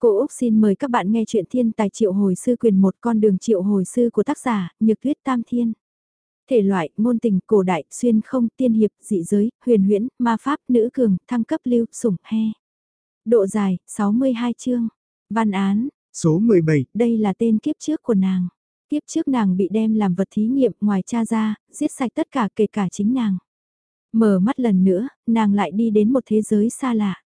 Cô Úc xin mời các bạn nghe chuyện thiên tài triệu hồi sư quyền một con đường triệu hồi sư của tác giả Nhược Tuyết Tam Thiên. Thể loại, ngôn tình, cổ đại, xuyên không, tiên hiệp, dị giới, huyền huyễn, ma pháp, nữ cường, thăng cấp lưu, sủng, he. Độ dài, 62 chương. Văn án. Số 17. Đây là tên kiếp trước của nàng. Kiếp trước nàng bị đem làm vật thí nghiệm ngoài cha ra, giết sạch tất cả kể cả chính nàng. Mở mắt lần nữa, nàng lại đi đến một thế giới xa lạ.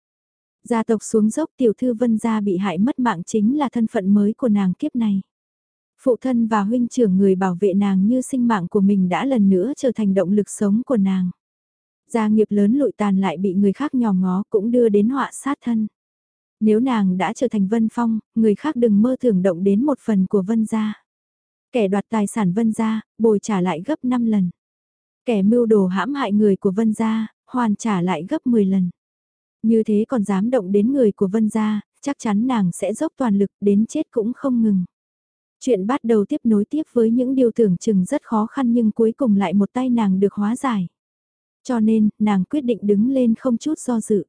Gia tộc xuống dốc tiểu thư vân gia bị hại mất mạng chính là thân phận mới của nàng kiếp này. Phụ thân và huynh trưởng người bảo vệ nàng như sinh mạng của mình đã lần nữa trở thành động lực sống của nàng. Gia nghiệp lớn lụi tàn lại bị người khác nhòm ngó cũng đưa đến họa sát thân. Nếu nàng đã trở thành vân phong, người khác đừng mơ tưởng động đến một phần của vân gia. Kẻ đoạt tài sản vân gia, bồi trả lại gấp 5 lần. Kẻ mưu đồ hãm hại người của vân gia, hoàn trả lại gấp 10 lần. Như thế còn dám động đến người của Vân Gia, chắc chắn nàng sẽ dốc toàn lực đến chết cũng không ngừng. Chuyện bắt đầu tiếp nối tiếp với những điều tưởng chừng rất khó khăn nhưng cuối cùng lại một tay nàng được hóa giải. Cho nên, nàng quyết định đứng lên không chút do dự.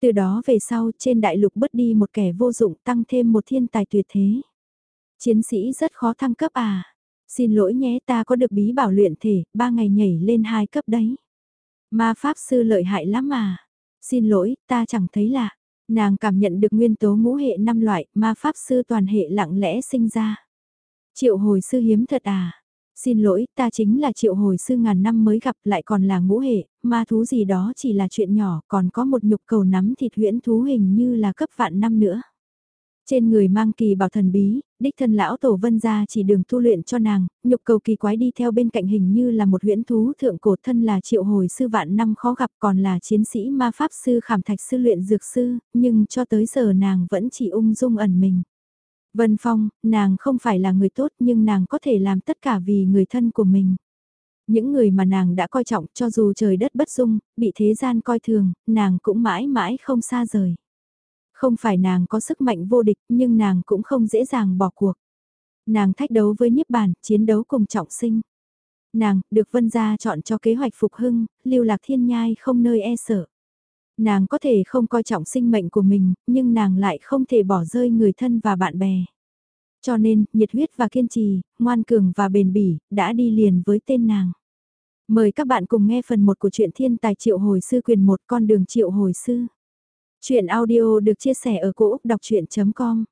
Từ đó về sau trên đại lục bớt đi một kẻ vô dụng tăng thêm một thiên tài tuyệt thế. Chiến sĩ rất khó thăng cấp à. Xin lỗi nhé ta có được bí bảo luyện thể, ba ngày nhảy lên hai cấp đấy. Ma pháp sư lợi hại lắm mà. Xin lỗi, ta chẳng thấy lạ. Nàng cảm nhận được nguyên tố ngũ hệ năm loại, ma pháp sư toàn hệ lặng lẽ sinh ra. Triệu hồi sư hiếm thật à? Xin lỗi, ta chính là triệu hồi sư ngàn năm mới gặp lại còn là ngũ hệ, ma thú gì đó chỉ là chuyện nhỏ, còn có một nhục cầu nắm thịt huyễn thú hình như là cấp vạn năm nữa. Trên người mang kỳ bảo thần bí, đích thân lão tổ vân gia chỉ đường tu luyện cho nàng, nhục cầu kỳ quái đi theo bên cạnh hình như là một huyễn thú thượng cổ thân là triệu hồi sư vạn năm khó gặp còn là chiến sĩ ma pháp sư khảm thạch sư luyện dược sư, nhưng cho tới giờ nàng vẫn chỉ ung dung ẩn mình. Vân Phong, nàng không phải là người tốt nhưng nàng có thể làm tất cả vì người thân của mình. Những người mà nàng đã coi trọng cho dù trời đất bất dung, bị thế gian coi thường, nàng cũng mãi mãi không xa rời. Không phải nàng có sức mạnh vô địch nhưng nàng cũng không dễ dàng bỏ cuộc. Nàng thách đấu với Niếp Bàn, chiến đấu cùng trọng sinh. Nàng, được Vân Gia chọn cho kế hoạch phục hưng, lưu lạc thiên nhai không nơi e sợ. Nàng có thể không coi trọng sinh mệnh của mình, nhưng nàng lại không thể bỏ rơi người thân và bạn bè. Cho nên, nhiệt huyết và kiên trì, ngoan cường và bền bỉ, đã đi liền với tên nàng. Mời các bạn cùng nghe phần 1 của truyện Thiên Tài Triệu Hồi Sư quyền một con đường Triệu Hồi Sư. Chuyện audio được chia sẻ ở cỗ đọc chuyện.com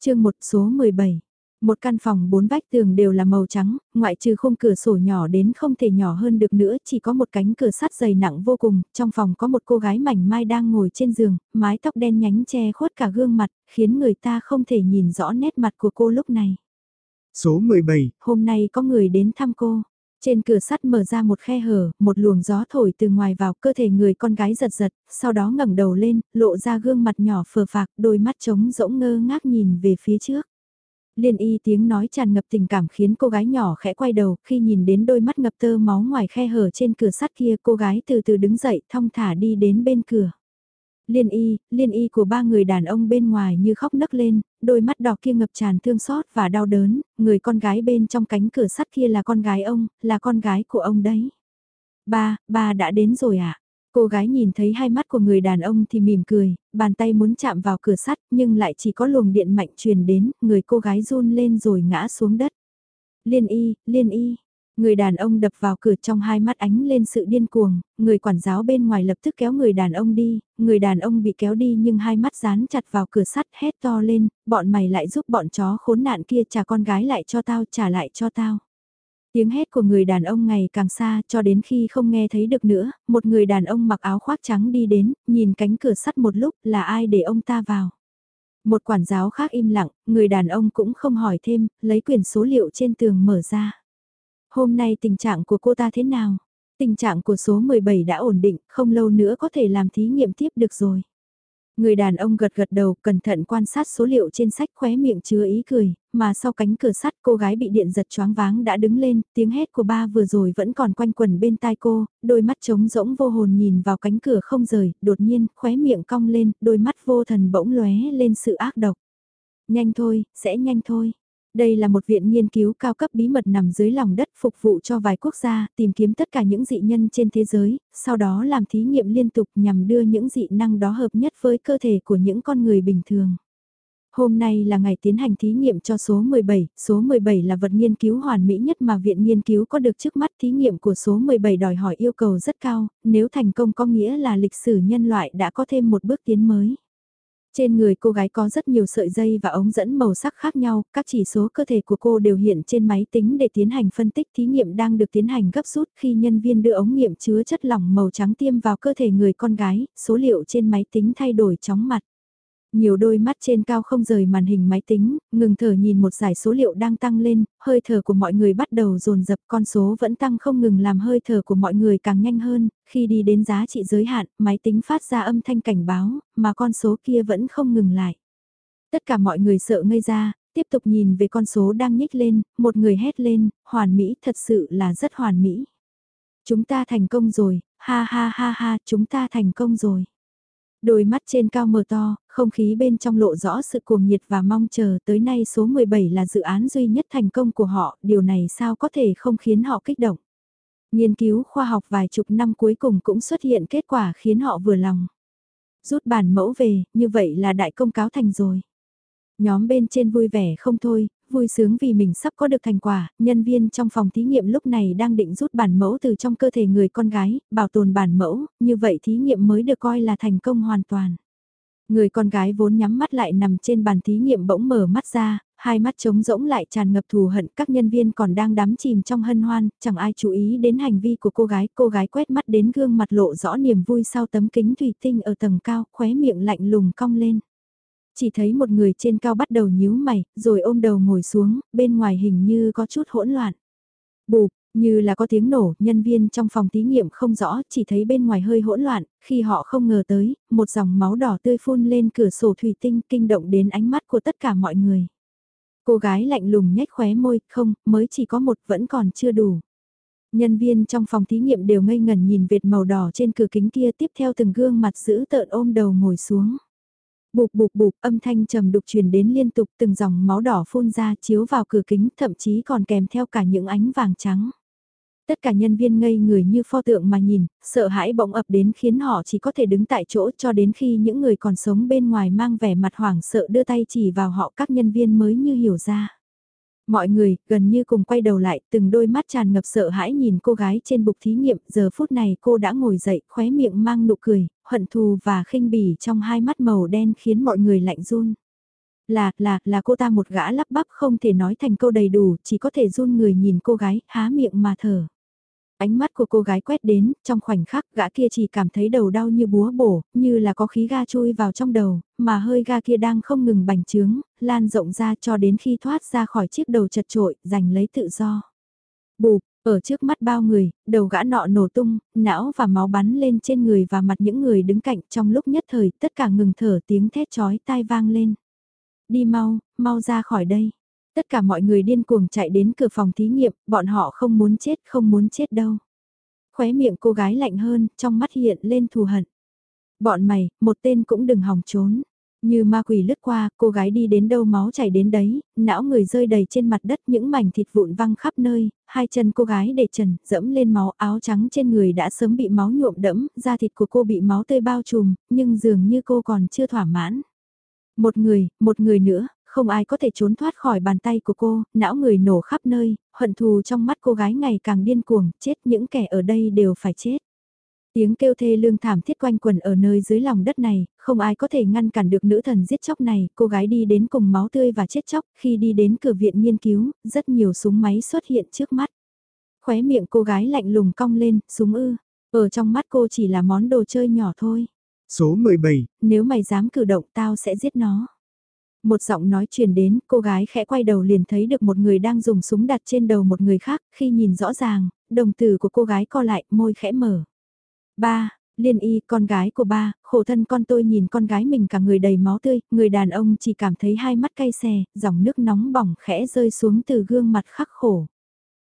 Chương 1 số 17 Một căn phòng bốn vách tường đều là màu trắng, ngoại trừ khung cửa sổ nhỏ đến không thể nhỏ hơn được nữa, chỉ có một cánh cửa sắt dày nặng vô cùng, trong phòng có một cô gái mảnh mai đang ngồi trên giường, mái tóc đen nhánh che khuất cả gương mặt, khiến người ta không thể nhìn rõ nét mặt của cô lúc này. Số 17 Hôm nay có người đến thăm cô, trên cửa sắt mở ra một khe hở, một luồng gió thổi từ ngoài vào cơ thể người con gái giật giật, sau đó ngẩng đầu lên, lộ ra gương mặt nhỏ phờ phạc, đôi mắt trống rỗng ngơ ngác nhìn về phía trước. Liên y tiếng nói tràn ngập tình cảm khiến cô gái nhỏ khẽ quay đầu, khi nhìn đến đôi mắt ngập tơ máu ngoài khe hở trên cửa sắt kia cô gái từ từ đứng dậy thong thả đi đến bên cửa liên y, liên y của ba người đàn ông bên ngoài như khóc nấc lên, đôi mắt đỏ kia ngập tràn thương xót và đau đớn, người con gái bên trong cánh cửa sắt kia là con gái ông, là con gái của ông đấy. Ba, ba đã đến rồi à? Cô gái nhìn thấy hai mắt của người đàn ông thì mỉm cười, bàn tay muốn chạm vào cửa sắt nhưng lại chỉ có luồng điện mạnh truyền đến, người cô gái run lên rồi ngã xuống đất. Liên y, liên y, Người đàn ông đập vào cửa trong hai mắt ánh lên sự điên cuồng, người quản giáo bên ngoài lập tức kéo người đàn ông đi, người đàn ông bị kéo đi nhưng hai mắt dán chặt vào cửa sắt hét to lên, bọn mày lại giúp bọn chó khốn nạn kia trả con gái lại cho tao trả lại cho tao. Tiếng hét của người đàn ông ngày càng xa cho đến khi không nghe thấy được nữa, một người đàn ông mặc áo khoác trắng đi đến, nhìn cánh cửa sắt một lúc là ai để ông ta vào. Một quản giáo khác im lặng, người đàn ông cũng không hỏi thêm, lấy quyển số liệu trên tường mở ra. Hôm nay tình trạng của cô ta thế nào? Tình trạng của số 17 đã ổn định, không lâu nữa có thể làm thí nghiệm tiếp được rồi. Người đàn ông gật gật đầu, cẩn thận quan sát số liệu trên sách khóe miệng chứa ý cười, mà sau cánh cửa sắt cô gái bị điện giật choáng váng đã đứng lên, tiếng hét của ba vừa rồi vẫn còn quanh quẩn bên tai cô, đôi mắt trống rỗng vô hồn nhìn vào cánh cửa không rời, đột nhiên, khóe miệng cong lên, đôi mắt vô thần bỗng lóe lên sự ác độc. Nhanh thôi, sẽ nhanh thôi. Đây là một viện nghiên cứu cao cấp bí mật nằm dưới lòng đất phục vụ cho vài quốc gia tìm kiếm tất cả những dị nhân trên thế giới, sau đó làm thí nghiệm liên tục nhằm đưa những dị năng đó hợp nhất với cơ thể của những con người bình thường. Hôm nay là ngày tiến hành thí nghiệm cho số 17, số 17 là vật nghiên cứu hoàn mỹ nhất mà viện nghiên cứu có được trước mắt thí nghiệm của số 17 đòi hỏi yêu cầu rất cao, nếu thành công có nghĩa là lịch sử nhân loại đã có thêm một bước tiến mới. Trên người cô gái có rất nhiều sợi dây và ống dẫn màu sắc khác nhau, các chỉ số cơ thể của cô đều hiện trên máy tính để tiến hành phân tích thí nghiệm đang được tiến hành gấp rút khi nhân viên đưa ống nghiệm chứa chất lỏng màu trắng tiêm vào cơ thể người con gái, số liệu trên máy tính thay đổi chóng mặt. Nhiều đôi mắt trên cao không rời màn hình máy tính, ngừng thở nhìn một giải số liệu đang tăng lên, hơi thở của mọi người bắt đầu dồn dập con số vẫn tăng không ngừng làm hơi thở của mọi người càng nhanh hơn, khi đi đến giá trị giới hạn, máy tính phát ra âm thanh cảnh báo, mà con số kia vẫn không ngừng lại. Tất cả mọi người sợ ngây ra, tiếp tục nhìn về con số đang nhích lên, một người hét lên, hoàn mỹ thật sự là rất hoàn mỹ. Chúng ta thành công rồi, ha ha ha ha, chúng ta thành công rồi. Đôi mắt trên cao mờ to, không khí bên trong lộ rõ sự cuồng nhiệt và mong chờ tới nay số 17 là dự án duy nhất thành công của họ, điều này sao có thể không khiến họ kích động. Nghiên cứu khoa học vài chục năm cuối cùng cũng xuất hiện kết quả khiến họ vừa lòng. Rút bản mẫu về, như vậy là đại công cáo thành rồi. Nhóm bên trên vui vẻ không thôi, vui sướng vì mình sắp có được thành quả, nhân viên trong phòng thí nghiệm lúc này đang định rút bản mẫu từ trong cơ thể người con gái, bảo tồn bản mẫu, như vậy thí nghiệm mới được coi là thành công hoàn toàn. Người con gái vốn nhắm mắt lại nằm trên bàn thí nghiệm bỗng mở mắt ra, hai mắt trống rỗng lại tràn ngập thù hận, các nhân viên còn đang đắm chìm trong hân hoan, chẳng ai chú ý đến hành vi của cô gái, cô gái quét mắt đến gương mặt lộ rõ niềm vui sau tấm kính thủy tinh ở tầng cao, khóe miệng lạnh lùng cong lên chỉ thấy một người trên cao bắt đầu nhíu mày, rồi ôm đầu ngồi xuống, bên ngoài hình như có chút hỗn loạn. Bụp, như là có tiếng nổ, nhân viên trong phòng thí nghiệm không rõ, chỉ thấy bên ngoài hơi hỗn loạn, khi họ không ngờ tới, một dòng máu đỏ tươi phun lên cửa sổ thủy tinh kinh động đến ánh mắt của tất cả mọi người. Cô gái lạnh lùng nhếch khóe môi, không, mới chỉ có một vẫn còn chưa đủ. Nhân viên trong phòng thí nghiệm đều ngây ngẩn nhìn vệt màu đỏ trên cửa kính kia tiếp theo từng gương mặt giữ tợn ôm đầu ngồi xuống. Bụp bụp bụp âm thanh trầm đục truyền đến liên tục từng dòng máu đỏ phun ra chiếu vào cửa kính thậm chí còn kèm theo cả những ánh vàng trắng. Tất cả nhân viên ngây người như pho tượng mà nhìn, sợ hãi bỗng ập đến khiến họ chỉ có thể đứng tại chỗ cho đến khi những người còn sống bên ngoài mang vẻ mặt hoảng sợ đưa tay chỉ vào họ các nhân viên mới như hiểu ra. Mọi người, gần như cùng quay đầu lại, từng đôi mắt tràn ngập sợ hãi nhìn cô gái trên bục thí nghiệm, giờ phút này cô đã ngồi dậy, khóe miệng mang nụ cười, hận thù và khinh bỉ trong hai mắt màu đen khiến mọi người lạnh run. Là, là, là cô ta một gã lắp bắp không thể nói thành câu đầy đủ, chỉ có thể run người nhìn cô gái, há miệng mà thở. Ánh mắt của cô gái quét đến, trong khoảnh khắc gã kia chỉ cảm thấy đầu đau như búa bổ, như là có khí ga chui vào trong đầu, mà hơi ga kia đang không ngừng bành trướng, lan rộng ra cho đến khi thoát ra khỏi chiếc đầu chật trội, giành lấy tự do. Bụp, ở trước mắt bao người, đầu gã nọ nổ tung, não và máu bắn lên trên người và mặt những người đứng cạnh trong lúc nhất thời tất cả ngừng thở tiếng thét chói tai vang lên. Đi mau, mau ra khỏi đây. Tất cả mọi người điên cuồng chạy đến cửa phòng thí nghiệm, bọn họ không muốn chết, không muốn chết đâu. Khóe miệng cô gái lạnh hơn, trong mắt hiện lên thù hận. Bọn mày, một tên cũng đừng hòng trốn. Như ma quỷ lướt qua, cô gái đi đến đâu máu chảy đến đấy, não người rơi đầy trên mặt đất những mảnh thịt vụn văng khắp nơi, hai chân cô gái để trần, dẫm lên máu áo trắng trên người đã sớm bị máu nhuộm đẫm, da thịt của cô bị máu tươi bao trùm, nhưng dường như cô còn chưa thỏa mãn. Một người, một người nữa, không ai có thể trốn thoát khỏi bàn tay của cô, não người nổ khắp nơi, hận thù trong mắt cô gái ngày càng điên cuồng, chết những kẻ ở đây đều phải chết. Tiếng kêu thê lương thảm thiết quanh quần ở nơi dưới lòng đất này, không ai có thể ngăn cản được nữ thần giết chóc này, cô gái đi đến cùng máu tươi và chết chóc, khi đi đến cửa viện nghiên cứu, rất nhiều súng máy xuất hiện trước mắt. Khóe miệng cô gái lạnh lùng cong lên, súng ư, ở trong mắt cô chỉ là món đồ chơi nhỏ thôi. Số 17. Nếu mày dám cử động tao sẽ giết nó. Một giọng nói truyền đến, cô gái khẽ quay đầu liền thấy được một người đang dùng súng đặt trên đầu một người khác, khi nhìn rõ ràng, đồng tử của cô gái co lại, môi khẽ mở. Ba, Liên y, con gái của ba, khổ thân con tôi nhìn con gái mình cả người đầy máu tươi, người đàn ông chỉ cảm thấy hai mắt cay xè, dòng nước nóng bỏng khẽ rơi xuống từ gương mặt khắc khổ.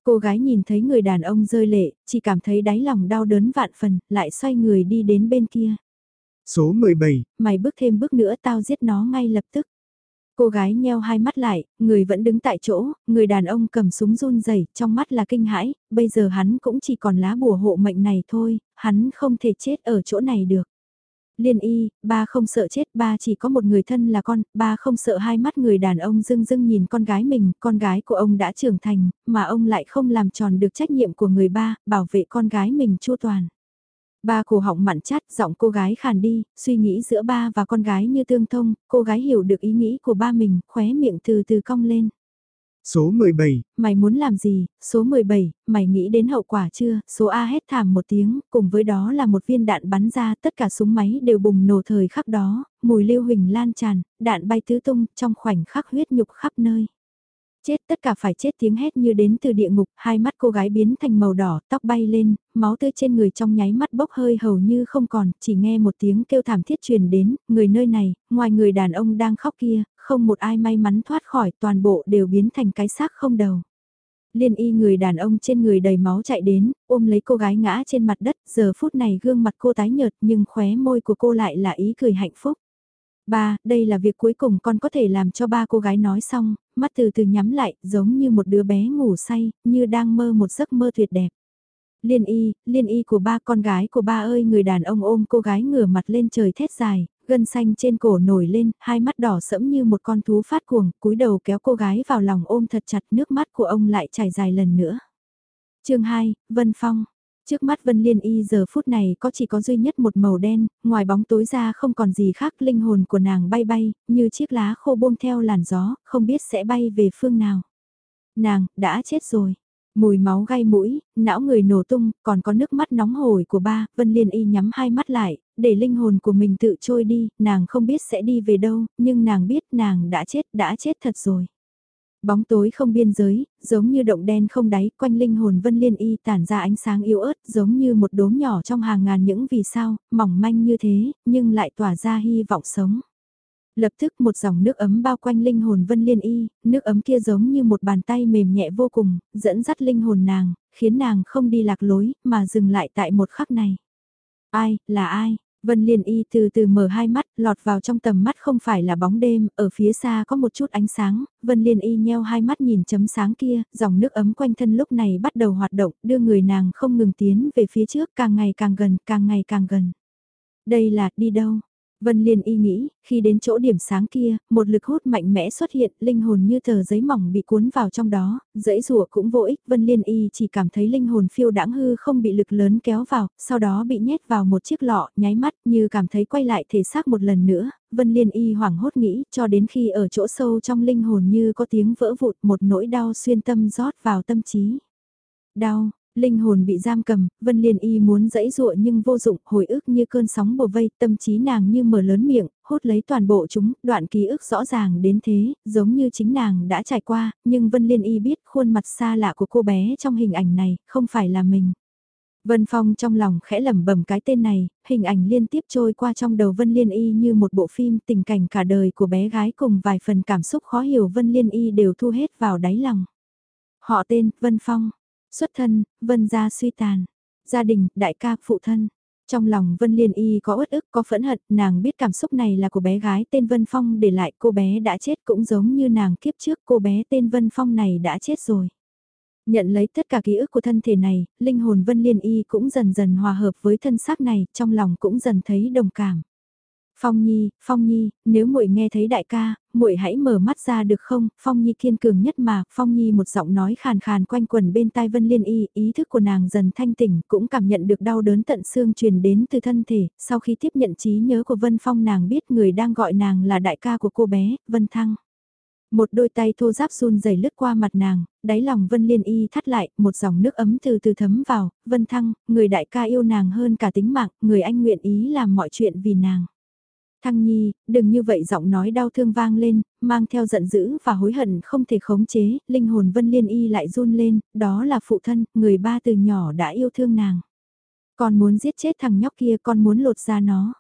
Cô gái nhìn thấy người đàn ông rơi lệ, chỉ cảm thấy đáy lòng đau đớn vạn phần, lại xoay người đi đến bên kia. Số 17. Mày bước thêm bước nữa tao giết nó ngay lập tức. Cô gái nheo hai mắt lại, người vẫn đứng tại chỗ, người đàn ông cầm súng run rẩy, trong mắt là kinh hãi, bây giờ hắn cũng chỉ còn lá bùa hộ mệnh này thôi, hắn không thể chết ở chỗ này được. Liên y, ba không sợ chết, ba chỉ có một người thân là con, ba không sợ hai mắt người đàn ông dưng dưng nhìn con gái mình, con gái của ông đã trưởng thành, mà ông lại không làm tròn được trách nhiệm của người ba, bảo vệ con gái mình chu toàn. Ba cổ họng mặn chát, giọng cô gái khàn đi, suy nghĩ giữa ba và con gái như tương thông, cô gái hiểu được ý nghĩ của ba mình, khóe miệng từ từ cong lên. Số 17. Mày muốn làm gì? Số 17, mày nghĩ đến hậu quả chưa? Số A hét thảm một tiếng, cùng với đó là một viên đạn bắn ra, tất cả súng máy đều bùng nổ thời khắc đó, mùi lưu huỳnh lan tràn, đạn bay tứ tung, trong khoảnh khắc huyết nhục khắp nơi. Chết tất cả phải chết tiếng hét như đến từ địa ngục, hai mắt cô gái biến thành màu đỏ, tóc bay lên, máu tươi trên người trong nháy mắt bốc hơi hầu như không còn, chỉ nghe một tiếng kêu thảm thiết truyền đến, người nơi này, ngoài người đàn ông đang khóc kia, không một ai may mắn thoát khỏi, toàn bộ đều biến thành cái xác không đầu. Liên y người đàn ông trên người đầy máu chạy đến, ôm lấy cô gái ngã trên mặt đất, giờ phút này gương mặt cô tái nhợt nhưng khóe môi của cô lại là ý cười hạnh phúc. Ba, đây là việc cuối cùng con có thể làm cho ba cô gái nói xong, mắt từ từ nhắm lại, giống như một đứa bé ngủ say, như đang mơ một giấc mơ tuyệt đẹp. Liên y, liên y của ba con gái của ba ơi người đàn ông ôm cô gái ngửa mặt lên trời thét dài, gân xanh trên cổ nổi lên, hai mắt đỏ sẫm như một con thú phát cuồng, cúi đầu kéo cô gái vào lòng ôm thật chặt nước mắt của ông lại chảy dài lần nữa. chương 2, Vân Phong Trước mắt Vân Liên Y giờ phút này có chỉ có duy nhất một màu đen, ngoài bóng tối ra không còn gì khác linh hồn của nàng bay bay, như chiếc lá khô buông theo làn gió, không biết sẽ bay về phương nào. Nàng, đã chết rồi. Mùi máu gai mũi, não người nổ tung, còn có nước mắt nóng hổi của ba, Vân Liên Y nhắm hai mắt lại, để linh hồn của mình tự trôi đi, nàng không biết sẽ đi về đâu, nhưng nàng biết nàng đã chết, đã chết thật rồi. Bóng tối không biên giới, giống như động đen không đáy, quanh linh hồn Vân Liên Y tản ra ánh sáng yếu ớt, giống như một đốm nhỏ trong hàng ngàn những vì sao, mỏng manh như thế, nhưng lại tỏa ra hy vọng sống. Lập tức một dòng nước ấm bao quanh linh hồn Vân Liên Y, nước ấm kia giống như một bàn tay mềm nhẹ vô cùng, dẫn dắt linh hồn nàng, khiến nàng không đi lạc lối, mà dừng lại tại một khắc này. Ai, là ai? Vân Liên Y từ từ mở hai mắt, lọt vào trong tầm mắt không phải là bóng đêm, ở phía xa có một chút ánh sáng, Vân Liên Y nheo hai mắt nhìn chấm sáng kia, dòng nước ấm quanh thân lúc này bắt đầu hoạt động, đưa người nàng không ngừng tiến về phía trước, càng ngày càng gần, càng ngày càng gần. Đây là, đi đâu? Vân Liên y nghĩ, khi đến chỗ điểm sáng kia, một lực hút mạnh mẽ xuất hiện, linh hồn như tờ giấy mỏng bị cuốn vào trong đó, dãy rùa cũng vô ích, Vân Liên y chỉ cảm thấy linh hồn phiêu đãng hư không bị lực lớn kéo vào, sau đó bị nhét vào một chiếc lọ, nháy mắt như cảm thấy quay lại thể xác một lần nữa, Vân Liên y hoảng hốt nghĩ, cho đến khi ở chỗ sâu trong linh hồn như có tiếng vỡ vụt một nỗi đau xuyên tâm rót vào tâm trí. Đau, Linh hồn bị giam cầm, Vân Liên Y muốn dẫy dụa nhưng vô dụng, hồi ức như cơn sóng bồ vây, tâm trí nàng như mở lớn miệng, hốt lấy toàn bộ chúng, đoạn ký ức rõ ràng đến thế, giống như chính nàng đã trải qua, nhưng Vân Liên Y biết khuôn mặt xa lạ của cô bé trong hình ảnh này, không phải là mình. Vân Phong trong lòng khẽ lẩm bẩm cái tên này, hình ảnh liên tiếp trôi qua trong đầu Vân Liên Y như một bộ phim tình cảnh cả đời của bé gái cùng vài phần cảm xúc khó hiểu Vân Liên Y đều thu hết vào đáy lòng. Họ tên, Vân Phong. Xuất thân, Vân gia suy tàn. Gia đình, đại ca, phụ thân. Trong lòng Vân Liên Y có uất ức, có phẫn hận, nàng biết cảm xúc này là của bé gái tên Vân Phong để lại cô bé đã chết cũng giống như nàng kiếp trước cô bé tên Vân Phong này đã chết rồi. Nhận lấy tất cả ký ức của thân thể này, linh hồn Vân Liên Y cũng dần dần hòa hợp với thân xác này, trong lòng cũng dần thấy đồng cảm. Phong Nhi, Phong Nhi, nếu muội nghe thấy đại ca, muội hãy mở mắt ra được không? Phong Nhi kiên cường nhất mà, Phong Nhi một giọng nói khàn khàn quanh quẩn bên tai Vân Liên Y, ý thức của nàng dần thanh tỉnh, cũng cảm nhận được đau đớn tận xương truyền đến từ thân thể, sau khi tiếp nhận trí nhớ của Vân Phong nàng biết người đang gọi nàng là đại ca của cô bé, Vân Thăng. Một đôi tay thô giáp run rẩy lướt qua mặt nàng, đáy lòng Vân Liên Y thắt lại, một dòng nước ấm từ từ thấm vào, Vân Thăng, người đại ca yêu nàng hơn cả tính mạng, người anh nguyện ý làm mọi chuyện vì nàng. Thăng Nhi, đừng như vậy giọng nói đau thương vang lên, mang theo giận dữ và hối hận không thể khống chế, linh hồn Vân Liên Y lại run lên, đó là phụ thân, người ba từ nhỏ đã yêu thương nàng. Con muốn giết chết thằng nhóc kia, con muốn lột ra nó.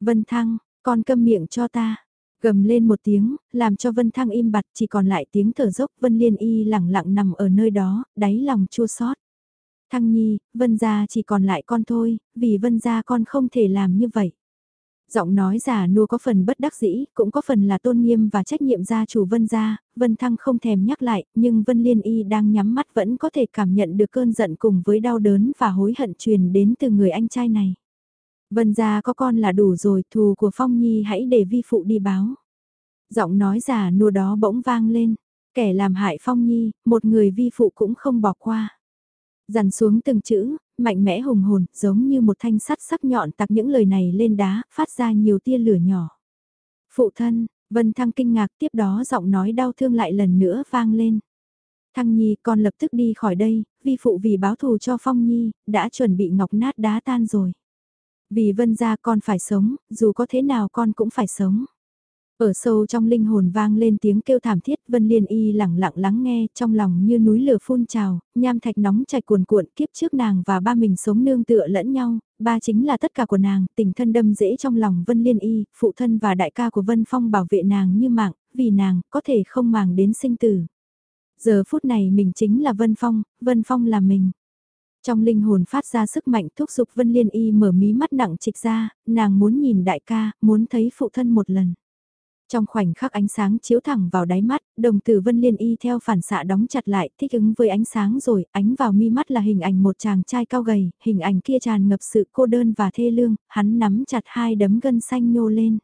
Vân Thăng, con câm miệng cho ta. Gầm lên một tiếng, làm cho Vân Thăng im bặt chỉ còn lại tiếng thở dốc Vân Liên Y lẳng lặng nằm ở nơi đó, đáy lòng chua xót. Thăng Nhi, Vân gia chỉ còn lại con thôi, vì Vân gia con không thể làm như vậy. Giọng nói giả nua có phần bất đắc dĩ, cũng có phần là tôn nghiêm và trách nhiệm gia chủ Vân gia, Vân Thăng không thèm nhắc lại, nhưng Vân Liên Y đang nhắm mắt vẫn có thể cảm nhận được cơn giận cùng với đau đớn và hối hận truyền đến từ người anh trai này. Vân gia có con là đủ rồi, thù của Phong Nhi hãy để vi phụ đi báo. Giọng nói giả nua đó bỗng vang lên, kẻ làm hại Phong Nhi, một người vi phụ cũng không bỏ qua. Dằn xuống từng chữ, mạnh mẽ hùng hồn, giống như một thanh sắt sắc nhọn tặc những lời này lên đá, phát ra nhiều tia lửa nhỏ. Phụ thân, Vân Thăng kinh ngạc tiếp đó giọng nói đau thương lại lần nữa vang lên. Thăng Nhi con lập tức đi khỏi đây, vi phụ vì báo thù cho Phong Nhi, đã chuẩn bị ngọc nát đá tan rồi. Vì Vân gia con phải sống, dù có thế nào con cũng phải sống. Ở sâu trong linh hồn vang lên tiếng kêu thảm thiết Vân Liên Y lặng lặng lắng nghe trong lòng như núi lửa phun trào, nham thạch nóng chảy cuồn cuộn kiếp trước nàng và ba mình sống nương tựa lẫn nhau, ba chính là tất cả của nàng, tình thân đâm dễ trong lòng Vân Liên Y, phụ thân và đại ca của Vân Phong bảo vệ nàng như mạng, vì nàng có thể không màng đến sinh tử. Giờ phút này mình chính là Vân Phong, Vân Phong là mình. Trong linh hồn phát ra sức mạnh thúc giục Vân Liên Y mở mí mắt nặng trịch ra, nàng muốn nhìn đại ca, muốn thấy phụ thân một lần. Trong khoảnh khắc ánh sáng chiếu thẳng vào đáy mắt, đồng tử Vân Liên Y theo phản xạ đóng chặt lại, thích ứng với ánh sáng rồi, ánh vào mi mắt là hình ảnh một chàng trai cao gầy, hình ảnh kia tràn ngập sự cô đơn và thê lương, hắn nắm chặt hai đấm gân xanh nhô lên.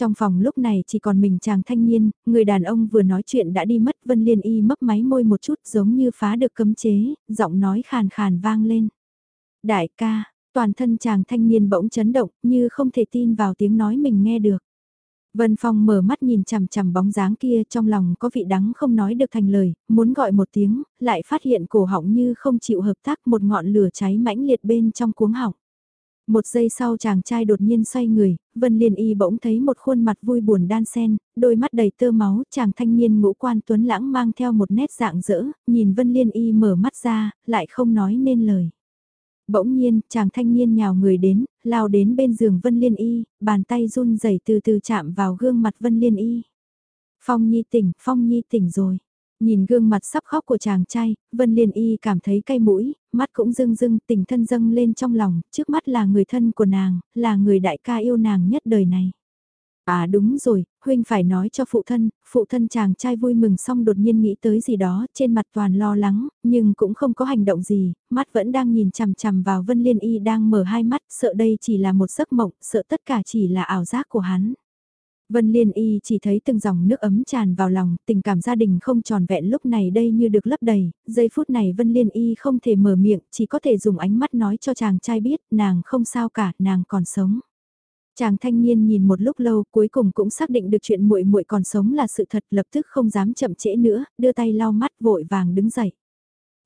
Trong phòng lúc này chỉ còn mình chàng thanh niên, người đàn ông vừa nói chuyện đã đi mất Vân Liên Y mấp máy môi một chút giống như phá được cấm chế, giọng nói khàn khàn vang lên. Đại ca, toàn thân chàng thanh niên bỗng chấn động như không thể tin vào tiếng nói mình nghe được. Vân Phong mở mắt nhìn chằm chằm bóng dáng kia trong lòng có vị đắng không nói được thành lời, muốn gọi một tiếng, lại phát hiện cổ họng như không chịu hợp tác một ngọn lửa cháy mãnh liệt bên trong cuống họng. Một giây sau chàng trai đột nhiên xoay người, Vân Liên Y bỗng thấy một khuôn mặt vui buồn đan sen, đôi mắt đầy tơ máu, chàng thanh niên ngũ quan tuấn lãng mang theo một nét dạng dỡ, nhìn Vân Liên Y mở mắt ra, lại không nói nên lời. Bỗng nhiên, chàng thanh niên nhào người đến, lao đến bên giường Vân Liên Y, bàn tay run rẩy từ từ chạm vào gương mặt Vân Liên Y. Phong Nhi tỉnh, Phong Nhi tỉnh rồi. Nhìn gương mặt sắp khóc của chàng trai, Vân Liên Y cảm thấy cay mũi, mắt cũng rưng rưng tình thân dâng lên trong lòng, trước mắt là người thân của nàng, là người đại ca yêu nàng nhất đời này. À đúng rồi, huynh phải nói cho phụ thân, phụ thân chàng trai vui mừng xong đột nhiên nghĩ tới gì đó, trên mặt toàn lo lắng, nhưng cũng không có hành động gì, mắt vẫn đang nhìn chằm chằm vào Vân Liên Y đang mở hai mắt, sợ đây chỉ là một giấc mộng, sợ tất cả chỉ là ảo giác của hắn. Vân Liên Y chỉ thấy từng dòng nước ấm tràn vào lòng, tình cảm gia đình không tròn vẹn lúc này đây như được lấp đầy, giây phút này Vân Liên Y không thể mở miệng, chỉ có thể dùng ánh mắt nói cho chàng trai biết, nàng không sao cả, nàng còn sống. Chàng thanh niên nhìn một lúc lâu, cuối cùng cũng xác định được chuyện muội muội còn sống là sự thật, lập tức không dám chậm trễ nữa, đưa tay lau mắt vội vàng đứng dậy.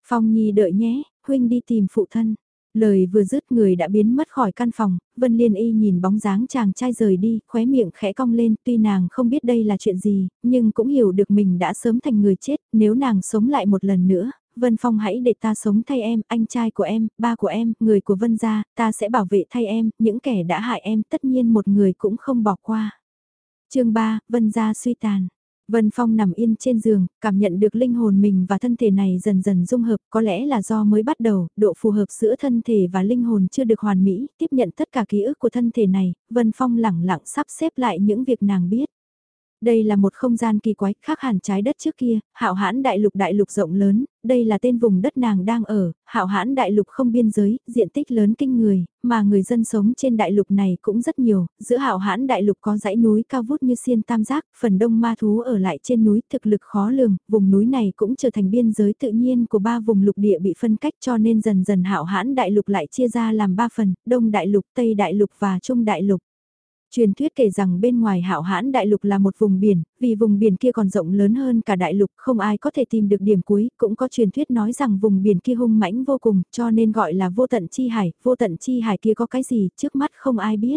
Phong Nhi đợi nhé, huynh đi tìm phụ thân. Lời vừa dứt người đã biến mất khỏi căn phòng, Vân Liên Y nhìn bóng dáng chàng trai rời đi, khóe miệng khẽ cong lên, tuy nàng không biết đây là chuyện gì, nhưng cũng hiểu được mình đã sớm thành người chết, nếu nàng sống lại một lần nữa, Vân Phong hãy để ta sống thay em, anh trai của em, ba của em, người của Vân gia, ta sẽ bảo vệ thay em, những kẻ đã hại em tất nhiên một người cũng không bỏ qua. chương 3, Vân gia suy tàn. Vân Phong nằm yên trên giường, cảm nhận được linh hồn mình và thân thể này dần dần dung hợp, có lẽ là do mới bắt đầu, độ phù hợp giữa thân thể và linh hồn chưa được hoàn mỹ, tiếp nhận tất cả ký ức của thân thể này, Vân Phong lẳng lặng sắp xếp lại những việc nàng biết. Đây là một không gian kỳ quái, khác hẳn trái đất trước kia, hạo hãn đại lục đại lục rộng lớn, đây là tên vùng đất nàng đang ở, hạo hãn đại lục không biên giới, diện tích lớn kinh người, mà người dân sống trên đại lục này cũng rất nhiều, giữa hạo hãn đại lục có dãy núi cao vút như xiên tam giác, phần đông ma thú ở lại trên núi thực lực khó lường, vùng núi này cũng trở thành biên giới tự nhiên của ba vùng lục địa bị phân cách cho nên dần dần hạo hãn đại lục lại chia ra làm ba phần, đông đại lục, tây đại lục và trung đại lục. Truyền thuyết kể rằng bên ngoài hạo hãn đại lục là một vùng biển, vì vùng biển kia còn rộng lớn hơn cả đại lục, không ai có thể tìm được điểm cuối, cũng có truyền thuyết nói rằng vùng biển kia hung mãnh vô cùng, cho nên gọi là vô tận chi hải, vô tận chi hải kia có cái gì, trước mắt không ai biết.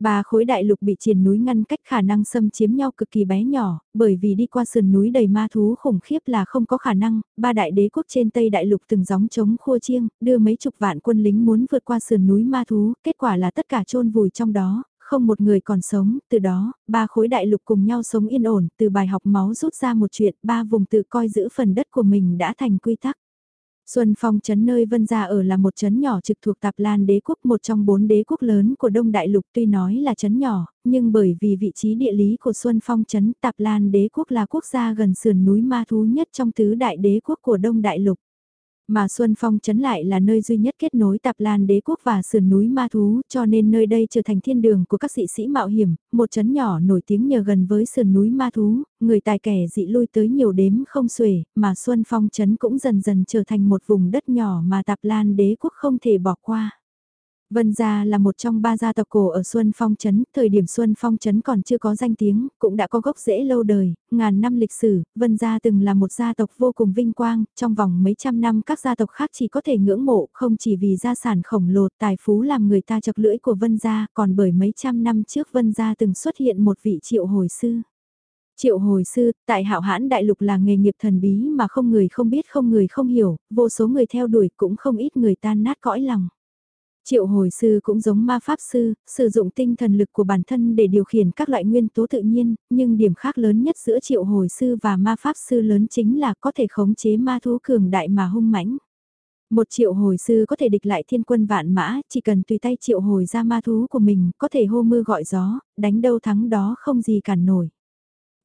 Ba khối đại lục bị triền núi ngăn cách khả năng xâm chiếm nhau cực kỳ bé nhỏ, bởi vì đi qua sườn núi đầy ma thú khủng khiếp là không có khả năng, ba đại đế quốc trên Tây đại lục từng gióng chống khua chiêng, đưa mấy chục vạn quân lính muốn vượt qua sườn núi ma thú, kết quả là tất cả chôn vùi trong đó, không một người còn sống, từ đó, ba khối đại lục cùng nhau sống yên ổn, từ bài học máu rút ra một chuyện, ba vùng tự coi giữ phần đất của mình đã thành quy tắc. Xuân Phong trấn nơi Vân Gia ở là một trấn nhỏ trực thuộc Tạp Lan đế quốc một trong bốn đế quốc lớn của Đông Đại Lục tuy nói là trấn nhỏ, nhưng bởi vì vị trí địa lý của Xuân Phong trấn Tạp Lan đế quốc là quốc gia gần sườn núi ma thú nhất trong tứ đại đế quốc của Đông Đại Lục. Mà Xuân Phong trấn lại là nơi duy nhất kết nối Tạp Lan đế quốc và sườn núi ma thú, cho nên nơi đây trở thành thiên đường của các dị sĩ mạo hiểm, một trấn nhỏ nổi tiếng nhờ gần với sườn núi ma thú, người tài kẻ dị lui tới nhiều đếm không xuể, mà Xuân Phong trấn cũng dần dần trở thành một vùng đất nhỏ mà Tạp Lan đế quốc không thể bỏ qua. Vân Gia là một trong ba gia tộc cổ ở Xuân Phong Trấn, thời điểm Xuân Phong Trấn còn chưa có danh tiếng, cũng đã có gốc rễ lâu đời, ngàn năm lịch sử, Vân Gia từng là một gia tộc vô cùng vinh quang, trong vòng mấy trăm năm các gia tộc khác chỉ có thể ngưỡng mộ, không chỉ vì gia sản khổng lồ tài phú làm người ta chọc lưỡi của Vân Gia, còn bởi mấy trăm năm trước Vân Gia từng xuất hiện một vị triệu hồi sư. Triệu hồi sư, tại hạo hãn đại lục là nghề nghiệp thần bí mà không người không biết không người không hiểu, vô số người theo đuổi cũng không ít người tan nát cõi lòng. Triệu hồi sư cũng giống ma pháp sư, sử dụng tinh thần lực của bản thân để điều khiển các loại nguyên tố tự nhiên, nhưng điểm khác lớn nhất giữa triệu hồi sư và ma pháp sư lớn chính là có thể khống chế ma thú cường đại mà hung mãnh. Một triệu hồi sư có thể địch lại thiên quân vạn mã, chỉ cần tùy tay triệu hồi ra ma thú của mình, có thể hô mưa gọi gió, đánh đâu thắng đó không gì cản nổi.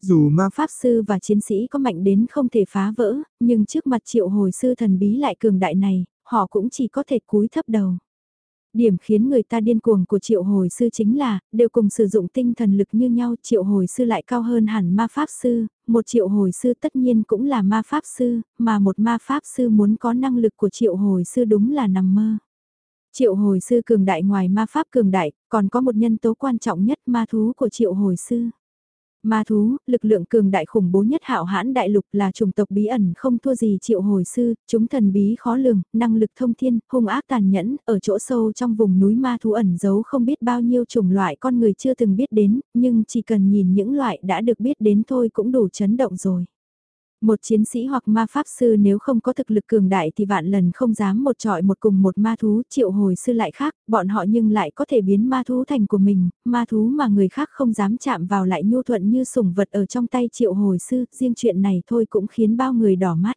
Dù ma pháp sư và chiến sĩ có mạnh đến không thể phá vỡ, nhưng trước mặt triệu hồi sư thần bí lại cường đại này, họ cũng chỉ có thể cúi thấp đầu. Điểm khiến người ta điên cuồng của triệu hồi sư chính là, đều cùng sử dụng tinh thần lực như nhau, triệu hồi sư lại cao hơn hẳn ma pháp sư, một triệu hồi sư tất nhiên cũng là ma pháp sư, mà một ma pháp sư muốn có năng lực của triệu hồi sư đúng là nằm mơ. Triệu hồi sư cường đại ngoài ma pháp cường đại, còn có một nhân tố quan trọng nhất ma thú của triệu hồi sư. Ma thú, lực lượng cường đại khủng bố nhất hạo hãn đại lục là chủng tộc bí ẩn không thua gì triệu hồi sư, chúng thần bí khó lường, năng lực thông thiên, hung ác tàn nhẫn, ở chỗ sâu trong vùng núi ma thú ẩn giấu không biết bao nhiêu chủng loại con người chưa từng biết đến, nhưng chỉ cần nhìn những loại đã được biết đến thôi cũng đủ chấn động rồi. Một chiến sĩ hoặc ma pháp sư nếu không có thực lực cường đại thì vạn lần không dám một trọi một cùng một ma thú triệu hồi sư lại khác, bọn họ nhưng lại có thể biến ma thú thành của mình, ma thú mà người khác không dám chạm vào lại nhu thuận như sủng vật ở trong tay triệu hồi sư, riêng chuyện này thôi cũng khiến bao người đỏ mắt.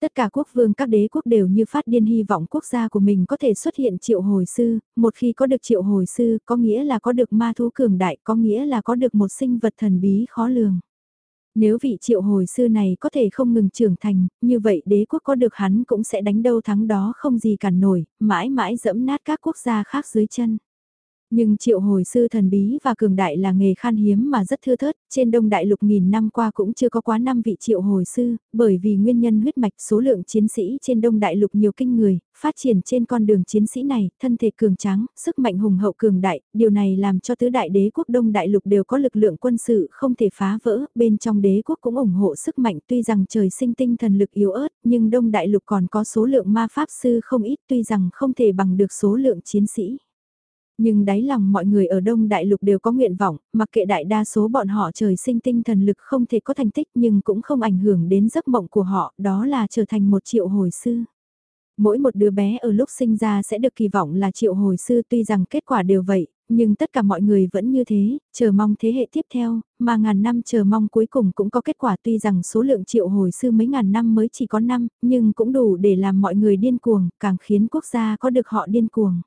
Tất cả quốc vương các đế quốc đều như phát điên hy vọng quốc gia của mình có thể xuất hiện triệu hồi sư, một khi có được triệu hồi sư có nghĩa là có được ma thú cường đại, có nghĩa là có được một sinh vật thần bí khó lường. Nếu vị triệu hồi sư này có thể không ngừng trưởng thành, như vậy đế quốc có được hắn cũng sẽ đánh đâu thắng đó không gì cản nổi, mãi mãi dẫm nát các quốc gia khác dưới chân. Nhưng triệu hồi sư thần bí và cường đại là nghề khan hiếm mà rất thưa thớt, trên đông đại lục nghìn năm qua cũng chưa có quá năm vị triệu hồi sư, bởi vì nguyên nhân huyết mạch số lượng chiến sĩ trên đông đại lục nhiều kinh người, phát triển trên con đường chiến sĩ này, thân thể cường tráng, sức mạnh hùng hậu cường đại, điều này làm cho tứ đại đế quốc đông đại lục đều có lực lượng quân sự không thể phá vỡ, bên trong đế quốc cũng ủng hộ sức mạnh tuy rằng trời sinh tinh thần lực yếu ớt, nhưng đông đại lục còn có số lượng ma pháp sư không ít tuy rằng không thể bằng được số lượng chiến sĩ. Nhưng đáy lòng mọi người ở Đông Đại Lục đều có nguyện vọng, mặc kệ đại đa số bọn họ trời sinh tinh thần lực không thể có thành tích nhưng cũng không ảnh hưởng đến giấc mộng của họ, đó là trở thành một triệu hồi sư. Mỗi một đứa bé ở lúc sinh ra sẽ được kỳ vọng là triệu hồi sư tuy rằng kết quả đều vậy, nhưng tất cả mọi người vẫn như thế, chờ mong thế hệ tiếp theo, mà ngàn năm chờ mong cuối cùng cũng có kết quả tuy rằng số lượng triệu hồi sư mấy ngàn năm mới chỉ có năm, nhưng cũng đủ để làm mọi người điên cuồng, càng khiến quốc gia có được họ điên cuồng.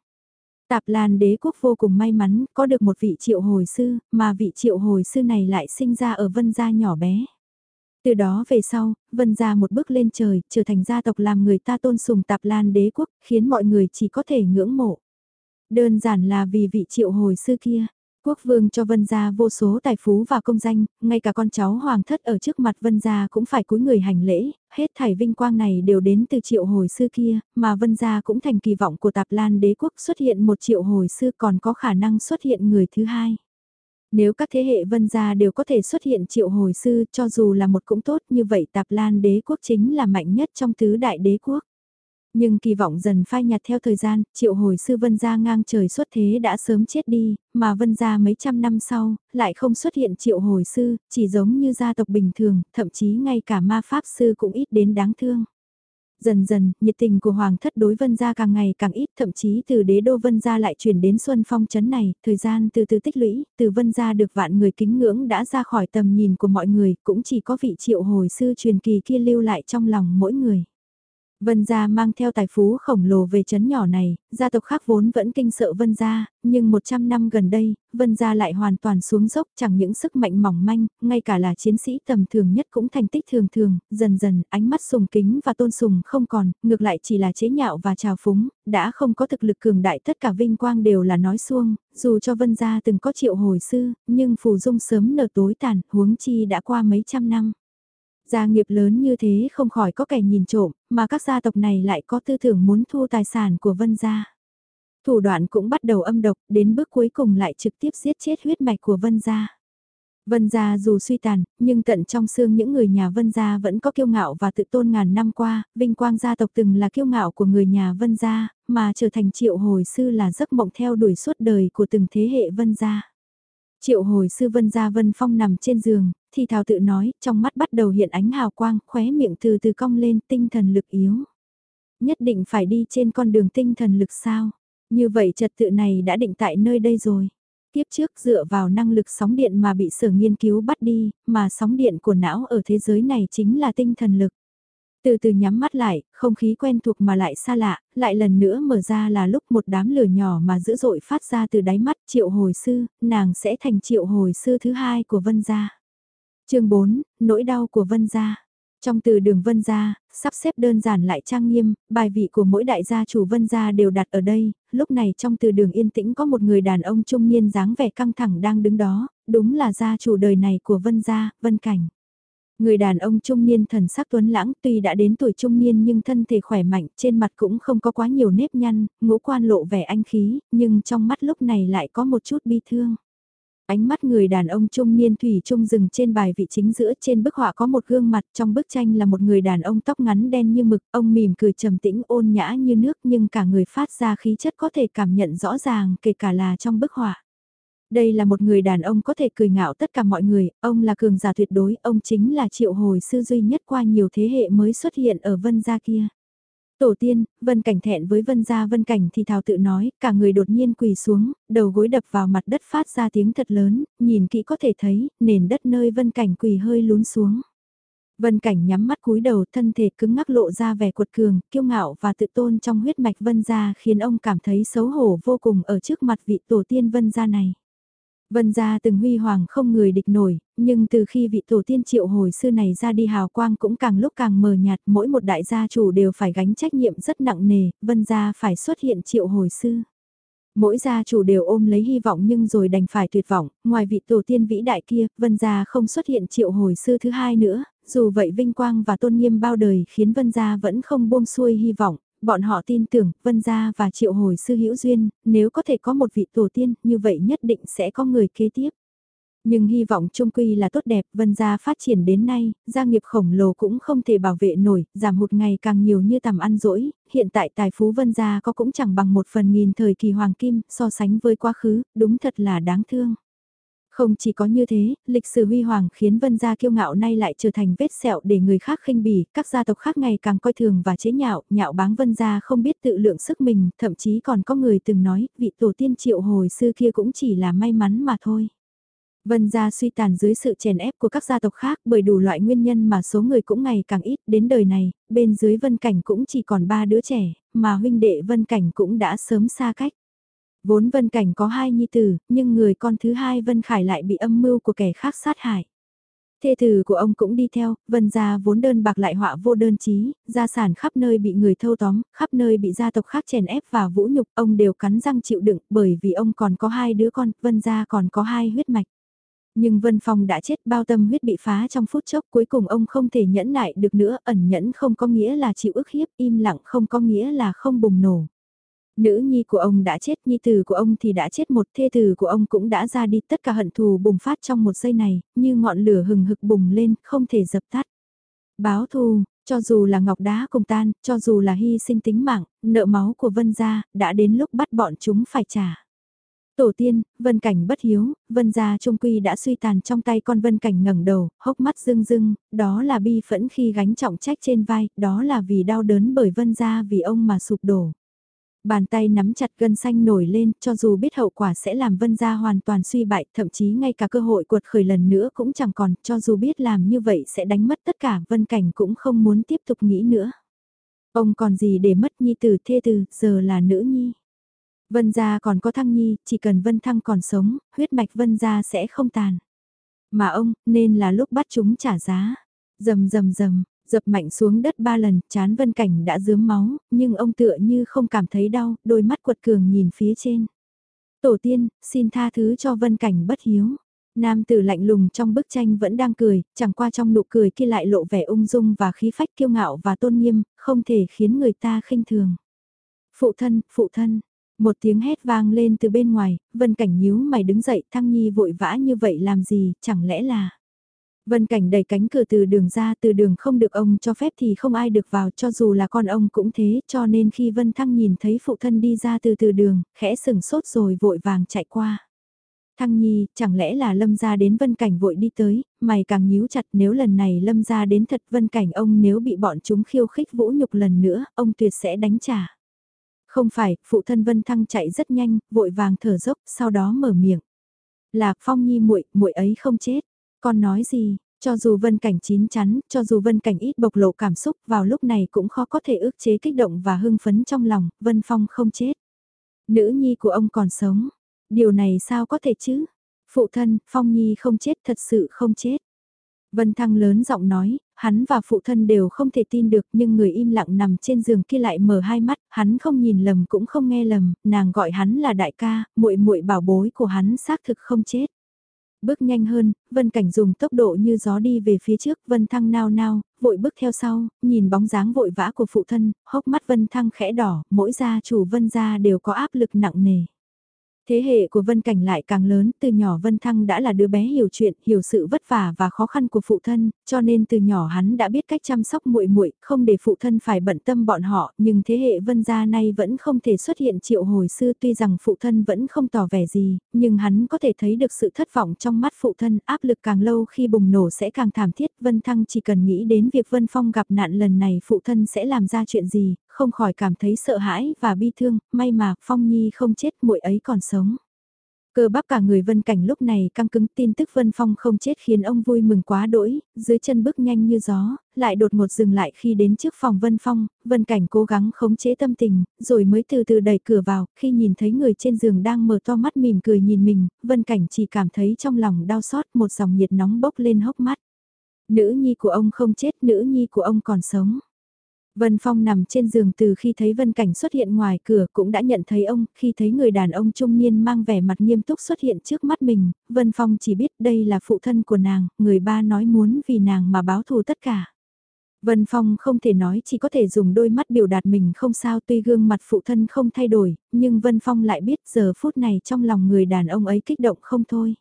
Tạp Lan đế quốc vô cùng may mắn có được một vị triệu hồi sư, mà vị triệu hồi sư này lại sinh ra ở vân gia nhỏ bé. Từ đó về sau, vân gia một bước lên trời, trở thành gia tộc làm người ta tôn sùng Tạp Lan đế quốc, khiến mọi người chỉ có thể ngưỡng mộ. Đơn giản là vì vị triệu hồi sư kia, Quốc vương cho Vân Gia vô số tài phú và công danh, ngay cả con cháu hoàng thất ở trước mặt Vân Gia cũng phải cúi người hành lễ, hết thảy vinh quang này đều đến từ triệu hồi sư kia, mà Vân Gia cũng thành kỳ vọng của Tạp Lan đế quốc xuất hiện một triệu hồi sư còn có khả năng xuất hiện người thứ hai. Nếu các thế hệ Vân Gia đều có thể xuất hiện triệu hồi sư cho dù là một cũng tốt như vậy Tạp Lan đế quốc chính là mạnh nhất trong tứ đại đế quốc. Nhưng kỳ vọng dần phai nhạt theo thời gian, triệu hồi sư vân gia ngang trời xuất thế đã sớm chết đi, mà vân gia mấy trăm năm sau, lại không xuất hiện triệu hồi sư, chỉ giống như gia tộc bình thường, thậm chí ngay cả ma pháp sư cũng ít đến đáng thương. Dần dần, nhiệt tình của Hoàng thất đối vân gia càng ngày càng ít, thậm chí từ đế đô vân gia lại chuyển đến xuân phong chấn này, thời gian từ từ tích lũy, từ vân gia được vạn người kính ngưỡng đã ra khỏi tầm nhìn của mọi người, cũng chỉ có vị triệu hồi sư truyền kỳ kia lưu lại trong lòng mỗi người. Vân gia mang theo tài phú khổng lồ về chấn nhỏ này, gia tộc khác vốn vẫn kinh sợ Vân gia, nhưng 100 năm gần đây, Vân gia lại hoàn toàn xuống dốc chẳng những sức mạnh mỏng manh, ngay cả là chiến sĩ tầm thường nhất cũng thành tích thường thường, dần dần ánh mắt sùng kính và tôn sùng không còn, ngược lại chỉ là chế nhạo và trào phúng, đã không có thực lực cường đại tất cả vinh quang đều là nói xuông, dù cho Vân gia từng có triệu hồi sư, nhưng phù dung sớm nở tối tàn, huống chi đã qua mấy trăm năm. Gia nghiệp lớn như thế không khỏi có kẻ nhìn trộm, mà các gia tộc này lại có tư tưởng muốn thu tài sản của Vân gia. Thủ đoạn cũng bắt đầu âm độc, đến bước cuối cùng lại trực tiếp giết chết huyết mạch của Vân gia. Vân gia dù suy tàn, nhưng tận trong xương những người nhà Vân gia vẫn có kiêu ngạo và tự tôn ngàn năm qua, vinh quang gia tộc từng là kiêu ngạo của người nhà Vân gia, mà trở thành triệu hồi sư là giấc mộng theo đuổi suốt đời của từng thế hệ Vân gia. Triệu hồi sư Vân gia Vân Phong nằm trên giường, thì thào tự nói, trong mắt bắt đầu hiện ánh hào quang, khóe miệng từ từ cong lên tinh thần lực yếu. Nhất định phải đi trên con đường tinh thần lực sao? Như vậy trật tự này đã định tại nơi đây rồi. Tiếp trước dựa vào năng lực sóng điện mà bị sở nghiên cứu bắt đi, mà sóng điện của não ở thế giới này chính là tinh thần lực. Từ từ nhắm mắt lại, không khí quen thuộc mà lại xa lạ, lại lần nữa mở ra là lúc một đám lửa nhỏ mà dữ dội phát ra từ đáy mắt triệu hồi sư, nàng sẽ thành triệu hồi sư thứ hai của Vân Gia chương 4, nỗi đau của Vân Gia. Trong từ đường Vân Gia, sắp xếp đơn giản lại trang nghiêm, bài vị của mỗi đại gia chủ Vân Gia đều đặt ở đây, lúc này trong từ đường yên tĩnh có một người đàn ông trung niên dáng vẻ căng thẳng đang đứng đó, đúng là gia chủ đời này của Vân Gia, Vân Cảnh. Người đàn ông trung niên thần sắc tuấn lãng tuy đã đến tuổi trung niên nhưng thân thể khỏe mạnh, trên mặt cũng không có quá nhiều nếp nhăn, ngũ quan lộ vẻ anh khí, nhưng trong mắt lúc này lại có một chút bi thương. Ánh mắt người đàn ông trung niên thủy trung dừng trên bài vị chính giữa trên bức họa có một gương mặt trong bức tranh là một người đàn ông tóc ngắn đen như mực, ông mỉm cười trầm tĩnh ôn nhã như nước nhưng cả người phát ra khí chất có thể cảm nhận rõ ràng kể cả là trong bức họa. Đây là một người đàn ông có thể cười ngạo tất cả mọi người, ông là cường giả tuyệt đối, ông chính là triệu hồi sư duy nhất qua nhiều thế hệ mới xuất hiện ở vân gia kia. Tổ tiên, Vân Cảnh thẹn với Vân Gia Vân Cảnh thì thào tự nói, cả người đột nhiên quỳ xuống, đầu gối đập vào mặt đất phát ra tiếng thật lớn, nhìn kỹ có thể thấy, nền đất nơi Vân Cảnh quỳ hơi lún xuống. Vân Cảnh nhắm mắt cúi đầu thân thể cứng ngắc lộ ra vẻ cuột cường, kiêu ngạo và tự tôn trong huyết mạch Vân Gia khiến ông cảm thấy xấu hổ vô cùng ở trước mặt vị tổ tiên Vân Gia này. Vân gia từng huy hoàng không người địch nổi, nhưng từ khi vị tổ tiên triệu hồi sư này ra đi hào quang cũng càng lúc càng mờ nhạt, mỗi một đại gia chủ đều phải gánh trách nhiệm rất nặng nề, vân gia phải xuất hiện triệu hồi sư. Mỗi gia chủ đều ôm lấy hy vọng nhưng rồi đành phải tuyệt vọng, ngoài vị tổ tiên vĩ đại kia, vân gia không xuất hiện triệu hồi sư thứ hai nữa, dù vậy vinh quang và tôn nghiêm bao đời khiến vân gia vẫn không buông xuôi hy vọng, bọn họ tin tưởng, Vân Gia và Triệu Hồi Sư Hữu Duyên, nếu có thể có một vị tổ tiên, như vậy nhất định sẽ có người kế tiếp. Nhưng hy vọng trung quy là tốt đẹp, Vân Gia phát triển đến nay, gia nghiệp khổng lồ cũng không thể bảo vệ nổi, giảm hụt ngày càng nhiều như tầm ăn rỗi, hiện tại tài phú Vân Gia có cũng chẳng bằng một phần nghìn thời kỳ hoàng kim, so sánh với quá khứ, đúng thật là đáng thương. Không chỉ có như thế, lịch sử huy hoàng khiến vân gia kiêu ngạo nay lại trở thành vết sẹo để người khác khinh bỉ, các gia tộc khác ngày càng coi thường và chế nhạo, nhạo báng vân gia không biết tự lượng sức mình, thậm chí còn có người từng nói, vị tổ tiên triệu hồi xưa kia cũng chỉ là may mắn mà thôi. Vân gia suy tàn dưới sự chèn ép của các gia tộc khác bởi đủ loại nguyên nhân mà số người cũng ngày càng ít đến đời này, bên dưới vân cảnh cũng chỉ còn ba đứa trẻ, mà huynh đệ vân cảnh cũng đã sớm xa cách. Vốn Vân Cảnh có hai nhi tử, nhưng người con thứ hai Vân Khải lại bị âm mưu của kẻ khác sát hại. Thê tử của ông cũng đi theo, Vân gia vốn đơn bạc lại họa vô đơn chí, gia sản khắp nơi bị người thâu tóm, khắp nơi bị gia tộc khác chèn ép và vũ nhục, ông đều cắn răng chịu đựng bởi vì ông còn có hai đứa con, Vân gia còn có hai huyết mạch. Nhưng Vân Phong đã chết bao tâm huyết bị phá trong phút chốc cuối cùng ông không thể nhẫn nại được nữa, ẩn nhẫn không có nghĩa là chịu ức hiếp, im lặng không có nghĩa là không bùng nổ. Nữ nhi của ông đã chết, nhi tử của ông thì đã chết một thê tử của ông cũng đã ra đi tất cả hận thù bùng phát trong một giây này, như ngọn lửa hừng hực bùng lên, không thể dập tắt. Báo thù, cho dù là ngọc đá cùng tan, cho dù là hy sinh tính mạng, nợ máu của Vân gia, đã đến lúc bắt bọn chúng phải trả. Tổ tiên, Vân Cảnh bất hiếu, Vân gia trung quy đã suy tàn trong tay con Vân Cảnh ngẩng đầu, hốc mắt rưng rưng, đó là bi phẫn khi gánh trọng trách trên vai, đó là vì đau đớn bởi Vân gia vì ông mà sụp đổ bàn tay nắm chặt gân xanh nổi lên, cho dù biết hậu quả sẽ làm vân gia hoàn toàn suy bại, thậm chí ngay cả cơ hội cuột khởi lần nữa cũng chẳng còn, cho dù biết làm như vậy sẽ đánh mất tất cả, vân cảnh cũng không muốn tiếp tục nghĩ nữa. Ông còn gì để mất nhi tử thê tử, giờ là nữ nhi. Vân gia còn có thăng nhi, chỉ cần vân thăng còn sống, huyết mạch vân gia sẽ không tàn. Mà ông, nên là lúc bắt chúng trả giá. Dầm dầm dầm, dập mạnh xuống đất ba lần, chán vân cảnh đã dướm máu, nhưng ông tựa như không cảm thấy đau, đôi mắt quật cường nhìn phía trên. Tổ tiên, xin tha thứ cho vân cảnh bất hiếu. Nam tử lạnh lùng trong bức tranh vẫn đang cười, chẳng qua trong nụ cười kia lại lộ vẻ ung dung và khí phách kiêu ngạo và tôn nghiêm, không thể khiến người ta khinh thường. Phụ thân, phụ thân, một tiếng hét vang lên từ bên ngoài, Vân Cảnh nhíu mày đứng dậy, Thăng Nhi vội vã như vậy làm gì, chẳng lẽ là... Vân Cảnh đẩy cánh cửa từ đường ra từ đường không được ông cho phép thì không ai được vào cho dù là con ông cũng thế cho nên khi Vân Thăng nhìn thấy phụ thân đi ra từ từ đường, khẽ sừng sốt rồi vội vàng chạy qua. Thăng Nhi, chẳng lẽ là Lâm gia đến Vân Cảnh vội đi tới, mày càng nhíu chặt nếu lần này Lâm gia đến thật Vân Cảnh ông nếu bị bọn chúng khiêu khích vũ nhục lần nữa, ông tuyệt sẽ đánh trả. Không phải, phụ thân Vân Thăng chạy rất nhanh, vội vàng thở dốc, sau đó mở miệng. Là Phong Nhi muội, muội ấy không chết. Con nói gì? Cho dù Vân Cảnh chín chắn, cho dù Vân Cảnh ít bộc lộ cảm xúc, vào lúc này cũng khó có thể ước chế kích động và hưng phấn trong lòng, Vân Phong không chết. Nữ nhi của ông còn sống. Điều này sao có thể chứ? Phụ thân, Phong Nhi không chết thật sự không chết. Vân Thăng lớn giọng nói, hắn và phụ thân đều không thể tin được nhưng người im lặng nằm trên giường kia lại mở hai mắt, hắn không nhìn lầm cũng không nghe lầm, nàng gọi hắn là đại ca, muội muội bảo bối của hắn xác thực không chết. Bước nhanh hơn, Vân Cảnh dùng tốc độ như gió đi về phía trước, Vân Thăng nao nao, vội bước theo sau, nhìn bóng dáng vội vã của phụ thân, hốc mắt Vân Thăng khẽ đỏ, mỗi gia chủ Vân gia đều có áp lực nặng nề. Thế hệ của Vân Cảnh lại càng lớn, từ nhỏ Vân Thăng đã là đứa bé hiểu chuyện, hiểu sự vất vả và khó khăn của phụ thân, cho nên từ nhỏ hắn đã biết cách chăm sóc muội muội, không để phụ thân phải bận tâm bọn họ, nhưng thế hệ Vân gia nay vẫn không thể xuất hiện triệu hồi sư tuy rằng phụ thân vẫn không tỏ vẻ gì, nhưng hắn có thể thấy được sự thất vọng trong mắt phụ thân, áp lực càng lâu khi bùng nổ sẽ càng thảm thiết, Vân Thăng chỉ cần nghĩ đến việc Vân Phong gặp nạn lần này phụ thân sẽ làm ra chuyện gì, không khỏi cảm thấy sợ hãi và bi thương, may mà Phong Nhi không chết muội ấy còn sống. Cơ bắp cả người Vân Cảnh lúc này căng cứng tin tức Vân Phong không chết khiến ông vui mừng quá đỗi, dưới chân bước nhanh như gió, lại đột ngột dừng lại khi đến trước phòng Vân Phong, Vân Cảnh cố gắng khống chế tâm tình, rồi mới từ từ đẩy cửa vào, khi nhìn thấy người trên giường đang mở to mắt mỉm cười nhìn mình, Vân Cảnh chỉ cảm thấy trong lòng đau xót một dòng nhiệt nóng bốc lên hốc mắt. Nữ nhi của ông không chết, nữ nhi của ông còn sống. Vân Phong nằm trên giường từ khi thấy Vân Cảnh xuất hiện ngoài cửa cũng đã nhận thấy ông, khi thấy người đàn ông trung niên mang vẻ mặt nghiêm túc xuất hiện trước mắt mình, Vân Phong chỉ biết đây là phụ thân của nàng, người ba nói muốn vì nàng mà báo thù tất cả. Vân Phong không thể nói chỉ có thể dùng đôi mắt biểu đạt mình không sao tuy gương mặt phụ thân không thay đổi, nhưng Vân Phong lại biết giờ phút này trong lòng người đàn ông ấy kích động không thôi.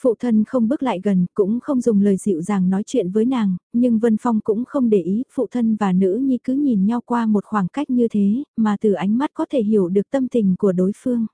Phụ thân không bước lại gần, cũng không dùng lời dịu dàng nói chuyện với nàng, nhưng Vân Phong cũng không để ý, phụ thân và nữ nhi cứ nhìn nhau qua một khoảng cách như thế, mà từ ánh mắt có thể hiểu được tâm tình của đối phương.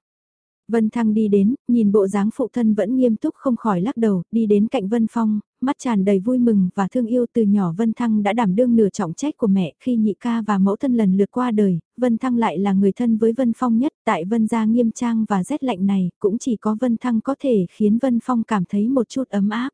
Vân Thăng đi đến, nhìn bộ dáng phụ thân vẫn nghiêm túc không khỏi lắc đầu, đi đến cạnh Vân Phong, mắt tràn đầy vui mừng và thương yêu từ nhỏ Vân Thăng đã đảm đương nửa trọng trách của mẹ khi nhị ca và mẫu thân lần lượt qua đời, Vân Thăng lại là người thân với Vân Phong nhất tại Vân gia nghiêm trang và rét lạnh này, cũng chỉ có Vân Thăng có thể khiến Vân Phong cảm thấy một chút ấm áp.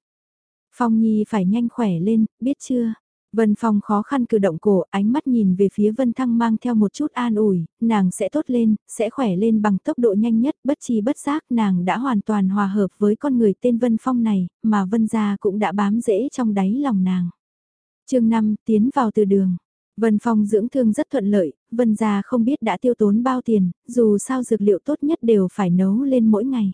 Phong Nhi phải nhanh khỏe lên, biết chưa? Vân Phong khó khăn cử động cổ, ánh mắt nhìn về phía Vân Thăng mang theo một chút an ủi, nàng sẽ tốt lên, sẽ khỏe lên bằng tốc độ nhanh nhất, bất chi bất giác nàng đã hoàn toàn hòa hợp với con người tên Vân Phong này, mà Vân gia cũng đã bám rễ trong đáy lòng nàng. chương 5, tiến vào từ đường. Vân Phong dưỡng thương rất thuận lợi, Vân gia không biết đã tiêu tốn bao tiền, dù sao dược liệu tốt nhất đều phải nấu lên mỗi ngày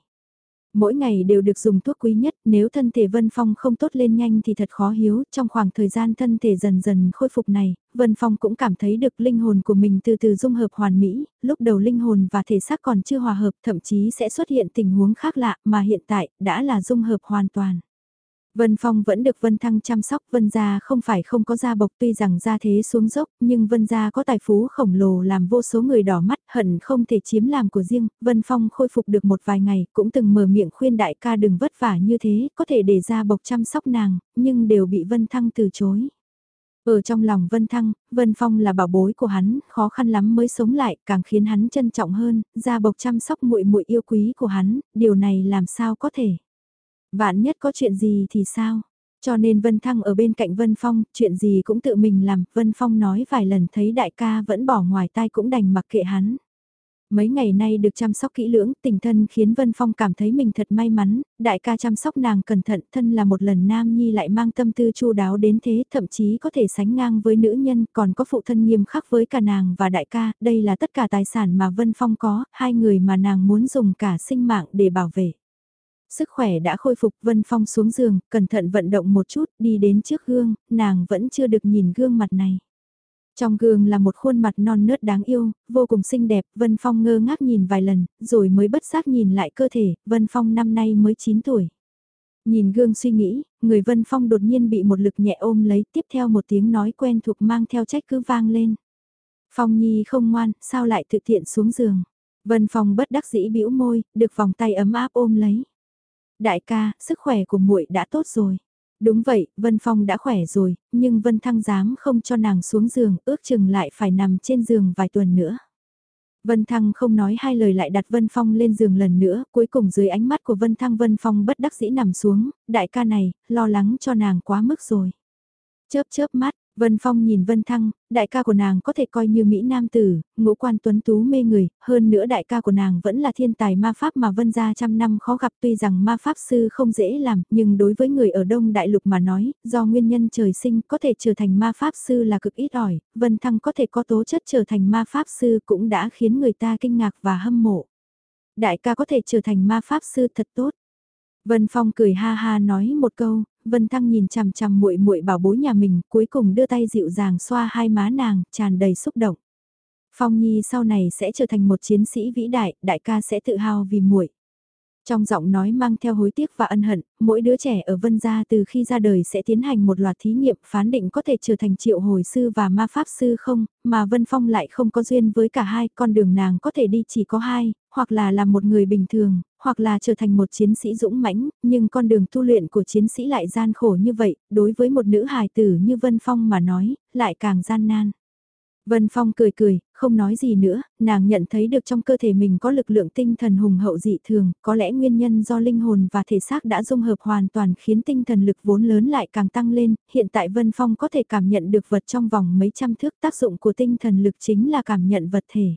mỗi ngày đều được dùng thuốc quý nhất, nếu thân thể Vân Phong không tốt lên nhanh thì thật khó hiếu, trong khoảng thời gian thân thể dần dần khôi phục này, Vân Phong cũng cảm thấy được linh hồn của mình từ từ dung hợp hoàn mỹ, lúc đầu linh hồn và thể xác còn chưa hòa hợp, thậm chí sẽ xuất hiện tình huống khác lạ mà hiện tại đã là dung hợp hoàn toàn. Vân Phong vẫn được Vân Thăng chăm sóc, Vân Gia không phải không có gia bộc tuy rằng gia thế xuống dốc, nhưng Vân Gia có tài phú khổng lồ làm vô số người đỏ mắt, hận không thể chiếm làm của riêng, Vân Phong khôi phục được một vài ngày, cũng từng mở miệng khuyên đại ca đừng vất vả như thế, có thể để gia bộc chăm sóc nàng, nhưng đều bị Vân Thăng từ chối. Ở trong lòng Vân Thăng, Vân Phong là bảo bối của hắn, khó khăn lắm mới sống lại, càng khiến hắn trân trọng hơn, gia bộc chăm sóc muội muội yêu quý của hắn, điều này làm sao có thể. Vạn nhất có chuyện gì thì sao? Cho nên Vân Thăng ở bên cạnh Vân Phong, chuyện gì cũng tự mình làm, Vân Phong nói vài lần thấy đại ca vẫn bỏ ngoài tai cũng đành mặc kệ hắn. Mấy ngày nay được chăm sóc kỹ lưỡng, tình thân khiến Vân Phong cảm thấy mình thật may mắn, đại ca chăm sóc nàng cẩn thận, thân là một lần nam nhi lại mang tâm tư chu đáo đến thế, thậm chí có thể sánh ngang với nữ nhân, còn có phụ thân nghiêm khắc với cả nàng và đại ca, đây là tất cả tài sản mà Vân Phong có, hai người mà nàng muốn dùng cả sinh mạng để bảo vệ. Sức khỏe đã khôi phục Vân Phong xuống giường, cẩn thận vận động một chút, đi đến trước gương, nàng vẫn chưa được nhìn gương mặt này. Trong gương là một khuôn mặt non nớt đáng yêu, vô cùng xinh đẹp, Vân Phong ngơ ngác nhìn vài lần, rồi mới bất giác nhìn lại cơ thể, Vân Phong năm nay mới 9 tuổi. Nhìn gương suy nghĩ, người Vân Phong đột nhiên bị một lực nhẹ ôm lấy, tiếp theo một tiếng nói quen thuộc mang theo trách cứ vang lên. Phong Nhi không ngoan, sao lại tự tiện xuống giường. Vân Phong bất đắc dĩ bĩu môi, được vòng tay ấm áp ôm lấy. Đại ca, sức khỏe của muội đã tốt rồi. Đúng vậy, Vân Phong đã khỏe rồi, nhưng Vân Thăng dám không cho nàng xuống giường, ước chừng lại phải nằm trên giường vài tuần nữa. Vân Thăng không nói hai lời lại đặt Vân Phong lên giường lần nữa, cuối cùng dưới ánh mắt của Vân Thăng Vân Phong bất đắc dĩ nằm xuống, đại ca này, lo lắng cho nàng quá mức rồi. Chớp chớp mắt, Vân Phong nhìn Vân Thăng, đại ca của nàng có thể coi như Mỹ Nam tử, ngũ quan tuấn tú mê người, hơn nữa đại ca của nàng vẫn là thiên tài ma pháp mà Vân gia trăm năm khó gặp tuy rằng ma pháp sư không dễ làm, nhưng đối với người ở Đông Đại Lục mà nói, do nguyên nhân trời sinh có thể trở thành ma pháp sư là cực ít ỏi, Vân Thăng có thể có tố chất trở thành ma pháp sư cũng đã khiến người ta kinh ngạc và hâm mộ. Đại ca có thể trở thành ma pháp sư thật tốt. Vân Phong cười ha ha nói một câu, Vân Thăng nhìn chằm chằm muội muội bảo bối nhà mình, cuối cùng đưa tay dịu dàng xoa hai má nàng, tràn đầy xúc động. Phong Nhi sau này sẽ trở thành một chiến sĩ vĩ đại, đại ca sẽ tự hào vì muội. Trong giọng nói mang theo hối tiếc và ân hận, mỗi đứa trẻ ở Vân Gia từ khi ra đời sẽ tiến hành một loạt thí nghiệm phán định có thể trở thành triệu hồi sư và ma pháp sư không, mà Vân Phong lại không có duyên với cả hai, con đường nàng có thể đi chỉ có hai, hoặc là làm một người bình thường, hoặc là trở thành một chiến sĩ dũng mãnh, nhưng con đường tu luyện của chiến sĩ lại gian khổ như vậy, đối với một nữ hài tử như Vân Phong mà nói, lại càng gian nan. Vân Phong cười cười, không nói gì nữa, nàng nhận thấy được trong cơ thể mình có lực lượng tinh thần hùng hậu dị thường, có lẽ nguyên nhân do linh hồn và thể xác đã dung hợp hoàn toàn khiến tinh thần lực vốn lớn lại càng tăng lên, hiện tại Vân Phong có thể cảm nhận được vật trong vòng mấy trăm thước tác dụng của tinh thần lực chính là cảm nhận vật thể.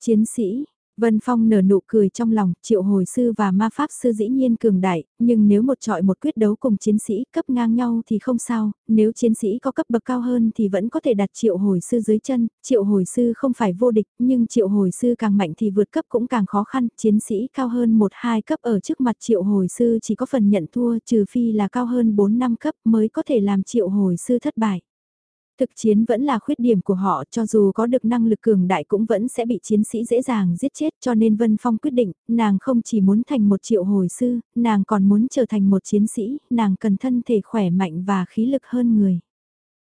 Chiến sĩ, Vân Phong nở nụ cười trong lòng, triệu hồi sư và ma pháp sư dĩ nhiên cường đại, nhưng nếu một trọi một quyết đấu cùng chiến sĩ cấp ngang nhau thì không sao, nếu chiến sĩ có cấp bậc cao hơn thì vẫn có thể đặt triệu hồi sư dưới chân, triệu hồi sư không phải vô địch, nhưng triệu hồi sư càng mạnh thì vượt cấp cũng càng khó khăn, chiến sĩ cao hơn 1-2 cấp ở trước mặt triệu hồi sư chỉ có phần nhận thua trừ phi là cao hơn 4-5 cấp mới có thể làm triệu hồi sư thất bại. Thực chiến vẫn là khuyết điểm của họ cho dù có được năng lực cường đại cũng vẫn sẽ bị chiến sĩ dễ dàng giết chết cho nên Vân Phong quyết định, nàng không chỉ muốn thành một triệu hồi sư, nàng còn muốn trở thành một chiến sĩ, nàng cần thân thể khỏe mạnh và khí lực hơn người.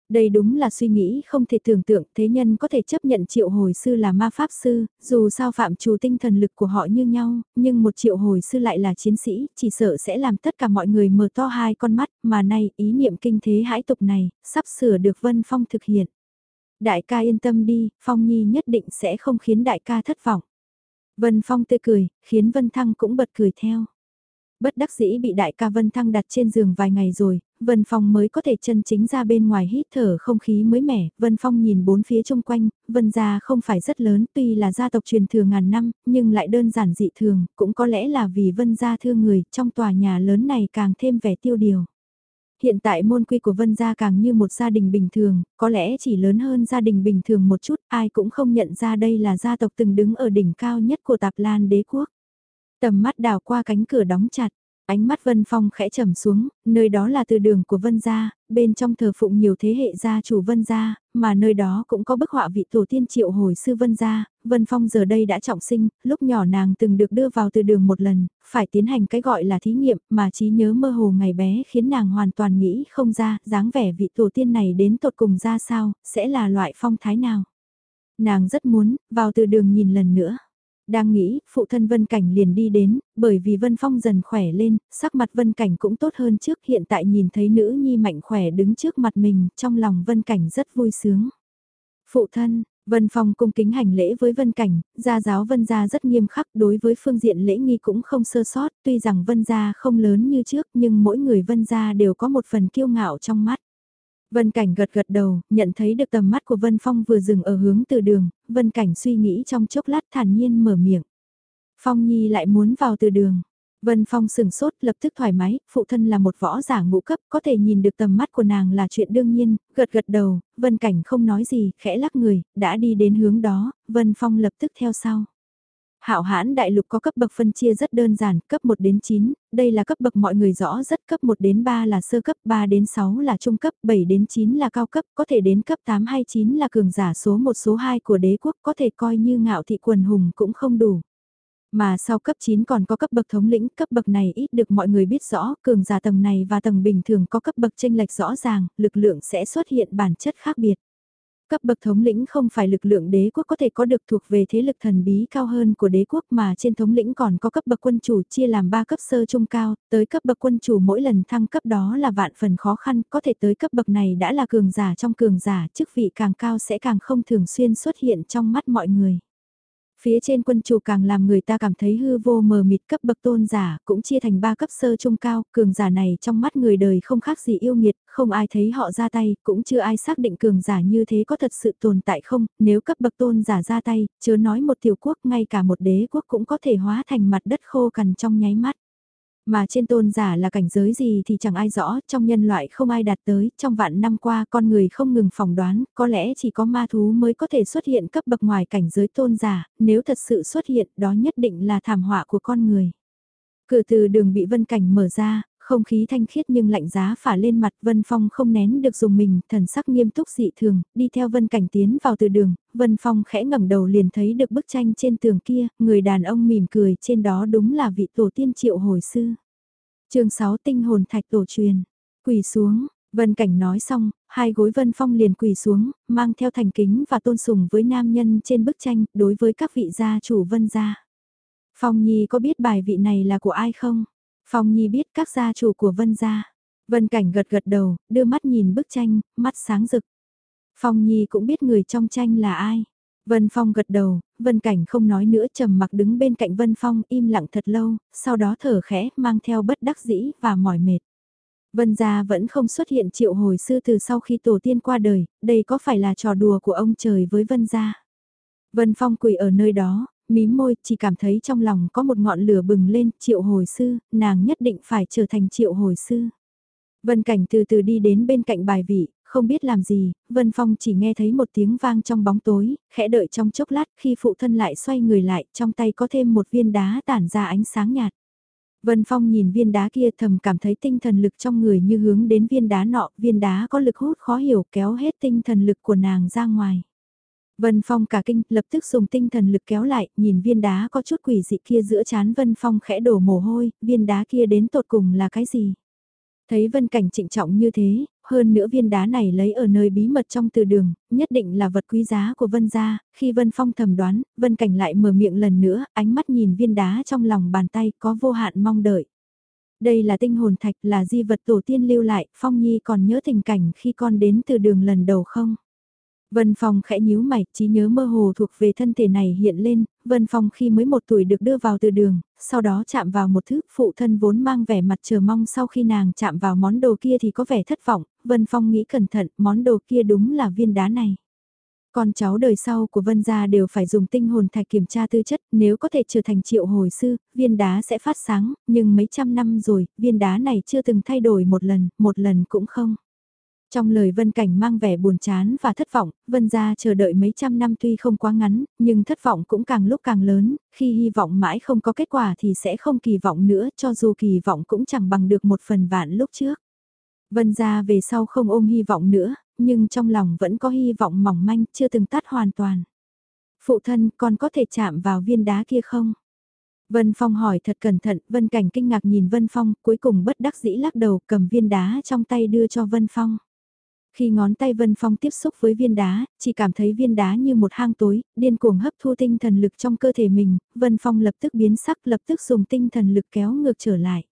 Đây đúng là suy nghĩ không thể tưởng tượng thế nhân có thể chấp nhận triệu hồi sư là ma pháp sư, dù sao phạm trù tinh thần lực của họ như nhau, nhưng một triệu hồi sư lại là chiến sĩ, chỉ sợ sẽ làm tất cả mọi người mở to hai con mắt, mà nay ý niệm kinh thế hãi tục này, sắp sửa được Vân Phong thực hiện. Đại ca yên tâm đi, Phong Nhi nhất định sẽ không khiến đại ca thất vọng. Vân Phong tươi cười, khiến Vân Thăng cũng bật cười theo. Bất đắc dĩ bị đại ca Vân Thăng đặt trên giường vài ngày rồi, Vân Phong mới có thể chân chính ra bên ngoài hít thở không khí mới mẻ, Vân Phong nhìn bốn phía chung quanh, Vân gia không phải rất lớn tuy là gia tộc truyền thừa ngàn năm, nhưng lại đơn giản dị thường, cũng có lẽ là vì Vân gia thương người, trong tòa nhà lớn này càng thêm vẻ tiêu điều. Hiện tại môn quy của Vân gia càng như một gia đình bình thường, có lẽ chỉ lớn hơn gia đình bình thường một chút, ai cũng không nhận ra đây là gia tộc từng đứng ở đỉnh cao nhất của tạp lan đế quốc. Tầm mắt đào qua cánh cửa đóng chặt, ánh mắt Vân Phong khẽ trầm xuống, nơi đó là từ đường của Vân Gia, bên trong thờ phụng nhiều thế hệ gia chủ Vân Gia, mà nơi đó cũng có bức họa vị tổ tiên triệu hồi sư Vân Gia, Vân Phong giờ đây đã trọng sinh, lúc nhỏ nàng từng được đưa vào từ đường một lần, phải tiến hành cái gọi là thí nghiệm mà trí nhớ mơ hồ ngày bé khiến nàng hoàn toàn nghĩ không ra, dáng vẻ vị tổ tiên này đến tột cùng ra sao, sẽ là loại phong thái nào. Nàng rất muốn, vào từ đường nhìn lần nữa. Đang nghĩ, phụ thân Vân Cảnh liền đi đến, bởi vì Vân Phong dần khỏe lên, sắc mặt Vân Cảnh cũng tốt hơn trước hiện tại nhìn thấy nữ nhi mạnh khỏe đứng trước mặt mình, trong lòng Vân Cảnh rất vui sướng. Phụ thân, Vân Phong cung kính hành lễ với Vân Cảnh, gia giáo Vân gia rất nghiêm khắc đối với phương diện lễ nghi cũng không sơ sót, tuy rằng Vân gia không lớn như trước nhưng mỗi người Vân gia đều có một phần kiêu ngạo trong mắt. Vân Cảnh gật gật đầu, nhận thấy được tầm mắt của Vân Phong vừa dừng ở hướng từ đường, Vân Cảnh suy nghĩ trong chốc lát thản nhiên mở miệng. Phong Nhi lại muốn vào từ đường. Vân Phong sừng sốt lập tức thoải mái, phụ thân là một võ giả ngũ cấp, có thể nhìn được tầm mắt của nàng là chuyện đương nhiên, gật gật đầu, Vân Cảnh không nói gì, khẽ lắc người, đã đi đến hướng đó, Vân Phong lập tức theo sau. Hạo hãn đại lục có cấp bậc phân chia rất đơn giản, cấp 1 đến 9, đây là cấp bậc mọi người rõ rất cấp 1 đến 3 là sơ cấp, 3 đến 6 là trung cấp, 7 đến 9 là cao cấp, có thể đến cấp 8 hay 9 là cường giả số 1 số 2 của đế quốc, có thể coi như ngạo thị quần hùng cũng không đủ. Mà sau cấp 9 còn có cấp bậc thống lĩnh, cấp bậc này ít được mọi người biết rõ, cường giả tầng này và tầng bình thường có cấp bậc chênh lệch rõ ràng, lực lượng sẽ xuất hiện bản chất khác biệt. Cấp bậc thống lĩnh không phải lực lượng đế quốc có thể có được thuộc về thế lực thần bí cao hơn của đế quốc mà trên thống lĩnh còn có cấp bậc quân chủ chia làm 3 cấp sơ trung cao, tới cấp bậc quân chủ mỗi lần thăng cấp đó là vạn phần khó khăn, có thể tới cấp bậc này đã là cường giả trong cường giả, chức vị càng cao sẽ càng không thường xuyên xuất hiện trong mắt mọi người. Phía trên quân chủ càng làm người ta cảm thấy hư vô mờ mịt cấp bậc tôn giả, cũng chia thành ba cấp sơ trung cao, cường giả này trong mắt người đời không khác gì yêu nghiệt, không ai thấy họ ra tay, cũng chưa ai xác định cường giả như thế có thật sự tồn tại không, nếu cấp bậc tôn giả ra tay, chớ nói một tiểu quốc ngay cả một đế quốc cũng có thể hóa thành mặt đất khô cằn trong nháy mắt. Mà trên tôn giả là cảnh giới gì thì chẳng ai rõ, trong nhân loại không ai đạt tới, trong vạn năm qua con người không ngừng phỏng đoán, có lẽ chỉ có ma thú mới có thể xuất hiện cấp bậc ngoài cảnh giới tôn giả, nếu thật sự xuất hiện đó nhất định là thảm họa của con người. Cửa từ đường bị vân cảnh mở ra, không khí thanh khiết nhưng lạnh giá phả lên mặt Vân Phong không nén được dùng mình, thần sắc nghiêm túc dị thường, đi theo Vân Cảnh tiến vào từ đường, Vân Phong khẽ ngẩng đầu liền thấy được bức tranh trên tường kia, người đàn ông mỉm cười trên đó đúng là vị tổ tiên triệu hồi sư. chương 6 tinh hồn thạch tổ truyền, quỳ xuống, Vân Cảnh nói xong, hai gối Vân Phong liền quỳ xuống, mang theo thành kính và tôn sùng với nam nhân trên bức tranh, đối với các vị gia chủ Vân gia. Phong Nhi có biết bài vị này là của ai không? Phong Nhi biết các gia chủ của Vân gia. Vân Cảnh gật gật đầu, đưa mắt nhìn bức tranh, mắt sáng rực. Phong Nhi cũng biết người trong tranh là ai. Vân Phong gật đầu, Vân Cảnh không nói nữa trầm mặc đứng bên cạnh Vân Phong im lặng thật lâu, sau đó thở khẽ mang theo bất đắc dĩ và mỏi mệt. Vân gia vẫn không xuất hiện triệu hồi sư từ sau khi tổ tiên qua đời, đây có phải là trò đùa của ông trời với Vân gia? Vân Phong quỳ ở nơi đó, mím môi, chỉ cảm thấy trong lòng có một ngọn lửa bừng lên, triệu hồi sư, nàng nhất định phải trở thành triệu hồi sư. Vân Cảnh từ từ đi đến bên cạnh bài vị, không biết làm gì, Vân Phong chỉ nghe thấy một tiếng vang trong bóng tối, khẽ đợi trong chốc lát khi phụ thân lại xoay người lại, trong tay có thêm một viên đá tản ra ánh sáng nhạt. Vân Phong nhìn viên đá kia thầm cảm thấy tinh thần lực trong người như hướng đến viên đá nọ, viên đá có lực hút khó hiểu kéo hết tinh thần lực của nàng ra ngoài. Vân Phong cả kinh, lập tức dùng tinh thần lực kéo lại, nhìn viên đá có chút quỷ dị kia giữa chán Vân Phong khẽ đổ mồ hôi, viên đá kia đến tột cùng là cái gì? Thấy Vân Cảnh trịnh trọng như thế, hơn nữa viên đá này lấy ở nơi bí mật trong từ đường, nhất định là vật quý giá của Vân gia, khi Vân Phong thầm đoán, Vân Cảnh lại mở miệng lần nữa, ánh mắt nhìn viên đá trong lòng bàn tay có vô hạn mong đợi. Đây là tinh hồn thạch là di vật tổ tiên lưu lại, Phong Nhi còn nhớ tình cảnh khi con đến từ đường lần đầu không? Vân Phong khẽ nhíu mày, trí nhớ mơ hồ thuộc về thân thể này hiện lên, Vân Phong khi mới một tuổi được đưa vào từ đường, sau đó chạm vào một thứ phụ thân vốn mang vẻ mặt chờ mong sau khi nàng chạm vào món đồ kia thì có vẻ thất vọng, Vân Phong nghĩ cẩn thận, món đồ kia đúng là viên đá này. Con cháu đời sau của Vân gia đều phải dùng tinh hồn thạch kiểm tra tư chất, nếu có thể trở thành triệu hồi sư, viên đá sẽ phát sáng, nhưng mấy trăm năm rồi, viên đá này chưa từng thay đổi một lần, một lần cũng không. Trong lời Vân Cảnh mang vẻ buồn chán và thất vọng, Vân gia chờ đợi mấy trăm năm tuy không quá ngắn, nhưng thất vọng cũng càng lúc càng lớn, khi hy vọng mãi không có kết quả thì sẽ không kỳ vọng nữa cho dù kỳ vọng cũng chẳng bằng được một phần vạn lúc trước. Vân gia về sau không ôm hy vọng nữa, nhưng trong lòng vẫn có hy vọng mỏng manh chưa từng tắt hoàn toàn. Phụ thân còn có thể chạm vào viên đá kia không? Vân Phong hỏi thật cẩn thận, Vân Cảnh kinh ngạc nhìn Vân Phong, cuối cùng bất đắc dĩ lắc đầu cầm viên đá trong tay đưa cho Vân Phong. Khi ngón tay Vân Phong tiếp xúc với viên đá, chỉ cảm thấy viên đá như một hang tối, điên cuồng hấp thu tinh thần lực trong cơ thể mình, Vân Phong lập tức biến sắc lập tức dùng tinh thần lực kéo ngược trở lại.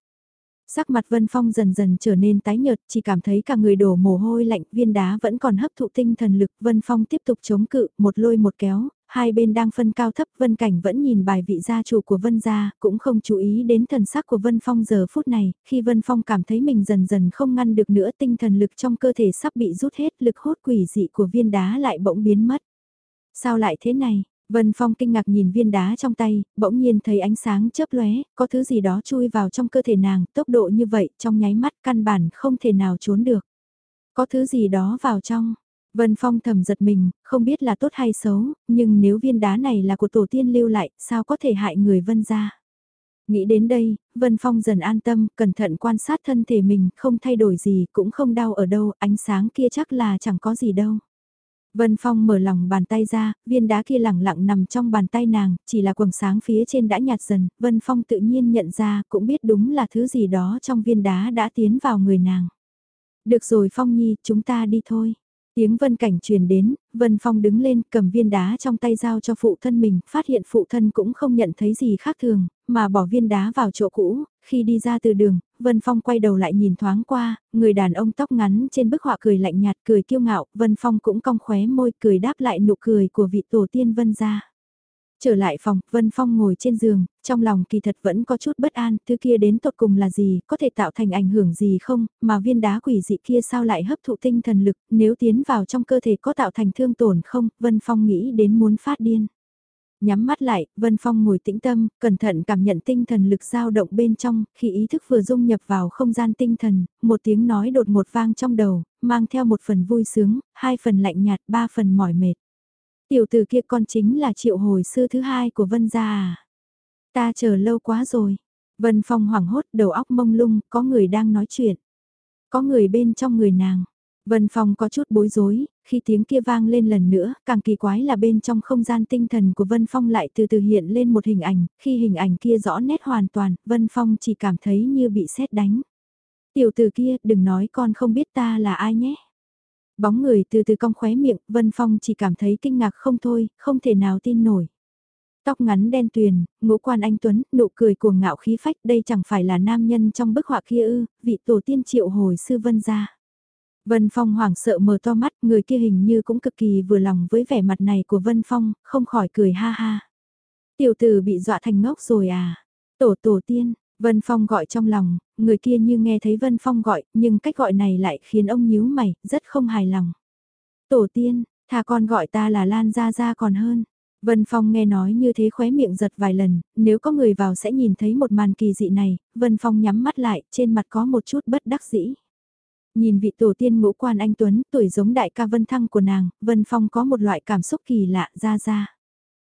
Sắc mặt Vân Phong dần dần trở nên tái nhợt, chỉ cảm thấy cả người đổ mồ hôi lạnh, viên đá vẫn còn hấp thụ tinh thần lực, Vân Phong tiếp tục chống cự, một lôi một kéo, hai bên đang phân cao thấp, Vân Cảnh vẫn nhìn bài vị gia chủ của Vân gia, cũng không chú ý đến thần sắc của Vân Phong giờ phút này, khi Vân Phong cảm thấy mình dần dần không ngăn được nữa, tinh thần lực trong cơ thể sắp bị rút hết, lực hút quỷ dị của viên đá lại bỗng biến mất. Sao lại thế này? Vân Phong kinh ngạc nhìn viên đá trong tay, bỗng nhiên thấy ánh sáng chớp lóe, có thứ gì đó chui vào trong cơ thể nàng, tốc độ như vậy, trong nháy mắt căn bản không thể nào trốn được. Có thứ gì đó vào trong. Vân Phong thầm giật mình, không biết là tốt hay xấu, nhưng nếu viên đá này là của tổ tiên lưu lại, sao có thể hại người Vân ra. Nghĩ đến đây, Vân Phong dần an tâm, cẩn thận quan sát thân thể mình, không thay đổi gì, cũng không đau ở đâu, ánh sáng kia chắc là chẳng có gì đâu. Vân Phong mở lòng bàn tay ra, viên đá kia lẳng lặng nằm trong bàn tay nàng, chỉ là quầng sáng phía trên đã nhạt dần, Vân Phong tự nhiên nhận ra cũng biết đúng là thứ gì đó trong viên đá đã tiến vào người nàng. Được rồi Phong Nhi, chúng ta đi thôi. Tiếng vân cảnh truyền đến, vân phong đứng lên cầm viên đá trong tay giao cho phụ thân mình, phát hiện phụ thân cũng không nhận thấy gì khác thường, mà bỏ viên đá vào chỗ cũ, khi đi ra từ đường, vân phong quay đầu lại nhìn thoáng qua, người đàn ông tóc ngắn trên bức họa cười lạnh nhạt cười kiêu ngạo, vân phong cũng cong khóe môi cười đáp lại nụ cười của vị tổ tiên vân gia. Trở lại phòng, Vân Phong ngồi trên giường, trong lòng kỳ thật vẫn có chút bất an, thứ kia đến tột cùng là gì, có thể tạo thành ảnh hưởng gì không, mà viên đá quỷ dị kia sao lại hấp thụ tinh thần lực, nếu tiến vào trong cơ thể có tạo thành thương tổn không, Vân Phong nghĩ đến muốn phát điên. Nhắm mắt lại, Vân Phong ngồi tĩnh tâm, cẩn thận cảm nhận tinh thần lực dao động bên trong, khi ý thức vừa dung nhập vào không gian tinh thần, một tiếng nói đột một vang trong đầu, mang theo một phần vui sướng, hai phần lạnh nhạt, ba phần mỏi mệt. Tiểu tử kia con chính là triệu hồi sư thứ hai của Vân gia à. Ta chờ lâu quá rồi. Vân Phong hoảng hốt đầu óc mông lung, có người đang nói chuyện. Có người bên trong người nàng. Vân Phong có chút bối rối, khi tiếng kia vang lên lần nữa, càng kỳ quái là bên trong không gian tinh thần của Vân Phong lại từ từ hiện lên một hình ảnh, khi hình ảnh kia rõ nét hoàn toàn, Vân Phong chỉ cảm thấy như bị sét đánh. Tiểu tử kia, đừng nói con không biết ta là ai nhé. Bóng người từ từ cong khóe miệng, Vân Phong chỉ cảm thấy kinh ngạc không thôi, không thể nào tin nổi. Tóc ngắn đen tuyền, ngũ quan anh Tuấn, nụ cười cuồng ngạo khí phách, đây chẳng phải là nam nhân trong bức họa kia ư, vị tổ tiên triệu hồi sư Vân ra, Vân Phong hoảng sợ mở to mắt, người kia hình như cũng cực kỳ vừa lòng với vẻ mặt này của Vân Phong, không khỏi cười ha ha. Tiểu tử bị dọa thành ngốc rồi à? Tổ tổ tiên, Vân Phong gọi trong lòng, người kia như nghe thấy Vân Phong gọi, nhưng cách gọi này lại khiến ông nhíu mày, rất không hài lòng. Tổ tiên, thà con gọi ta là Lan Gia Gia còn hơn. Vân Phong nghe nói như thế khóe miệng giật vài lần, nếu có người vào sẽ nhìn thấy một màn kỳ dị này, Vân Phong nhắm mắt lại, trên mặt có một chút bất đắc dĩ. Nhìn vị tổ tiên ngũ quan anh Tuấn, tuổi giống đại ca Vân Thăng của nàng, Vân Phong có một loại cảm xúc kỳ lạ ra ra.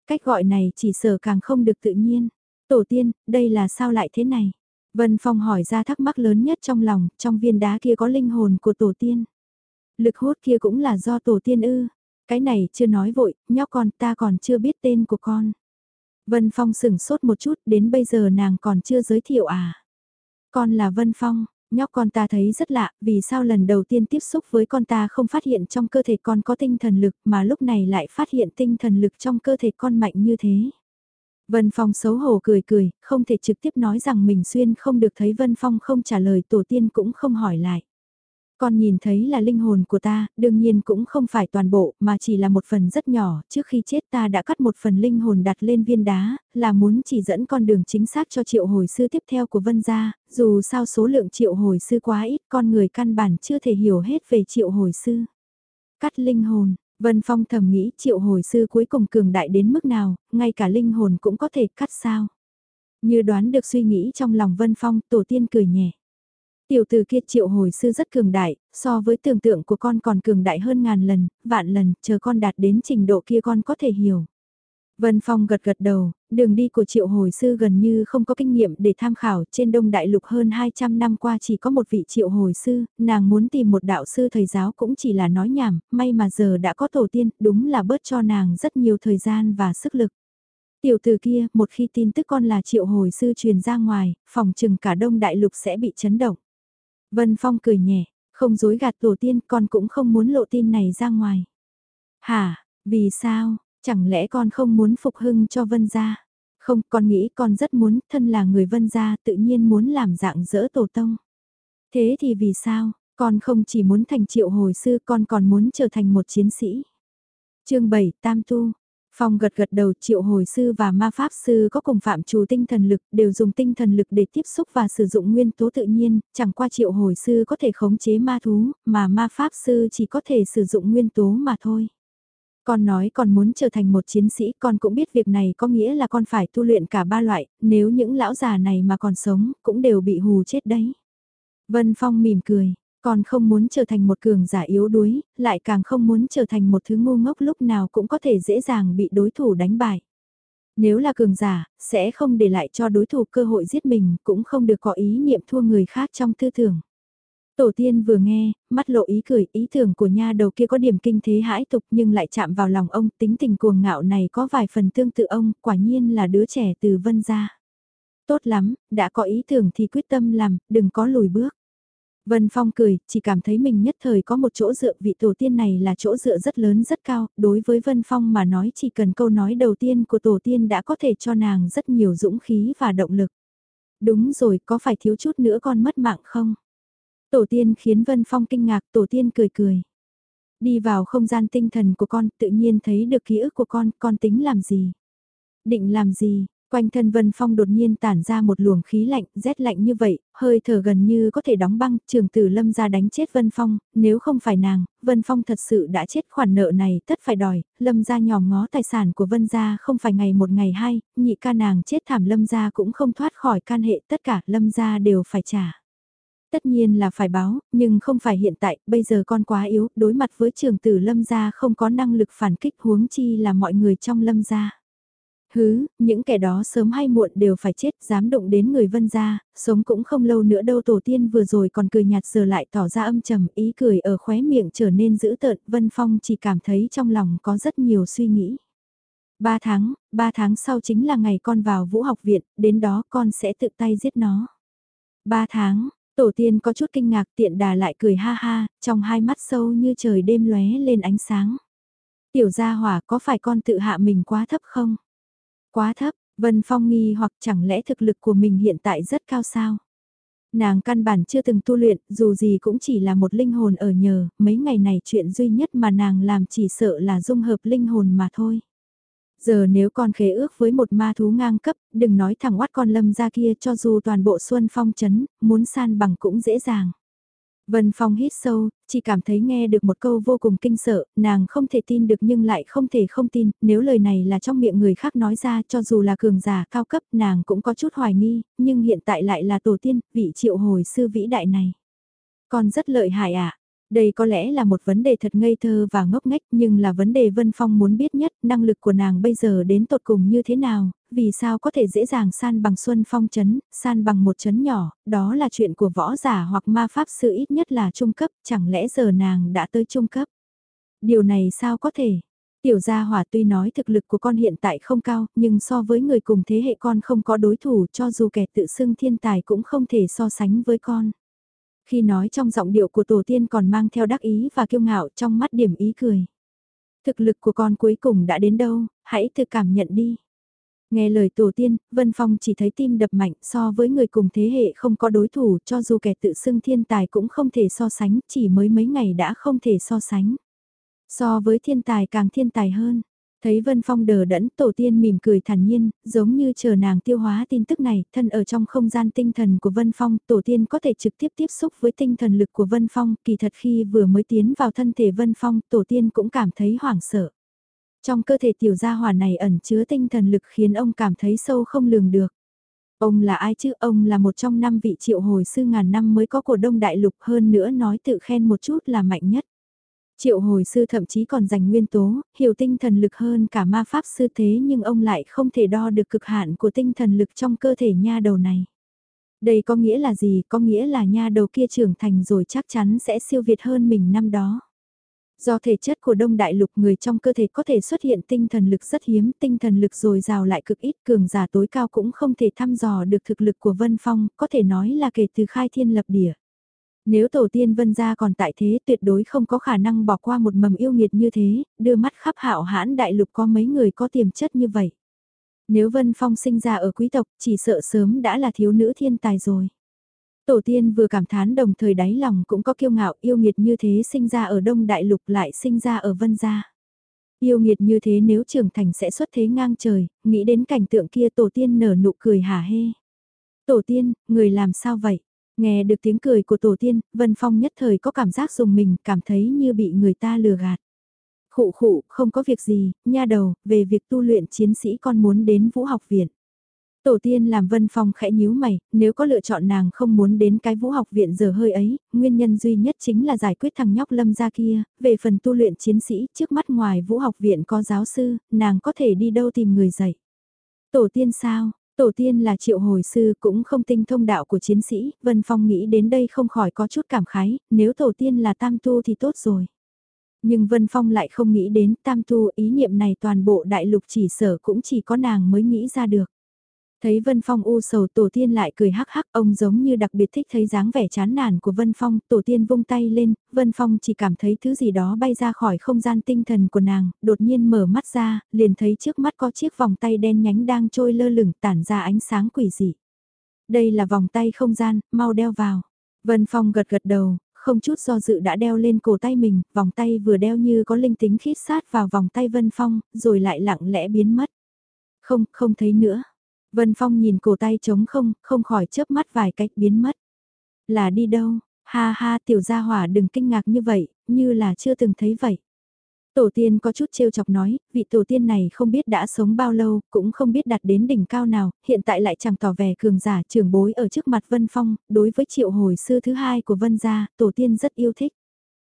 Cách gọi này chỉ sở càng không được tự nhiên. Tổ tiên, đây là sao lại thế này? Vân Phong hỏi ra thắc mắc lớn nhất trong lòng, trong viên đá kia có linh hồn của tổ tiên. Lực hút kia cũng là do tổ tiên ư. Cái này chưa nói vội, nhóc con ta còn chưa biết tên của con. Vân Phong sửng sốt một chút, đến bây giờ nàng còn chưa giới thiệu à. Con là Vân Phong, nhóc con ta thấy rất lạ, vì sao lần đầu tiên tiếp xúc với con ta không phát hiện trong cơ thể con có tinh thần lực mà lúc này lại phát hiện tinh thần lực trong cơ thể con mạnh như thế. Vân Phong xấu hổ cười cười, không thể trực tiếp nói rằng mình xuyên không được thấy Vân Phong không trả lời tổ tiên cũng không hỏi lại. Con nhìn thấy là linh hồn của ta, đương nhiên cũng không phải toàn bộ, mà chỉ là một phần rất nhỏ, trước khi chết ta đã cắt một phần linh hồn đặt lên viên đá, là muốn chỉ dẫn con đường chính xác cho triệu hồi sư tiếp theo của Vân gia, dù sao số lượng triệu hồi sư quá ít, con người căn bản chưa thể hiểu hết về triệu hồi sư. Cắt linh hồn, Vân Phong thầm nghĩ triệu hồi sư cuối cùng cường đại đến mức nào, ngay cả linh hồn cũng có thể cắt sao. Như đoán được suy nghĩ trong lòng Vân Phong, tổ tiên cười nhẹ. Tiểu tử kia triệu hồi sư rất cường đại, so với tưởng tượng của con còn cường đại hơn ngàn lần, vạn lần, chờ con đạt đến trình độ kia con có thể hiểu. Vân Phong gật gật đầu, đường đi của triệu hồi sư gần như không có kinh nghiệm để tham khảo trên đông đại lục hơn 200 năm qua chỉ có một vị triệu hồi sư, nàng muốn tìm một đạo sư thầy giáo cũng chỉ là nói nhảm, may mà giờ đã có tổ tiên, đúng là bớt cho nàng rất nhiều thời gian và sức lực. Tiểu từ kia, một khi tin tức con là triệu hồi sư truyền ra ngoài, phòng trừng cả đông đại lục sẽ bị chấn động. Vân Phong cười nhẹ, không dối gạt tổ tiên con cũng không muốn lộ tin này ra ngoài. Hả, vì sao, chẳng lẽ con không muốn phục hưng cho Vân gia? Không, con nghĩ con rất muốn, thân là người vân gia tự nhiên muốn làm dạng dỡ tổ tông. Thế thì vì sao, con không chỉ muốn thành triệu hồi sư con còn muốn trở thành một chiến sĩ. chương 7 Tam Tu Phong gật gật đầu triệu hồi sư và ma pháp sư có cùng phạm trù tinh thần lực đều dùng tinh thần lực để tiếp xúc và sử dụng nguyên tố tự nhiên, chẳng qua triệu hồi sư có thể khống chế ma thú, mà ma pháp sư chỉ có thể sử dụng nguyên tố mà thôi. Con nói con muốn trở thành một chiến sĩ, con cũng biết việc này có nghĩa là con phải tu luyện cả ba loại, nếu những lão già này mà còn sống, cũng đều bị hù chết đấy. Vân Phong mỉm cười, con không muốn trở thành một cường giả yếu đuối, lại càng không muốn trở thành một thứ ngu ngốc lúc nào cũng có thể dễ dàng bị đối thủ đánh bại. Nếu là cường giả, sẽ không để lại cho đối thủ cơ hội giết mình, cũng không được có ý niệm thua người khác trong tư tưởng. Tổ tiên vừa nghe, mắt lộ ý cười, ý tưởng của nha đầu kia có điểm kinh thế hãi tục nhưng lại chạm vào lòng ông, tính tình cuồng ngạo này có vài phần tương tự ông, quả nhiên là đứa trẻ từ vân gia. Tốt lắm, đã có ý tưởng thì quyết tâm làm, đừng có lùi bước. Vân Phong cười, chỉ cảm thấy mình nhất thời có một chỗ dựa vị tổ tiên này là chỗ dựa rất lớn rất cao, đối với Vân Phong mà nói chỉ cần câu nói đầu tiên của tổ tiên đã có thể cho nàng rất nhiều dũng khí và động lực. Đúng rồi, có phải thiếu chút nữa con mất mạng không? Tổ tiên khiến Vân Phong kinh ngạc, tổ tiên cười cười. Đi vào không gian tinh thần của con, tự nhiên thấy được ký ức của con, con tính làm gì? Định làm gì? Quanh thân Vân Phong đột nhiên tản ra một luồng khí lạnh, rét lạnh như vậy, hơi thở gần như có thể đóng băng, trường tử lâm ra đánh chết Vân Phong, nếu không phải nàng, Vân Phong thật sự đã chết khoản nợ này tất phải đòi, lâm ra nhòm ngó tài sản của Vân gia không phải ngày một ngày hai, nhị ca nàng chết thảm lâm gia cũng không thoát khỏi can hệ, tất cả lâm gia đều phải trả. Tất nhiên là phải báo, nhưng không phải hiện tại, bây giờ con quá yếu, đối mặt với trường tử lâm gia không có năng lực phản kích huống chi là mọi người trong lâm gia. Hứ, những kẻ đó sớm hay muộn đều phải chết, dám động đến người vân gia, sống cũng không lâu nữa đâu tổ tiên vừa rồi còn cười nhạt giờ lại tỏ ra âm trầm, ý cười ở khóe miệng trở nên dữ tợn, Vân Phong chỉ cảm thấy trong lòng có rất nhiều suy nghĩ. Ba tháng, ba tháng sau chính là ngày con vào vũ học viện, đến đó con sẽ tự tay giết nó. Ba tháng, tổ tiên có chút kinh ngạc tiện đà lại cười ha ha, trong hai mắt sâu như trời đêm lóe lên ánh sáng. Tiểu gia hỏa có phải con tự hạ mình quá thấp không? Quá thấp, Vân Phong nghi hoặc chẳng lẽ thực lực của mình hiện tại rất cao sao? Nàng căn bản chưa từng tu luyện, dù gì cũng chỉ là một linh hồn ở nhờ, mấy ngày này chuyện duy nhất mà nàng làm chỉ sợ là dung hợp linh hồn mà thôi. Giờ nếu con khế ước với một ma thú ngang cấp, đừng nói thẳng oát con lâm ra kia cho dù toàn bộ xuân phong chấn, muốn san bằng cũng dễ dàng. Vân Phong hít sâu, chỉ cảm thấy nghe được một câu vô cùng kinh sợ, nàng không thể tin được nhưng lại không thể không tin, nếu lời này là trong miệng người khác nói ra cho dù là cường giả cao cấp nàng cũng có chút hoài nghi, nhưng hiện tại lại là tổ tiên, vị triệu hồi sư vĩ đại này. Con rất lợi hại ạ, à? Đây có lẽ là một vấn đề thật ngây thơ và ngốc nghếch nhưng là vấn đề Vân Phong muốn biết nhất năng lực của nàng bây giờ đến tột cùng như thế nào, vì sao có thể dễ dàng san bằng Xuân Phong chấn, san bằng một chấn nhỏ, đó là chuyện của võ giả hoặc ma pháp sư ít nhất là trung cấp, chẳng lẽ giờ nàng đã tới trung cấp. Điều này sao có thể? Tiểu gia hỏa tuy nói thực lực của con hiện tại không cao, nhưng so với người cùng thế hệ con không có đối thủ cho dù kẻ tự xưng thiên tài cũng không thể so sánh với con. Khi nói trong giọng điệu của tổ tiên còn mang theo đắc ý và kiêu ngạo trong mắt điểm ý cười. Thực lực của con cuối cùng đã đến đâu, hãy tự cảm nhận đi. Nghe lời tổ tiên, Vân Phong chỉ thấy tim đập mạnh so với người cùng thế hệ không có đối thủ cho dù kẻ tự xưng thiên tài cũng không thể so sánh, chỉ mới mấy ngày đã không thể so sánh. So với thiên tài càng thiên tài hơn, Thấy Vân Phong đờ đẫn, tổ tiên mỉm cười thản nhiên, giống như chờ nàng tiêu hóa tin tức này, thân ở trong không gian tinh thần của Vân Phong, tổ tiên có thể trực tiếp tiếp xúc với tinh thần lực của Vân Phong, kỳ thật khi vừa mới tiến vào thân thể Vân Phong, tổ tiên cũng cảm thấy hoảng sợ. Trong cơ thể tiểu gia hỏa này ẩn chứa tinh thần lực khiến ông cảm thấy sâu không lường được. Ông là ai chứ? Ông là một trong năm vị triệu hồi sư ngàn năm mới có của Đông Đại Lục hơn nữa nói tự khen một chút là mạnh nhất. Triệu hồi sư thậm chí còn dành nguyên tố, hiểu tinh thần lực hơn cả ma pháp sư thế nhưng ông lại không thể đo được cực hạn của tinh thần lực trong cơ thể nha đầu này. Đây có nghĩa là gì? Có nghĩa là nha đầu kia trưởng thành rồi chắc chắn sẽ siêu việt hơn mình năm đó. Do thể chất của đông đại lục người trong cơ thể có thể xuất hiện tinh thần lực rất hiếm, tinh thần lực rồi rào lại cực ít, cường giả tối cao cũng không thể thăm dò được thực lực của Vân Phong, có thể nói là kể từ khai thiên lập địa. Nếu tổ tiên vân gia còn tại thế tuyệt đối không có khả năng bỏ qua một mầm yêu nghiệt như thế, đưa mắt khắp hạo hãn đại lục có mấy người có tiềm chất như vậy. Nếu Vân Phong sinh ra ở quý tộc, chỉ sợ sớm đã là thiếu nữ thiên tài rồi. Tổ tiên vừa cảm thán đồng thời đáy lòng cũng có kiêu ngạo yêu nghiệt như thế sinh ra ở Đông Đại Lục lại sinh ra ở Vân Gia. Yêu nghiệt như thế nếu trưởng thành sẽ xuất thế ngang trời, nghĩ đến cảnh tượng kia tổ tiên nở nụ cười hả hê. Tổ tiên, người làm sao vậy? Nghe được tiếng cười của tổ tiên, Vân Phong nhất thời có cảm giác dùng mình, cảm thấy như bị người ta lừa gạt. Khụ khụ, không có việc gì, nha đầu, về việc tu luyện chiến sĩ con muốn đến vũ học viện. Tổ tiên làm Vân Phong khẽ nhíu mày, nếu có lựa chọn nàng không muốn đến cái vũ học viện giờ hơi ấy, nguyên nhân duy nhất chính là giải quyết thằng nhóc lâm ra kia, về phần tu luyện chiến sĩ, trước mắt ngoài vũ học viện có giáo sư, nàng có thể đi đâu tìm người dạy. Tổ tiên sao, tổ tiên là triệu hồi sư cũng không tinh thông đạo của chiến sĩ, Vân Phong nghĩ đến đây không khỏi có chút cảm khái, nếu tổ tiên là tam tu thì tốt rồi. Nhưng Vân Phong lại không nghĩ đến tam tu ý niệm này toàn bộ đại lục chỉ sở cũng chỉ có nàng mới nghĩ ra được. Thấy Vân Phong u sầu tổ tiên lại cười hắc hắc ông giống như đặc biệt thích thấy dáng vẻ chán nản của Vân Phong, tổ tiên vung tay lên, Vân Phong chỉ cảm thấy thứ gì đó bay ra khỏi không gian tinh thần của nàng, đột nhiên mở mắt ra, liền thấy trước mắt có chiếc vòng tay đen nhánh đang trôi lơ lửng tản ra ánh sáng quỷ dị. Đây là vòng tay không gian, mau đeo vào. Vân Phong gật gật đầu, không chút do dự đã đeo lên cổ tay mình, vòng tay vừa đeo như có linh tính khít sát vào vòng tay Vân Phong, rồi lại lặng lẽ biến mất. Không, không thấy nữa. Vân Phong nhìn cổ tay trống không, không khỏi chớp mắt vài cách biến mất. Là đi đâu? Ha ha tiểu gia hỏa đừng kinh ngạc như vậy, như là chưa từng thấy vậy. Tổ tiên có chút trêu chọc nói, vị tổ tiên này không biết đã sống bao lâu, cũng không biết đạt đến đỉnh cao nào, hiện tại lại chẳng tỏ vẻ cường giả trường bối ở trước mặt Vân Phong, đối với triệu hồi sư thứ hai của Vân gia, tổ tiên rất yêu thích.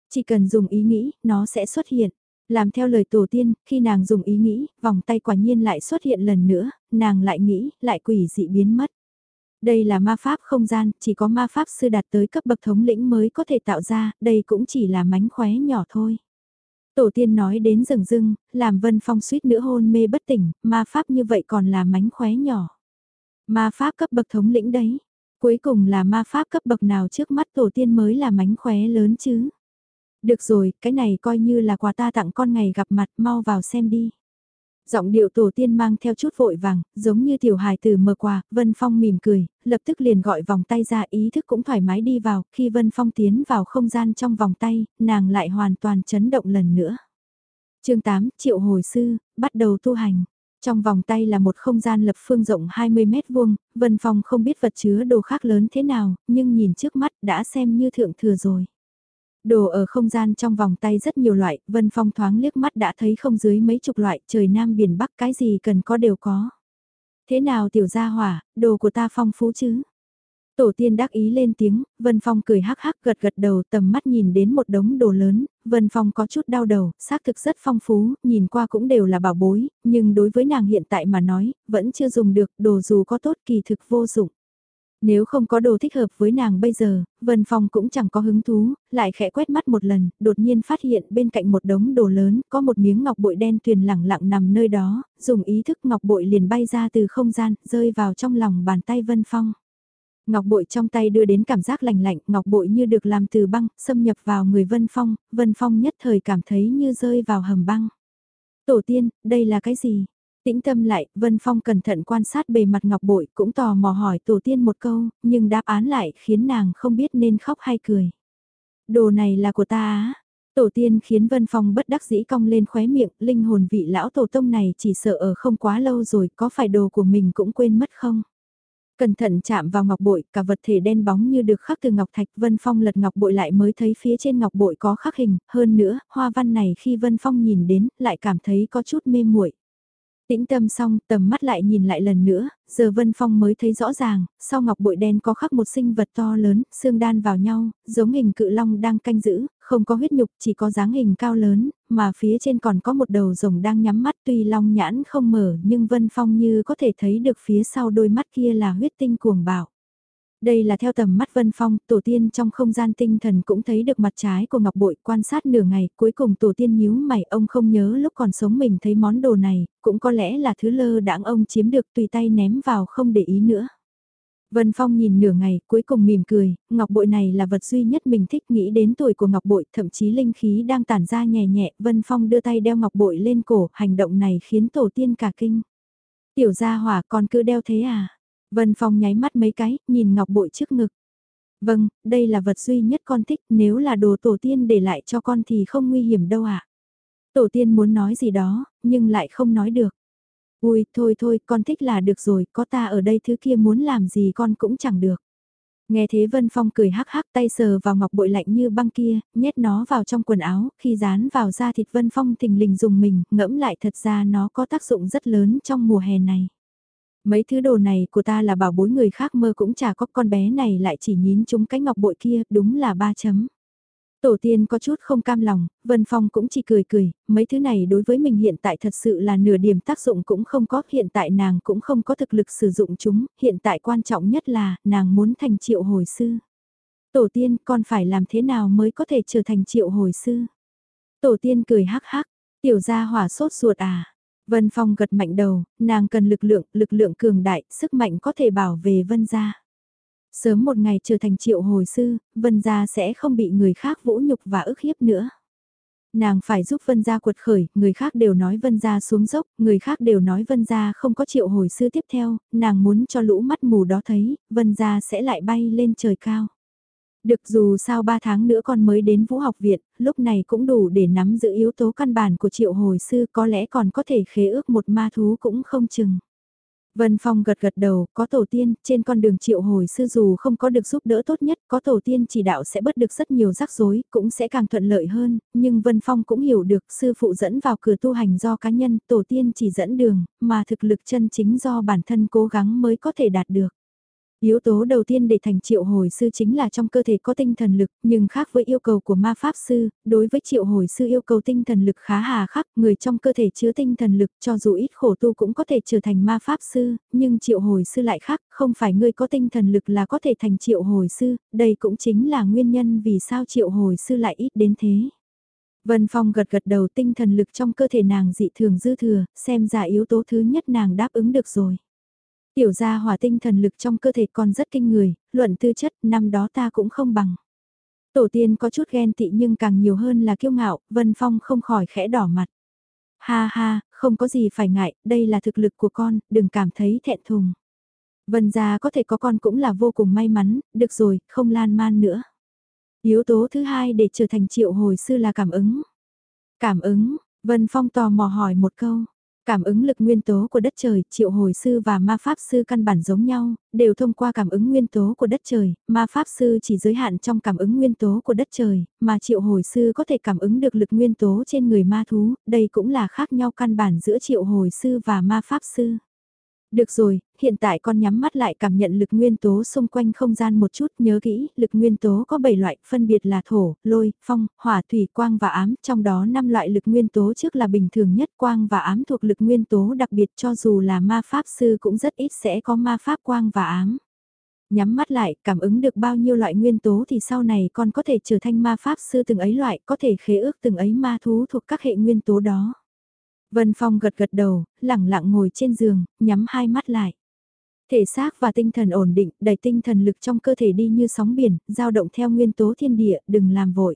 Chỉ cần dùng ý nghĩ, nó sẽ xuất hiện. Làm theo lời tổ tiên, khi nàng dùng ý nghĩ, vòng tay quả nhiên lại xuất hiện lần nữa, nàng lại nghĩ, lại quỷ dị biến mất. Đây là ma pháp không gian, chỉ có ma pháp sư đạt tới cấp bậc thống lĩnh mới có thể tạo ra, đây cũng chỉ là mánh khóe nhỏ thôi. Tổ tiên nói đến rừng rưng, làm Vân Phong suýt nữa hôn mê bất tỉnh, ma pháp như vậy còn là mánh khóe nhỏ. Ma pháp cấp bậc thống lĩnh đấy. Cuối cùng là ma pháp cấp bậc nào trước mắt tổ tiên mới là mánh khóe lớn chứ. Được rồi, cái này coi như là quà ta tặng con ngày gặp mặt mau vào xem đi. Giọng điệu tổ tiên mang theo chút vội vàng, giống như tiểu hài từ mờ quà, Vân Phong mỉm cười, lập tức liền gọi vòng tay ra ý thức cũng thoải mái đi vào, khi Vân Phong tiến vào không gian trong vòng tay, nàng lại hoàn toàn chấn động lần nữa. chương 8, triệu hồi sư, bắt đầu tu hành. Trong vòng tay là một không gian lập phương rộng 20 mét vuông, Vân Phong không biết vật chứa đồ khác lớn thế nào, nhưng nhìn trước mắt đã xem như thượng thừa rồi. Đồ ở không gian trong vòng tay rất nhiều loại, Vân Phong thoáng liếc mắt đã thấy không dưới mấy chục loại, trời Nam biển Bắc cái gì cần có đều có. Thế nào tiểu gia hỏa, đồ của ta phong phú chứ? Tổ tiên đắc ý lên tiếng, Vân Phong cười hắc hắc gật gật đầu tầm mắt nhìn đến một đống đồ lớn, Vân Phong có chút đau đầu, xác thực rất phong phú, nhìn qua cũng đều là bảo bối, nhưng đối với nàng hiện tại mà nói, vẫn chưa dùng được, đồ dù có tốt kỳ thực vô dụng. Nếu không có đồ thích hợp với nàng bây giờ, Vân Phong cũng chẳng có hứng thú, lại khẽ quét mắt một lần, đột nhiên phát hiện bên cạnh một đống đồ lớn có một miếng ngọc bội đen tuyền lẳng lặng nằm nơi đó, dùng ý thức ngọc bội liền bay ra từ không gian, rơi vào trong lòng bàn tay Vân Phong. Ngọc bội trong tay đưa đến cảm giác lành lạnh, ngọc bội như được làm từ băng, xâm nhập vào người Vân Phong, Vân Phong nhất thời cảm thấy như rơi vào hầm băng. Tổ tiên, đây là cái gì? Tĩnh tâm lại, Vân Phong cẩn thận quan sát bề mặt ngọc bội cũng tò mò hỏi tổ tiên một câu, nhưng đáp án lại khiến nàng không biết nên khóc hay cười. Đồ này là của ta á. Tổ tiên khiến Vân Phong bất đắc dĩ cong lên khóe miệng, linh hồn vị lão tổ tông này chỉ sợ ở không quá lâu rồi, có phải đồ của mình cũng quên mất không? Cẩn thận chạm vào ngọc bội, cả vật thể đen bóng như được khắc từ ngọc thạch, Vân Phong lật ngọc bội lại mới thấy phía trên ngọc bội có khắc hình, hơn nữa, hoa văn này khi Vân Phong nhìn đến, lại cảm thấy có chút mê muội. Tĩnh tâm xong, tầm mắt lại nhìn lại lần nữa, giờ Vân Phong mới thấy rõ ràng, sau ngọc bội đen có khắc một sinh vật to lớn, xương đan vào nhau, giống hình cự long đang canh giữ, không có huyết nhục, chỉ có dáng hình cao lớn, mà phía trên còn có một đầu rồng đang nhắm mắt tuy long nhãn không mở nhưng Vân Phong như có thể thấy được phía sau đôi mắt kia là huyết tinh cuồng bạo. Đây là theo tầm mắt Vân Phong, tổ tiên trong không gian tinh thần cũng thấy được mặt trái của Ngọc Bội quan sát nửa ngày, cuối cùng tổ tiên nhíu mày ông không nhớ lúc còn sống mình thấy món đồ này, cũng có lẽ là thứ lơ đãng ông chiếm được tùy tay ném vào không để ý nữa. Vân Phong nhìn nửa ngày, cuối cùng mỉm cười, ngọc bội này là vật duy nhất mình thích nghĩ đến tuổi của ngọc bội, thậm chí linh khí đang tản ra nhẹ nhẹ, Vân Phong đưa tay đeo ngọc bội lên cổ, hành động này khiến tổ tiên cả kinh. Tiểu gia hỏa còn cứ đeo thế à? Vân Phong nháy mắt mấy cái, nhìn ngọc bội trước ngực. Vâng, đây là vật duy nhất con thích, nếu là đồ tổ tiên để lại cho con thì không nguy hiểm đâu ạ. À? Tổ tiên muốn nói gì đó, nhưng lại không nói được. Ui, thôi thôi, con thích là được rồi, có ta ở đây thứ kia muốn làm gì con cũng chẳng được. Nghe thế Vân Phong cười hắc hắc tay sờ vào ngọc bội lạnh như băng kia, nhét nó vào trong quần áo, khi dán vào da thịt Vân Phong thình lình dùng mình, ngẫm lại thật ra nó có tác dụng rất lớn trong mùa hè này. Mấy thứ đồ này của ta là bảo bối người khác mơ cũng chả có con bé này lại chỉ nhín chúng cái ngọc bội kia, đúng là ba chấm. Tổ tiên có chút không cam lòng, Vân Phong cũng chỉ cười cười, mấy thứ này đối với mình hiện tại thật sự là nửa điểm tác dụng cũng không có, hiện tại nàng cũng không có thực lực sử dụng chúng, hiện tại quan trọng nhất là nàng muốn thành triệu hồi sư. Tổ tiên con phải làm thế nào mới có thể trở thành triệu hồi sư? Tổ tiên cười hắc hắc, tiểu gia hỏa sốt ruột à. Vân Phong gật mạnh đầu, nàng cần lực lượng, lực lượng cường đại, sức mạnh có thể bảo vệ Vân gia. Sớm một ngày trở thành triệu hồi sư, Vân Gia sẽ không bị người khác vũ nhục và ức hiếp nữa. Nàng phải giúp Vân Gia cuột khởi, người khác đều nói Vân Gia xuống dốc, người khác đều nói Vân Gia không có triệu hồi sư tiếp theo, nàng muốn cho lũ mắt mù đó thấy, Vân Gia sẽ lại bay lên trời cao. Được dù sao 3 tháng nữa con mới đến Vũ học viện, lúc này cũng đủ để nắm giữ yếu tố căn bản của triệu hồi sư có lẽ còn có thể khế ước một ma thú cũng không chừng. Vân Phong gật gật đầu, có tổ tiên, trên con đường triệu hồi sư dù không có được giúp đỡ tốt nhất, có tổ tiên chỉ đạo sẽ bớt được rất nhiều rắc rối, cũng sẽ càng thuận lợi hơn, nhưng Vân Phong cũng hiểu được sư phụ dẫn vào cửa tu hành do cá nhân, tổ tiên chỉ dẫn đường, mà thực lực chân chính do bản thân cố gắng mới có thể đạt được. Yếu tố đầu tiên để thành triệu hồi sư chính là trong cơ thể có tinh thần lực, nhưng khác với yêu cầu của ma pháp sư, đối với triệu hồi sư yêu cầu tinh thần lực khá hà khắc, người trong cơ thể chứa tinh thần lực cho dù ít khổ tu cũng có thể trở thành ma pháp sư, nhưng triệu hồi sư lại khác, không phải người có tinh thần lực là có thể thành triệu hồi sư, đây cũng chính là nguyên nhân vì sao triệu hồi sư lại ít đến thế. Vân Phong gật gật đầu tinh thần lực trong cơ thể nàng dị thường dư thừa, xem ra yếu tố thứ nhất nàng đáp ứng được rồi. Tiểu gia hỏa tinh thần lực trong cơ thể còn rất kinh người, luận tư chất năm đó ta cũng không bằng. Tổ tiên có chút ghen tị nhưng càng nhiều hơn là kiêu ngạo, Vân Phong không khỏi khẽ đỏ mặt. Ha ha, không có gì phải ngại, đây là thực lực của con, đừng cảm thấy thẹn thùng. Vân gia có thể có con cũng là vô cùng may mắn, được rồi, không lan man nữa. Yếu tố thứ hai để trở thành triệu hồi sư là cảm ứng. Cảm ứng, Vân Phong tò mò hỏi một câu. Cảm ứng lực nguyên tố của đất trời, triệu hồi sư và ma pháp sư căn bản giống nhau, đều thông qua cảm ứng nguyên tố của đất trời, ma pháp sư chỉ giới hạn trong cảm ứng nguyên tố của đất trời, mà triệu hồi sư có thể cảm ứng được lực nguyên tố trên người ma thú, đây cũng là khác nhau căn bản giữa triệu hồi sư và ma pháp sư. Được rồi, hiện tại con nhắm mắt lại cảm nhận lực nguyên tố xung quanh không gian một chút, nhớ kỹ, lực nguyên tố có 7 loại, phân biệt là thổ, lôi, phong, hỏa, thủy, quang và ám, trong đó 5 loại lực nguyên tố trước là bình thường nhất, quang và ám thuộc lực nguyên tố đặc biệt cho dù là ma pháp sư cũng rất ít sẽ có ma pháp quang và ám. Nhắm mắt lại, cảm ứng được bao nhiêu loại nguyên tố thì sau này con có thể trở thành ma pháp sư từng ấy loại, có thể khế ước từng ấy ma thú thuộc các hệ nguyên tố đó. Vân Phong gật gật đầu, lẳng lặng ngồi trên giường, nhắm hai mắt lại. Thể xác và tinh thần ổn định, đẩy tinh thần lực trong cơ thể đi như sóng biển, dao động theo nguyên tố thiên địa, đừng làm vội.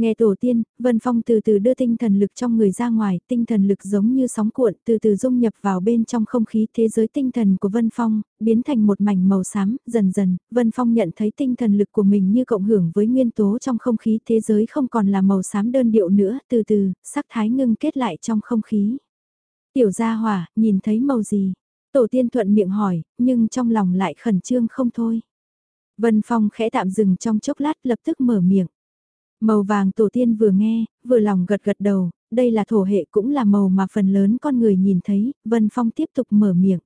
Nghe tổ tiên, Vân Phong từ từ đưa tinh thần lực trong người ra ngoài, tinh thần lực giống như sóng cuộn, từ từ dung nhập vào bên trong không khí thế giới tinh thần của Vân Phong, biến thành một mảnh màu xám, dần dần, Vân Phong nhận thấy tinh thần lực của mình như cộng hưởng với nguyên tố trong không khí thế giới không còn là màu xám đơn điệu nữa, từ từ, sắc thái ngưng kết lại trong không khí. Tiểu gia hỏa, nhìn thấy màu gì? Tổ tiên thuận miệng hỏi, nhưng trong lòng lại khẩn trương không thôi. Vân Phong khẽ tạm dừng trong chốc lát lập tức mở miệng. Màu vàng tổ tiên vừa nghe, vừa lòng gật gật đầu, đây là thổ hệ cũng là màu mà phần lớn con người nhìn thấy, Vân Phong tiếp tục mở miệng.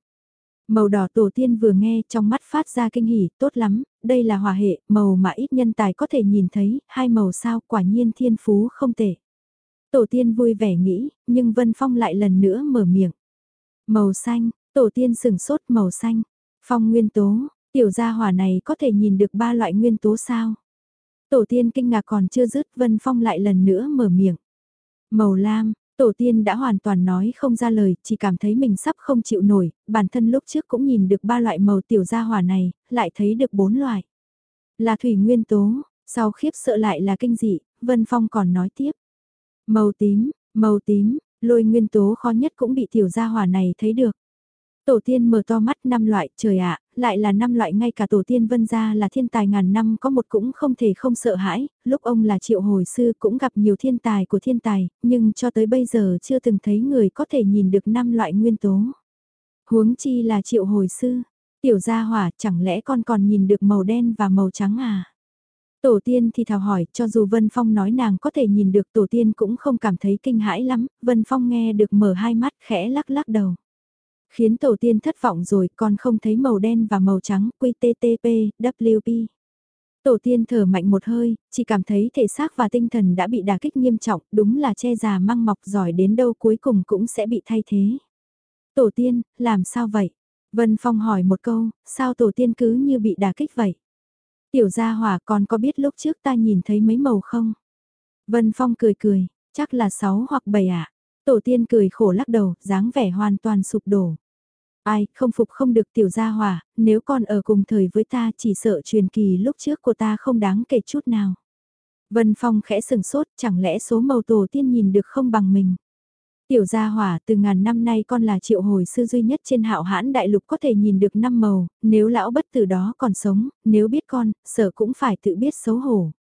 Màu đỏ tổ tiên vừa nghe trong mắt phát ra kinh hỉ, tốt lắm, đây là hòa hệ, màu mà ít nhân tài có thể nhìn thấy, hai màu sao quả nhiên thiên phú không tệ. Tổ tiên vui vẻ nghĩ, nhưng Vân Phong lại lần nữa mở miệng. Màu xanh, tổ tiên sừng sốt màu xanh, phong nguyên tố, tiểu gia hỏa này có thể nhìn được ba loại nguyên tố sao? Tổ tiên kinh ngạc còn chưa dứt Vân Phong lại lần nữa mở miệng. Màu lam, tổ tiên đã hoàn toàn nói không ra lời, chỉ cảm thấy mình sắp không chịu nổi, bản thân lúc trước cũng nhìn được ba loại màu tiểu gia hỏa này, lại thấy được bốn loại. Là thủy nguyên tố, sau khiếp sợ lại là kinh dị, Vân Phong còn nói tiếp. Màu tím, màu tím, lôi nguyên tố khó nhất cũng bị tiểu gia hỏa này thấy được. Tổ tiên mở to mắt năm loại, trời ạ, lại là năm loại ngay cả tổ tiên vân gia là thiên tài ngàn năm có một cũng không thể không sợ hãi, lúc ông là triệu hồi sư cũng gặp nhiều thiên tài của thiên tài, nhưng cho tới bây giờ chưa từng thấy người có thể nhìn được năm loại nguyên tố. Huống chi là triệu hồi sư, tiểu gia hỏa chẳng lẽ con còn nhìn được màu đen và màu trắng à? Tổ tiên thì thào hỏi, cho dù Vân Phong nói nàng có thể nhìn được tổ tiên cũng không cảm thấy kinh hãi lắm, Vân Phong nghe được mở hai mắt khẽ lắc lắc đầu. Khiến tổ tiên thất vọng rồi còn không thấy màu đen và màu trắng QTTP, WP. Tổ tiên thở mạnh một hơi, chỉ cảm thấy thể xác và tinh thần đã bị đả kích nghiêm trọng, đúng là che già măng mọc giỏi đến đâu cuối cùng cũng sẽ bị thay thế. Tổ tiên, làm sao vậy? Vân Phong hỏi một câu, sao tổ tiên cứ như bị đả kích vậy? Tiểu gia hỏa còn có biết lúc trước ta nhìn thấy mấy màu không? Vân Phong cười cười, chắc là 6 hoặc 7 ạ. À? Tổ tiên cười khổ lắc đầu, dáng vẻ hoàn toàn sụp đổ. Ai, không phục không được tiểu gia hỏa, nếu con ở cùng thời với ta chỉ sợ truyền kỳ lúc trước của ta không đáng kể chút nào. Vân Phong khẽ sừng sốt, chẳng lẽ số màu tổ tiên nhìn được không bằng mình. Tiểu gia hỏa từ ngàn năm nay con là triệu hồi sư duy nhất trên hạo hãn đại lục có thể nhìn được năm màu, nếu lão bất tử đó còn sống, nếu biết con, sợ cũng phải tự biết xấu hổ.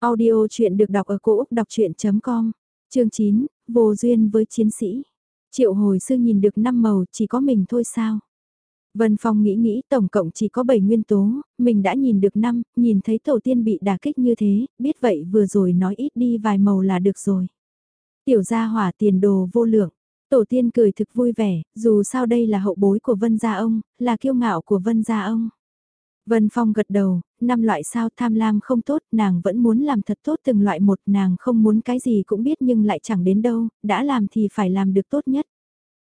Audio chuyện được đọc ở cổ Úc đọc chuyện.com, chương 9, vô duyên với chiến sĩ. Triệu hồi sư nhìn được năm màu chỉ có mình thôi sao? Vân Phong nghĩ nghĩ tổng cộng chỉ có 7 nguyên tố, mình đã nhìn được năm, nhìn thấy tổ tiên bị đả kích như thế, biết vậy vừa rồi nói ít đi vài màu là được rồi. Tiểu gia hỏa tiền đồ vô lượng. Tổ tiên cười thực vui vẻ, dù sao đây là hậu bối của Vân Gia ông, là kiêu ngạo của Vân Gia ông. Vân Phong gật đầu, năm loại sao tham lam không tốt, nàng vẫn muốn làm thật tốt từng loại một, nàng không muốn cái gì cũng biết nhưng lại chẳng đến đâu, đã làm thì phải làm được tốt nhất.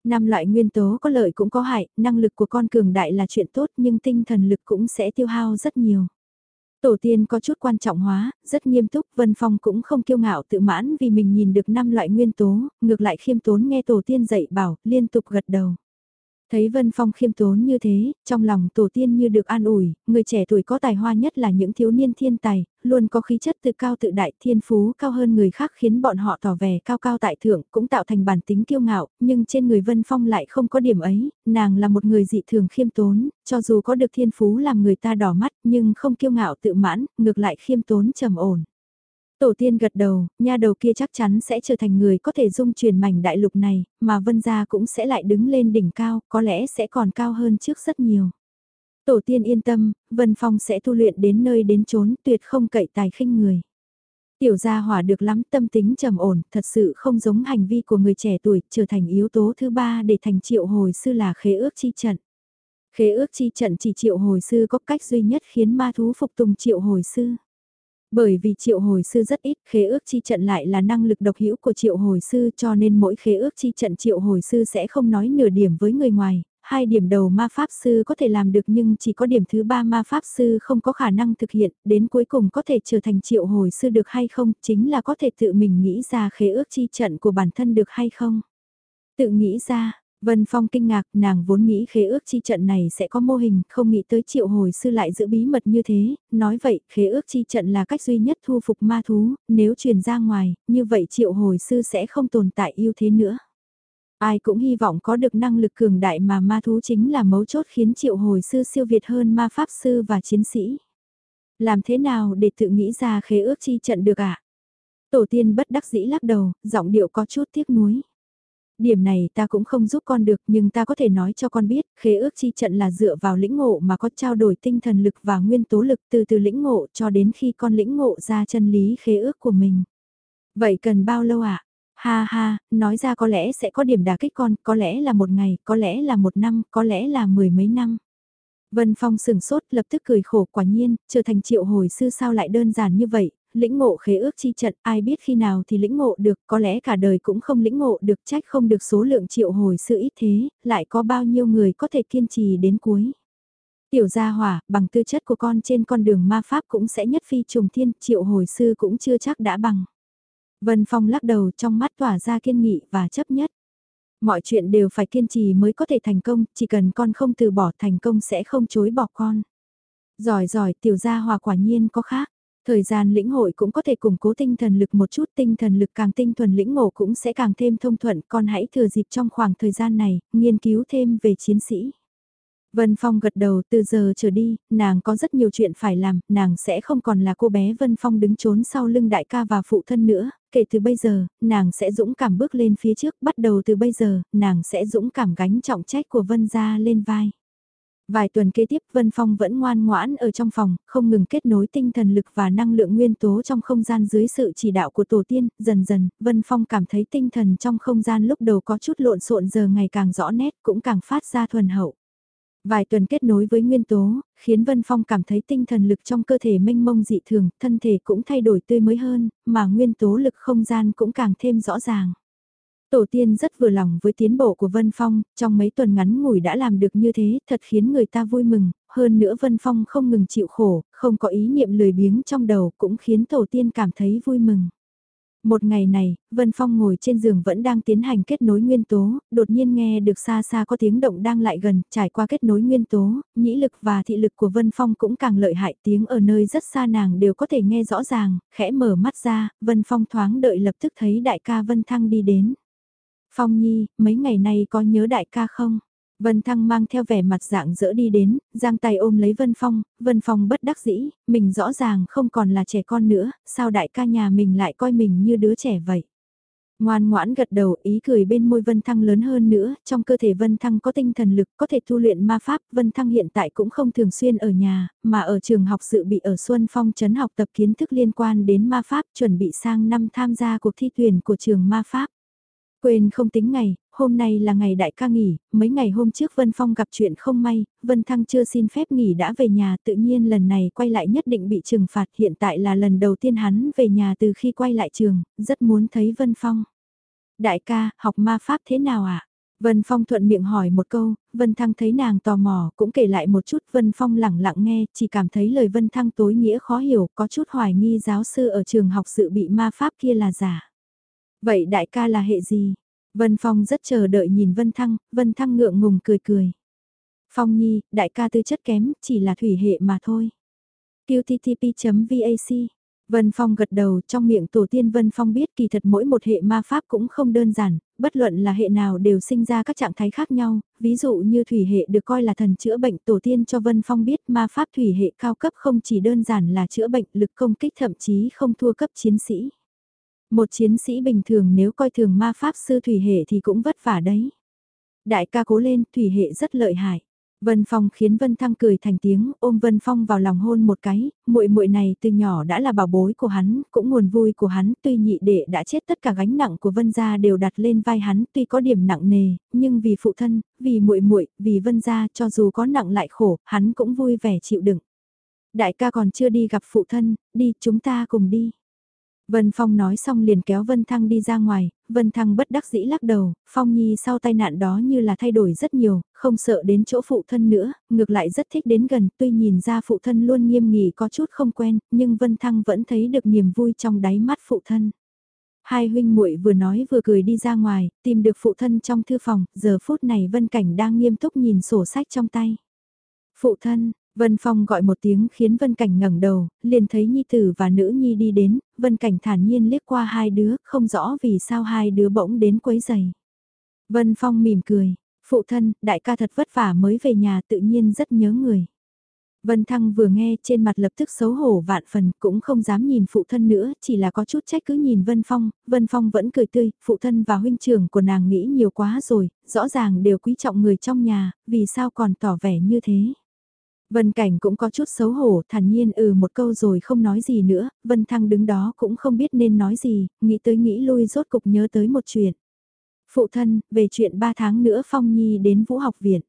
Năm loại nguyên tố có lợi cũng có hại, năng lực của con cường đại là chuyện tốt nhưng tinh thần lực cũng sẽ tiêu hao rất nhiều. Tổ tiên có chút quan trọng hóa, rất nghiêm túc, Vân Phong cũng không kiêu ngạo tự mãn vì mình nhìn được năm loại nguyên tố, ngược lại khiêm tốn nghe tổ tiên dạy bảo, liên tục gật đầu. Thấy Vân Phong khiêm tốn như thế, trong lòng tổ tiên như được an ủi, người trẻ tuổi có tài hoa nhất là những thiếu niên thiên tài, luôn có khí chất tự cao tự đại thiên phú cao hơn người khác khiến bọn họ tỏ vẻ cao cao tại thượng cũng tạo thành bản tính kiêu ngạo, nhưng trên người Vân Phong lại không có điểm ấy, nàng là một người dị thường khiêm tốn, cho dù có được thiên phú làm người ta đỏ mắt nhưng không kiêu ngạo tự mãn, ngược lại khiêm tốn trầm ổn. Tổ tiên gật đầu, nha đầu kia chắc chắn sẽ trở thành người có thể dung truyền mảnh đại lục này, mà vân gia cũng sẽ lại đứng lên đỉnh cao, có lẽ sẽ còn cao hơn trước rất nhiều. Tổ tiên yên tâm, Vân Phong sẽ tu luyện đến nơi đến chốn tuyệt không cậy tài khinh người. Tiểu gia hỏa được lắm tâm tính trầm ổn, thật sự không giống hành vi của người trẻ tuổi, trở thành yếu tố thứ ba để thành triệu hồi sư là khế ước chi trận. Khế ước chi trận chỉ triệu hồi sư có cách duy nhất khiến ma thú phục tùng triệu hồi sư. Bởi vì triệu hồi sư rất ít, khế ước chi trận lại là năng lực độc hữu của triệu hồi sư cho nên mỗi khế ước chi trận triệu hồi sư sẽ không nói nửa điểm với người ngoài. Hai điểm đầu ma pháp sư có thể làm được nhưng chỉ có điểm thứ ba ma pháp sư không có khả năng thực hiện, đến cuối cùng có thể trở thành triệu hồi sư được hay không, chính là có thể tự mình nghĩ ra khế ước chi trận của bản thân được hay không. Tự nghĩ ra, Vân Phong kinh ngạc, nàng vốn nghĩ khế ước chi trận này sẽ có mô hình, không nghĩ tới triệu hồi sư lại giữ bí mật như thế, nói vậy, khế ước chi trận là cách duy nhất thu phục ma thú, nếu truyền ra ngoài, như vậy triệu hồi sư sẽ không tồn tại ưu thế nữa. Ai cũng hy vọng có được năng lực cường đại mà ma thú chính là mấu chốt khiến triệu hồi sư siêu việt hơn ma pháp sư và chiến sĩ. Làm thế nào để tự nghĩ ra khế ước chi trận được ạ? À? Tổ tiên bất đắc dĩ lắc đầu, giọng điệu có chút tiếc nuối. Điểm này ta cũng không giúp con được nhưng ta có thể nói cho con biết, khế ước chi trận là dựa vào lĩnh ngộ mà có trao đổi tinh thần lực và nguyên tố lực từ từ lĩnh ngộ cho đến khi con lĩnh ngộ ra chân lý khế ước của mình. Vậy cần bao lâu ạ? À? Ha ha, nói ra có lẽ sẽ có điểm đả kích con, có lẽ là một ngày, có lẽ là một năm, có lẽ là mười mấy năm. Vân Phong sừng sốt lập tức cười khổ quả nhiên, trở thành triệu hồi sư sao lại đơn giản như vậy, lĩnh ngộ khế ước chi trận, ai biết khi nào thì lĩnh ngộ được, có lẽ cả đời cũng không lĩnh ngộ được trách không được số lượng triệu hồi sự ít thế, lại có bao nhiêu người có thể kiên trì đến cuối. Tiểu gia hỏa, bằng tư chất của con trên con đường ma pháp cũng sẽ nhất phi trùng thiên, triệu hồi sư cũng chưa chắc đã bằng. Vân Phong lắc đầu trong mắt tỏa ra kiên nghị và chấp nhất. Mọi chuyện đều phải kiên trì mới có thể thành công, chỉ cần con không từ bỏ thành công sẽ không chối bỏ con. Giỏi giỏi tiểu gia hòa quả nhiên có khác. Thời gian lĩnh hội cũng có thể củng cố tinh thần lực một chút, tinh thần lực càng tinh thuần lĩnh ngộ cũng sẽ càng thêm thông thuận, con hãy thừa dịp trong khoảng thời gian này, nghiên cứu thêm về chiến sĩ. Vân Phong gật đầu từ giờ trở đi, nàng có rất nhiều chuyện phải làm, nàng sẽ không còn là cô bé Vân Phong đứng trốn sau lưng đại ca và phụ thân nữa, kể từ bây giờ, nàng sẽ dũng cảm bước lên phía trước, bắt đầu từ bây giờ, nàng sẽ dũng cảm gánh trọng trách của Vân gia lên vai. Vài tuần kế tiếp Vân Phong vẫn ngoan ngoãn ở trong phòng, không ngừng kết nối tinh thần lực và năng lượng nguyên tố trong không gian dưới sự chỉ đạo của tổ tiên, dần dần, Vân Phong cảm thấy tinh thần trong không gian lúc đầu có chút lộn xộn giờ ngày càng rõ nét cũng càng phát ra thuần hậu. Vài tuần kết nối với nguyên tố, khiến Vân Phong cảm thấy tinh thần lực trong cơ thể mênh mông dị thường, thân thể cũng thay đổi tươi mới hơn, mà nguyên tố lực không gian cũng càng thêm rõ ràng. Tổ tiên rất vừa lòng với tiến bộ của Vân Phong, trong mấy tuần ngắn ngủi đã làm được như thế, thật khiến người ta vui mừng, hơn nữa Vân Phong không ngừng chịu khổ, không có ý niệm lười biếng trong đầu cũng khiến tổ tiên cảm thấy vui mừng. Một ngày này, Vân Phong ngồi trên giường vẫn đang tiến hành kết nối nguyên tố, đột nhiên nghe được xa xa có tiếng động đang lại gần, trải qua kết nối nguyên tố, nhĩ lực và thị lực của Vân Phong cũng càng lợi hại tiếng ở nơi rất xa nàng đều có thể nghe rõ ràng, khẽ mở mắt ra, Vân Phong thoáng đợi lập tức thấy đại ca Vân Thăng đi đến. Phong Nhi, mấy ngày nay có nhớ đại ca không? Vân Thăng mang theo vẻ mặt dạng dỡ đi đến, giang tay ôm lấy Vân Phong, Vân Phong bất đắc dĩ, mình rõ ràng không còn là trẻ con nữa, sao đại ca nhà mình lại coi mình như đứa trẻ vậy? Ngoan ngoãn gật đầu ý cười bên môi Vân Thăng lớn hơn nữa, trong cơ thể Vân Thăng có tinh thần lực, có thể tu luyện ma pháp, Vân Thăng hiện tại cũng không thường xuyên ở nhà, mà ở trường học sự bị ở Xuân Phong trấn học tập kiến thức liên quan đến ma pháp, chuẩn bị sang năm tham gia cuộc thi tuyển của trường ma pháp. Quên không tính ngày, hôm nay là ngày đại ca nghỉ, mấy ngày hôm trước Vân Phong gặp chuyện không may, Vân Thăng chưa xin phép nghỉ đã về nhà tự nhiên lần này quay lại nhất định bị trừng phạt hiện tại là lần đầu tiên hắn về nhà từ khi quay lại trường, rất muốn thấy Vân Phong. Đại ca, học ma pháp thế nào ạ? À? Vân Phong thuận miệng hỏi một câu, Vân Thăng thấy nàng tò mò, cũng kể lại một chút, Vân Phong lẳng lặng nghe, chỉ cảm thấy lời Vân Thăng tối nghĩa khó hiểu, có chút hoài nghi giáo sư ở trường học sự bị ma pháp kia là giả. Vậy đại ca là hệ gì? Vân Phong rất chờ đợi nhìn Vân Thăng, Vân Thăng ngượng ngùng cười cười. Phong Nhi, đại ca tư chất kém, chỉ là thủy hệ mà thôi. QTTP.VAC Vân Phong gật đầu trong miệng tổ tiên Vân Phong biết kỳ thật mỗi một hệ ma pháp cũng không đơn giản, bất luận là hệ nào đều sinh ra các trạng thái khác nhau, ví dụ như thủy hệ được coi là thần chữa bệnh tổ tiên cho Vân Phong biết ma pháp thủy hệ cao cấp không chỉ đơn giản là chữa bệnh lực công kích thậm chí không thua cấp chiến sĩ. Một chiến sĩ bình thường nếu coi thường ma pháp sư thủy hệ thì cũng vất vả đấy. Đại ca cố lên, thủy hệ rất lợi hại. Vân Phong khiến Vân Thăng cười thành tiếng, ôm Vân Phong vào lòng hôn một cái, muội muội này từ nhỏ đã là bảo bối của hắn, cũng nguồn vui của hắn, tuy nhị đệ đã chết tất cả gánh nặng của Vân gia đều đặt lên vai hắn, tuy có điểm nặng nề, nhưng vì phụ thân, vì muội muội, vì Vân gia, cho dù có nặng lại khổ, hắn cũng vui vẻ chịu đựng. Đại ca còn chưa đi gặp phụ thân, đi chúng ta cùng đi. Vân Phong nói xong liền kéo Vân Thăng đi ra ngoài, Vân Thăng bất đắc dĩ lắc đầu, Phong Nhi sau tai nạn đó như là thay đổi rất nhiều, không sợ đến chỗ phụ thân nữa, ngược lại rất thích đến gần, tuy nhìn ra phụ thân luôn nghiêm nghị có chút không quen, nhưng Vân Thăng vẫn thấy được niềm vui trong đáy mắt phụ thân. Hai huynh muội vừa nói vừa cười đi ra ngoài, tìm được phụ thân trong thư phòng, giờ phút này Vân Cảnh đang nghiêm túc nhìn sổ sách trong tay. Phụ thân, Vân Phong gọi một tiếng khiến Vân Cảnh ngẩng đầu, liền thấy Nhi Tử và nữ Nhi đi đến, Vân Cảnh thản nhiên liếc qua hai đứa, không rõ vì sao hai đứa bỗng đến quấy giày. Vân Phong mỉm cười, phụ thân, đại ca thật vất vả mới về nhà tự nhiên rất nhớ người. Vân Thăng vừa nghe trên mặt lập tức xấu hổ vạn phần cũng không dám nhìn phụ thân nữa, chỉ là có chút trách cứ nhìn Vân Phong, Vân Phong vẫn cười tươi, phụ thân và huynh trưởng của nàng nghĩ nhiều quá rồi, rõ ràng đều quý trọng người trong nhà, vì sao còn tỏ vẻ như thế. Vân Cảnh cũng có chút xấu hổ, thản nhiên ừ một câu rồi không nói gì nữa, Vân Thăng đứng đó cũng không biết nên nói gì, nghĩ tới nghĩ lui rốt cục nhớ tới một chuyện. Phụ thân, về chuyện ba tháng nữa Phong Nhi đến Vũ học viện.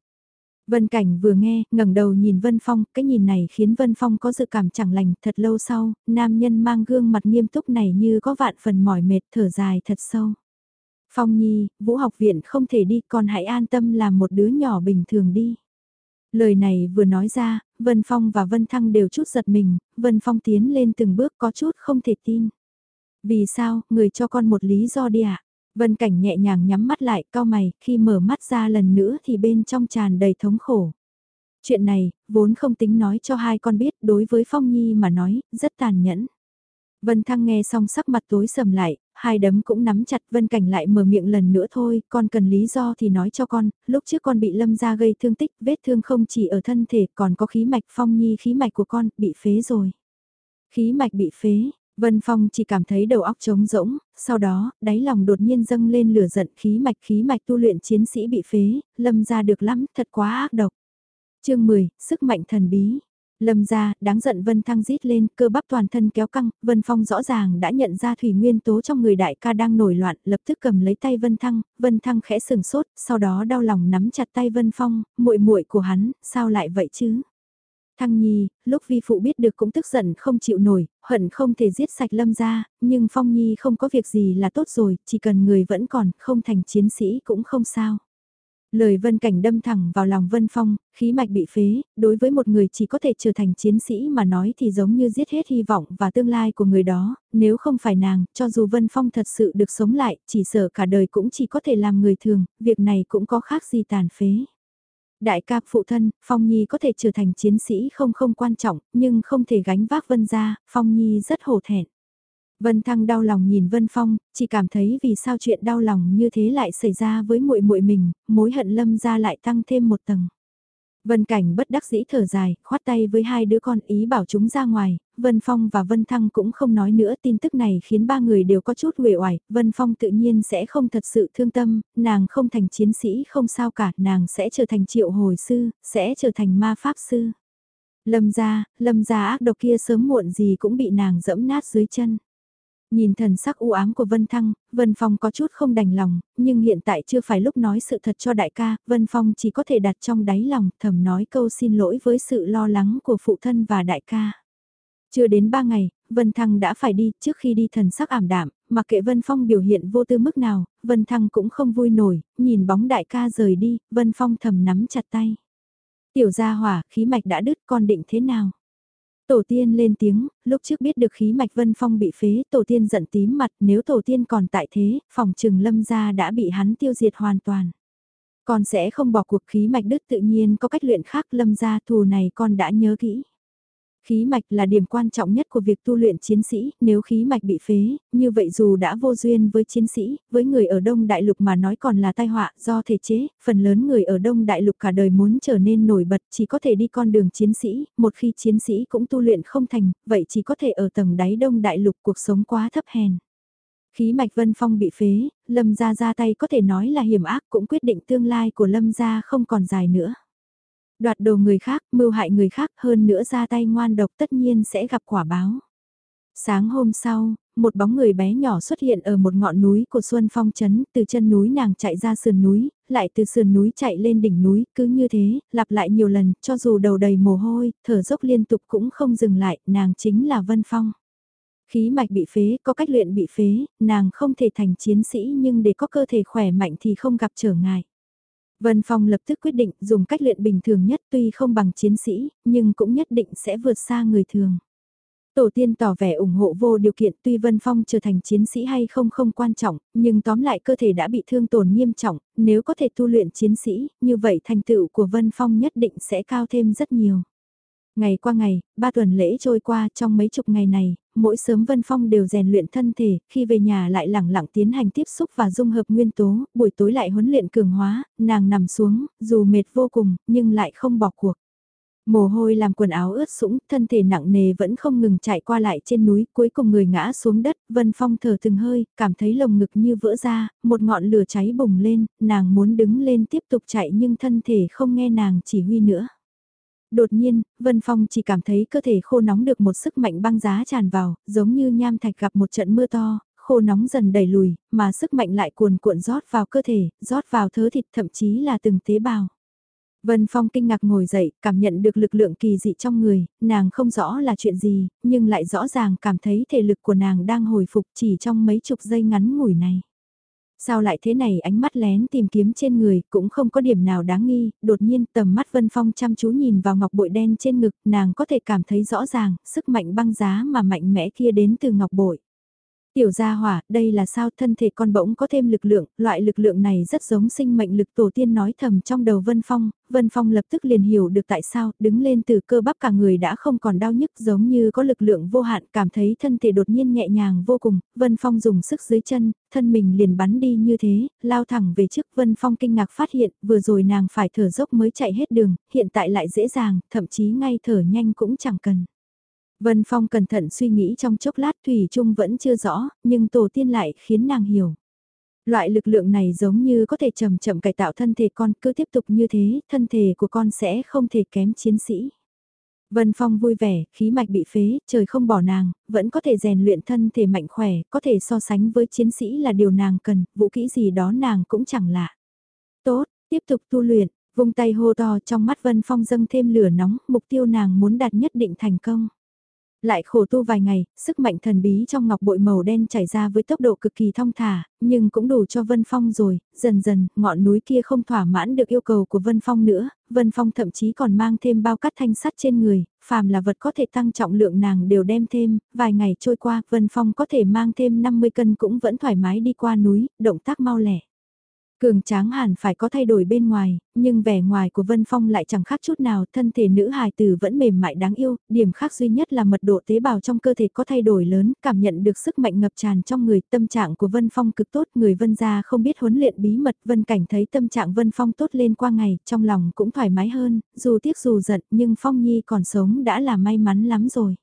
Vân Cảnh vừa nghe, ngẩng đầu nhìn Vân Phong, cái nhìn này khiến Vân Phong có dự cảm chẳng lành, thật lâu sau, nam nhân mang gương mặt nghiêm túc này như có vạn phần mỏi mệt thở dài thật sâu. Phong Nhi, Vũ học viện không thể đi, con hãy an tâm làm một đứa nhỏ bình thường đi. Lời này vừa nói ra, Vân Phong và Vân Thăng đều chút giật mình, Vân Phong tiến lên từng bước có chút không thể tin. Vì sao, người cho con một lý do đi ạ? À? Vân Cảnh nhẹ nhàng nhắm mắt lại, cao mày, khi mở mắt ra lần nữa thì bên trong tràn đầy thống khổ. Chuyện này, vốn không tính nói cho hai con biết đối với Phong Nhi mà nói, rất tàn nhẫn. Vân Thăng nghe xong sắc mặt tối sầm lại, hai đấm cũng nắm chặt Vân Cảnh lại mở miệng lần nữa thôi, con cần lý do thì nói cho con, lúc trước con bị lâm ra gây thương tích, vết thương không chỉ ở thân thể còn có khí mạch Phong Nhi khí mạch của con, bị phế rồi. Khí mạch bị phế, Vân Phong chỉ cảm thấy đầu óc trống rỗng, sau đó, đáy lòng đột nhiên dâng lên lửa giận khí mạch khí mạch tu luyện chiến sĩ bị phế, lâm ra được lắm, thật quá ác độc. chương 10, sức mạnh thần bí. Lâm ra, đáng giận Vân Thăng rít lên, cơ bắp toàn thân kéo căng, Vân Phong rõ ràng đã nhận ra thủy nguyên tố trong người đại ca đang nổi loạn, lập tức cầm lấy tay Vân Thăng, Vân Thăng khẽ sừng sốt, sau đó đau lòng nắm chặt tay Vân Phong, muội muội của hắn, sao lại vậy chứ? Thăng Nhi, lúc vi phụ biết được cũng tức giận không chịu nổi, hận không thể giết sạch lâm ra, nhưng Phong Nhi không có việc gì là tốt rồi, chỉ cần người vẫn còn, không thành chiến sĩ cũng không sao. Lời Vân Cảnh đâm thẳng vào lòng Vân Phong, khí mạch bị phế, đối với một người chỉ có thể trở thành chiến sĩ mà nói thì giống như giết hết hy vọng và tương lai của người đó, nếu không phải nàng, cho dù Vân Phong thật sự được sống lại, chỉ sợ cả đời cũng chỉ có thể làm người thường, việc này cũng có khác gì tàn phế. Đại ca phụ thân, Phong Nhi có thể trở thành chiến sĩ không không quan trọng, nhưng không thể gánh vác Vân ra, Phong Nhi rất hổ thẹn. Vân Thăng đau lòng nhìn Vân Phong, chỉ cảm thấy vì sao chuyện đau lòng như thế lại xảy ra với muội muội mình, mối hận lâm Gia lại tăng thêm một tầng. Vân Cảnh bất đắc dĩ thở dài, khoát tay với hai đứa con ý bảo chúng ra ngoài, Vân Phong và Vân Thăng cũng không nói nữa tin tức này khiến ba người đều có chút uể oải, Vân Phong tự nhiên sẽ không thật sự thương tâm, nàng không thành chiến sĩ không sao cả, nàng sẽ trở thành triệu hồi sư, sẽ trở thành ma pháp sư. Lâm gia, lâm gia ác độc kia sớm muộn gì cũng bị nàng dẫm nát dưới chân. Nhìn thần sắc u ám của Vân Thăng, Vân Phong có chút không đành lòng, nhưng hiện tại chưa phải lúc nói sự thật cho đại ca, Vân Phong chỉ có thể đặt trong đáy lòng thầm nói câu xin lỗi với sự lo lắng của phụ thân và đại ca. Chưa đến ba ngày, Vân Thăng đã phải đi, trước khi đi thần sắc ảm đạm, mặc kệ Vân Phong biểu hiện vô tư mức nào, Vân Thăng cũng không vui nổi, nhìn bóng đại ca rời đi, Vân Phong thầm nắm chặt tay. Tiểu gia hỏa, khí mạch đã đứt con định thế nào? Tổ tiên lên tiếng, lúc trước biết được khí mạch vân phong bị phế, tổ tiên giận tím mặt, nếu tổ tiên còn tại thế, phòng trừng lâm gia đã bị hắn tiêu diệt hoàn toàn. Con sẽ không bỏ cuộc khí mạch đứt tự nhiên có cách luyện khác lâm gia thù này con đã nhớ kỹ. Khí mạch là điểm quan trọng nhất của việc tu luyện chiến sĩ, nếu khí mạch bị phế, như vậy dù đã vô duyên với chiến sĩ, với người ở Đông Đại Lục mà nói còn là tai họa do thể chế, phần lớn người ở Đông Đại Lục cả đời muốn trở nên nổi bật chỉ có thể đi con đường chiến sĩ, một khi chiến sĩ cũng tu luyện không thành, vậy chỉ có thể ở tầng đáy Đông Đại Lục cuộc sống quá thấp hèn. Khí mạch vân phong bị phế, lâm gia ra tay có thể nói là hiểm ác cũng quyết định tương lai của lâm gia không còn dài nữa. Đoạt đồ người khác, mưu hại người khác hơn nữa ra tay ngoan độc tất nhiên sẽ gặp quả báo. Sáng hôm sau, một bóng người bé nhỏ xuất hiện ở một ngọn núi của Xuân Phong Trấn, từ chân núi nàng chạy ra sườn núi, lại từ sườn núi chạy lên đỉnh núi, cứ như thế, lặp lại nhiều lần, cho dù đầu đầy mồ hôi, thở dốc liên tục cũng không dừng lại, nàng chính là Vân Phong. Khí mạch bị phế, có cách luyện bị phế, nàng không thể thành chiến sĩ nhưng để có cơ thể khỏe mạnh thì không gặp trở ngại. Vân Phong lập tức quyết định dùng cách luyện bình thường nhất tuy không bằng chiến sĩ, nhưng cũng nhất định sẽ vượt xa người thường. Tổ tiên tỏ vẻ ủng hộ vô điều kiện tuy Vân Phong trở thành chiến sĩ hay không không quan trọng, nhưng tóm lại cơ thể đã bị thương tổn nghiêm trọng, nếu có thể tu luyện chiến sĩ, như vậy thành tựu của Vân Phong nhất định sẽ cao thêm rất nhiều. Ngày qua ngày, ba tuần lễ trôi qua trong mấy chục ngày này, mỗi sớm Vân Phong đều rèn luyện thân thể, khi về nhà lại lẳng lặng tiến hành tiếp xúc và dung hợp nguyên tố, buổi tối lại huấn luyện cường hóa, nàng nằm xuống, dù mệt vô cùng, nhưng lại không bỏ cuộc. Mồ hôi làm quần áo ướt sũng, thân thể nặng nề vẫn không ngừng chạy qua lại trên núi, cuối cùng người ngã xuống đất, Vân Phong thở từng hơi, cảm thấy lồng ngực như vỡ ra, một ngọn lửa cháy bùng lên, nàng muốn đứng lên tiếp tục chạy nhưng thân thể không nghe nàng chỉ huy nữa. Đột nhiên, Vân Phong chỉ cảm thấy cơ thể khô nóng được một sức mạnh băng giá tràn vào, giống như nham thạch gặp một trận mưa to, khô nóng dần đẩy lùi, mà sức mạnh lại cuồn cuộn rót vào cơ thể, rót vào thớ thịt thậm chí là từng tế bào. Vân Phong kinh ngạc ngồi dậy, cảm nhận được lực lượng kỳ dị trong người, nàng không rõ là chuyện gì, nhưng lại rõ ràng cảm thấy thể lực của nàng đang hồi phục chỉ trong mấy chục giây ngắn ngủi này. Sao lại thế này ánh mắt lén tìm kiếm trên người cũng không có điểm nào đáng nghi, đột nhiên tầm mắt Vân Phong chăm chú nhìn vào ngọc bội đen trên ngực, nàng có thể cảm thấy rõ ràng, sức mạnh băng giá mà mạnh mẽ kia đến từ ngọc bội. Tiểu gia hỏa, đây là sao thân thể con bỗng có thêm lực lượng, loại lực lượng này rất giống sinh mệnh lực tổ tiên nói thầm trong đầu Vân Phong, Vân Phong lập tức liền hiểu được tại sao, đứng lên từ cơ bắp cả người đã không còn đau nhức giống như có lực lượng vô hạn, cảm thấy thân thể đột nhiên nhẹ nhàng vô cùng, Vân Phong dùng sức dưới chân, thân mình liền bắn đi như thế, lao thẳng về trước Vân Phong kinh ngạc phát hiện, vừa rồi nàng phải thở dốc mới chạy hết đường, hiện tại lại dễ dàng, thậm chí ngay thở nhanh cũng chẳng cần. Vân Phong cẩn thận suy nghĩ trong chốc lát Thủy Trung vẫn chưa rõ, nhưng tổ tiên lại khiến nàng hiểu. Loại lực lượng này giống như có thể chậm chậm cải tạo thân thể con cứ tiếp tục như thế, thân thể của con sẽ không thể kém chiến sĩ. Vân Phong vui vẻ, khí mạch bị phế, trời không bỏ nàng, vẫn có thể rèn luyện thân thể mạnh khỏe, có thể so sánh với chiến sĩ là điều nàng cần, vũ kỹ gì đó nàng cũng chẳng lạ. Tốt, tiếp tục tu luyện, vung tay hô to trong mắt Vân Phong dâng thêm lửa nóng, mục tiêu nàng muốn đạt nhất định thành công. Lại khổ tu vài ngày, sức mạnh thần bí trong ngọc bội màu đen chảy ra với tốc độ cực kỳ thong thả, nhưng cũng đủ cho Vân Phong rồi, dần dần, ngọn núi kia không thỏa mãn được yêu cầu của Vân Phong nữa, Vân Phong thậm chí còn mang thêm bao cắt thanh sắt trên người, phàm là vật có thể tăng trọng lượng nàng đều đem thêm, vài ngày trôi qua, Vân Phong có thể mang thêm 50 cân cũng vẫn thoải mái đi qua núi, động tác mau lẻ. Cường tráng hẳn phải có thay đổi bên ngoài, nhưng vẻ ngoài của Vân Phong lại chẳng khác chút nào, thân thể nữ hài tử vẫn mềm mại đáng yêu, điểm khác duy nhất là mật độ tế bào trong cơ thể có thay đổi lớn, cảm nhận được sức mạnh ngập tràn trong người, tâm trạng của Vân Phong cực tốt, người Vân gia không biết huấn luyện bí mật, Vân Cảnh thấy tâm trạng Vân Phong tốt lên qua ngày, trong lòng cũng thoải mái hơn, dù tiếc dù giận, nhưng Phong Nhi còn sống đã là may mắn lắm rồi.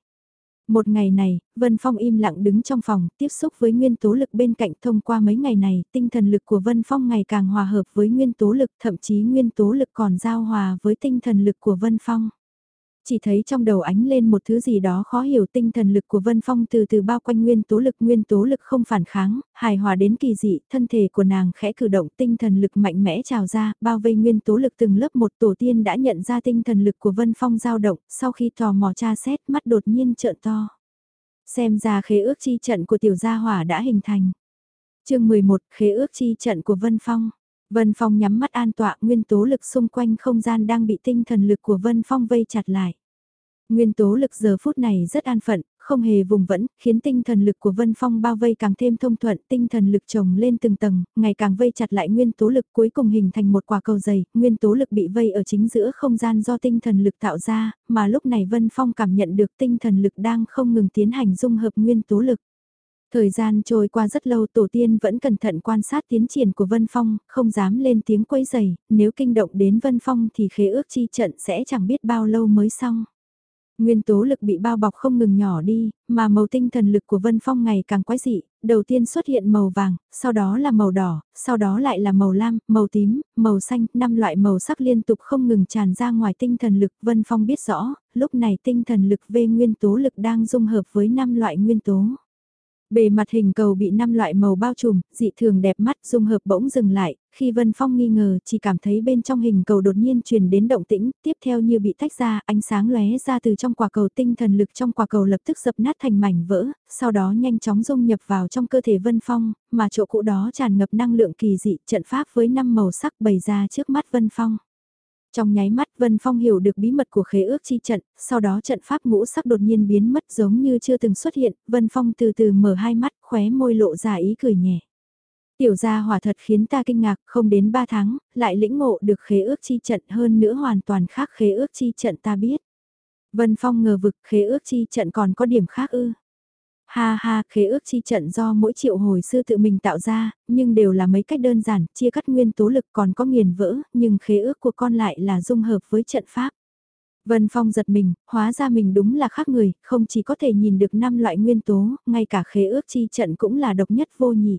Một ngày này, Vân Phong im lặng đứng trong phòng, tiếp xúc với nguyên tố lực bên cạnh thông qua mấy ngày này, tinh thần lực của Vân Phong ngày càng hòa hợp với nguyên tố lực, thậm chí nguyên tố lực còn giao hòa với tinh thần lực của Vân Phong. Chỉ thấy trong đầu ánh lên một thứ gì đó khó hiểu tinh thần lực của Vân Phong từ từ bao quanh nguyên tố lực nguyên tố lực không phản kháng, hài hòa đến kỳ dị, thân thể của nàng khẽ cử động tinh thần lực mạnh mẽ trào ra, bao vây nguyên tố lực từng lớp một tổ tiên đã nhận ra tinh thần lực của Vân Phong dao động, sau khi tò mò tra xét mắt đột nhiên trợn to. Xem ra khế ước chi trận của tiểu gia hỏa đã hình thành. chương 11 khế ước chi trận của Vân Phong. Vân Phong nhắm mắt an tọa nguyên tố lực xung quanh không gian đang bị tinh thần lực của Vân Phong vây chặt lại. Nguyên tố lực giờ phút này rất an phận, không hề vùng vẫn, khiến tinh thần lực của Vân Phong bao vây càng thêm thông thuận, tinh thần lực chồng lên từng tầng, ngày càng vây chặt lại nguyên tố lực cuối cùng hình thành một quả cầu dày, nguyên tố lực bị vây ở chính giữa không gian do tinh thần lực tạo ra, mà lúc này Vân Phong cảm nhận được tinh thần lực đang không ngừng tiến hành dung hợp nguyên tố lực. Thời gian trôi qua rất lâu tổ tiên vẫn cẩn thận quan sát tiến triển của Vân Phong, không dám lên tiếng quấy rầy. nếu kinh động đến Vân Phong thì khế ước chi trận sẽ chẳng biết bao lâu mới xong. Nguyên tố lực bị bao bọc không ngừng nhỏ đi, mà màu tinh thần lực của Vân Phong ngày càng quái dị, đầu tiên xuất hiện màu vàng, sau đó là màu đỏ, sau đó lại là màu lam, màu tím, màu xanh, năm loại màu sắc liên tục không ngừng tràn ra ngoài tinh thần lực. Vân Phong biết rõ, lúc này tinh thần lực về nguyên tố lực đang dung hợp với năm loại nguyên tố. Bề mặt hình cầu bị năm loại màu bao trùm, dị thường đẹp mắt dung hợp bỗng dừng lại, khi Vân Phong nghi ngờ chỉ cảm thấy bên trong hình cầu đột nhiên truyền đến động tĩnh, tiếp theo như bị tách ra, ánh sáng lóe ra từ trong quả cầu tinh thần lực trong quả cầu lập tức dập nát thành mảnh vỡ, sau đó nhanh chóng dung nhập vào trong cơ thể Vân Phong, mà chỗ cũ đó tràn ngập năng lượng kỳ dị, trận pháp với năm màu sắc bày ra trước mắt Vân Phong. Trong nháy mắt Vân Phong hiểu được bí mật của khế ước chi trận, sau đó trận pháp ngũ sắc đột nhiên biến mất giống như chưa từng xuất hiện, Vân Phong từ từ mở hai mắt, khóe môi lộ ra ý cười nhẹ. Tiểu gia hỏa thật khiến ta kinh ngạc, không đến ba tháng, lại lĩnh ngộ được khế ước chi trận hơn nữa hoàn toàn khác khế ước chi trận ta biết. Vân Phong ngờ vực khế ước chi trận còn có điểm khác ư. Ha ha, khế ước chi trận do mỗi triệu hồi sư tự mình tạo ra, nhưng đều là mấy cách đơn giản, chia cắt nguyên tố lực còn có nghiền vỡ, nhưng khế ước của con lại là dung hợp với trận pháp. Vân Phong giật mình, hóa ra mình đúng là khác người, không chỉ có thể nhìn được năm loại nguyên tố, ngay cả khế ước chi trận cũng là độc nhất vô nhị.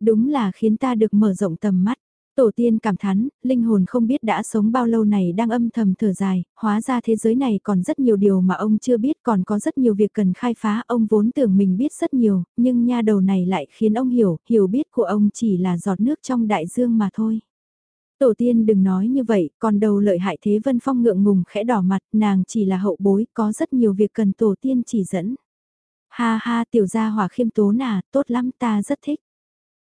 Đúng là khiến ta được mở rộng tầm mắt. Tổ tiên cảm thán, linh hồn không biết đã sống bao lâu này đang âm thầm thở dài, hóa ra thế giới này còn rất nhiều điều mà ông chưa biết còn có rất nhiều việc cần khai phá. Ông vốn tưởng mình biết rất nhiều, nhưng nha đầu này lại khiến ông hiểu, hiểu biết của ông chỉ là giọt nước trong đại dương mà thôi. Tổ tiên đừng nói như vậy, còn đầu lợi hại thế Vân Phong ngượng ngùng khẽ đỏ mặt, nàng chỉ là hậu bối, có rất nhiều việc cần tổ tiên chỉ dẫn. Ha ha tiểu gia hỏa khiêm tốn à, tốt lắm ta rất thích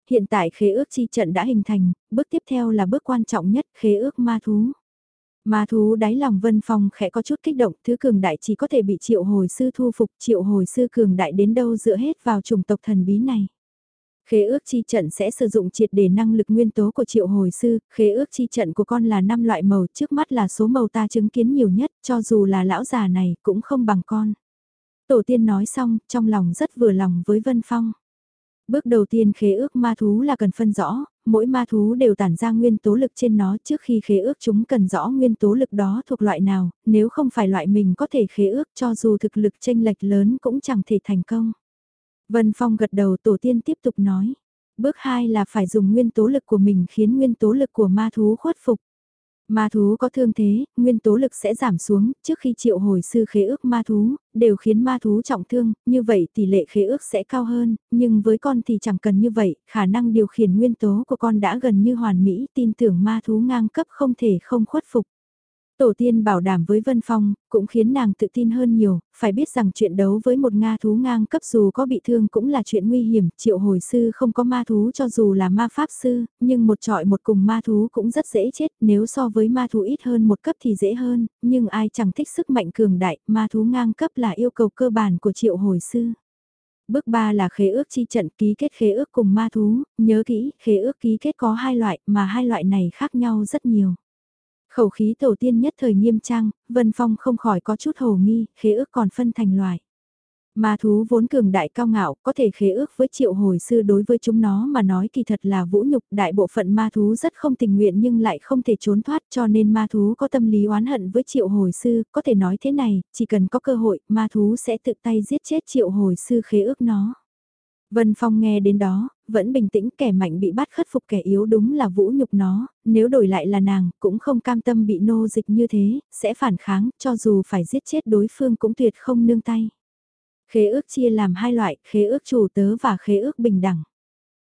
hiện tại khế ước chi trận đã hình thành, bước tiếp theo là bước quan trọng nhất khế ước ma thú. Ma thú đáy lòng Vân Phong khẽ có chút kích động, thứ cường đại chỉ có thể bị triệu hồi sư thu phục, triệu hồi sư cường đại đến đâu dựa hết vào chủng tộc thần bí này. Khế ước chi trận sẽ sử dụng triệt để năng lực nguyên tố của triệu hồi sư, khế ước chi trận của con là 5 loại màu, trước mắt là số màu ta chứng kiến nhiều nhất, cho dù là lão già này cũng không bằng con. Tổ tiên nói xong, trong lòng rất vừa lòng với Vân Phong. Bước đầu tiên khế ước ma thú là cần phân rõ, mỗi ma thú đều tản ra nguyên tố lực trên nó trước khi khế ước chúng cần rõ nguyên tố lực đó thuộc loại nào, nếu không phải loại mình có thể khế ước cho dù thực lực tranh lệch lớn cũng chẳng thể thành công. Vân Phong gật đầu tổ tiên tiếp tục nói. Bước 2 là phải dùng nguyên tố lực của mình khiến nguyên tố lực của ma thú khuất phục. Ma thú có thương thế, nguyên tố lực sẽ giảm xuống, trước khi triệu hồi sư khế ước ma thú, đều khiến ma thú trọng thương, như vậy tỷ lệ khế ước sẽ cao hơn, nhưng với con thì chẳng cần như vậy, khả năng điều khiển nguyên tố của con đã gần như hoàn mỹ, tin tưởng ma thú ngang cấp không thể không khuất phục. Tổ tiên bảo đảm với Vân Phong, cũng khiến nàng tự tin hơn nhiều, phải biết rằng chuyện đấu với một Nga thú ngang cấp dù có bị thương cũng là chuyện nguy hiểm, triệu hồi sư không có ma thú cho dù là ma pháp sư, nhưng một trọi một cùng ma thú cũng rất dễ chết, nếu so với ma thú ít hơn một cấp thì dễ hơn, nhưng ai chẳng thích sức mạnh cường đại, ma thú ngang cấp là yêu cầu cơ bản của triệu hồi sư. Bước 3 là khế ước chi trận ký kết khế ước cùng ma thú, nhớ kỹ, khế ước ký kết có hai loại, mà hai loại này khác nhau rất nhiều. Khẩu khí tổ tiên nhất thời nghiêm trang, Vân Phong không khỏi có chút hồ nghi, khế ước còn phân thành loại. Ma thú vốn cường đại cao ngạo, có thể khế ước với triệu hồi sư đối với chúng nó mà nói kỳ thật là vũ nhục, đại bộ phận ma thú rất không tình nguyện nhưng lại không thể trốn thoát cho nên ma thú có tâm lý oán hận với triệu hồi sư, có thể nói thế này, chỉ cần có cơ hội, ma thú sẽ tự tay giết chết triệu hồi sư khế ước nó. Vân Phong nghe đến đó, vẫn bình tĩnh kẻ mạnh bị bắt khất phục kẻ yếu đúng là vũ nhục nó, nếu đổi lại là nàng, cũng không cam tâm bị nô dịch như thế, sẽ phản kháng, cho dù phải giết chết đối phương cũng tuyệt không nương tay. Khế ước chia làm hai loại, khế ước chủ tớ và khế ước bình đẳng.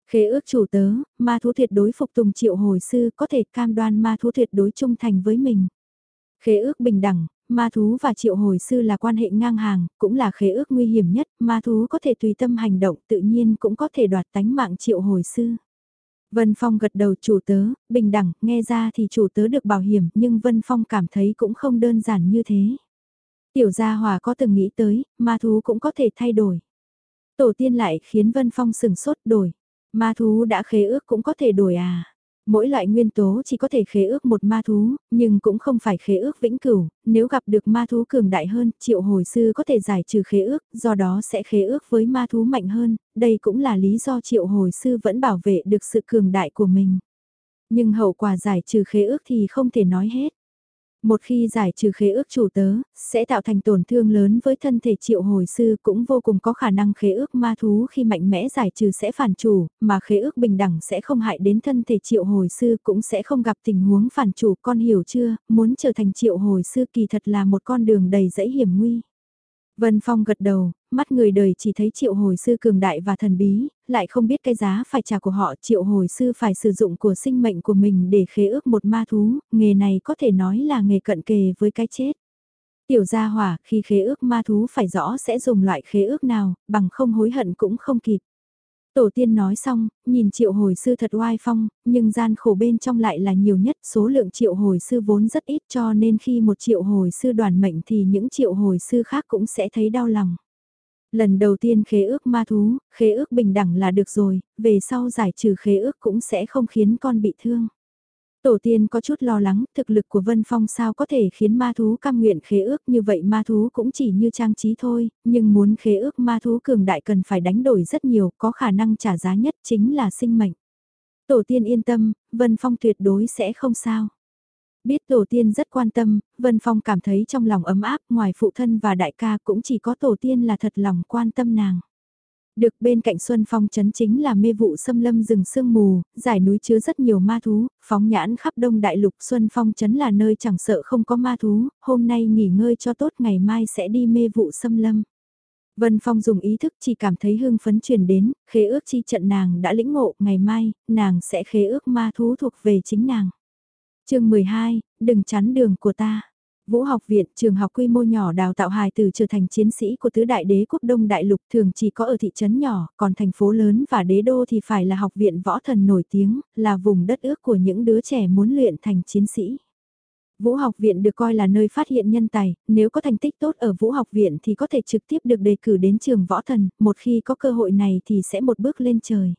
Khế ước chủ tớ, ma thú tuyệt đối phục tùng triệu hồi sư có thể cam đoan ma thú tuyệt đối trung thành với mình. Khế ước bình đẳng, ma thú và triệu hồi sư là quan hệ ngang hàng, cũng là khế ước nguy hiểm nhất, ma thú có thể tùy tâm hành động tự nhiên cũng có thể đoạt tánh mạng triệu hồi sư. Vân Phong gật đầu chủ tớ, bình đẳng, nghe ra thì chủ tớ được bảo hiểm nhưng Vân Phong cảm thấy cũng không đơn giản như thế. Tiểu gia hòa có từng nghĩ tới, ma thú cũng có thể thay đổi. Tổ tiên lại khiến Vân Phong sừng sốt đổi. Ma thú đã khế ước cũng có thể đổi à. Mỗi loại nguyên tố chỉ có thể khế ước một ma thú, nhưng cũng không phải khế ước vĩnh cửu, nếu gặp được ma thú cường đại hơn, triệu hồi sư có thể giải trừ khế ước, do đó sẽ khế ước với ma thú mạnh hơn, đây cũng là lý do triệu hồi sư vẫn bảo vệ được sự cường đại của mình. Nhưng hậu quả giải trừ khế ước thì không thể nói hết. Một khi giải trừ khế ước chủ tớ, sẽ tạo thành tổn thương lớn với thân thể triệu hồi sư cũng vô cùng có khả năng khế ước ma thú khi mạnh mẽ giải trừ sẽ phản chủ, mà khế ước bình đẳng sẽ không hại đến thân thể triệu hồi sư cũng sẽ không gặp tình huống phản chủ con hiểu chưa, muốn trở thành triệu hồi sư kỳ thật là một con đường đầy dẫy hiểm nguy. Vân Phong gật đầu, mắt người đời chỉ thấy triệu hồi sư cường đại và thần bí, lại không biết cái giá phải trả của họ triệu hồi sư phải sử dụng của sinh mệnh của mình để khế ước một ma thú, nghề này có thể nói là nghề cận kề với cái chết. Tiểu gia hỏa, khi khế ước ma thú phải rõ sẽ dùng loại khế ước nào, bằng không hối hận cũng không kịp. Tổ tiên nói xong, nhìn triệu hồi sư thật oai phong, nhưng gian khổ bên trong lại là nhiều nhất, số lượng triệu hồi sư vốn rất ít cho nên khi một triệu hồi sư đoàn mệnh thì những triệu hồi sư khác cũng sẽ thấy đau lòng. Lần đầu tiên khế ước ma thú, khế ước bình đẳng là được rồi, về sau giải trừ khế ước cũng sẽ không khiến con bị thương. Tổ tiên có chút lo lắng, thực lực của Vân Phong sao có thể khiến ma thú cam nguyện khế ước như vậy ma thú cũng chỉ như trang trí thôi, nhưng muốn khế ước ma thú cường đại cần phải đánh đổi rất nhiều, có khả năng trả giá nhất chính là sinh mệnh. Tổ tiên yên tâm, Vân Phong tuyệt đối sẽ không sao. Biết tổ tiên rất quan tâm, Vân Phong cảm thấy trong lòng ấm áp ngoài phụ thân và đại ca cũng chỉ có tổ tiên là thật lòng quan tâm nàng. Được bên cạnh Xuân Phong chấn chính là mê vụ xâm lâm rừng sương mù, giải núi chứa rất nhiều ma thú, phóng nhãn khắp đông đại lục Xuân Phong chấn là nơi chẳng sợ không có ma thú, hôm nay nghỉ ngơi cho tốt ngày mai sẽ đi mê vụ xâm lâm. Vân Phong dùng ý thức chỉ cảm thấy hương phấn truyền đến, khế ước chi trận nàng đã lĩnh ngộ, ngày mai, nàng sẽ khế ước ma thú thuộc về chính nàng. chương 12, đừng chắn đường của ta. Vũ học viện, trường học quy mô nhỏ đào tạo hài từ trở thành chiến sĩ của tứ đại đế quốc đông đại lục thường chỉ có ở thị trấn nhỏ, còn thành phố lớn và đế đô thì phải là học viện võ thần nổi tiếng, là vùng đất ước của những đứa trẻ muốn luyện thành chiến sĩ. Vũ học viện được coi là nơi phát hiện nhân tài, nếu có thành tích tốt ở Vũ học viện thì có thể trực tiếp được đề cử đến trường võ thần, một khi có cơ hội này thì sẽ một bước lên trời.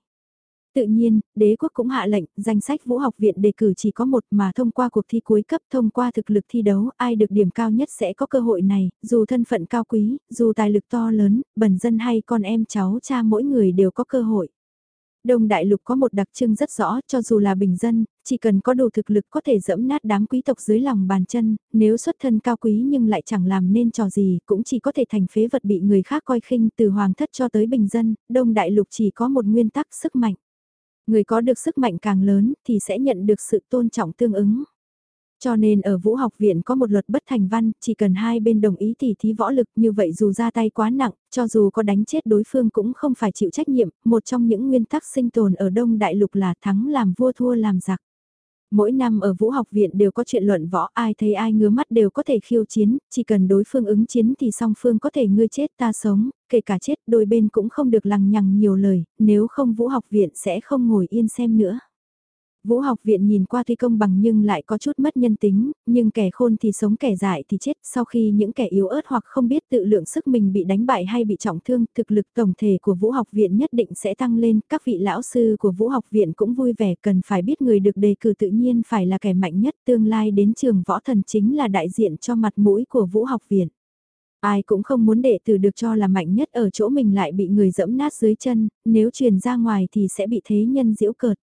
Tự nhiên, đế quốc cũng hạ lệnh, danh sách vũ học viện đề cử chỉ có một mà thông qua cuộc thi cuối cấp thông qua thực lực thi đấu, ai được điểm cao nhất sẽ có cơ hội này, dù thân phận cao quý, dù tài lực to lớn, bần dân hay con em cháu cha mỗi người đều có cơ hội. Đông Đại Lục có một đặc trưng rất rõ, cho dù là bình dân, chỉ cần có đủ thực lực có thể dẫm nát đám quý tộc dưới lòng bàn chân, nếu xuất thân cao quý nhưng lại chẳng làm nên trò gì, cũng chỉ có thể thành phế vật bị người khác coi khinh từ hoàng thất cho tới bình dân, Đông Đại Lục chỉ có một nguyên tắc sức mạnh. Người có được sức mạnh càng lớn thì sẽ nhận được sự tôn trọng tương ứng. Cho nên ở Vũ học viện có một luật bất thành văn, chỉ cần hai bên đồng ý tỉ thí võ lực như vậy dù ra tay quá nặng, cho dù có đánh chết đối phương cũng không phải chịu trách nhiệm, một trong những nguyên tắc sinh tồn ở Đông Đại Lục là thắng làm vua thua làm giặc. Mỗi năm ở Vũ học viện đều có chuyện luận võ ai thấy ai ngứa mắt đều có thể khiêu chiến, chỉ cần đối phương ứng chiến thì song phương có thể ngươi chết ta sống, kể cả chết đôi bên cũng không được lằng nhằng nhiều lời, nếu không Vũ học viện sẽ không ngồi yên xem nữa. Vũ học viện nhìn qua tuy công bằng nhưng lại có chút mất nhân tính, nhưng kẻ khôn thì sống kẻ dại thì chết sau khi những kẻ yếu ớt hoặc không biết tự lượng sức mình bị đánh bại hay bị trọng thương, thực lực tổng thể của Vũ học viện nhất định sẽ tăng lên, các vị lão sư của Vũ học viện cũng vui vẻ cần phải biết người được đề cử tự nhiên phải là kẻ mạnh nhất tương lai đến trường võ thần chính là đại diện cho mặt mũi của Vũ học viện. Ai cũng không muốn đệ tử được cho là mạnh nhất ở chỗ mình lại bị người dẫm nát dưới chân, nếu truyền ra ngoài thì sẽ bị thế nhân diễu cợt.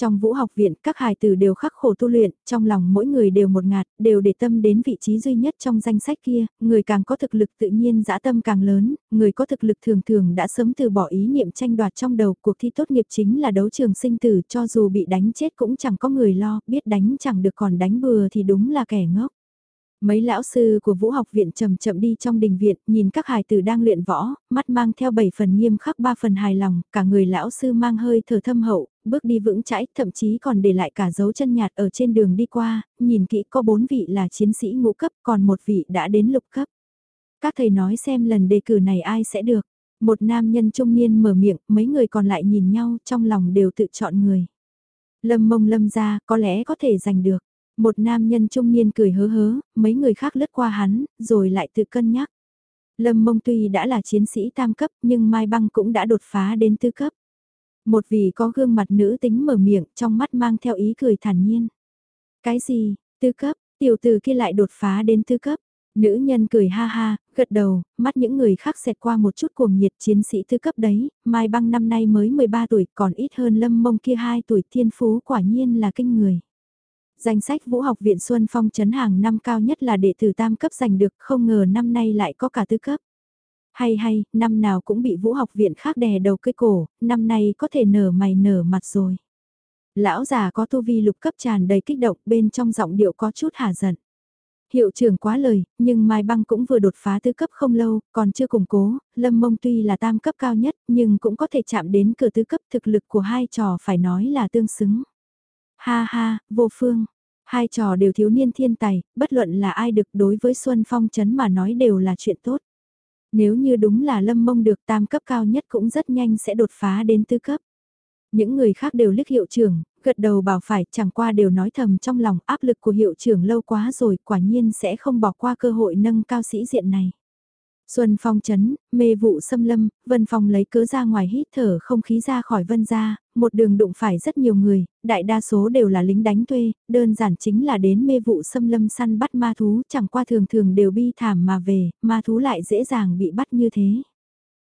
Trong vũ học viện, các hài tử đều khắc khổ tu luyện, trong lòng mỗi người đều một ngạt, đều để tâm đến vị trí duy nhất trong danh sách kia, người càng có thực lực tự nhiên dã tâm càng lớn, người có thực lực thường thường đã sớm từ bỏ ý niệm tranh đoạt trong đầu, cuộc thi tốt nghiệp chính là đấu trường sinh tử, cho dù bị đánh chết cũng chẳng có người lo, biết đánh chẳng được còn đánh bừa thì đúng là kẻ ngốc. Mấy lão sư của vũ học viện chậm chậm đi trong đình viện, nhìn các hài tử đang luyện võ, mắt mang theo 7 phần nghiêm khắc 3 phần hài lòng, cả người lão sư mang hơi thở thâm hậu, bước đi vững chãi, thậm chí còn để lại cả dấu chân nhạt ở trên đường đi qua, nhìn kỹ có 4 vị là chiến sĩ ngũ cấp, còn một vị đã đến lục cấp. Các thầy nói xem lần đề cử này ai sẽ được. Một nam nhân trung niên mở miệng, mấy người còn lại nhìn nhau, trong lòng đều tự chọn người. Lâm mông lâm ra, có lẽ có thể giành được. Một nam nhân trung niên cười hớ hớ, mấy người khác lướt qua hắn, rồi lại tự cân nhắc. Lâm mông tuy đã là chiến sĩ tam cấp nhưng Mai Băng cũng đã đột phá đến tư cấp. Một vị có gương mặt nữ tính mở miệng trong mắt mang theo ý cười thản nhiên. Cái gì, tư cấp, tiểu tử kia lại đột phá đến tư cấp. Nữ nhân cười ha ha, gật đầu, mắt những người khác xẹt qua một chút cuồng nhiệt chiến sĩ tư cấp đấy, Mai Băng năm nay mới 13 tuổi còn ít hơn Lâm Mông kia 2 tuổi thiên phú quả nhiên là kinh người. Danh sách Vũ học viện Xuân Phong chấn hàng năm cao nhất là đệ tử tam cấp giành được, không ngờ năm nay lại có cả tứ cấp. Hay hay, năm nào cũng bị Vũ học viện khác đè đầu cây cổ, năm nay có thể nở mày nở mặt rồi. Lão già có tu vi lục cấp tràn đầy kích động bên trong giọng điệu có chút hà giận. Hiệu trưởng quá lời, nhưng Mai Băng cũng vừa đột phá tứ cấp không lâu, còn chưa củng cố, Lâm Mông tuy là tam cấp cao nhất, nhưng cũng có thể chạm đến cửa tứ cấp thực lực của hai trò phải nói là tương xứng. Ha ha, vô phương. Hai trò đều thiếu niên thiên tài, bất luận là ai được đối với Xuân Phong Trấn mà nói đều là chuyện tốt. Nếu như đúng là lâm mông được tam cấp cao nhất cũng rất nhanh sẽ đột phá đến tứ cấp. Những người khác đều liếc hiệu trưởng, gật đầu bảo phải chẳng qua đều nói thầm trong lòng áp lực của hiệu trưởng lâu quá rồi quả nhiên sẽ không bỏ qua cơ hội nâng cao sĩ diện này. Xuân phong chấn, mê vụ xâm lâm, Vân Phong lấy cớ ra ngoài hít thở không khí ra khỏi Vân ra, một đường đụng phải rất nhiều người, đại đa số đều là lính đánh thuê, đơn giản chính là đến mê vụ xâm lâm săn bắt ma thú, chẳng qua thường thường đều bi thảm mà về, ma thú lại dễ dàng bị bắt như thế.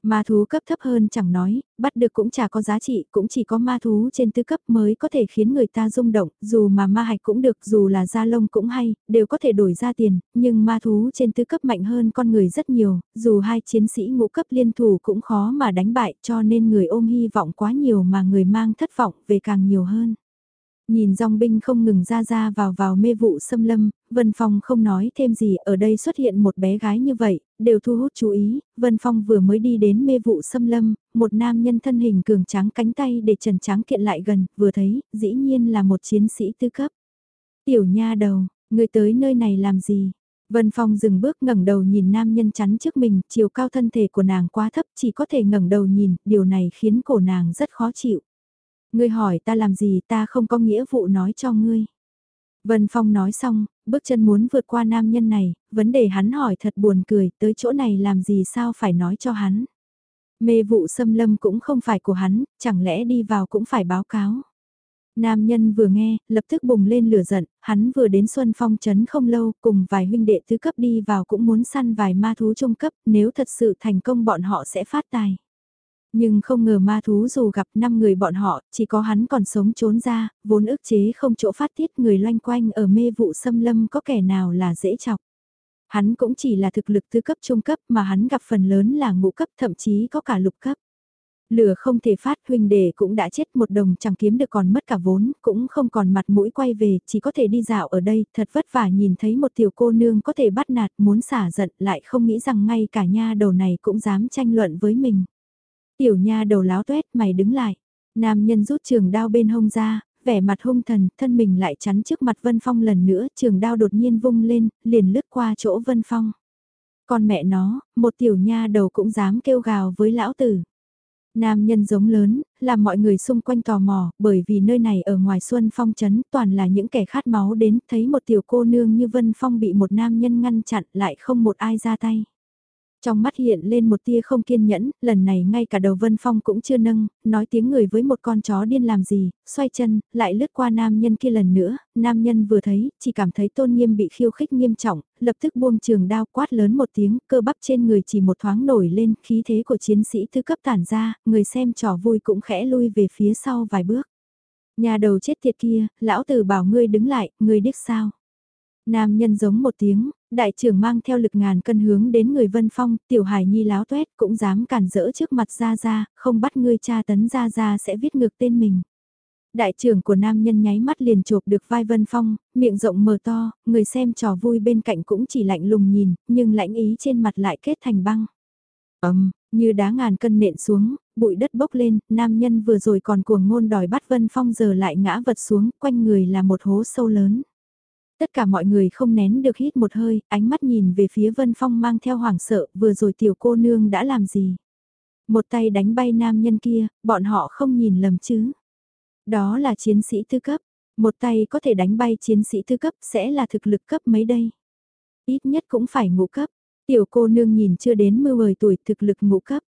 Ma thú cấp thấp hơn chẳng nói, bắt được cũng chả có giá trị, cũng chỉ có ma thú trên tứ cấp mới có thể khiến người ta rung động, dù mà ma hạch cũng được, dù là da lông cũng hay, đều có thể đổi ra tiền, nhưng ma thú trên tứ cấp mạnh hơn con người rất nhiều, dù hai chiến sĩ ngũ cấp liên thủ cũng khó mà đánh bại cho nên người ôm hy vọng quá nhiều mà người mang thất vọng về càng nhiều hơn. Nhìn dòng binh không ngừng ra ra vào vào mê vụ xâm lâm, Vân Phong không nói thêm gì, ở đây xuất hiện một bé gái như vậy, đều thu hút chú ý, Vân Phong vừa mới đi đến mê vụ xâm lâm, một nam nhân thân hình cường tráng cánh tay để trần tráng kiện lại gần, vừa thấy, dĩ nhiên là một chiến sĩ tư cấp. Tiểu nha đầu, người tới nơi này làm gì? Vân Phong dừng bước ngẩng đầu nhìn nam nhân chắn trước mình, chiều cao thân thể của nàng quá thấp chỉ có thể ngẩng đầu nhìn, điều này khiến cổ nàng rất khó chịu. Ngươi hỏi ta làm gì ta không có nghĩa vụ nói cho ngươi. Vân Phong nói xong, bước chân muốn vượt qua nam nhân này, vấn đề hắn hỏi thật buồn cười, tới chỗ này làm gì sao phải nói cho hắn. Mê vụ xâm lâm cũng không phải của hắn, chẳng lẽ đi vào cũng phải báo cáo. Nam nhân vừa nghe, lập tức bùng lên lửa giận, hắn vừa đến Xuân Phong Trấn không lâu, cùng vài huynh đệ thứ cấp đi vào cũng muốn săn vài ma thú trung cấp, nếu thật sự thành công bọn họ sẽ phát tài. Nhưng không ngờ ma thú dù gặp 5 người bọn họ, chỉ có hắn còn sống trốn ra, vốn ức chế không chỗ phát tiết người loanh quanh ở mê vụ xâm lâm có kẻ nào là dễ chọc. Hắn cũng chỉ là thực lực thứ cấp trung cấp mà hắn gặp phần lớn là ngũ cấp thậm chí có cả lục cấp. Lửa không thể phát huynh đệ cũng đã chết một đồng chẳng kiếm được còn mất cả vốn, cũng không còn mặt mũi quay về, chỉ có thể đi dạo ở đây, thật vất vả nhìn thấy một tiểu cô nương có thể bắt nạt muốn xả giận lại không nghĩ rằng ngay cả nha đầu này cũng dám tranh luận với mình. Tiểu nha đầu láo tuét mày đứng lại, nam nhân rút trường đao bên hông ra, vẻ mặt hung thần, thân mình lại chắn trước mặt Vân Phong lần nữa, trường đao đột nhiên vung lên, liền lướt qua chỗ Vân Phong. Con mẹ nó, một tiểu nha đầu cũng dám kêu gào với lão tử. Nam nhân giống lớn, làm mọi người xung quanh tò mò, bởi vì nơi này ở ngoài Xuân Phong chấn toàn là những kẻ khát máu đến, thấy một tiểu cô nương như Vân Phong bị một nam nhân ngăn chặn lại không một ai ra tay. Trong mắt hiện lên một tia không kiên nhẫn, lần này ngay cả đầu Vân Phong cũng chưa nâng, nói tiếng người với một con chó điên làm gì, xoay chân, lại lướt qua nam nhân kia lần nữa, nam nhân vừa thấy, chỉ cảm thấy tôn nghiêm bị khiêu khích nghiêm trọng, lập tức buông trường đao quát lớn một tiếng, cơ bắp trên người chỉ một thoáng nổi lên, khí thế của chiến sĩ thứ cấp tản ra, người xem trò vui cũng khẽ lui về phía sau vài bước. Nhà đầu chết tiệt kia, lão tử bảo ngươi đứng lại, ngươi điếc sao? Nam nhân giống một tiếng, đại trưởng mang theo lực ngàn cân hướng đến người vân phong, tiểu hải nhi láo tuét cũng dám cản rỡ trước mặt ra ra, không bắt ngươi cha tấn ra ra sẽ viết ngược tên mình. Đại trưởng của nam nhân nháy mắt liền chộp được vai vân phong, miệng rộng mở to, người xem trò vui bên cạnh cũng chỉ lạnh lùng nhìn, nhưng lãnh ý trên mặt lại kết thành băng. Ấm, như đá ngàn cân nện xuống, bụi đất bốc lên, nam nhân vừa rồi còn cuồng ngôn đòi bắt vân phong giờ lại ngã vật xuống, quanh người là một hố sâu lớn. Tất cả mọi người không nén được hít một hơi, ánh mắt nhìn về phía Vân Phong mang theo hoảng sợ, vừa rồi tiểu cô nương đã làm gì? Một tay đánh bay nam nhân kia, bọn họ không nhìn lầm chứ. Đó là chiến sĩ tư cấp, một tay có thể đánh bay chiến sĩ tư cấp sẽ là thực lực cấp mấy đây? Ít nhất cũng phải ngũ cấp, tiểu cô nương nhìn chưa đến 10 tuổi thực lực ngũ cấp.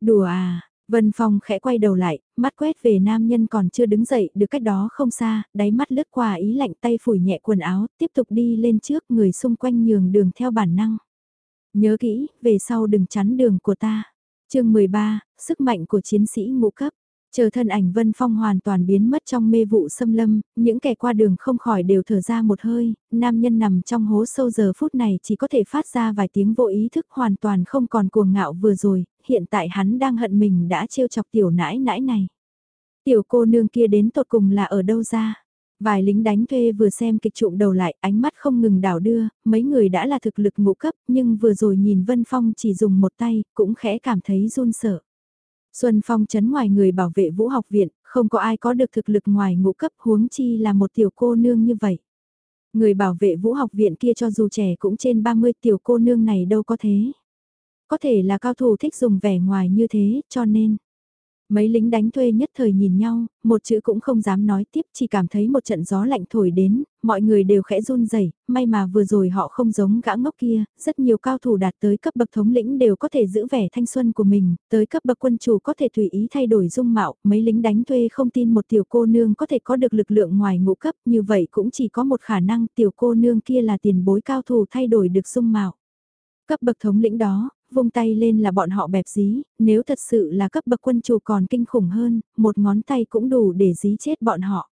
Đùa à, Vân Phong khẽ quay đầu lại, mắt quét về nam nhân còn chưa đứng dậy được cách đó không xa, đáy mắt lướt qua ý lạnh tay phủi nhẹ quần áo, tiếp tục đi lên trước người xung quanh nhường đường theo bản năng. Nhớ kỹ, về sau đừng chắn đường của ta. chương 13, sức mạnh của chiến sĩ ngũ cấp. Chờ thân ảnh Vân Phong hoàn toàn biến mất trong mê vụ xâm lâm, những kẻ qua đường không khỏi đều thở ra một hơi, nam nhân nằm trong hố sâu giờ phút này chỉ có thể phát ra vài tiếng vô ý thức hoàn toàn không còn cuồng ngạo vừa rồi, hiện tại hắn đang hận mình đã trêu chọc tiểu nãi nãi này. Tiểu cô nương kia đến tột cùng là ở đâu ra? Vài lính đánh thuê vừa xem kịch trụm đầu lại, ánh mắt không ngừng đảo đưa, mấy người đã là thực lực ngũ cấp, nhưng vừa rồi nhìn Vân Phong chỉ dùng một tay, cũng khẽ cảm thấy run sợ. Xuân Phong chấn ngoài người bảo vệ vũ học viện, không có ai có được thực lực ngoài ngũ cấp huống chi là một tiểu cô nương như vậy. Người bảo vệ vũ học viện kia cho dù trẻ cũng trên 30 tiểu cô nương này đâu có thế. Có thể là cao thủ thích dùng vẻ ngoài như thế, cho nên... Mấy lính đánh thuê nhất thời nhìn nhau, một chữ cũng không dám nói tiếp, chỉ cảm thấy một trận gió lạnh thổi đến, mọi người đều khẽ run rẩy may mà vừa rồi họ không giống gã ngốc kia, rất nhiều cao thủ đạt tới cấp bậc thống lĩnh đều có thể giữ vẻ thanh xuân của mình, tới cấp bậc quân chủ có thể tùy ý thay đổi dung mạo, mấy lính đánh thuê không tin một tiểu cô nương có thể có được lực lượng ngoài ngũ cấp, như vậy cũng chỉ có một khả năng tiểu cô nương kia là tiền bối cao thủ thay đổi được dung mạo. Cấp bậc thống lĩnh đó, vung tay lên là bọn họ bẹp dí, nếu thật sự là cấp bậc quân chủ còn kinh khủng hơn, một ngón tay cũng đủ để dí chết bọn họ.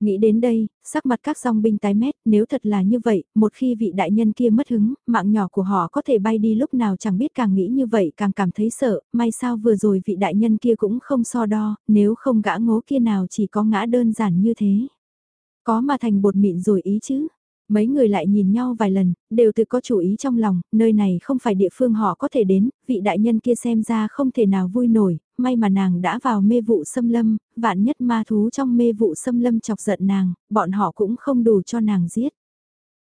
Nghĩ đến đây, sắc mặt các dòng binh tái mét, nếu thật là như vậy, một khi vị đại nhân kia mất hứng, mạng nhỏ của họ có thể bay đi lúc nào chẳng biết càng nghĩ như vậy càng cảm thấy sợ, may sao vừa rồi vị đại nhân kia cũng không so đo, nếu không gã ngố kia nào chỉ có ngã đơn giản như thế. Có mà thành bột mịn rồi ý chứ, Mấy người lại nhìn nhau vài lần, đều tự có chủ ý trong lòng, nơi này không phải địa phương họ có thể đến, vị đại nhân kia xem ra không thể nào vui nổi, may mà nàng đã vào mê vụ xâm lâm, vạn nhất ma thú trong mê vụ xâm lâm chọc giận nàng, bọn họ cũng không đủ cho nàng giết.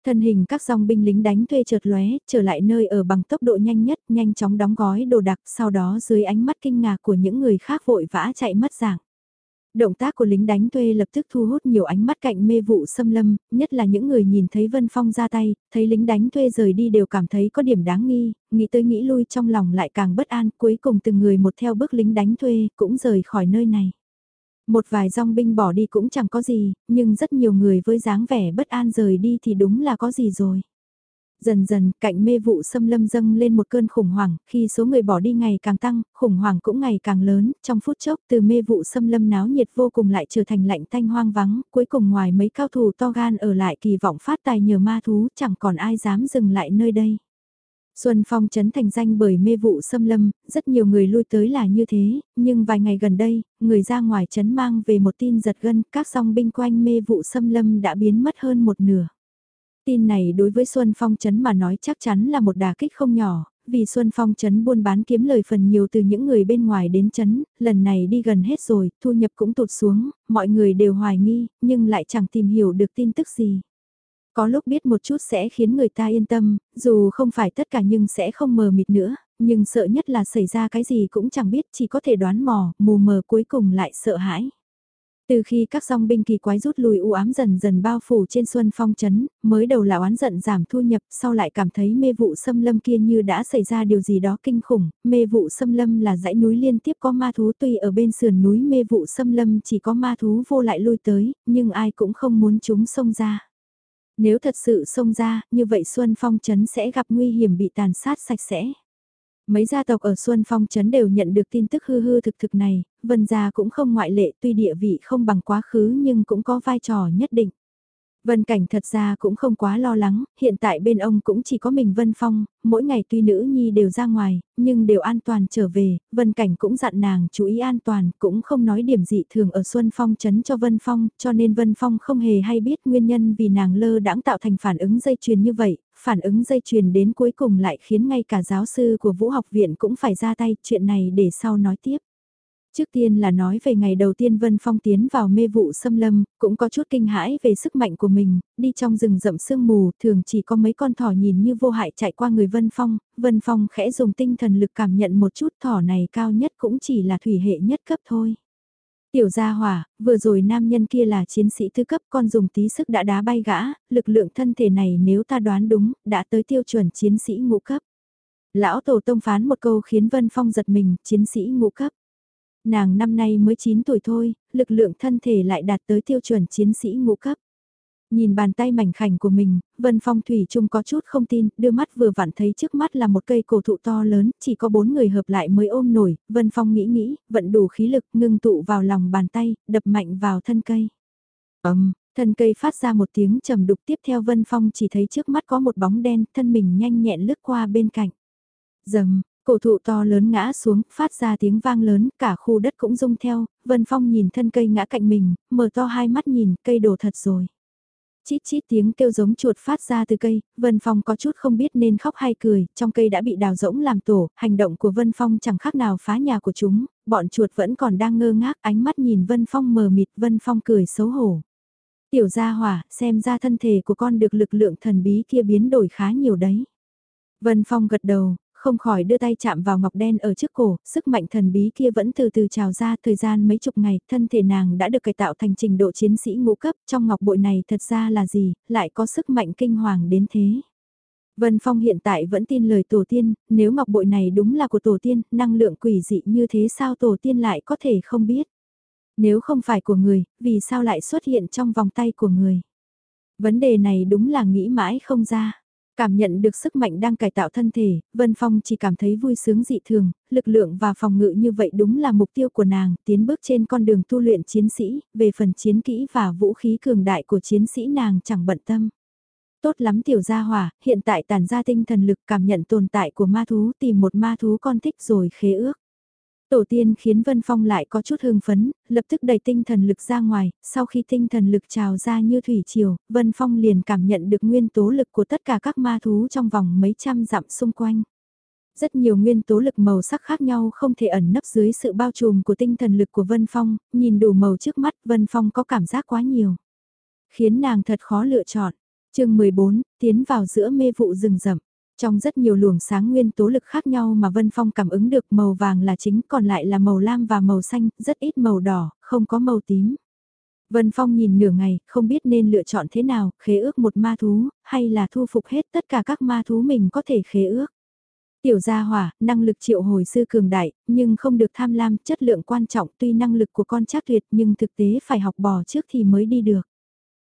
Thân hình các dòng binh lính đánh thuê chợt lóe, trở lại nơi ở bằng tốc độ nhanh nhất, nhanh chóng đóng gói đồ đặc, sau đó dưới ánh mắt kinh ngạc của những người khác vội vã chạy mất dạng. Động tác của lính đánh thuê lập tức thu hút nhiều ánh mắt cạnh mê vụ xâm lâm, nhất là những người nhìn thấy Vân Phong ra tay, thấy lính đánh thuê rời đi đều cảm thấy có điểm đáng nghi, nghĩ tới nghĩ lui trong lòng lại càng bất an, cuối cùng từng người một theo bước lính đánh thuê cũng rời khỏi nơi này. Một vài dòng binh bỏ đi cũng chẳng có gì, nhưng rất nhiều người với dáng vẻ bất an rời đi thì đúng là có gì rồi. Dần dần, cạnh mê vụ xâm lâm dâng lên một cơn khủng hoảng, khi số người bỏ đi ngày càng tăng, khủng hoảng cũng ngày càng lớn, trong phút chốc từ mê vụ xâm lâm náo nhiệt vô cùng lại trở thành lạnh thanh hoang vắng, cuối cùng ngoài mấy cao thủ to gan ở lại kỳ vọng phát tài nhờ ma thú chẳng còn ai dám dừng lại nơi đây. Xuân Phong chấn thành danh bởi mê vụ xâm lâm, rất nhiều người lui tới là như thế, nhưng vài ngày gần đây, người ra ngoài chấn mang về một tin giật gân, các song binh quanh mê vụ xâm lâm đã biến mất hơn một nửa. Tin này đối với Xuân Phong chấn mà nói chắc chắn là một đà kích không nhỏ, vì Xuân Phong chấn buôn bán kiếm lời phần nhiều từ những người bên ngoài đến chấn, lần này đi gần hết rồi, thu nhập cũng tụt xuống, mọi người đều hoài nghi, nhưng lại chẳng tìm hiểu được tin tức gì. Có lúc biết một chút sẽ khiến người ta yên tâm, dù không phải tất cả nhưng sẽ không mờ mịt nữa, nhưng sợ nhất là xảy ra cái gì cũng chẳng biết chỉ có thể đoán mò, mù mờ cuối cùng lại sợ hãi. Từ khi các song binh kỳ quái rút lui u ám dần dần bao phủ trên xuân phong chấn, mới đầu là oán giận giảm thu nhập, sau lại cảm thấy mê vụ xâm lâm kia như đã xảy ra điều gì đó kinh khủng, mê vụ xâm lâm là dãy núi liên tiếp có ma thú tuy ở bên sườn núi mê vụ xâm lâm chỉ có ma thú vô lại lui tới, nhưng ai cũng không muốn chúng xông ra. Nếu thật sự xông ra, như vậy Xuân Phong Trấn sẽ gặp nguy hiểm bị tàn sát sạch sẽ. Mấy gia tộc ở Xuân Phong Trấn đều nhận được tin tức hư hư thực thực này, Vân Gia cũng không ngoại lệ tuy địa vị không bằng quá khứ nhưng cũng có vai trò nhất định. Vân Cảnh thật ra cũng không quá lo lắng, hiện tại bên ông cũng chỉ có mình Vân Phong, mỗi ngày tuy nữ nhi đều ra ngoài, nhưng đều an toàn trở về, Vân Cảnh cũng dặn nàng chú ý an toàn, cũng không nói điểm dị thường ở Xuân Phong chấn cho Vân Phong, cho nên Vân Phong không hề hay biết nguyên nhân vì nàng lơ đãng tạo thành phản ứng dây chuyền như vậy, phản ứng dây chuyền đến cuối cùng lại khiến ngay cả giáo sư của Vũ học viện cũng phải ra tay, chuyện này để sau nói tiếp. Trước tiên là nói về ngày đầu tiên Vân Phong tiến vào mê vụ xâm lâm, cũng có chút kinh hãi về sức mạnh của mình, đi trong rừng rậm sương mù, thường chỉ có mấy con thỏ nhìn như vô hại chạy qua người Vân Phong, Vân Phong khẽ dùng tinh thần lực cảm nhận một chút thỏ này cao nhất cũng chỉ là thủy hệ nhất cấp thôi. Tiểu gia hỏa, vừa rồi nam nhân kia là chiến sĩ thứ cấp con dùng tí sức đã đá bay gã, lực lượng thân thể này nếu ta đoán đúng, đã tới tiêu chuẩn chiến sĩ ngũ cấp. Lão Tổ Tông phán một câu khiến Vân Phong giật mình, chiến sĩ ngũ cấp. Nàng năm nay mới 9 tuổi thôi, lực lượng thân thể lại đạt tới tiêu chuẩn chiến sĩ ngũ cấp. Nhìn bàn tay mảnh khảnh của mình, Vân Phong Thủy Trung có chút không tin, đưa mắt vừa vặn thấy trước mắt là một cây cổ thụ to lớn, chỉ có bốn người hợp lại mới ôm nổi, Vân Phong nghĩ nghĩ, vận đủ khí lực ngưng tụ vào lòng bàn tay, đập mạnh vào thân cây. Ấm, thân cây phát ra một tiếng trầm đục tiếp theo Vân Phong chỉ thấy trước mắt có một bóng đen, thân mình nhanh nhẹn lướt qua bên cạnh. Dầm, Cổ thụ to lớn ngã xuống, phát ra tiếng vang lớn, cả khu đất cũng rung theo, Vân Phong nhìn thân cây ngã cạnh mình, mở to hai mắt nhìn, cây đổ thật rồi. Chít chít tiếng kêu giống chuột phát ra từ cây, Vân Phong có chút không biết nên khóc hay cười, trong cây đã bị đào rỗng làm tổ, hành động của Vân Phong chẳng khác nào phá nhà của chúng, bọn chuột vẫn còn đang ngơ ngác ánh mắt nhìn Vân Phong mờ mịt, Vân Phong cười xấu hổ. Tiểu gia hỏa, xem ra thân thể của con được lực lượng thần bí kia biến đổi khá nhiều đấy. Vân Phong gật đầu, không khỏi đưa tay chạm vào ngọc đen ở trước cổ, sức mạnh thần bí kia vẫn từ từ trào ra thời gian mấy chục ngày, thân thể nàng đã được cải tạo thành trình độ chiến sĩ ngũ cấp, trong ngọc bội này thật ra là gì, lại có sức mạnh kinh hoàng đến thế. Vân Phong hiện tại vẫn tin lời tổ tiên, nếu ngọc bội này đúng là của tổ tiên, năng lượng quỷ dị như thế sao tổ tiên lại có thể không biết. Nếu không phải của người, vì sao lại xuất hiện trong vòng tay của người. Vấn đề này đúng là nghĩ mãi không ra. Cảm nhận được sức mạnh đang cải tạo thân thể, Vân Phong chỉ cảm thấy vui sướng dị thường, lực lượng và phòng ngự như vậy đúng là mục tiêu của nàng, tiến bước trên con đường tu luyện chiến sĩ, về phần chiến kỹ và vũ khí cường đại của chiến sĩ nàng chẳng bận tâm. Tốt lắm tiểu gia hỏa, hiện tại tản ra tinh thần lực cảm nhận tồn tại của ma thú tìm một ma thú con thích rồi khế ước. Tổ tiên khiến Vân Phong lại có chút hưng phấn, lập tức đẩy tinh thần lực ra ngoài, sau khi tinh thần lực trào ra như thủy triều, Vân Phong liền cảm nhận được nguyên tố lực của tất cả các ma thú trong vòng mấy trăm dặm xung quanh. Rất nhiều nguyên tố lực màu sắc khác nhau không thể ẩn nấp dưới sự bao trùm của tinh thần lực của Vân Phong, nhìn đủ màu trước mắt Vân Phong có cảm giác quá nhiều. Khiến nàng thật khó lựa chọn. chương 14, tiến vào giữa mê vụ rừng rậm. Trong rất nhiều luồng sáng nguyên tố lực khác nhau mà Vân Phong cảm ứng được màu vàng là chính còn lại là màu lam và màu xanh, rất ít màu đỏ, không có màu tím. Vân Phong nhìn nửa ngày, không biết nên lựa chọn thế nào, khế ước một ma thú, hay là thu phục hết tất cả các ma thú mình có thể khế ước. Tiểu gia hỏa, năng lực triệu hồi sư cường đại, nhưng không được tham lam, chất lượng quan trọng tuy năng lực của con chắc tuyệt nhưng thực tế phải học bò trước thì mới đi được.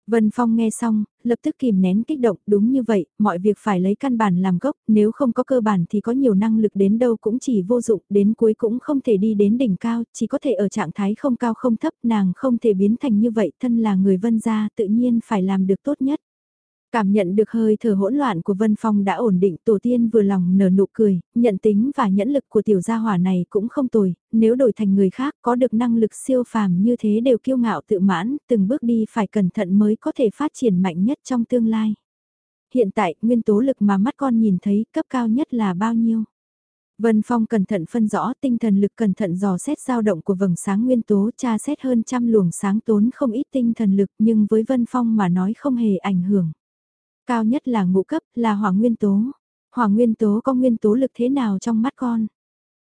Vân Phong nghe xong, lập tức kìm nén kích động, đúng như vậy, mọi việc phải lấy căn bản làm gốc, nếu không có cơ bản thì có nhiều năng lực đến đâu cũng chỉ vô dụng, đến cuối cũng không thể đi đến đỉnh cao, chỉ có thể ở trạng thái không cao không thấp, nàng không thể biến thành như vậy, thân là người Vân gia tự nhiên phải làm được tốt nhất. Cảm nhận được hơi thở hỗn loạn của Vân Phong đã ổn định tổ tiên vừa lòng nở nụ cười, nhận tính và nhẫn lực của tiểu gia hỏa này cũng không tồi, nếu đổi thành người khác có được năng lực siêu phàm như thế đều kiêu ngạo tự mãn, từng bước đi phải cẩn thận mới có thể phát triển mạnh nhất trong tương lai. Hiện tại, nguyên tố lực mà mắt con nhìn thấy cấp cao nhất là bao nhiêu? Vân Phong cẩn thận phân rõ tinh thần lực cẩn thận dò xét dao động của vầng sáng nguyên tố tra xét hơn trăm luồng sáng tốn không ít tinh thần lực nhưng với Vân Phong mà nói không hề ảnh hưởng. Cao nhất là ngũ cấp, là hỏa nguyên tố. Hỏa nguyên tố có nguyên tố lực thế nào trong mắt con?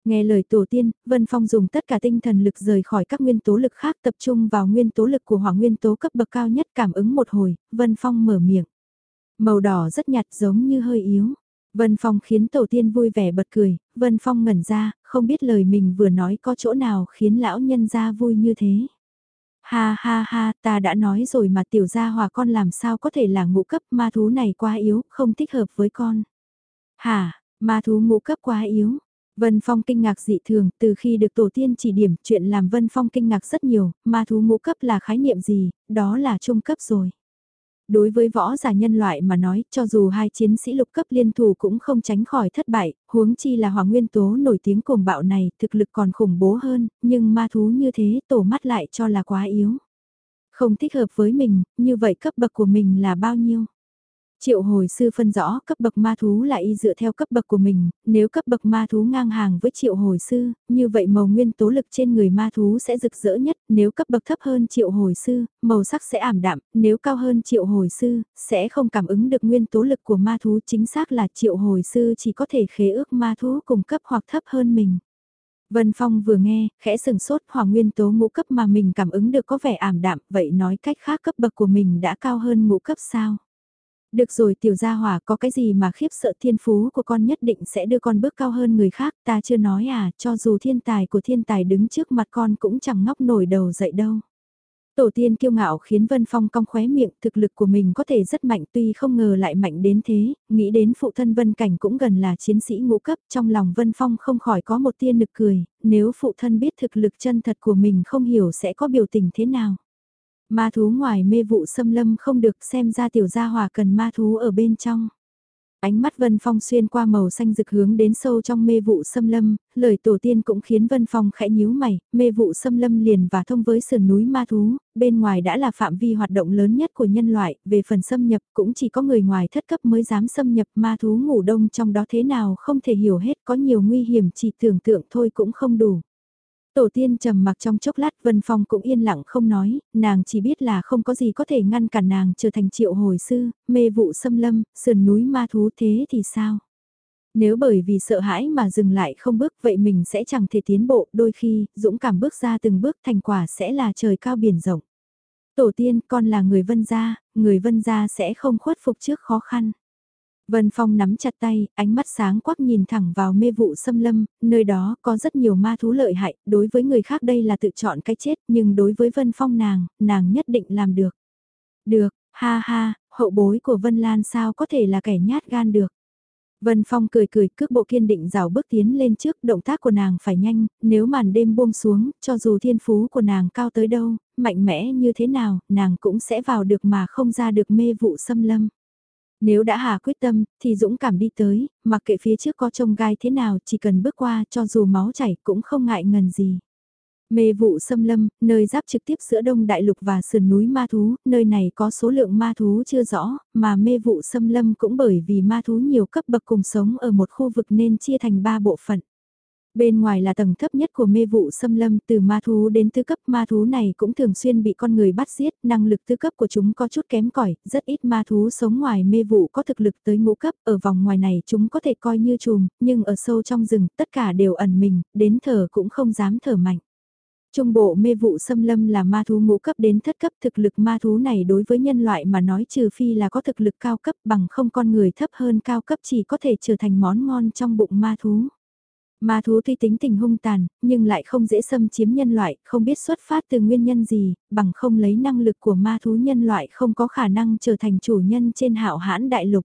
Nghe lời tổ tiên, Vân Phong dùng tất cả tinh thần lực rời khỏi các nguyên tố lực khác tập trung vào nguyên tố lực của hỏa nguyên tố cấp bậc cao nhất cảm ứng một hồi, Vân Phong mở miệng. Màu đỏ rất nhạt giống như hơi yếu. Vân Phong khiến tổ tiên vui vẻ bật cười, Vân Phong ngẩn ra, không biết lời mình vừa nói có chỗ nào khiến lão nhân ra vui như thế. Ha ha ha, ta đã nói rồi mà tiểu gia hòa con làm sao có thể là ngũ cấp ma thú này quá yếu, không thích hợp với con. Hả, ma thú ngũ cấp quá yếu. Vân Phong kinh ngạc dị thường, từ khi được tổ tiên chỉ điểm, chuyện làm Vân Phong kinh ngạc rất nhiều, ma thú ngũ cấp là khái niệm gì, đó là trung cấp rồi. Đối với võ giả nhân loại mà nói, cho dù hai chiến sĩ lục cấp liên thủ cũng không tránh khỏi thất bại, huống chi là hỏa nguyên tố nổi tiếng cuồng bạo này, thực lực còn khủng bố hơn, nhưng ma thú như thế tổ mắt lại cho là quá yếu. Không thích hợp với mình, như vậy cấp bậc của mình là bao nhiêu? Triệu hồi sư phân rõ cấp bậc ma thú là y dựa theo cấp bậc của mình, nếu cấp bậc ma thú ngang hàng với triệu hồi sư, như vậy màu nguyên tố lực trên người ma thú sẽ rực rỡ nhất, nếu cấp bậc thấp hơn triệu hồi sư, màu sắc sẽ ảm đạm, nếu cao hơn triệu hồi sư, sẽ không cảm ứng được nguyên tố lực của ma thú chính xác là triệu hồi sư chỉ có thể khế ước ma thú cùng cấp hoặc thấp hơn mình. Vân Phong vừa nghe, khẽ sừng sốt hỏa nguyên tố ngũ cấp mà mình cảm ứng được có vẻ ảm đạm, vậy nói cách khác cấp bậc của mình đã cao hơn ngũ cấp sao? Được rồi tiểu gia hỏa có cái gì mà khiếp sợ thiên phú của con nhất định sẽ đưa con bước cao hơn người khác ta chưa nói à cho dù thiên tài của thiên tài đứng trước mặt con cũng chẳng ngóc nổi đầu dậy đâu. Tổ tiên kiêu ngạo khiến Vân Phong cong khóe miệng thực lực của mình có thể rất mạnh tuy không ngờ lại mạnh đến thế, nghĩ đến phụ thân Vân Cảnh cũng gần là chiến sĩ ngũ cấp trong lòng Vân Phong không khỏi có một tia nực cười, nếu phụ thân biết thực lực chân thật của mình không hiểu sẽ có biểu tình thế nào. Ma thú ngoài mê vụ xâm lâm không được xem ra tiểu gia hòa cần ma thú ở bên trong. Ánh mắt Vân Phong xuyên qua màu xanh rực hướng đến sâu trong mê vụ xâm lâm, lời tổ tiên cũng khiến Vân Phong khẽ nhíu mày, mê vụ xâm lâm liền và thông với sườn núi ma thú, bên ngoài đã là phạm vi hoạt động lớn nhất của nhân loại, về phần xâm nhập cũng chỉ có người ngoài thất cấp mới dám xâm nhập ma thú ngủ đông trong đó thế nào không thể hiểu hết có nhiều nguy hiểm chỉ tưởng tượng thôi cũng không đủ. Tổ tiên trầm mặc trong chốc lát Vân Phong cũng yên lặng không nói, nàng chỉ biết là không có gì có thể ngăn cản nàng trở thành triệu hồi sư, mê vụ xâm lâm, sườn núi ma thú thế thì sao? Nếu bởi vì sợ hãi mà dừng lại không bước vậy mình sẽ chẳng thể tiến bộ, đôi khi, dũng cảm bước ra từng bước thành quả sẽ là trời cao biển rộng. Tổ tiên, con là người vân gia, người vân gia sẽ không khuất phục trước khó khăn. Vân Phong nắm chặt tay, ánh mắt sáng quắc nhìn thẳng vào mê vụ xâm lâm, nơi đó có rất nhiều ma thú lợi hại, đối với người khác đây là tự chọn cái chết, nhưng đối với Vân Phong nàng, nàng nhất định làm được. Được, ha ha, hậu bối của Vân Lan sao có thể là kẻ nhát gan được. Vân Phong cười cười cước bộ kiên định rào bước tiến lên trước, động tác của nàng phải nhanh, nếu màn đêm buông xuống, cho dù thiên phú của nàng cao tới đâu, mạnh mẽ như thế nào, nàng cũng sẽ vào được mà không ra được mê vụ xâm lâm. Nếu đã hà quyết tâm, thì dũng cảm đi tới, mặc kệ phía trước có trông gai thế nào, chỉ cần bước qua cho dù máu chảy cũng không ngại ngần gì. Mê vụ xâm lâm, nơi giáp trực tiếp giữa đông đại lục và sườn núi ma thú, nơi này có số lượng ma thú chưa rõ, mà mê vụ xâm lâm cũng bởi vì ma thú nhiều cấp bậc cùng sống ở một khu vực nên chia thành ba bộ phận. Bên ngoài là tầng thấp nhất của mê vụ xâm lâm từ ma thú đến tứ cấp ma thú này cũng thường xuyên bị con người bắt giết, năng lực tứ cấp của chúng có chút kém cỏi rất ít ma thú sống ngoài mê vụ có thực lực tới ngũ cấp, ở vòng ngoài này chúng có thể coi như chùm, nhưng ở sâu trong rừng tất cả đều ẩn mình, đến thở cũng không dám thở mạnh. Trung bộ mê vụ xâm lâm là ma thú ngũ cấp đến thất cấp thực lực ma thú này đối với nhân loại mà nói trừ phi là có thực lực cao cấp bằng không con người thấp hơn cao cấp chỉ có thể trở thành món ngon trong bụng ma thú. Ma thú tuy tính tình hung tàn, nhưng lại không dễ xâm chiếm nhân loại, không biết xuất phát từ nguyên nhân gì, bằng không lấy năng lực của ma thú nhân loại không có khả năng trở thành chủ nhân trên hạo hãn đại lục.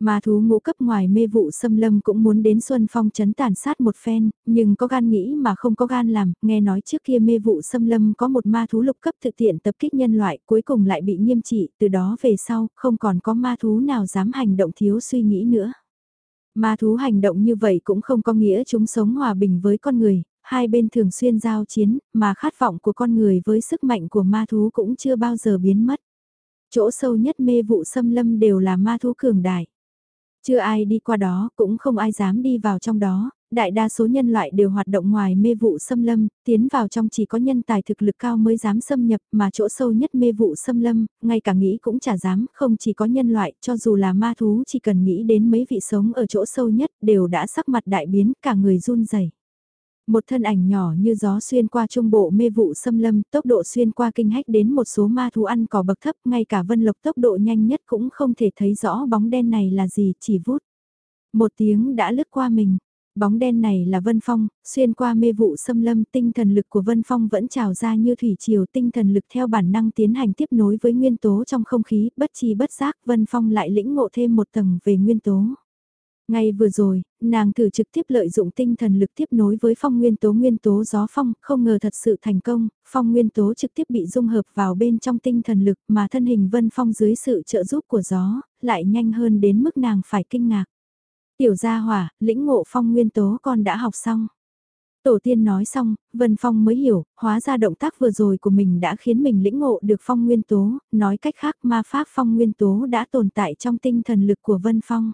Ma thú ngũ cấp ngoài mê vụ xâm lâm cũng muốn đến Xuân Phong chấn tàn sát một phen, nhưng có gan nghĩ mà không có gan làm, nghe nói trước kia mê vụ xâm lâm có một ma thú lục cấp thực tiện tập kích nhân loại cuối cùng lại bị nghiêm trị, từ đó về sau không còn có ma thú nào dám hành động thiếu suy nghĩ nữa. Ma thú hành động như vậy cũng không có nghĩa chúng sống hòa bình với con người, hai bên thường xuyên giao chiến, mà khát vọng của con người với sức mạnh của ma thú cũng chưa bao giờ biến mất. Chỗ sâu nhất mê vụ xâm lâm đều là ma thú cường đại. Chưa ai đi qua đó, cũng không ai dám đi vào trong đó, đại đa số nhân loại đều hoạt động ngoài mê vụ xâm lâm, tiến vào trong chỉ có nhân tài thực lực cao mới dám xâm nhập mà chỗ sâu nhất mê vụ xâm lâm, ngay cả nghĩ cũng chả dám, không chỉ có nhân loại, cho dù là ma thú chỉ cần nghĩ đến mấy vị sống ở chỗ sâu nhất đều đã sắc mặt đại biến, cả người run rẩy. Một thân ảnh nhỏ như gió xuyên qua trung bộ mê vụ xâm lâm, tốc độ xuyên qua kinh hách đến một số ma thú ăn cỏ bậc thấp, ngay cả vân lộc tốc độ nhanh nhất cũng không thể thấy rõ bóng đen này là gì, chỉ vút. Một tiếng đã lướt qua mình, Bóng đen này là Vân Phong, xuyên qua mê vụ xâm lâm tinh thần lực của Vân Phong vẫn trào ra như thủy triều tinh thần lực theo bản năng tiến hành tiếp nối với nguyên tố trong không khí, bất chi bất giác Vân Phong lại lĩnh ngộ thêm một tầng về nguyên tố. Ngay vừa rồi, nàng thử trực tiếp lợi dụng tinh thần lực tiếp nối với phong nguyên tố nguyên tố gió phong, không ngờ thật sự thành công, phong nguyên tố trực tiếp bị dung hợp vào bên trong tinh thần lực mà thân hình vân phong dưới sự trợ giúp của gió, lại nhanh hơn đến mức nàng phải kinh ngạc. Tiểu gia hỏa, lĩnh ngộ phong nguyên tố con đã học xong. Tổ tiên nói xong, Vân Phong mới hiểu, hóa ra động tác vừa rồi của mình đã khiến mình lĩnh ngộ được phong nguyên tố, nói cách khác ma pháp phong nguyên tố đã tồn tại trong tinh thần lực của Vân Phong.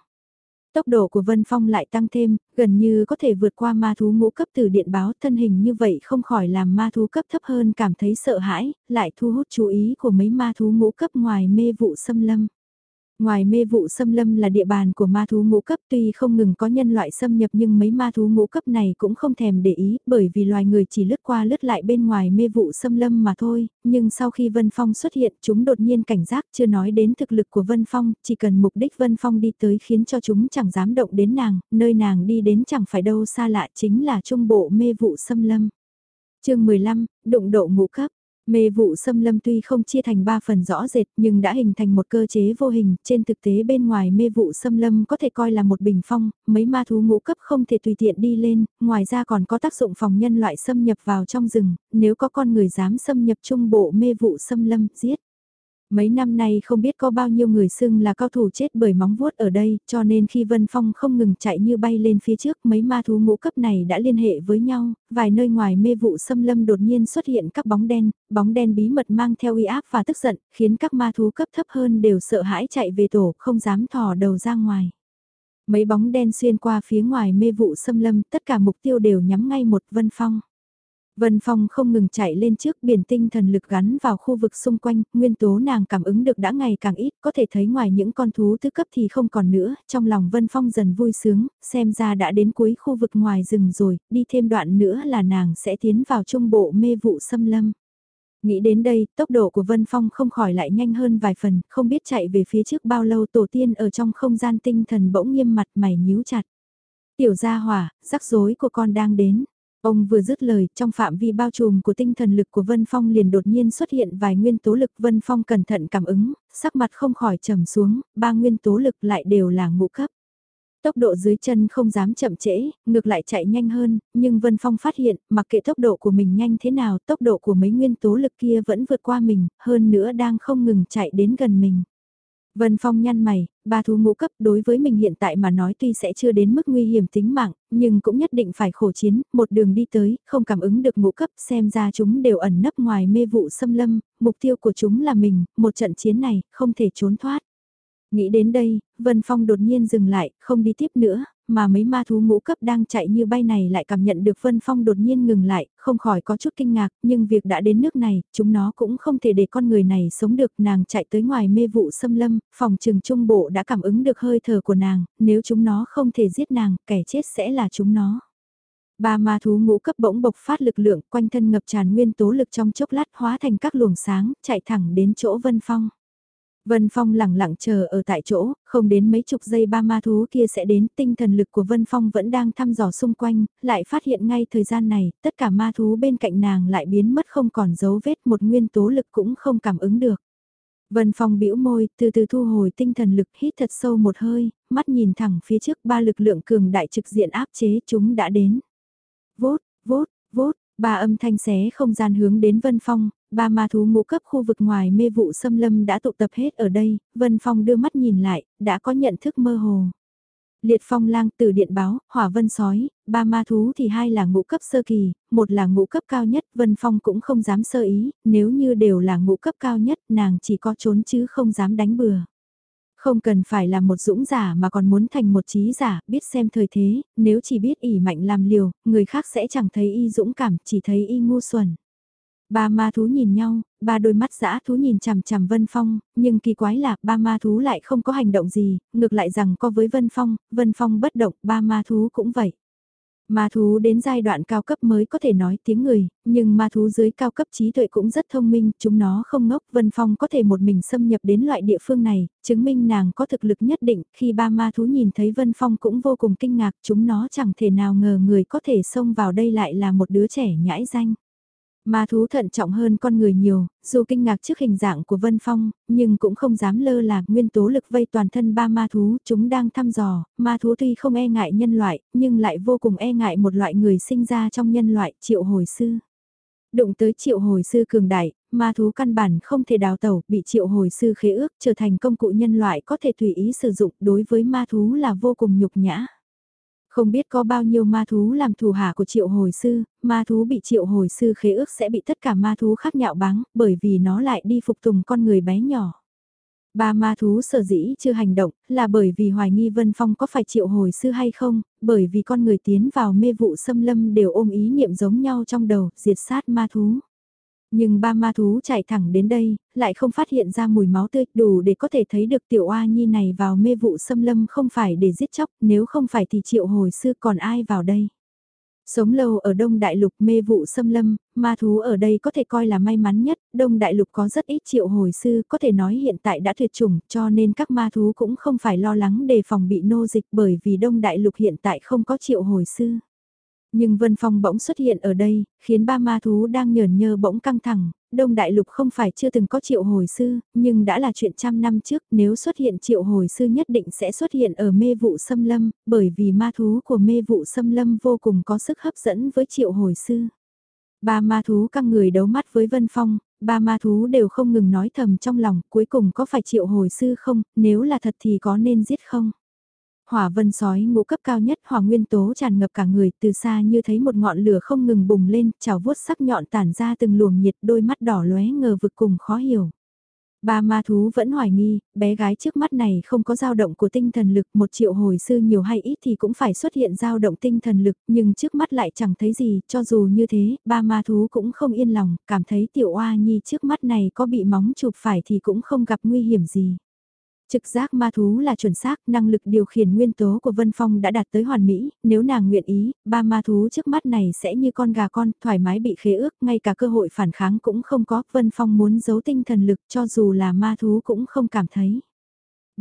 Tốc độ của Vân Phong lại tăng thêm, gần như có thể vượt qua ma thú ngũ cấp từ điện báo thân hình như vậy không khỏi làm ma thú cấp thấp hơn cảm thấy sợ hãi, lại thu hút chú ý của mấy ma thú ngũ cấp ngoài mê vụ xâm lâm. Ngoài mê vụ xâm lâm là địa bàn của ma thú ngũ cấp tuy không ngừng có nhân loại xâm nhập nhưng mấy ma thú ngũ cấp này cũng không thèm để ý bởi vì loài người chỉ lướt qua lướt lại bên ngoài mê vụ xâm lâm mà thôi, nhưng sau khi Vân Phong xuất hiện chúng đột nhiên cảnh giác chưa nói đến thực lực của Vân Phong, chỉ cần mục đích Vân Phong đi tới khiến cho chúng chẳng dám động đến nàng, nơi nàng đi đến chẳng phải đâu xa lạ chính là trung bộ mê vụ xâm lâm. chương 15, đụng độ ngũ cấp. Mê vụ xâm lâm tuy không chia thành ba phần rõ rệt nhưng đã hình thành một cơ chế vô hình, trên thực tế bên ngoài mê vụ xâm lâm có thể coi là một bình phong, mấy ma thú ngũ cấp không thể tùy tiện đi lên, ngoài ra còn có tác dụng phòng nhân loại xâm nhập vào trong rừng, nếu có con người dám xâm nhập trung bộ mê vụ xâm lâm, giết. Mấy năm nay không biết có bao nhiêu người xưng là cao thủ chết bởi móng vuốt ở đây, cho nên khi Vân Phong không ngừng chạy như bay lên phía trước, mấy ma thú ngũ cấp này đã liên hệ với nhau, vài nơi ngoài mê vụ xâm lâm đột nhiên xuất hiện các bóng đen, bóng đen bí mật mang theo uy áp và tức giận, khiến các ma thú cấp thấp hơn đều sợ hãi chạy về tổ, không dám thò đầu ra ngoài. Mấy bóng đen xuyên qua phía ngoài mê vụ xâm lâm, tất cả mục tiêu đều nhắm ngay một Vân Phong. Vân Phong không ngừng chạy lên trước biển tinh thần lực gắn vào khu vực xung quanh, nguyên tố nàng cảm ứng được đã ngày càng ít, có thể thấy ngoài những con thú thứ cấp thì không còn nữa, trong lòng Vân Phong dần vui sướng, xem ra đã đến cuối khu vực ngoài rừng rồi, đi thêm đoạn nữa là nàng sẽ tiến vào trung bộ mê vụ xâm lâm. Nghĩ đến đây, tốc độ của Vân Phong không khỏi lại nhanh hơn vài phần, không biết chạy về phía trước bao lâu tổ tiên ở trong không gian tinh thần bỗng nghiêm mặt mày nhíu chặt. Tiểu gia hỏa, rắc rối của con đang đến. Ông vừa dứt lời, trong phạm vi bao trùm của tinh thần lực của Vân Phong liền đột nhiên xuất hiện vài nguyên tố lực Vân Phong cẩn thận cảm ứng, sắc mặt không khỏi trầm xuống, ba nguyên tố lực lại đều là ngũ cấp. Tốc độ dưới chân không dám chậm trễ, ngược lại chạy nhanh hơn, nhưng Vân Phong phát hiện, mặc kệ tốc độ của mình nhanh thế nào, tốc độ của mấy nguyên tố lực kia vẫn vượt qua mình, hơn nữa đang không ngừng chạy đến gần mình. Vân Phong nhăn mày, ba thú ngũ cấp đối với mình hiện tại mà nói tuy sẽ chưa đến mức nguy hiểm tính mạng, nhưng cũng nhất định phải khổ chiến, một đường đi tới, không cảm ứng được ngũ cấp, xem ra chúng đều ẩn nấp ngoài mê vụ xâm lâm, mục tiêu của chúng là mình, một trận chiến này, không thể trốn thoát. Nghĩ đến đây, Vân Phong đột nhiên dừng lại, không đi tiếp nữa, mà mấy ma thú ngũ cấp đang chạy như bay này lại cảm nhận được Vân Phong đột nhiên ngừng lại, không khỏi có chút kinh ngạc, nhưng việc đã đến nước này, chúng nó cũng không thể để con người này sống được, nàng chạy tới ngoài mê vụ xâm lâm, phòng trường trung bộ đã cảm ứng được hơi thở của nàng, nếu chúng nó không thể giết nàng, kẻ chết sẽ là chúng nó. Ba ma thú ngũ cấp bỗng bộc phát lực lượng quanh thân ngập tràn nguyên tố lực trong chốc lát hóa thành các luồng sáng, chạy thẳng đến chỗ Vân Phong. Vân Phong lẳng lặng chờ ở tại chỗ, không đến mấy chục giây ba ma thú kia sẽ đến, tinh thần lực của Vân Phong vẫn đang thăm dò xung quanh, lại phát hiện ngay thời gian này, tất cả ma thú bên cạnh nàng lại biến mất không còn dấu vết một nguyên tố lực cũng không cảm ứng được. Vân Phong bĩu môi, từ từ thu hồi tinh thần lực hít thật sâu một hơi, mắt nhìn thẳng phía trước ba lực lượng cường đại trực diện áp chế chúng đã đến. Vốt, vốt, vốt, ba âm thanh xé không gian hướng đến Vân Phong, ba ma thú ngũ cấp khu vực ngoài mê vụ xâm lâm đã tụ tập hết ở đây, Vân Phong đưa mắt nhìn lại, đã có nhận thức mơ hồ. Liệt phong lang từ điện báo, hỏa vân sói, ba ma thú thì hai là ngũ cấp sơ kỳ, một là ngũ cấp cao nhất, vân phong cũng không dám sơ ý, nếu như đều là ngũ cấp cao nhất, nàng chỉ có trốn chứ không dám đánh bừa. Không cần phải là một dũng giả mà còn muốn thành một trí giả, biết xem thời thế, nếu chỉ biết ỉ mạnh làm liều, người khác sẽ chẳng thấy y dũng cảm, chỉ thấy y ngu xuẩn. Ba ma thú nhìn nhau, ba đôi mắt dã thú nhìn chằm chằm Vân Phong, nhưng kỳ quái là ba ma thú lại không có hành động gì, ngược lại rằng có với Vân Phong, Vân Phong bất động, ba ma thú cũng vậy. Ma thú đến giai đoạn cao cấp mới có thể nói tiếng người, nhưng ma thú dưới cao cấp trí tuệ cũng rất thông minh, chúng nó không ngốc. Vân Phong có thể một mình xâm nhập đến loại địa phương này, chứng minh nàng có thực lực nhất định. Khi ba ma thú nhìn thấy Vân Phong cũng vô cùng kinh ngạc, chúng nó chẳng thể nào ngờ người có thể xông vào đây lại là một đứa trẻ nhãi danh. Ma thú thận trọng hơn con người nhiều, dù kinh ngạc trước hình dạng của Vân Phong, nhưng cũng không dám lơ là nguyên tố lực vây toàn thân ba ma thú, chúng đang thăm dò, ma thú tuy không e ngại nhân loại, nhưng lại vô cùng e ngại một loại người sinh ra trong nhân loại, triệu hồi sư. Đụng tới triệu hồi sư cường đại, ma thú căn bản không thể đào tẩu, bị triệu hồi sư khế ước trở thành công cụ nhân loại có thể tùy ý sử dụng đối với ma thú là vô cùng nhục nhã. Không biết có bao nhiêu ma thú làm thủ hạ của triệu hồi sư, ma thú bị triệu hồi sư khế ước sẽ bị tất cả ma thú khác nhạo báng, bởi vì nó lại đi phục tùng con người bé nhỏ. Ba ma thú sở dĩ chưa hành động là bởi vì hoài nghi Vân Phong có phải triệu hồi sư hay không, bởi vì con người tiến vào mê vụ xâm lâm đều ôm ý niệm giống nhau trong đầu, diệt sát ma thú. Nhưng ba ma thú chạy thẳng đến đây, lại không phát hiện ra mùi máu tươi đủ để có thể thấy được tiểu oa nhi này vào mê vụ xâm lâm không phải để giết chóc, nếu không phải thì triệu hồi sư còn ai vào đây. Sống lâu ở Đông Đại Lục mê vụ xâm lâm, ma thú ở đây có thể coi là may mắn nhất, Đông Đại Lục có rất ít triệu hồi sư, có thể nói hiện tại đã tuyệt chủng, cho nên các ma thú cũng không phải lo lắng đề phòng bị nô dịch bởi vì Đông Đại Lục hiện tại không có triệu hồi sư. Nhưng Vân Phong bỗng xuất hiện ở đây, khiến ba ma thú đang nhờn nhơ bỗng căng thẳng, Đông Đại Lục không phải chưa từng có triệu hồi sư, nhưng đã là chuyện trăm năm trước, nếu xuất hiện triệu hồi sư nhất định sẽ xuất hiện ở mê vụ xâm lâm, bởi vì ma thú của mê vụ xâm lâm vô cùng có sức hấp dẫn với triệu hồi sư. Ba ma thú căng người đấu mắt với Vân Phong, ba ma thú đều không ngừng nói thầm trong lòng, cuối cùng có phải triệu hồi sư không, nếu là thật thì có nên giết không? Hỏa vân sói ngũ cấp cao nhất hỏa nguyên tố tràn ngập cả người từ xa như thấy một ngọn lửa không ngừng bùng lên, chảo vuốt sắc nhọn tản ra từng luồng nhiệt đôi mắt đỏ lóe ngờ vực cùng khó hiểu. Ba ma thú vẫn hoài nghi, bé gái trước mắt này không có dao động của tinh thần lực, một triệu hồi sư nhiều hay ít thì cũng phải xuất hiện dao động tinh thần lực, nhưng trước mắt lại chẳng thấy gì, cho dù như thế, ba ma thú cũng không yên lòng, cảm thấy tiểu oa nhi trước mắt này có bị móng chụp phải thì cũng không gặp nguy hiểm gì. Trực giác ma thú là chuẩn xác, năng lực điều khiển nguyên tố của Vân Phong đã đạt tới hoàn mỹ, nếu nàng nguyện ý, ba ma thú trước mắt này sẽ như con gà con, thoải mái bị khế ước, ngay cả cơ hội phản kháng cũng không có, Vân Phong muốn giấu tinh thần lực cho dù là ma thú cũng không cảm thấy.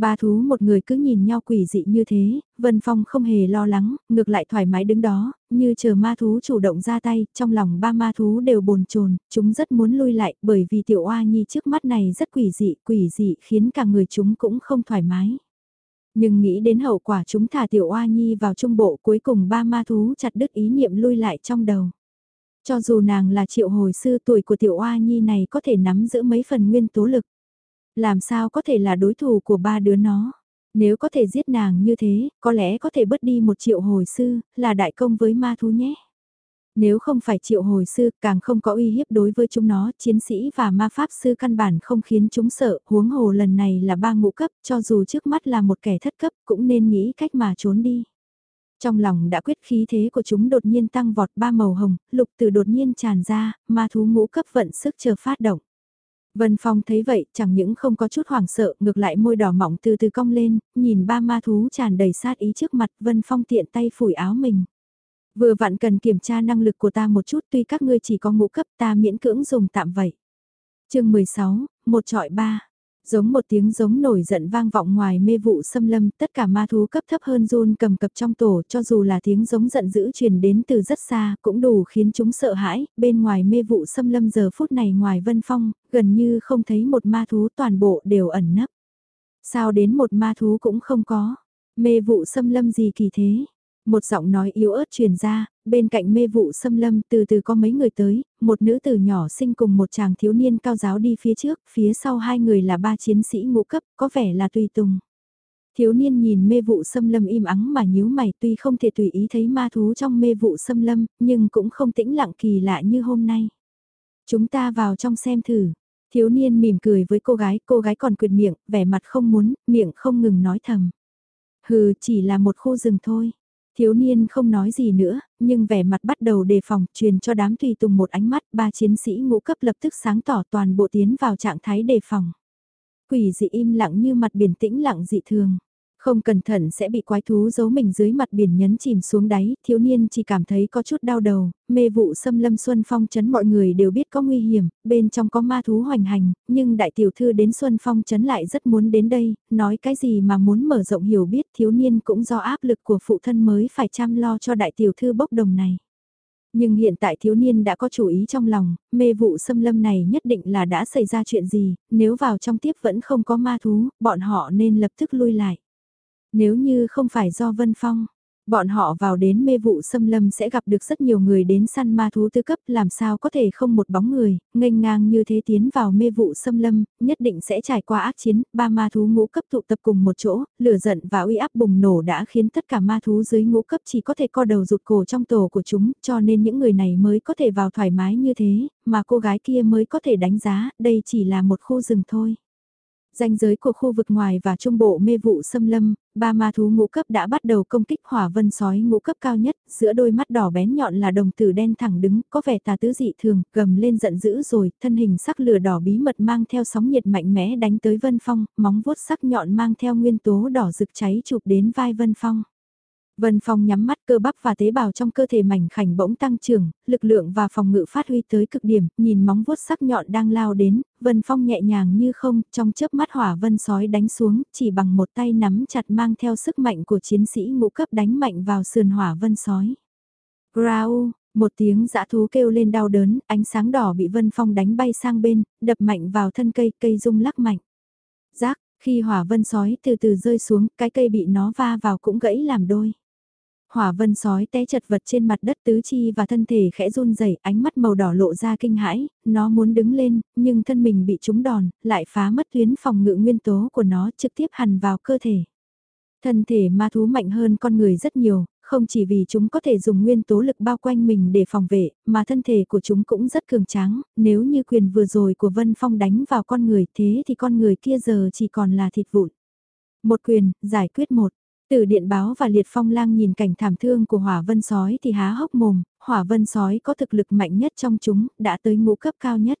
Ba thú một người cứ nhìn nhau quỷ dị như thế, Vân Phong không hề lo lắng, ngược lại thoải mái đứng đó, như chờ ma thú chủ động ra tay, trong lòng ba ma thú đều bồn chồn, chúng rất muốn lui lại bởi vì tiểu oa nhi trước mắt này rất quỷ dị, quỷ dị khiến cả người chúng cũng không thoải mái. Nhưng nghĩ đến hậu quả chúng thả tiểu oa nhi vào trung bộ cuối cùng ba ma thú chặt đứt ý niệm lui lại trong đầu. Cho dù nàng là triệu hồi sư tuổi của tiểu oa nhi này có thể nắm giữ mấy phần nguyên tố lực. Làm sao có thể là đối thủ của ba đứa nó? Nếu có thể giết nàng như thế, có lẽ có thể bớt đi một triệu hồi sư, là đại công với ma thú nhé. Nếu không phải triệu hồi sư, càng không có uy hiếp đối với chúng nó, chiến sĩ và ma pháp sư căn bản không khiến chúng sợ, huống hồ lần này là ba ngũ cấp, cho dù trước mắt là một kẻ thất cấp, cũng nên nghĩ cách mà trốn đi. Trong lòng đã quyết khí thế của chúng đột nhiên tăng vọt ba màu hồng, lục từ đột nhiên tràn ra, ma thú ngũ cấp vận sức chờ phát động. Vân Phong thấy vậy, chẳng những không có chút hoảng sợ, ngược lại môi đỏ mỏng từ từ cong lên, nhìn ba ma thú tràn đầy sát ý trước mặt, Vân Phong tiện tay phủi áo mình. Vừa vặn cần kiểm tra năng lực của ta một chút tuy các ngươi chỉ có ngũ cấp ta miễn cưỡng dùng tạm vậy. chương 16, một trọi ba. Giống một tiếng giống nổi giận vang vọng ngoài mê vụ xâm lâm, tất cả ma thú cấp thấp hơn run cầm cập trong tổ cho dù là tiếng giống giận dữ truyền đến từ rất xa cũng đủ khiến chúng sợ hãi, bên ngoài mê vụ xâm lâm giờ phút này ngoài vân phong, gần như không thấy một ma thú toàn bộ đều ẩn nấp. Sao đến một ma thú cũng không có, mê vụ xâm lâm gì kỳ thế? Một giọng nói yếu ớt truyền ra, bên cạnh mê vụ xâm lâm từ từ có mấy người tới, một nữ tử nhỏ sinh cùng một chàng thiếu niên cao giáo đi phía trước, phía sau hai người là ba chiến sĩ ngũ cấp, có vẻ là tùy tùng. Thiếu niên nhìn mê vụ xâm lâm im ắng mà nhíu mày tuy không thể tùy ý thấy ma thú trong mê vụ xâm lâm, nhưng cũng không tĩnh lặng kỳ lạ như hôm nay. Chúng ta vào trong xem thử. Thiếu niên mỉm cười với cô gái, cô gái còn quyệt miệng, vẻ mặt không muốn, miệng không ngừng nói thầm. Hừ, chỉ là một khu rừng thôi. Thiếu niên không nói gì nữa, nhưng vẻ mặt bắt đầu đề phòng, truyền cho đám tùy tùng một ánh mắt, ba chiến sĩ ngũ cấp lập tức sáng tỏ toàn bộ tiến vào trạng thái đề phòng. Quỷ dị im lặng như mặt biển tĩnh lặng dị thường. Không cẩn thận sẽ bị quái thú giấu mình dưới mặt biển nhấn chìm xuống đáy, thiếu niên chỉ cảm thấy có chút đau đầu, mê vụ xâm lâm Xuân Phong chấn mọi người đều biết có nguy hiểm, bên trong có ma thú hoành hành, nhưng đại tiểu thư đến Xuân Phong chấn lại rất muốn đến đây, nói cái gì mà muốn mở rộng hiểu biết thiếu niên cũng do áp lực của phụ thân mới phải chăm lo cho đại tiểu thư bốc đồng này. Nhưng hiện tại thiếu niên đã có chủ ý trong lòng, mê vụ xâm lâm này nhất định là đã xảy ra chuyện gì, nếu vào trong tiếp vẫn không có ma thú, bọn họ nên lập tức lui lại. Nếu như không phải do Vân Phong, bọn họ vào đến mê vụ xâm lâm sẽ gặp được rất nhiều người đến săn ma thú tư cấp làm sao có thể không một bóng người, nghênh ngang như thế tiến vào mê vụ xâm lâm, nhất định sẽ trải qua ác chiến, ba ma thú ngũ cấp tụ tập cùng một chỗ, lửa giận và uy áp bùng nổ đã khiến tất cả ma thú dưới ngũ cấp chỉ có thể co đầu rụt cổ trong tổ của chúng, cho nên những người này mới có thể vào thoải mái như thế, mà cô gái kia mới có thể đánh giá, đây chỉ là một khu rừng thôi danh giới của khu vực ngoài và trung bộ mê vụ xâm lâm, ba ma thú ngũ cấp đã bắt đầu công kích hỏa vân sói ngũ cấp cao nhất, giữa đôi mắt đỏ bén nhọn là đồng tử đen thẳng đứng, có vẻ tà tứ dị thường, gầm lên giận dữ rồi, thân hình sắc lửa đỏ bí mật mang theo sóng nhiệt mạnh mẽ đánh tới vân phong, móng vuốt sắc nhọn mang theo nguyên tố đỏ rực cháy chụp đến vai vân phong. Vân Phong nhắm mắt cơ bắp và tế bào trong cơ thể mảnh khảnh bỗng tăng trưởng, lực lượng và phòng ngự phát huy tới cực điểm, nhìn móng vuốt sắc nhọn đang lao đến, Vân Phong nhẹ nhàng như không, trong chớp mắt hỏa vân sói đánh xuống, chỉ bằng một tay nắm chặt mang theo sức mạnh của chiến sĩ ngũ cấp đánh mạnh vào sườn hỏa vân sói. Grau, một tiếng dã thú kêu lên đau đớn, ánh sáng đỏ bị Vân Phong đánh bay sang bên, đập mạnh vào thân cây, cây rung lắc mạnh. Giác, khi hỏa vân sói từ từ rơi xuống, cái cây bị nó va vào cũng gãy làm đôi. Hỏa vân sói té chật vật trên mặt đất tứ chi và thân thể khẽ run rẩy, ánh mắt màu đỏ lộ ra kinh hãi, nó muốn đứng lên, nhưng thân mình bị trúng đòn, lại phá mất tuyến phòng ngự nguyên tố của nó trực tiếp hằn vào cơ thể. Thân thể ma thú mạnh hơn con người rất nhiều, không chỉ vì chúng có thể dùng nguyên tố lực bao quanh mình để phòng vệ, mà thân thể của chúng cũng rất cường tráng, nếu như quyền vừa rồi của Vân Phong đánh vào con người thế thì con người kia giờ chỉ còn là thịt vụn. Một quyền, giải quyết một, từ điện báo và liệt phong lang nhìn cảnh thảm thương của hỏa vân sói thì há hốc mồm, hỏa vân sói có thực lực mạnh nhất trong chúng, đã tới ngũ cấp cao nhất.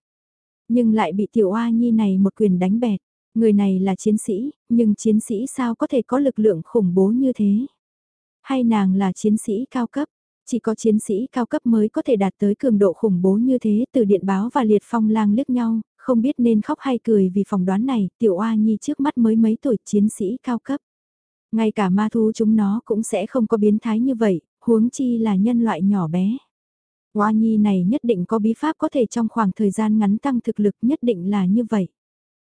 Nhưng lại bị tiểu oa nhi này một quyền đánh bẹt. Người này là chiến sĩ, nhưng chiến sĩ sao có thể có lực lượng khủng bố như thế? Hay nàng là chiến sĩ cao cấp? Chỉ có chiến sĩ cao cấp mới có thể đạt tới cường độ khủng bố như thế từ điện báo và liệt phong lang liếc nhau, không biết nên khóc hay cười vì phỏng đoán này, tiểu oa nhi trước mắt mới mấy tuổi chiến sĩ cao cấp. Ngay cả ma thú chúng nó cũng sẽ không có biến thái như vậy, huống chi là nhân loại nhỏ bé. Hoa nhi này nhất định có bí pháp có thể trong khoảng thời gian ngắn tăng thực lực nhất định là như vậy.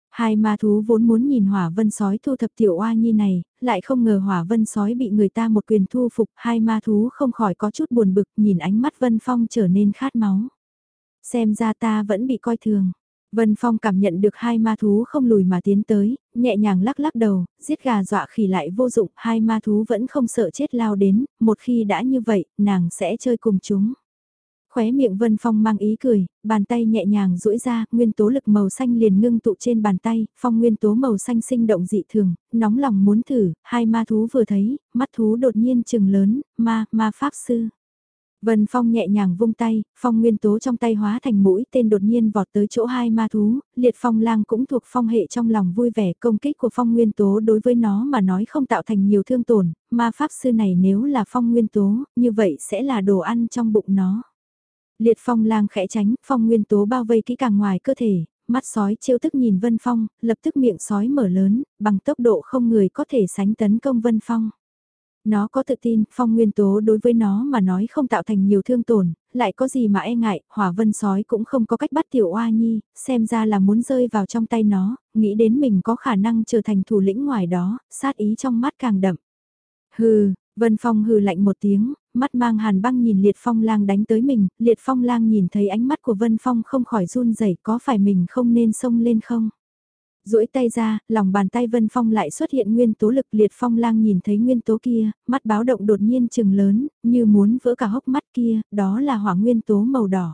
Hai ma thú vốn muốn nhìn hỏa vân sói thu thập tiểu oa nhi này, lại không ngờ hỏa vân sói bị người ta một quyền thu phục, hai ma thú không khỏi có chút buồn bực nhìn ánh mắt vân phong trở nên khát máu. Xem ra ta vẫn bị coi thường. Vân Phong cảm nhận được hai ma thú không lùi mà tiến tới, nhẹ nhàng lắc lắc đầu, giết gà dọa khỉ lại vô dụng, hai ma thú vẫn không sợ chết lao đến, một khi đã như vậy, nàng sẽ chơi cùng chúng. Khóe miệng Vân Phong mang ý cười, bàn tay nhẹ nhàng duỗi ra, nguyên tố lực màu xanh liền ngưng tụ trên bàn tay, phong nguyên tố màu xanh sinh động dị thường, nóng lòng muốn thử, hai ma thú vừa thấy, mắt thú đột nhiên trừng lớn, ma, ma pháp sư. Vân Phong nhẹ nhàng vung tay, phong nguyên tố trong tay hóa thành mũi tên đột nhiên vọt tới chỗ hai ma thú, liệt phong lang cũng thuộc phong hệ trong lòng vui vẻ công kích của phong nguyên tố đối với nó mà nói không tạo thành nhiều thương tổn, ma pháp sư này nếu là phong nguyên tố, như vậy sẽ là đồ ăn trong bụng nó. Liệt phong lang khẽ tránh, phong nguyên tố bao vây kỹ càng ngoài cơ thể, mắt sói trêu tức nhìn Vân Phong, lập tức miệng sói mở lớn, bằng tốc độ không người có thể sánh tấn công Vân Phong. Nó có tự tin, phong nguyên tố đối với nó mà nói không tạo thành nhiều thương tổn, lại có gì mà e ngại, hỏa vân sói cũng không có cách bắt tiểu oa nhi, xem ra là muốn rơi vào trong tay nó, nghĩ đến mình có khả năng trở thành thủ lĩnh ngoài đó, sát ý trong mắt càng đậm. Hừ, Vân Phong hừ lạnh một tiếng, mắt mang hàn băng nhìn Liệt Phong lang đánh tới mình, Liệt Phong lang nhìn thấy ánh mắt của Vân Phong không khỏi run rẩy có phải mình không nên xông lên không? Duỗi tay ra, lòng bàn tay Vân Phong lại xuất hiện nguyên tố lực liệt phong lang nhìn thấy nguyên tố kia, mắt báo động đột nhiên chừng lớn, như muốn vỡ cả hốc mắt kia, đó là hỏa nguyên tố màu đỏ.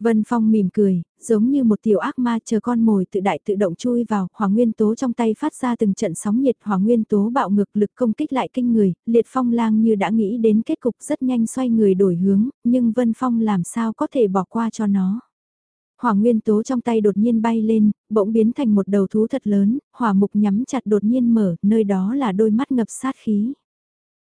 Vân Phong mỉm cười, giống như một tiểu ác ma chờ con mồi tự đại tự động chui vào, hỏa nguyên tố trong tay phát ra từng trận sóng nhiệt hỏa nguyên tố bạo ngược lực công kích lại kinh người, liệt phong lang như đã nghĩ đến kết cục rất nhanh xoay người đổi hướng, nhưng Vân Phong làm sao có thể bỏ qua cho nó. Hỏa nguyên tố trong tay đột nhiên bay lên, bỗng biến thành một đầu thú thật lớn, hỏa mục nhắm chặt đột nhiên mở, nơi đó là đôi mắt ngập sát khí.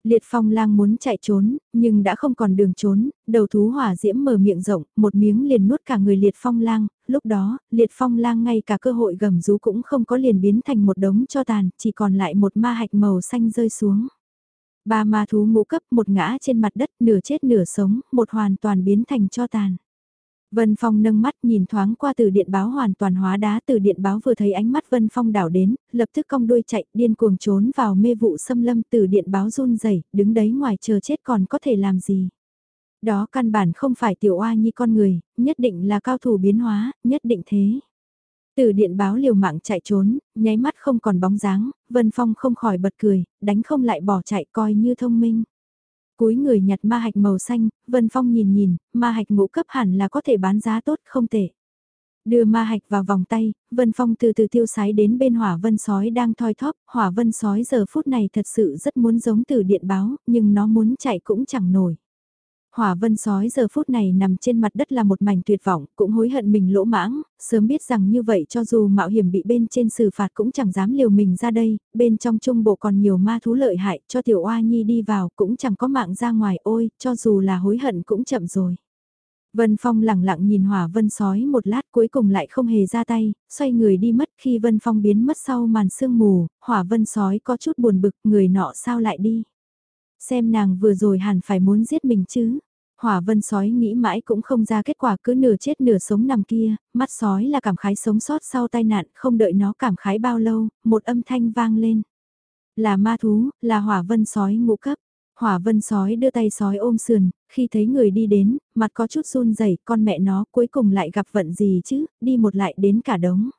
Liệt phong lang muốn chạy trốn, nhưng đã không còn đường trốn, đầu thú hỏa diễm mở miệng rộng, một miếng liền nuốt cả người liệt phong lang, lúc đó, liệt phong lang ngay cả cơ hội gầm rú cũng không có liền biến thành một đống cho tàn, chỉ còn lại một ma hạch màu xanh rơi xuống. Ba ma thú ngũ cấp một ngã trên mặt đất nửa chết nửa sống, một hoàn toàn biến thành cho tàn. Vân Phong nâng mắt nhìn thoáng qua từ điện báo hoàn toàn hóa đá từ điện báo vừa thấy ánh mắt Vân Phong đảo đến, lập tức cong đuôi chạy điên cuồng trốn vào mê vụ xâm lâm từ điện báo run rẩy đứng đấy ngoài chờ chết còn có thể làm gì. Đó căn bản không phải tiểu oa như con người, nhất định là cao thủ biến hóa, nhất định thế. Từ điện báo liều mạng chạy trốn, nháy mắt không còn bóng dáng, Vân Phong không khỏi bật cười, đánh không lại bỏ chạy coi như thông minh. Cúi người nhặt ma hạch màu xanh, Vân Phong nhìn nhìn, ma hạch ngũ cấp hẳn là có thể bán giá tốt không tệ. Đưa ma hạch vào vòng tay, Vân Phong từ từ tiêu sái đến bên hỏa vân sói đang thoi thóp, hỏa vân sói giờ phút này thật sự rất muốn giống từ điện báo, nhưng nó muốn chạy cũng chẳng nổi. Hỏa vân sói giờ phút này nằm trên mặt đất là một mảnh tuyệt vọng, cũng hối hận mình lỗ mãng, sớm biết rằng như vậy cho dù mạo hiểm bị bên trên xử phạt cũng chẳng dám liều mình ra đây, bên trong trung bộ còn nhiều ma thú lợi hại, cho tiểu oa nhi đi vào cũng chẳng có mạng ra ngoài ôi, cho dù là hối hận cũng chậm rồi. Vân Phong lặng lặng nhìn hỏa vân sói một lát cuối cùng lại không hề ra tay, xoay người đi mất khi Vân Phong biến mất sau màn sương mù, hỏa vân sói có chút buồn bực người nọ sao lại đi. Xem nàng vừa rồi hẳn phải muốn giết mình chứ. Hỏa vân sói nghĩ mãi cũng không ra kết quả cứ nửa chết nửa sống nằm kia, mắt sói là cảm khái sống sót sau tai nạn, không đợi nó cảm khái bao lâu, một âm thanh vang lên. Là ma thú, là hỏa vân sói ngũ cấp. Hỏa vân sói đưa tay sói ôm sườn, khi thấy người đi đến, mặt có chút run rẩy con mẹ nó cuối cùng lại gặp vận gì chứ, đi một lại đến cả đống.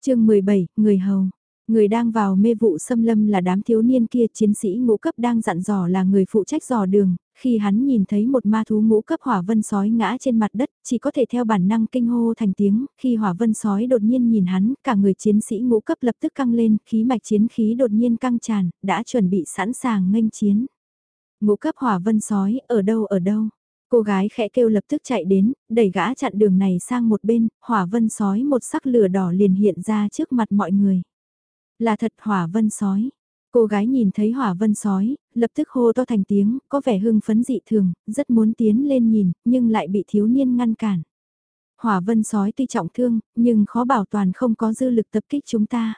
chương 17, người hầu. Người đang vào mê vụ xâm lâm là đám thiếu niên kia chiến sĩ ngũ cấp đang dặn dò là người phụ trách dò đường, khi hắn nhìn thấy một ma thú ngũ cấp hỏa vân sói ngã trên mặt đất, chỉ có thể theo bản năng kinh hô thành tiếng, khi hỏa vân sói đột nhiên nhìn hắn, cả người chiến sĩ ngũ cấp lập tức căng lên, khí mạch chiến khí đột nhiên căng tràn, đã chuẩn bị sẵn sàng nghênh chiến. Ngũ cấp hỏa vân sói, ở đâu ở đâu? Cô gái khẽ kêu lập tức chạy đến, đẩy gã chặn đường này sang một bên, hỏa vân sói một sắc lửa đỏ liền hiện ra trước mặt mọi người. Là thật hỏa vân sói. Cô gái nhìn thấy hỏa vân sói, lập tức hô to thành tiếng, có vẻ hưng phấn dị thường, rất muốn tiến lên nhìn, nhưng lại bị thiếu niên ngăn cản. Hỏa vân sói tuy trọng thương, nhưng khó bảo toàn không có dư lực tập kích chúng ta.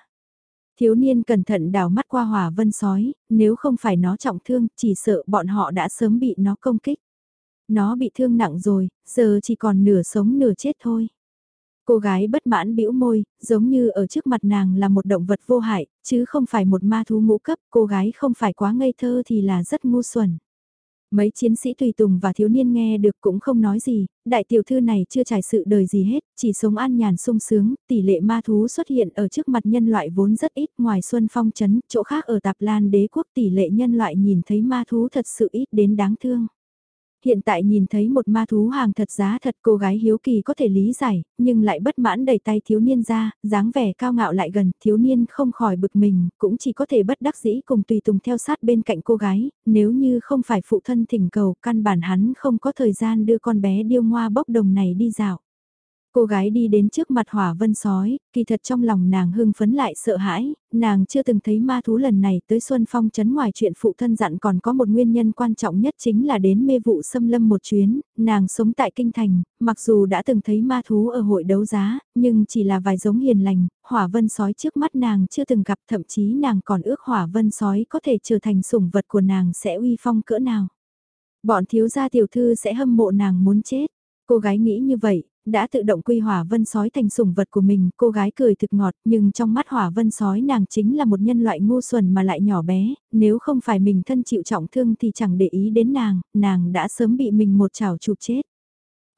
Thiếu niên cẩn thận đảo mắt qua hỏa vân sói, nếu không phải nó trọng thương, chỉ sợ bọn họ đã sớm bị nó công kích. Nó bị thương nặng rồi, giờ chỉ còn nửa sống nửa chết thôi. Cô gái bất mãn bĩu môi, giống như ở trước mặt nàng là một động vật vô hại, chứ không phải một ma thú ngũ cấp, cô gái không phải quá ngây thơ thì là rất ngu xuẩn. Mấy chiến sĩ tùy tùng và thiếu niên nghe được cũng không nói gì, đại tiểu thư này chưa trải sự đời gì hết, chỉ sống an nhàn sung sướng, tỷ lệ ma thú xuất hiện ở trước mặt nhân loại vốn rất ít ngoài Xuân Phong Trấn, chỗ khác ở Tạp Lan đế quốc tỷ lệ nhân loại nhìn thấy ma thú thật sự ít đến đáng thương hiện tại nhìn thấy một ma thú hàng thật giá thật cô gái hiếu kỳ có thể lý giải, nhưng lại bất mãn đẩy tay thiếu niên ra, dáng vẻ cao ngạo lại gần, thiếu niên không khỏi bực mình, cũng chỉ có thể bất đắc dĩ cùng tùy tùng theo sát bên cạnh cô gái, nếu như không phải phụ thân thỉnh cầu, căn bản hắn không có thời gian đưa con bé điêu ngoa bốc đồng này đi dạo. Cô gái đi đến trước mặt hỏa vân sói, kỳ thật trong lòng nàng hưng phấn lại sợ hãi, nàng chưa từng thấy ma thú lần này tới Xuân Phong chấn ngoài chuyện phụ thân dặn còn có một nguyên nhân quan trọng nhất chính là đến mê vụ xâm lâm một chuyến, nàng sống tại Kinh Thành, mặc dù đã từng thấy ma thú ở hội đấu giá, nhưng chỉ là vài giống hiền lành, hỏa vân sói trước mắt nàng chưa từng gặp thậm chí nàng còn ước hỏa vân sói có thể trở thành sủng vật của nàng sẽ uy phong cỡ nào. Bọn thiếu gia tiểu thư sẽ hâm mộ nàng muốn chết. Cô gái nghĩ như vậy, đã tự động quy hỏa vân sói thành sủng vật của mình, cô gái cười thực ngọt, nhưng trong mắt hỏa vân sói nàng chính là một nhân loại ngu xuẩn mà lại nhỏ bé, nếu không phải mình thân chịu trọng thương thì chẳng để ý đến nàng, nàng đã sớm bị mình một chảo chụp chết.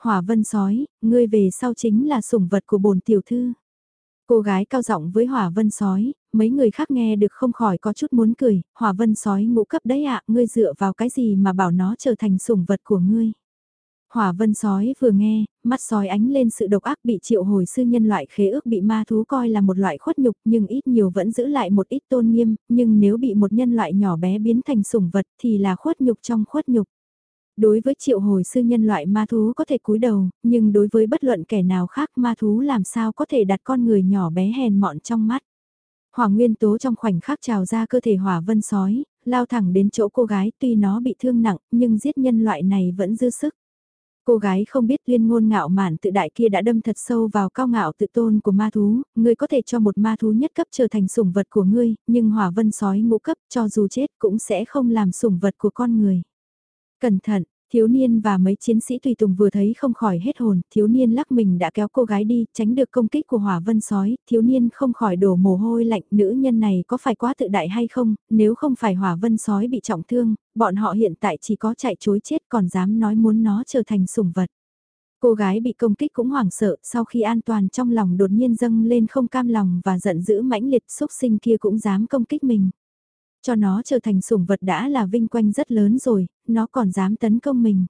Hỏa vân sói, ngươi về sau chính là sủng vật của bồn tiểu thư. Cô gái cao giọng với hỏa vân sói, mấy người khác nghe được không khỏi có chút muốn cười, hỏa vân sói ngũ cấp đấy ạ, ngươi dựa vào cái gì mà bảo nó trở thành sủng vật của ngươi. Hỏa vân sói vừa nghe, mắt sói ánh lên sự độc ác bị triệu hồi sư nhân loại khế ước bị ma thú coi là một loại khuất nhục nhưng ít nhiều vẫn giữ lại một ít tôn nghiêm, nhưng nếu bị một nhân loại nhỏ bé biến thành sủng vật thì là khuất nhục trong khuất nhục. Đối với triệu hồi sư nhân loại ma thú có thể cúi đầu, nhưng đối với bất luận kẻ nào khác ma thú làm sao có thể đặt con người nhỏ bé hèn mọn trong mắt. Hỏa nguyên tố trong khoảnh khắc trào ra cơ thể hỏa vân sói, lao thẳng đến chỗ cô gái tuy nó bị thương nặng nhưng giết nhân loại này vẫn dư sức. Cô gái không biết tuyên ngôn ngạo mạn tự đại kia đã đâm thật sâu vào cao ngạo tự tôn của ma thú, ngươi có thể cho một ma thú nhất cấp trở thành sủng vật của ngươi, nhưng hỏa vân sói ngũ cấp cho dù chết cũng sẽ không làm sủng vật của con người. Cẩn thận, Thiếu niên và mấy chiến sĩ tùy tùng vừa thấy không khỏi hết hồn, thiếu niên lắc mình đã kéo cô gái đi, tránh được công kích của hỏa vân sói, thiếu niên không khỏi đổ mồ hôi lạnh, nữ nhân này có phải quá tự đại hay không, nếu không phải hỏa vân sói bị trọng thương, bọn họ hiện tại chỉ có chạy chối chết còn dám nói muốn nó trở thành sủng vật. Cô gái bị công kích cũng hoảng sợ, sau khi an toàn trong lòng đột nhiên dâng lên không cam lòng và giận dữ mãnh liệt xúc sinh kia cũng dám công kích mình. Cho nó trở thành sủng vật đã là vinh quanh rất lớn rồi, nó còn dám tấn công mình.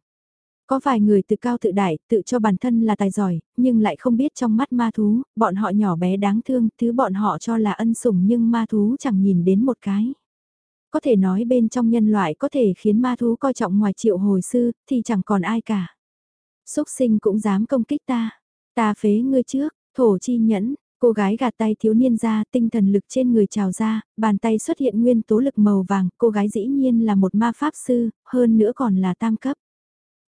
Có vài người tự cao tự đại, tự cho bản thân là tài giỏi, nhưng lại không biết trong mắt ma thú, bọn họ nhỏ bé đáng thương, thứ bọn họ cho là ân sủng nhưng ma thú chẳng nhìn đến một cái. Có thể nói bên trong nhân loại có thể khiến ma thú coi trọng ngoài triệu hồi sư, thì chẳng còn ai cả. Xúc sinh cũng dám công kích ta. Ta phế ngươi trước, thổ chi nhẫn, Cô gái gạt tay thiếu niên ra, tinh thần lực trên người trào ra, bàn tay xuất hiện nguyên tố lực màu vàng, cô gái dĩ nhiên là một ma pháp sư, hơn nữa còn là tam cấp.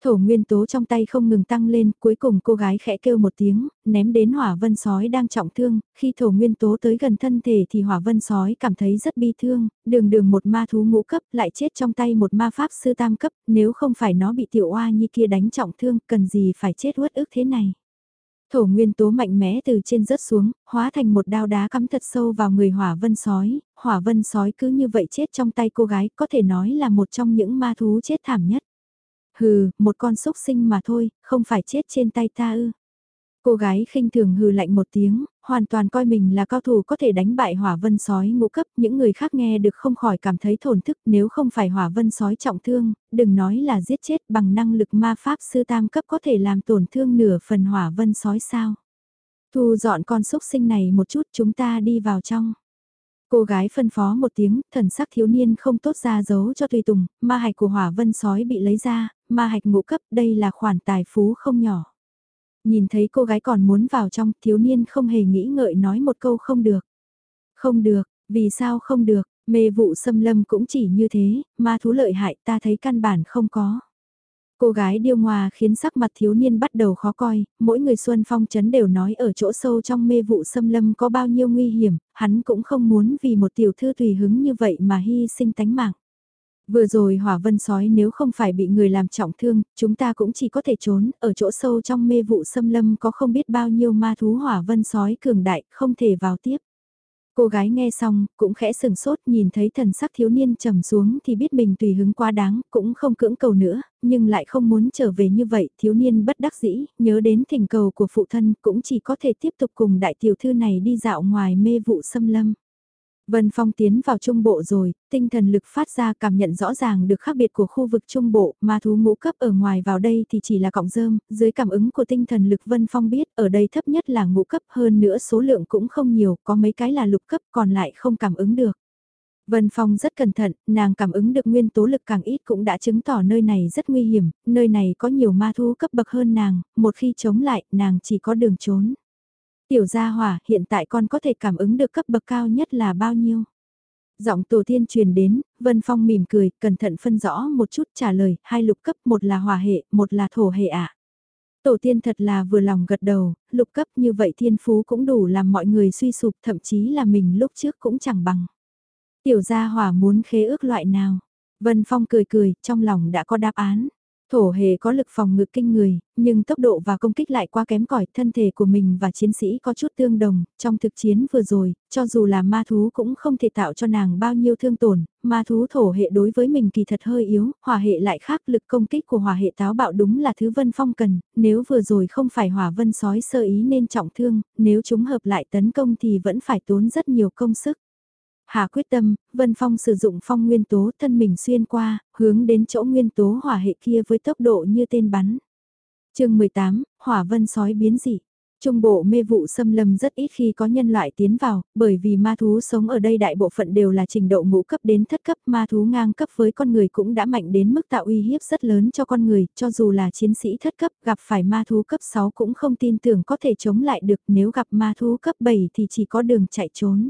Thổ nguyên tố trong tay không ngừng tăng lên, cuối cùng cô gái khẽ kêu một tiếng, ném đến hỏa vân sói đang trọng thương, khi thổ nguyên tố tới gần thân thể thì hỏa vân sói cảm thấy rất bi thương, đường đường một ma thú ngũ cấp lại chết trong tay một ma pháp sư tam cấp, nếu không phải nó bị tiểu oa như kia đánh trọng thương, cần gì phải chết uất ức thế này. Thổ nguyên tố mạnh mẽ từ trên rớt xuống, hóa thành một đao đá cắm thật sâu vào người hỏa vân sói, hỏa vân sói cứ như vậy chết trong tay cô gái có thể nói là một trong những ma thú chết thảm nhất. Hừ, một con súc sinh mà thôi, không phải chết trên tay ta ư. Cô gái khinh thường hừ lạnh một tiếng, hoàn toàn coi mình là cao thủ có thể đánh bại hỏa vân sói ngũ cấp, những người khác nghe được không khỏi cảm thấy thổn thức nếu không phải hỏa vân sói trọng thương, đừng nói là giết chết bằng năng lực ma pháp sư tam cấp có thể làm tổn thương nửa phần hỏa vân sói sao. Thu dọn con xúc sinh này một chút chúng ta đi vào trong. Cô gái phân phó một tiếng, thần sắc thiếu niên không tốt ra giấu cho tùy tùng, ma hạch của hỏa vân sói bị lấy ra, ma hạch ngũ cấp đây là khoản tài phú không nhỏ. Nhìn thấy cô gái còn muốn vào trong, thiếu niên không hề nghĩ ngợi nói một câu không được. Không được, vì sao không được, mê vụ xâm lâm cũng chỉ như thế, ma thú lợi hại ta thấy căn bản không có. Cô gái điêu ngoa khiến sắc mặt thiếu niên bắt đầu khó coi, mỗi người Xuân Phong chấn đều nói ở chỗ sâu trong mê vụ xâm lâm có bao nhiêu nguy hiểm, hắn cũng không muốn vì một tiểu thư tùy hứng như vậy mà hy sinh tánh mạng. Vừa rồi hỏa vân sói nếu không phải bị người làm trọng thương, chúng ta cũng chỉ có thể trốn, ở chỗ sâu trong mê vụ xâm lâm có không biết bao nhiêu ma thú hỏa vân sói cường đại, không thể vào tiếp. Cô gái nghe xong, cũng khẽ sừng sốt nhìn thấy thần sắc thiếu niên trầm xuống thì biết mình tùy hứng quá đáng, cũng không cưỡng cầu nữa, nhưng lại không muốn trở về như vậy, thiếu niên bất đắc dĩ, nhớ đến thỉnh cầu của phụ thân cũng chỉ có thể tiếp tục cùng đại tiểu thư này đi dạo ngoài mê vụ xâm lâm. Vân Phong tiến vào trung bộ rồi, tinh thần lực phát ra cảm nhận rõ ràng được khác biệt của khu vực trung bộ, ma thú ngũ cấp ở ngoài vào đây thì chỉ là cọng rơm, dưới cảm ứng của tinh thần lực Vân Phong biết ở đây thấp nhất là ngũ cấp hơn nữa số lượng cũng không nhiều, có mấy cái là lục cấp còn lại không cảm ứng được. Vân Phong rất cẩn thận, nàng cảm ứng được nguyên tố lực càng ít cũng đã chứng tỏ nơi này rất nguy hiểm, nơi này có nhiều ma thú cấp bậc hơn nàng, một khi chống lại, nàng chỉ có đường trốn. Tiểu gia hỏa, hiện tại con có thể cảm ứng được cấp bậc cao nhất là bao nhiêu? Giọng tổ tiên truyền đến, Vân Phong mỉm cười, cẩn thận phân rõ một chút trả lời, hai lục cấp, một là hỏa hệ, một là thổ hệ ạ. Tổ tiên thật là vừa lòng gật đầu, lục cấp như vậy thiên phú cũng đủ làm mọi người suy sụp, thậm chí là mình lúc trước cũng chẳng bằng. Tiểu gia hỏa muốn khế ước loại nào? Vân Phong cười cười, trong lòng đã có đáp án. Thổ hề có lực phòng ngự kinh người, nhưng tốc độ và công kích lại quá kém cỏi thân thể của mình và chiến sĩ có chút tương đồng, trong thực chiến vừa rồi, cho dù là ma thú cũng không thể tạo cho nàng bao nhiêu thương tổn, ma thú thổ hệ đối với mình kỳ thật hơi yếu, hỏa hệ lại khác lực công kích của hỏa hệ táo bạo đúng là thứ vân phong cần, nếu vừa rồi không phải hỏa vân sói sơ ý nên trọng thương, nếu chúng hợp lại tấn công thì vẫn phải tốn rất nhiều công sức. Hà quyết tâm, Vân Phong sử dụng phong nguyên tố thân mình xuyên qua, hướng đến chỗ nguyên tố hỏa hệ kia với tốc độ như tên bắn. chương 18, hỏa vân sói biến dị. Trung bộ mê vụ xâm lâm rất ít khi có nhân loại tiến vào, bởi vì ma thú sống ở đây đại bộ phận đều là trình độ ngũ cấp đến thất cấp, ma thú ngang cấp với con người cũng đã mạnh đến mức tạo uy hiếp rất lớn cho con người, cho dù là chiến sĩ thất cấp gặp phải ma thú cấp 6 cũng không tin tưởng có thể chống lại được nếu gặp ma thú cấp 7 thì chỉ có đường chạy trốn.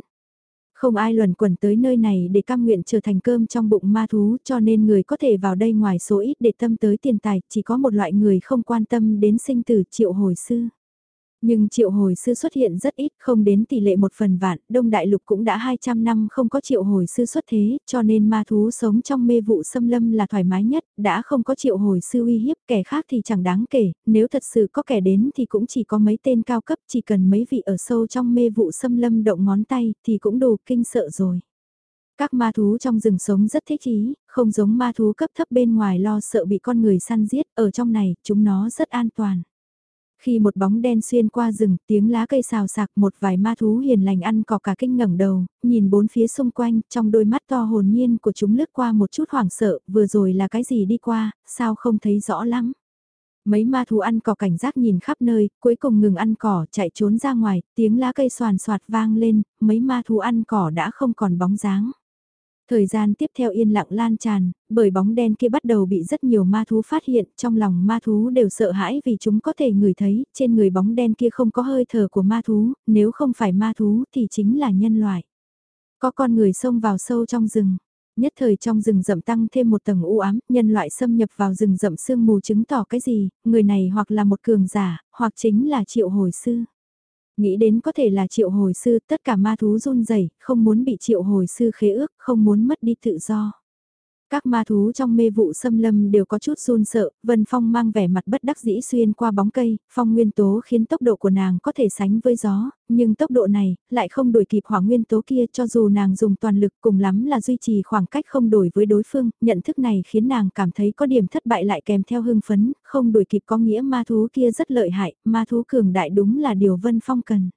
Không ai luẩn quẩn tới nơi này để cam nguyện trở thành cơm trong bụng ma thú cho nên người có thể vào đây ngoài số ít để tâm tới tiền tài, chỉ có một loại người không quan tâm đến sinh tử triệu hồi sư. Nhưng triệu hồi sư xuất hiện rất ít, không đến tỷ lệ một phần vạn, Đông Đại Lục cũng đã 200 năm không có triệu hồi sư xuất thế, cho nên ma thú sống trong mê vụ xâm lâm là thoải mái nhất, đã không có triệu hồi sư uy hiếp, kẻ khác thì chẳng đáng kể, nếu thật sự có kẻ đến thì cũng chỉ có mấy tên cao cấp, chỉ cần mấy vị ở sâu trong mê vụ xâm lâm động ngón tay thì cũng đủ kinh sợ rồi. Các ma thú trong rừng sống rất thích ý, không giống ma thú cấp thấp bên ngoài lo sợ bị con người săn giết, ở trong này chúng nó rất an toàn. Khi một bóng đen xuyên qua rừng, tiếng lá cây xào sạc một vài ma thú hiền lành ăn cỏ cả kinh ngẩng đầu, nhìn bốn phía xung quanh, trong đôi mắt to hồn nhiên của chúng lướt qua một chút hoảng sợ, vừa rồi là cái gì đi qua, sao không thấy rõ lắm. Mấy ma thú ăn cỏ cảnh giác nhìn khắp nơi, cuối cùng ngừng ăn cỏ, chạy trốn ra ngoài, tiếng lá cây soàn soạt vang lên, mấy ma thú ăn cỏ đã không còn bóng dáng. Thời gian tiếp theo yên lặng lan tràn, bởi bóng đen kia bắt đầu bị rất nhiều ma thú phát hiện, trong lòng ma thú đều sợ hãi vì chúng có thể ngửi thấy, trên người bóng đen kia không có hơi thở của ma thú, nếu không phải ma thú thì chính là nhân loại. Có con người xông vào sâu trong rừng, nhất thời trong rừng rậm tăng thêm một tầng u ám, nhân loại xâm nhập vào rừng rậm sương mù chứng tỏ cái gì, người này hoặc là một cường giả, hoặc chính là triệu hồi sư. Nghĩ đến có thể là triệu hồi sư, tất cả ma thú run rẩy không muốn bị triệu hồi sư khế ước, không muốn mất đi tự do. Các ma thú trong mê vụ xâm lâm đều có chút run sợ, Vân Phong mang vẻ mặt bất đắc dĩ xuyên qua bóng cây, phong nguyên tố khiến tốc độ của nàng có thể sánh với gió, nhưng tốc độ này lại không đuổi kịp hỏa nguyên tố kia cho dù nàng dùng toàn lực cùng lắm là duy trì khoảng cách không đổi với đối phương, nhận thức này khiến nàng cảm thấy có điểm thất bại lại kèm theo hưng phấn, không đuổi kịp có nghĩa ma thú kia rất lợi hại, ma thú cường đại đúng là điều Vân Phong cần.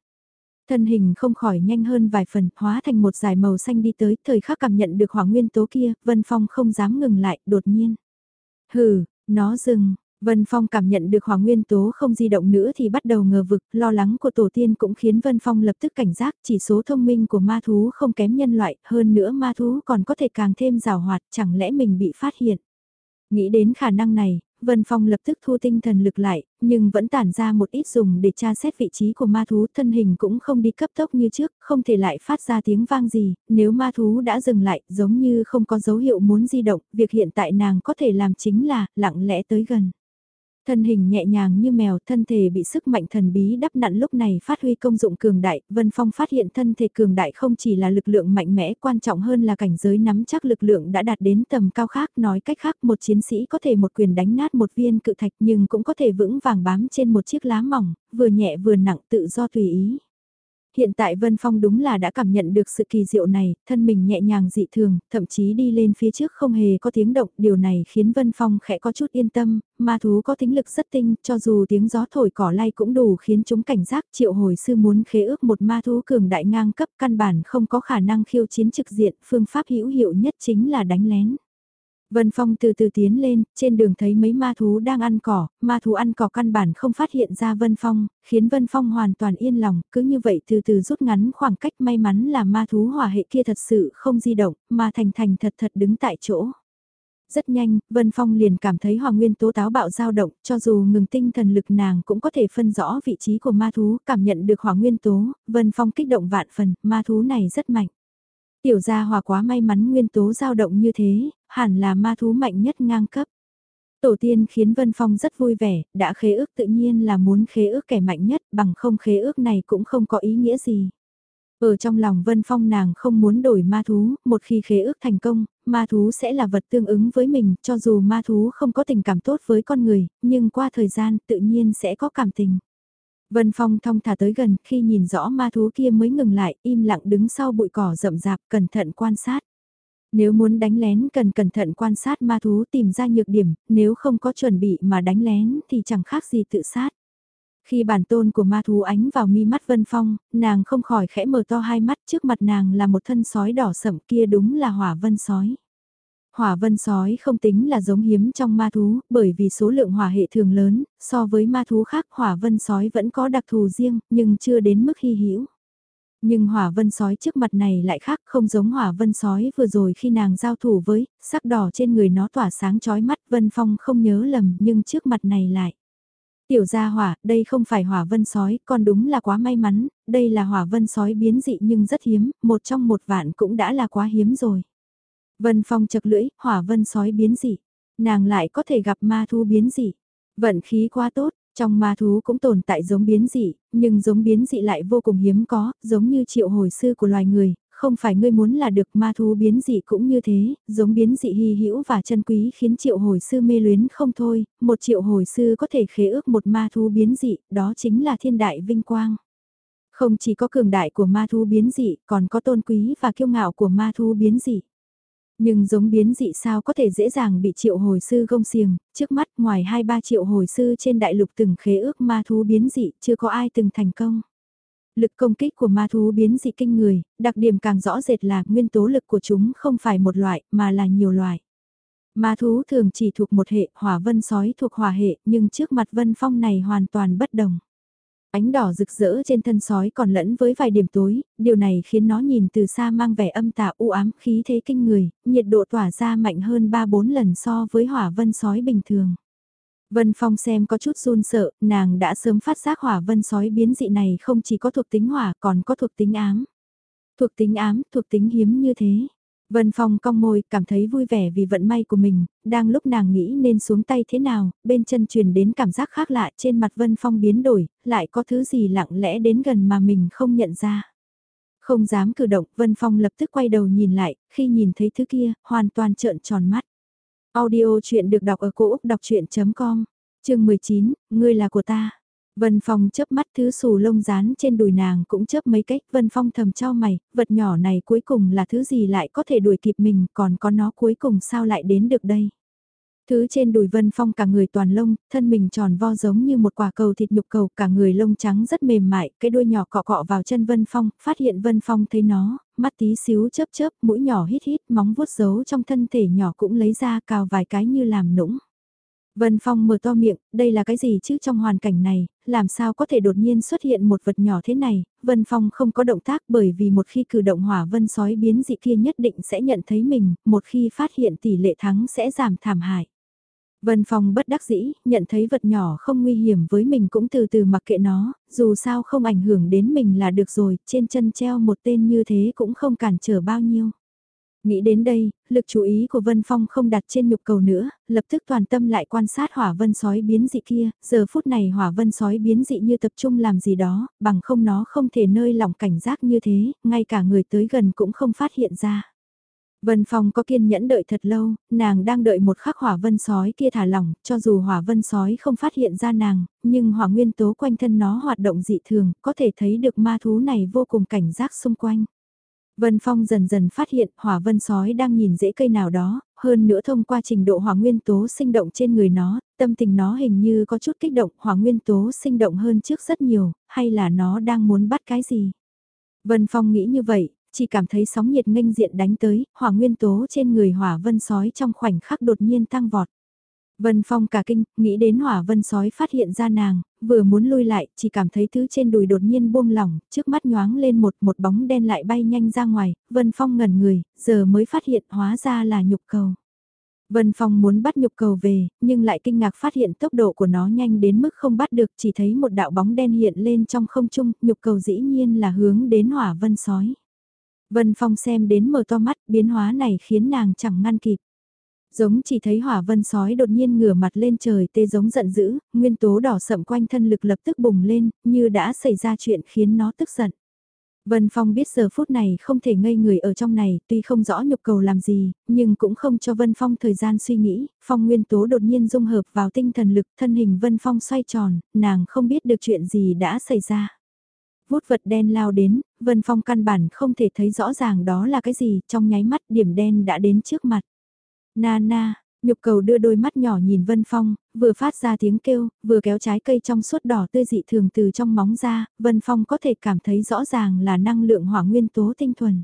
Thân hình không khỏi nhanh hơn vài phần, hóa thành một dải màu xanh đi tới, thời khắc cảm nhận được hỏa nguyên tố kia, Vân Phong không dám ngừng lại, đột nhiên. Hừ, nó dừng, Vân Phong cảm nhận được hỏa nguyên tố không di động nữa thì bắt đầu ngờ vực, lo lắng của tổ tiên cũng khiến Vân Phong lập tức cảnh giác, chỉ số thông minh của ma thú không kém nhân loại, hơn nữa ma thú còn có thể càng thêm rào hoạt, chẳng lẽ mình bị phát hiện. Nghĩ đến khả năng này, Vân Phong lập tức thu tinh thần lực lại, nhưng vẫn tản ra một ít dùng để tra xét vị trí của ma thú thân hình cũng không đi cấp tốc như trước, không thể lại phát ra tiếng vang gì, nếu ma thú đã dừng lại giống như không có dấu hiệu muốn di động, việc hiện tại nàng có thể làm chính là lặng lẽ tới gần. Thân hình nhẹ nhàng như mèo, thân thể bị sức mạnh thần bí đắp nặn lúc này phát huy công dụng cường đại, Vân Phong phát hiện thân thể cường đại không chỉ là lực lượng mạnh mẽ, quan trọng hơn là cảnh giới nắm chắc lực lượng đã đạt đến tầm cao khác, nói cách khác một chiến sĩ có thể một quyền đánh nát một viên cự thạch nhưng cũng có thể vững vàng bám trên một chiếc lá mỏng, vừa nhẹ vừa nặng tự do tùy ý. Hiện tại Vân Phong đúng là đã cảm nhận được sự kỳ diệu này, thân mình nhẹ nhàng dị thường, thậm chí đi lên phía trước không hề có tiếng động, điều này khiến Vân Phong khẽ có chút yên tâm, ma thú có tính lực rất tinh, cho dù tiếng gió thổi cỏ lay cũng đủ khiến chúng cảnh giác triệu hồi sư muốn khế ước một ma thú cường đại ngang cấp căn bản không có khả năng khiêu chiến trực diện, phương pháp hữu hiệu nhất chính là đánh lén. Vân Phong từ từ tiến lên, trên đường thấy mấy ma thú đang ăn cỏ, ma thú ăn cỏ căn bản không phát hiện ra Vân Phong, khiến Vân Phong hoàn toàn yên lòng, cứ như vậy từ từ rút ngắn khoảng cách may mắn là ma thú hỏa hệ kia thật sự không di động, mà thành thành thật thật đứng tại chỗ. Rất nhanh, Vân Phong liền cảm thấy hỏa nguyên tố táo bạo dao động, cho dù ngừng tinh thần lực nàng cũng có thể phân rõ vị trí của ma thú, cảm nhận được hỏa nguyên tố, Vân Phong kích động vạn phần, ma thú này rất mạnh. Tiểu gia hòa quá may mắn nguyên tố dao động như thế, hẳn là ma thú mạnh nhất ngang cấp. Tổ tiên khiến Vân Phong rất vui vẻ, đã khế ước tự nhiên là muốn khế ước kẻ mạnh nhất, bằng không khế ước này cũng không có ý nghĩa gì. Ở trong lòng Vân Phong nàng không muốn đổi ma thú, một khi khế ước thành công, ma thú sẽ là vật tương ứng với mình, cho dù ma thú không có tình cảm tốt với con người, nhưng qua thời gian tự nhiên sẽ có cảm tình. Vân Phong thong thả tới gần, khi nhìn rõ ma thú kia mới ngừng lại, im lặng đứng sau bụi cỏ rậm rạp, cẩn thận quan sát. Nếu muốn đánh lén cần cẩn thận quan sát ma thú tìm ra nhược điểm, nếu không có chuẩn bị mà đánh lén thì chẳng khác gì tự sát. Khi bản tôn của ma thú ánh vào mi mắt Vân Phong, nàng không khỏi khẽ mở to hai mắt trước mặt nàng là một thân sói đỏ sậm kia đúng là hỏa vân sói. Hỏa vân sói không tính là giống hiếm trong ma thú, bởi vì số lượng hỏa hệ thường lớn, so với ma thú khác hỏa vân sói vẫn có đặc thù riêng, nhưng chưa đến mức hy hữu. Nhưng hỏa vân sói trước mặt này lại khác không giống hỏa vân sói vừa rồi khi nàng giao thủ với, sắc đỏ trên người nó tỏa sáng chói mắt vân phong không nhớ lầm nhưng trước mặt này lại. Tiểu gia hỏa, đây không phải hỏa vân sói, còn đúng là quá may mắn, đây là hỏa vân sói biến dị nhưng rất hiếm, một trong một vạn cũng đã là quá hiếm rồi. Vân Phong chật lưỡi, hỏa vân sói biến dị. Nàng lại có thể gặp ma thú biến dị. Vận khí quá tốt, trong ma thú cũng tồn tại giống biến dị, nhưng giống biến dị lại vô cùng hiếm có, giống như triệu hồi sư của loài người, không phải ngươi muốn là được ma thú biến dị cũng như thế, giống biến dị hy hữu và chân quý khiến triệu hồi sư mê luyến không thôi, một triệu hồi sư có thể khế ước một ma thú biến dị, đó chính là thiên đại vinh quang. Không chỉ có cường đại của ma thú biến dị, còn có tôn quý và kiêu ngạo của ma thú biến dị. Nhưng giống biến dị sao có thể dễ dàng bị triệu hồi sư gông xiềng, trước mắt ngoài 2-3 triệu hồi sư trên đại lục từng khế ước ma thú biến dị chưa có ai từng thành công. Lực công kích của ma thú biến dị kinh người, đặc điểm càng rõ rệt là nguyên tố lực của chúng không phải một loại mà là nhiều loại. Ma thú thường chỉ thuộc một hệ, hỏa vân sói thuộc hỏa hệ, nhưng trước mặt vân phong này hoàn toàn bất đồng. Ánh đỏ rực rỡ trên thân sói còn lẫn với vài điểm tối, điều này khiến nó nhìn từ xa mang vẻ âm tà u ám khí thế kinh người, nhiệt độ tỏa ra mạnh hơn 3-4 lần so với hỏa vân sói bình thường. Vân Phong xem có chút run sợ, nàng đã sớm phát giác hỏa vân sói biến dị này không chỉ có thuộc tính hỏa còn có thuộc tính ám. Thuộc tính ám, thuộc tính hiếm như thế. Vân Phong cong môi, cảm thấy vui vẻ vì vận may của mình, đang lúc nàng nghĩ nên xuống tay thế nào, bên chân truyền đến cảm giác khác lạ trên mặt Vân Phong biến đổi, lại có thứ gì lặng lẽ đến gần mà mình không nhận ra. Không dám cử động, Vân Phong lập tức quay đầu nhìn lại, khi nhìn thấy thứ kia, hoàn toàn trợn tròn mắt. Audio chuyện được đọc ở cổ Úc đọc chuyện.com, chương 19, ngươi là của ta. Vân Phong chớp mắt thứ xù lông rán trên đùi nàng cũng chớp mấy cách, Vân Phong thầm trao mày, vật nhỏ này cuối cùng là thứ gì lại có thể đuổi kịp mình, còn có nó cuối cùng sao lại đến được đây. Thứ trên đùi Vân Phong cả người toàn lông, thân mình tròn vo giống như một quả cầu thịt nhục cầu, cả người lông trắng rất mềm mại, cái đuôi nhỏ cọ cọ vào chân Vân Phong, phát hiện Vân Phong thấy nó, mắt tí xíu chớp chớp, mũi nhỏ hít hít, móng vuốt giấu trong thân thể nhỏ cũng lấy ra cào vài cái như làm nũng. Vân Phong mở to miệng, đây là cái gì chứ trong hoàn cảnh này, làm sao có thể đột nhiên xuất hiện một vật nhỏ thế này, Vân Phong không có động tác bởi vì một khi cử động hỏa vân sói biến dị kia nhất định sẽ nhận thấy mình, một khi phát hiện tỷ lệ thắng sẽ giảm thảm hại. Vân Phong bất đắc dĩ, nhận thấy vật nhỏ không nguy hiểm với mình cũng từ từ mặc kệ nó, dù sao không ảnh hưởng đến mình là được rồi, trên chân treo một tên như thế cũng không cản trở bao nhiêu. Nghĩ đến đây, lực chú ý của Vân Phong không đặt trên nhục cầu nữa, lập tức toàn tâm lại quan sát hỏa vân sói biến dị kia, giờ phút này hỏa vân sói biến dị như tập trung làm gì đó, bằng không nó không thể nơi lỏng cảnh giác như thế, ngay cả người tới gần cũng không phát hiện ra. Vân Phong có kiên nhẫn đợi thật lâu, nàng đang đợi một khắc hỏa vân sói kia thả lỏng, cho dù hỏa vân sói không phát hiện ra nàng, nhưng hỏa nguyên tố quanh thân nó hoạt động dị thường, có thể thấy được ma thú này vô cùng cảnh giác xung quanh. Vân Phong dần dần phát hiện hỏa vân sói đang nhìn rễ cây nào đó, hơn nữa thông qua trình độ hỏa nguyên tố sinh động trên người nó, tâm tình nó hình như có chút kích động, hỏa nguyên tố sinh động hơn trước rất nhiều, hay là nó đang muốn bắt cái gì. Vân Phong nghĩ như vậy, chỉ cảm thấy sóng nhiệt nghênh diện đánh tới, hỏa nguyên tố trên người hỏa vân sói trong khoảnh khắc đột nhiên tăng vọt. Vân Phong cả kinh, nghĩ đến hỏa vân sói phát hiện ra nàng, vừa muốn lui lại, chỉ cảm thấy thứ trên đùi đột nhiên buông lỏng, trước mắt nhoáng lên một một bóng đen lại bay nhanh ra ngoài, Vân Phong ngẩn người, giờ mới phát hiện hóa ra là nhục cầu. Vân Phong muốn bắt nhục cầu về, nhưng lại kinh ngạc phát hiện tốc độ của nó nhanh đến mức không bắt được, chỉ thấy một đạo bóng đen hiện lên trong không trung, nhục cầu dĩ nhiên là hướng đến hỏa vân sói. Vân Phong xem đến mở to mắt, biến hóa này khiến nàng chẳng ngăn kịp. Giống chỉ thấy hỏa vân sói đột nhiên ngửa mặt lên trời tê giống giận dữ, nguyên tố đỏ sậm quanh thân lực lập tức bùng lên, như đã xảy ra chuyện khiến nó tức giận. Vân Phong biết giờ phút này không thể ngây người ở trong này, tuy không rõ nhục cầu làm gì, nhưng cũng không cho Vân Phong thời gian suy nghĩ, Phong nguyên tố đột nhiên dung hợp vào tinh thần lực, thân hình Vân Phong xoay tròn, nàng không biết được chuyện gì đã xảy ra. Vút vật đen lao đến, Vân Phong căn bản không thể thấy rõ ràng đó là cái gì, trong nháy mắt điểm đen đã đến trước mặt. Na na, nhục cầu đưa đôi mắt nhỏ nhìn Vân Phong, vừa phát ra tiếng kêu, vừa kéo trái cây trong suốt đỏ tươi dị thường từ trong móng ra, Vân Phong có thể cảm thấy rõ ràng là năng lượng hỏa nguyên tố tinh thuần.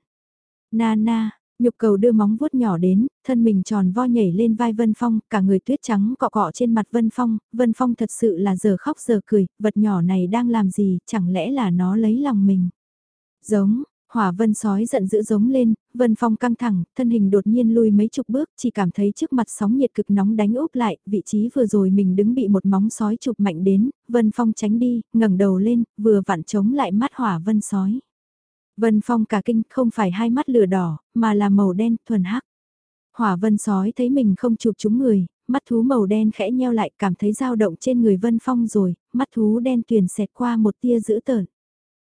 Na na, nhục cầu đưa móng vuốt nhỏ đến, thân mình tròn vo nhảy lên vai Vân Phong, cả người tuyết trắng cọ cọ trên mặt Vân Phong, Vân Phong thật sự là giờ khóc giờ cười, vật nhỏ này đang làm gì, chẳng lẽ là nó lấy lòng mình. Giống, Hỏa vân sói giận dữ giống lên, vân phong căng thẳng, thân hình đột nhiên lùi mấy chục bước, chỉ cảm thấy trước mặt sóng nhiệt cực nóng đánh úp lại, vị trí vừa rồi mình đứng bị một móng sói chụp mạnh đến, vân phong tránh đi, ngẩng đầu lên, vừa vặn chống lại mắt hỏa vân sói. Vân phong cả kinh không phải hai mắt lửa đỏ, mà là màu đen, thuần hắc. Hỏa vân sói thấy mình không chụp chúng người, mắt thú màu đen khẽ nheo lại cảm thấy dao động trên người vân phong rồi, mắt thú đen tuyền xẹt qua một tia dữ tợn.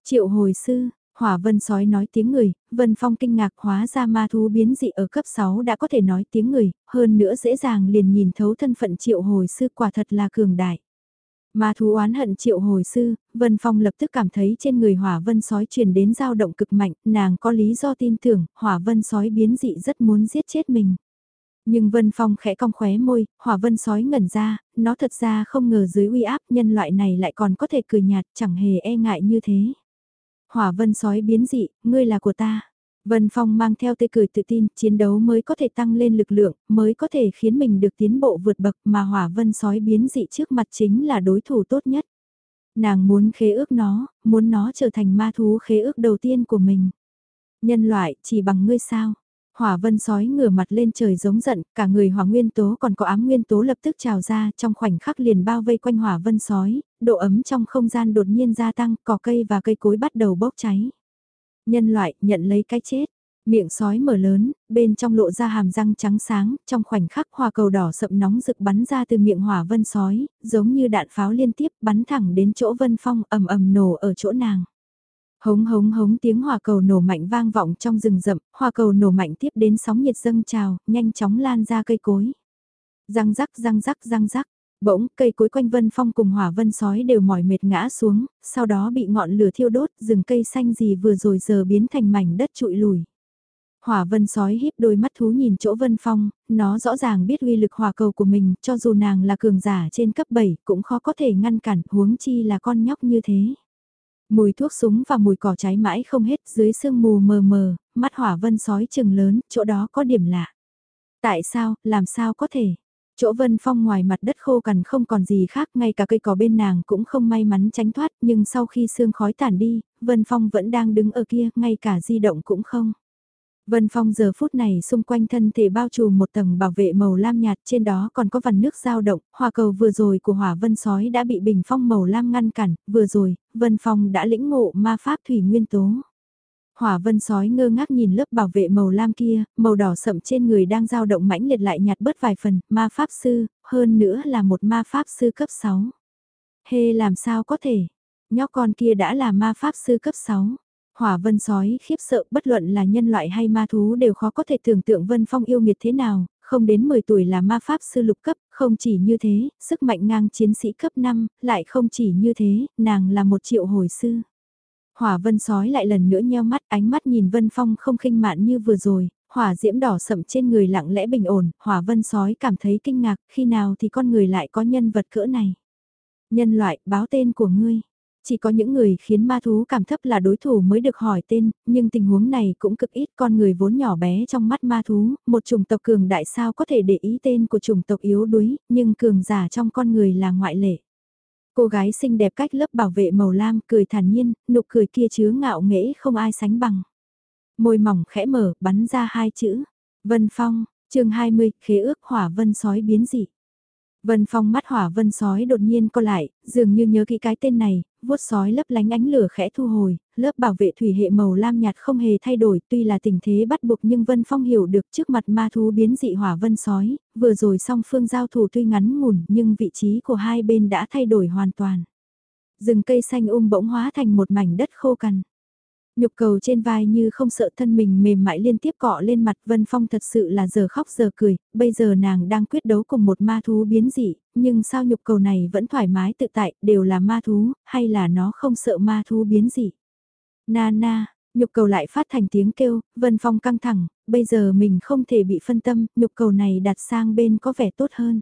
Triệu hồi sư, Hỏa vân sói nói tiếng người, vân phong kinh ngạc hóa ra ma thú biến dị ở cấp 6 đã có thể nói tiếng người, hơn nữa dễ dàng liền nhìn thấu thân phận triệu hồi sư quả thật là cường đại. Ma thú oán hận triệu hồi sư, Vân Phong lập tức cảm thấy trên người hỏa vân sói truyền đến dao động cực mạnh, nàng có lý do tin tưởng, hỏa vân sói biến dị rất muốn giết chết mình. Nhưng Vân Phong khẽ cong khóe môi, hỏa vân sói ngẩn ra, nó thật ra không ngờ dưới uy áp nhân loại này lại còn có thể cười nhạt chẳng hề e ngại như thế. Hỏa vân sói biến dị, ngươi là của ta. Vân Phong mang theo tê cười tự tin, chiến đấu mới có thể tăng lên lực lượng, mới có thể khiến mình được tiến bộ vượt bậc mà hỏa vân sói biến dị trước mặt chính là đối thủ tốt nhất. Nàng muốn khế ước nó, muốn nó trở thành ma thú khế ước đầu tiên của mình. Nhân loại, chỉ bằng ngươi sao? Hỏa vân sói ngửa mặt lên trời giống giận, cả người hỏa nguyên tố còn có ám nguyên tố lập tức trào ra trong khoảnh khắc liền bao vây quanh hỏa vân sói, độ ấm trong không gian đột nhiên gia tăng, cỏ cây và cây cối bắt đầu bốc cháy. Nhân loại nhận lấy cái chết, miệng sói mở lớn, bên trong lộ ra hàm răng trắng sáng, trong khoảnh khắc hỏa cầu đỏ sậm nóng rực bắn ra từ miệng hỏa vân sói, giống như đạn pháo liên tiếp bắn thẳng đến chỗ vân phong ầm ầm nổ ở chỗ nàng. Hống hống hống tiếng hỏa cầu nổ mạnh vang vọng trong rừng rậm, hỏa cầu nổ mạnh tiếp đến sóng nhiệt dâng trào, nhanh chóng lan ra cây cối. Răng rắc răng rắc răng rắc, bỗng cây cối quanh vân phong cùng hỏa vân sói đều mỏi mệt ngã xuống, sau đó bị ngọn lửa thiêu đốt, rừng cây xanh gì vừa rồi giờ biến thành mảnh đất trụi lùi. Hỏa vân sói híp đôi mắt thú nhìn chỗ vân phong, nó rõ ràng biết uy lực hỏa cầu của mình, cho dù nàng là cường giả trên cấp 7 cũng khó có thể ngăn cản huống chi là con nhóc như thế. Mùi thuốc súng và mùi cỏ cháy mãi không hết dưới sương mù mờ mờ, mắt hỏa vân sói chừng lớn, chỗ đó có điểm lạ. Tại sao, làm sao có thể? Chỗ vân phong ngoài mặt đất khô cằn không còn gì khác, ngay cả cây cỏ bên nàng cũng không may mắn tránh thoát, nhưng sau khi sương khói tản đi, vân phong vẫn đang đứng ở kia, ngay cả di động cũng không. Vân Phong giờ phút này xung quanh thân thể bao trùm một tầng bảo vệ màu lam nhạt trên đó còn có vằn nước dao động, hỏa cầu vừa rồi của hỏa vân sói đã bị bình phong màu lam ngăn cản, vừa rồi, Vân Phong đã lĩnh ngộ ma pháp thủy nguyên tố. Hỏa vân sói ngơ ngác nhìn lớp bảo vệ màu lam kia, màu đỏ sậm trên người đang dao động mãnh liệt lại nhạt bớt vài phần, ma pháp sư, hơn nữa là một ma pháp sư cấp 6. Hê làm sao có thể, nhóc con kia đã là ma pháp sư cấp 6. Hỏa vân sói khiếp sợ bất luận là nhân loại hay ma thú đều khó có thể tưởng tượng vân phong yêu nghiệt thế nào, không đến 10 tuổi là ma pháp sư lục cấp, không chỉ như thế, sức mạnh ngang chiến sĩ cấp 5, lại không chỉ như thế, nàng là một triệu hồi sư. Hỏa vân sói lại lần nữa nheo mắt ánh mắt nhìn vân phong không khinh mạn như vừa rồi, hỏa diễm đỏ sậm trên người lặng lẽ bình ổn, hỏa vân sói cảm thấy kinh ngạc, khi nào thì con người lại có nhân vật cỡ này. Nhân loại, báo tên của ngươi. Chỉ có những người khiến ma thú cảm thấp là đối thủ mới được hỏi tên, nhưng tình huống này cũng cực ít con người vốn nhỏ bé trong mắt ma thú, một chủng tộc cường đại sao có thể để ý tên của chủng tộc yếu đuối, nhưng cường giả trong con người là ngoại lệ. Cô gái xinh đẹp cách lớp bảo vệ màu lam cười thản nhiên, nụ cười kia chứa ngạo nghễ không ai sánh bằng. Môi mỏng khẽ mở, bắn ra hai chữ. Vân Phong, chương 20, khế ước hỏa vân sói biến dị. Vân Phong mắt hỏa vân sói đột nhiên co lại, dường như nhớ kỹ cái tên này, vuốt sói lấp lánh ánh lửa khẽ thu hồi, lớp bảo vệ thủy hệ màu lam nhạt không hề thay đổi, tuy là tình thế bắt buộc nhưng Vân Phong hiểu được trước mặt ma thú biến dị hỏa vân sói, vừa rồi song phương giao thủ tuy ngắn ngủn nhưng vị trí của hai bên đã thay đổi hoàn toàn. Rừng cây xanh um bỗng hóa thành một mảnh đất khô cằn. Nhục cầu trên vai như không sợ thân mình mềm mại liên tiếp cọ lên mặt Vân Phong thật sự là giờ khóc giờ cười, bây giờ nàng đang quyết đấu cùng một ma thú biến dị, nhưng sao nhục cầu này vẫn thoải mái tự tại, đều là ma thú, hay là nó không sợ ma thú biến dị. Na na, nhục cầu lại phát thành tiếng kêu, Vân Phong căng thẳng, bây giờ mình không thể bị phân tâm, nhục cầu này đặt sang bên có vẻ tốt hơn.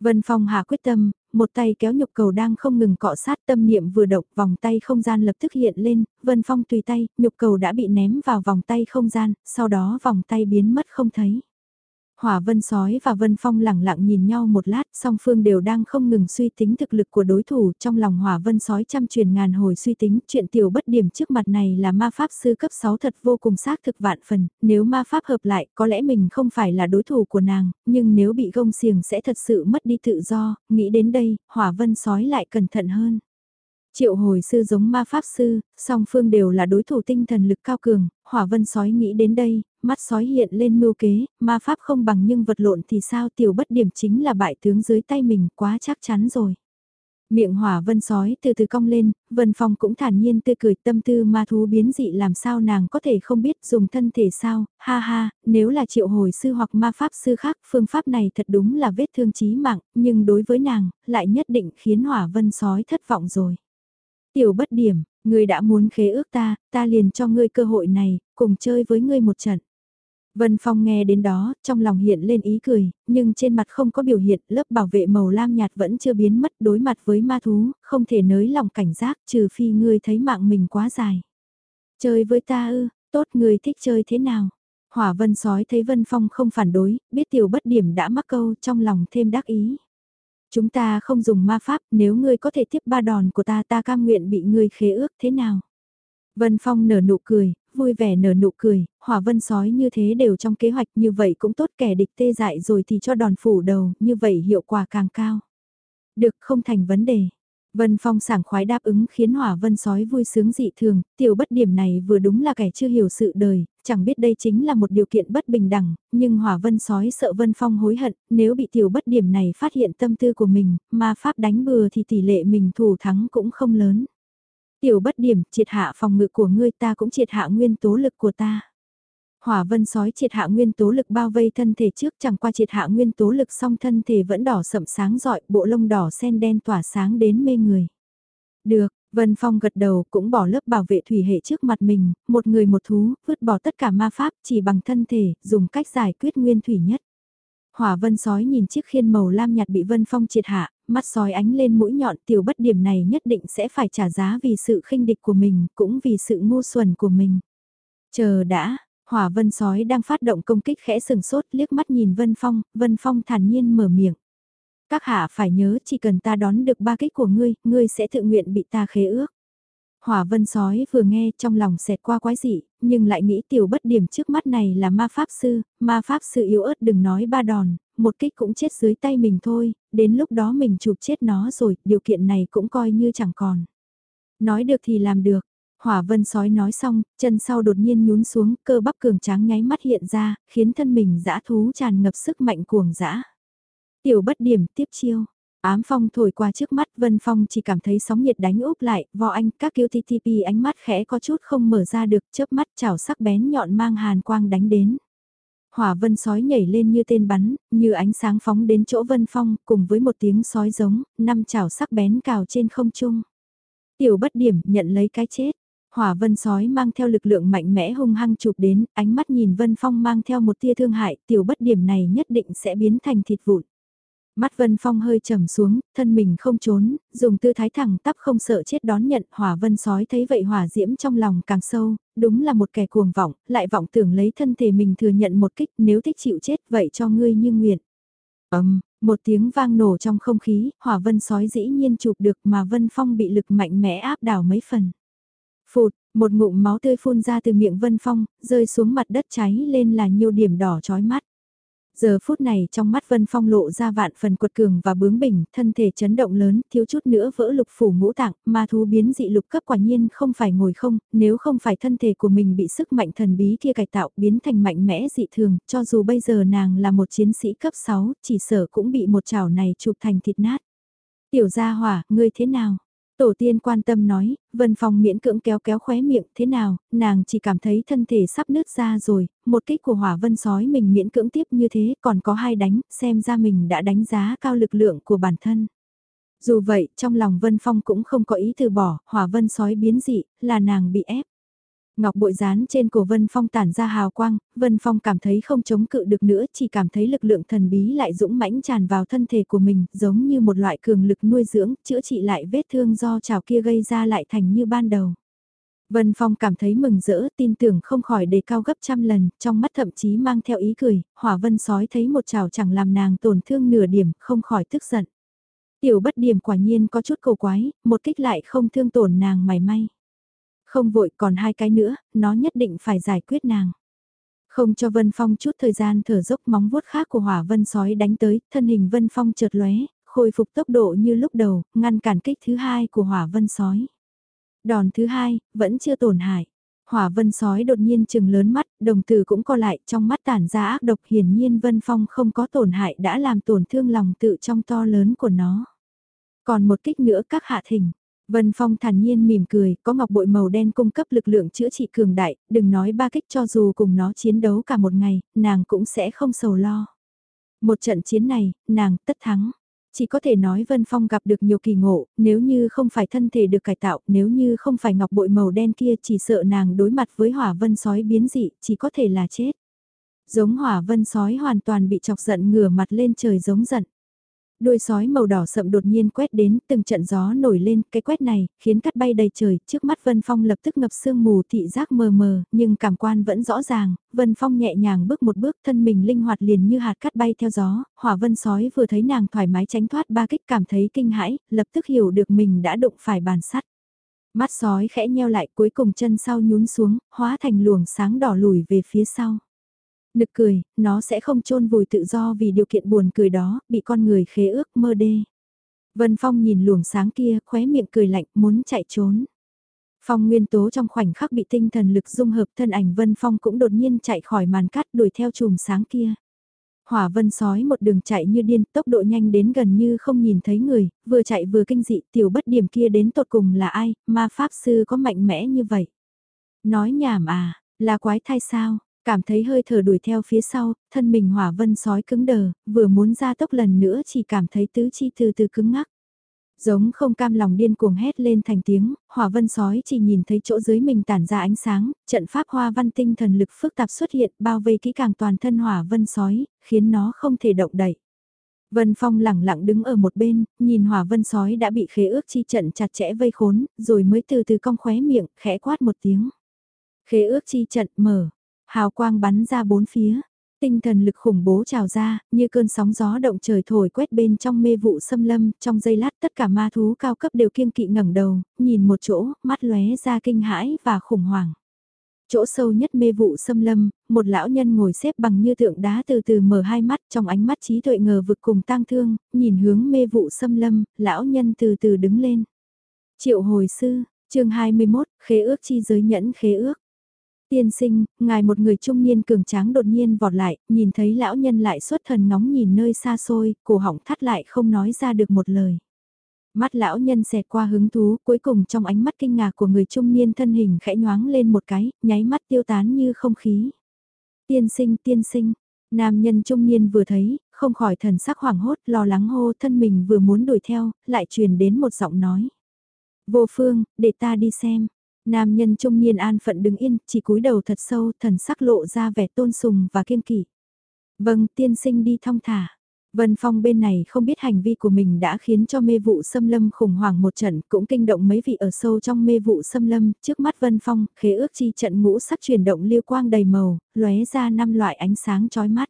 Vân Phong hạ quyết tâm, một tay kéo nhục cầu đang không ngừng cọ sát tâm niệm vừa động vòng tay không gian lập tức hiện lên, Vân Phong tùy tay, nhục cầu đã bị ném vào vòng tay không gian, sau đó vòng tay biến mất không thấy. Hỏa Vân Sói và Vân Phong lặng lặng nhìn nhau một lát, song phương đều đang không ngừng suy tính thực lực của đối thủ, trong lòng Hỏa Vân Sói trăm truyền ngàn hồi suy tính, chuyện tiểu bất điểm trước mặt này là ma pháp sư cấp 6 thật vô cùng xác thực vạn phần, nếu ma pháp hợp lại, có lẽ mình không phải là đối thủ của nàng, nhưng nếu bị gông xiềng sẽ thật sự mất đi tự do, nghĩ đến đây, Hỏa Vân Sói lại cẩn thận hơn. Triệu hồi sư giống ma pháp sư, song phương đều là đối thủ tinh thần lực cao cường, hỏa vân sói nghĩ đến đây, mắt sói hiện lên mưu kế, ma pháp không bằng nhưng vật lộn thì sao tiểu bất điểm chính là bại tướng dưới tay mình quá chắc chắn rồi. Miệng hỏa vân sói từ từ cong lên, vân phong cũng thản nhiên tươi cười tâm tư ma thú biến dị làm sao nàng có thể không biết dùng thân thể sao, ha ha, nếu là triệu hồi sư hoặc ma pháp sư khác phương pháp này thật đúng là vết thương chí mạng, nhưng đối với nàng, lại nhất định khiến hỏa vân sói thất vọng rồi. Tiểu bất điểm, ngươi đã muốn khế ước ta, ta liền cho ngươi cơ hội này, cùng chơi với ngươi một trận. Vân Phong nghe đến đó, trong lòng hiện lên ý cười, nhưng trên mặt không có biểu hiện, lớp bảo vệ màu lam nhạt vẫn chưa biến mất đối mặt với ma thú, không thể nới lòng cảnh giác trừ phi ngươi thấy mạng mình quá dài. Chơi với ta ư, tốt ngươi thích chơi thế nào? Hỏa vân sói thấy Vân Phong không phản đối, biết tiểu bất điểm đã mắc câu trong lòng thêm đắc ý. Chúng ta không dùng ma pháp, nếu ngươi có thể tiếp ba đòn của ta ta cam nguyện bị ngươi khế ước thế nào? Vân Phong nở nụ cười, vui vẻ nở nụ cười, hỏa vân sói như thế đều trong kế hoạch như vậy cũng tốt kẻ địch tê dại rồi thì cho đòn phủ đầu, như vậy hiệu quả càng cao. Được không thành vấn đề. Vân Phong sảng khoái đáp ứng khiến hỏa vân sói vui sướng dị thường, tiểu bất điểm này vừa đúng là kẻ chưa hiểu sự đời, chẳng biết đây chính là một điều kiện bất bình đẳng, nhưng hỏa vân sói sợ Vân Phong hối hận, nếu bị tiểu bất điểm này phát hiện tâm tư của mình, mà pháp đánh bừa thì tỷ lệ mình thủ thắng cũng không lớn. Tiểu bất điểm, triệt hạ phòng ngự của ngươi ta cũng triệt hạ nguyên tố lực của ta. Hỏa vân sói triệt hạ nguyên tố lực bao vây thân thể trước chẳng qua triệt hạ nguyên tố lực song thân thể vẫn đỏ sậm sáng rọi, bộ lông đỏ sen đen tỏa sáng đến mê người. Được, Vân Phong gật đầu cũng bỏ lớp bảo vệ thủy hệ trước mặt mình, một người một thú, vứt bỏ tất cả ma pháp chỉ bằng thân thể, dùng cách giải quyết nguyên thủy nhất. Hỏa vân sói nhìn chiếc khiên màu lam nhạt bị Vân Phong triệt hạ, mắt sói ánh lên mũi nhọn tiểu bất điểm này nhất định sẽ phải trả giá vì sự khinh địch của mình, cũng vì sự ngu xuẩn của mình. Chờ đã, hỏa vân sói đang phát động công kích khẽ sừng sốt liếc mắt nhìn Vân Phong, Vân Phong thản nhiên mở miệng. Các hạ phải nhớ chỉ cần ta đón được ba kích của ngươi, ngươi sẽ tự nguyện bị ta khế ước. Hỏa vân sói vừa nghe trong lòng xẹt qua quái dị, nhưng lại nghĩ tiểu bất điểm trước mắt này là ma pháp sư, ma pháp sư yếu ớt đừng nói ba đòn, một kích cũng chết dưới tay mình thôi, đến lúc đó mình chụp chết nó rồi, điều kiện này cũng coi như chẳng còn. Nói được thì làm được, hỏa vân sói nói xong, chân sau đột nhiên nhún xuống, cơ bắp cường tráng nháy mắt hiện ra, khiến thân mình dã thú tràn ngập sức mạnh cuồng dã. Tiểu bất điểm tiếp chiêu, Ám phong thổi qua trước mắt Vân Phong chỉ cảm thấy sóng nhiệt đánh úp lại, vò anh các kiêu TTP ánh mắt khẽ có chút không mở ra được chớp mắt chảo sắc bén nhọn mang hàn quang đánh đến. Hỏa vân sói nhảy lên như tên bắn, như ánh sáng phóng đến chỗ Vân Phong cùng với một tiếng sói giống, năm chảo sắc bén cào trên không trung. Tiểu bất điểm nhận lấy cái chết. Hỏa vân sói mang theo lực lượng mạnh mẽ hung hăng chụp đến, ánh mắt nhìn Vân Phong mang theo một tia thương hại, tiểu bất điểm này nhất định sẽ biến thành thịt vụn. Mắt Vân Phong hơi trầm xuống, thân mình không trốn, dùng tư thái thẳng tắp không sợ chết đón nhận hỏa vân sói thấy vậy hỏa diễm trong lòng càng sâu, đúng là một kẻ cuồng vọng, lại vọng tưởng lấy thân thể mình thừa nhận một kích nếu thích chịu chết vậy cho ngươi như nguyện. ầm, một tiếng vang nổ trong không khí, hỏa vân sói dĩ nhiên chụp được mà Vân Phong bị lực mạnh mẽ áp đảo mấy phần. Phụt, một ngụm máu tươi phun ra từ miệng Vân Phong, rơi xuống mặt đất cháy lên là nhiều điểm đỏ chói mắt. Giờ phút này trong mắt Vân Phong lộ ra vạn phần quật cường và bướng bỉnh, thân thể chấn động lớn, thiếu chút nữa vỡ lục phủ ngũ tạng, ma thú biến dị lục cấp quả nhiên không phải ngồi không, nếu không phải thân thể của mình bị sức mạnh thần bí kia cải tạo biến thành mạnh mẽ dị thường, cho dù bây giờ nàng là một chiến sĩ cấp 6, chỉ sợ cũng bị một chảo này chụp thành thịt nát. Tiểu gia hỏa, ngươi thế nào? Tổ tiên quan tâm nói, Vân Phong miễn cưỡng kéo kéo khóe miệng, thế nào, nàng chỉ cảm thấy thân thể sắp nứt ra rồi, một kích của hỏa vân sói mình miễn cưỡng tiếp như thế, còn có hai đánh, xem ra mình đã đánh giá cao lực lượng của bản thân. Dù vậy, trong lòng Vân Phong cũng không có ý từ bỏ, hỏa vân sói biến dị, là nàng bị ép. Ngọc bội dán trên cổ Vân Phong tản ra hào quang, Vân Phong cảm thấy không chống cự được nữa, chỉ cảm thấy lực lượng thần bí lại dũng mãnh tràn vào thân thể của mình, giống như một loại cường lực nuôi dưỡng, chữa trị lại vết thương do trào kia gây ra lại thành như ban đầu. Vân Phong cảm thấy mừng rỡ, tin tưởng không khỏi đề cao gấp trăm lần, trong mắt thậm chí mang theo ý cười, hỏa vân sói thấy một trào chẳng làm nàng tổn thương nửa điểm, không khỏi tức giận. Tiểu bất điểm quả nhiên có chút cầu quái, một kích lại không thương tổn nàng mảy may. Không vội còn hai cái nữa, nó nhất định phải giải quyết nàng. Không cho Vân Phong chút thời gian thở dốc móng vuốt khác của hỏa vân sói đánh tới, thân hình Vân Phong chợt lóe, khôi phục tốc độ như lúc đầu, ngăn cản kích thứ hai của hỏa vân sói. Đòn thứ hai, vẫn chưa tổn hại. Hỏa vân sói đột nhiên chừng lớn mắt, đồng tử cũng co lại trong mắt tản ra ác độc hiển nhiên Vân Phong không có tổn hại đã làm tổn thương lòng tự trong to lớn của nó. Còn một kích nữa các hạ thỉnh, Vân Phong thản nhiên mỉm cười, có ngọc bội màu đen cung cấp lực lượng chữa trị cường đại, đừng nói ba kích cho dù cùng nó chiến đấu cả một ngày, nàng cũng sẽ không sầu lo. Một trận chiến này, nàng tất thắng. Chỉ có thể nói Vân Phong gặp được nhiều kỳ ngộ, nếu như không phải thân thể được cải tạo, nếu như không phải ngọc bội màu đen kia chỉ sợ nàng đối mặt với hỏa vân sói biến dị, chỉ có thể là chết. Giống hỏa vân sói hoàn toàn bị chọc giận ngửa mặt lên trời giống giận. Đuôi sói màu đỏ sậm đột nhiên quét đến, từng trận gió nổi lên, cái quét này, khiến cắt bay đầy trời, trước mắt Vân Phong lập tức ngập sương mù thị giác mờ mờ, nhưng cảm quan vẫn rõ ràng, Vân Phong nhẹ nhàng bước một bước, thân mình linh hoạt liền như hạt cắt bay theo gió, hỏa vân sói vừa thấy nàng thoải mái tránh thoát ba kích cảm thấy kinh hãi, lập tức hiểu được mình đã đụng phải bàn sắt. Mắt sói khẽ nheo lại cuối cùng chân sau nhún xuống, hóa thành luồng sáng đỏ lùi về phía sau. Nực cười, nó sẽ không chôn vùi tự do vì điều kiện buồn cười đó, bị con người khế ước mơ đê. Vân Phong nhìn luồng sáng kia, khóe miệng cười lạnh, muốn chạy trốn. Phong nguyên tố trong khoảnh khắc bị tinh thần lực dung hợp thân ảnh Vân Phong cũng đột nhiên chạy khỏi màn cắt đuổi theo chùm sáng kia. Hỏa vân sói một đường chạy như điên, tốc độ nhanh đến gần như không nhìn thấy người, vừa chạy vừa kinh dị, tiểu bất điểm kia đến tột cùng là ai, ma pháp sư có mạnh mẽ như vậy. Nói nhảm à, là quái thai sao, Cảm thấy hơi thở đuổi theo phía sau, thân mình hỏa vân sói cứng đờ, vừa muốn ra tốc lần nữa chỉ cảm thấy tứ chi từ từ cứng ngắc. Giống không cam lòng điên cuồng hét lên thành tiếng, hỏa vân sói chỉ nhìn thấy chỗ dưới mình tản ra ánh sáng, trận pháp hoa văn tinh thần lực phức tạp xuất hiện bao vây kỹ càng toàn thân hỏa vân sói, khiến nó không thể động đậy. Vân Phong lẳng lặng đứng ở một bên, nhìn hỏa vân sói đã bị khế ước chi trận chặt chẽ vây khốn, rồi mới từ từ cong khóe miệng, khẽ quát một tiếng. Khế ước chi trận mở, Hào quang bắn ra bốn phía, tinh thần lực khủng bố trào ra, như cơn sóng gió động trời thổi quét bên trong mê vụ xâm lâm, trong giây lát tất cả ma thú cao cấp đều kiêng kỵ ngẩng đầu, nhìn một chỗ, mắt lóe ra kinh hãi và khủng hoảng. Chỗ sâu nhất mê vụ xâm lâm, một lão nhân ngồi xếp bằng như tượng đá từ từ mở hai mắt trong ánh mắt trí tuệ ngờ vực cùng tang thương, nhìn hướng mê vụ xâm lâm, lão nhân từ từ đứng lên. Triệu hồi sư, chương 21, khế ước chi giới nhẫn khế ước. Tiên sinh, ngài một người trung niên cường tráng đột nhiên vọt lại, nhìn thấy lão nhân lại xuất thần ngóng nhìn nơi xa xôi, cổ họng thắt lại không nói ra được một lời. Mắt lão nhân xẹt qua hứng thú, cuối cùng trong ánh mắt kinh ngạc của người trung niên thân hình khẽ nhoáng lên một cái, nháy mắt tiêu tán như không khí. Tiên sinh, tiên sinh, nam nhân trung niên vừa thấy, không khỏi thần sắc hoảng hốt, lo lắng hô thân mình vừa muốn đuổi theo, lại truyền đến một giọng nói. Vô phương, để ta đi xem. Nam nhân trung niên an phận đứng yên, chỉ cúi đầu thật sâu, thần sắc lộ ra vẻ tôn sùng và kiên kỵ. Vâng, tiên sinh đi thong thả. Vân Phong bên này không biết hành vi của mình đã khiến cho mê vụ xâm lâm khủng hoảng một trận, cũng kinh động mấy vị ở sâu trong mê vụ xâm lâm, trước mắt Vân Phong, khế ước chi trận ngũ sắc chuyển động liêu quang đầy màu, lóe ra năm loại ánh sáng chói mắt.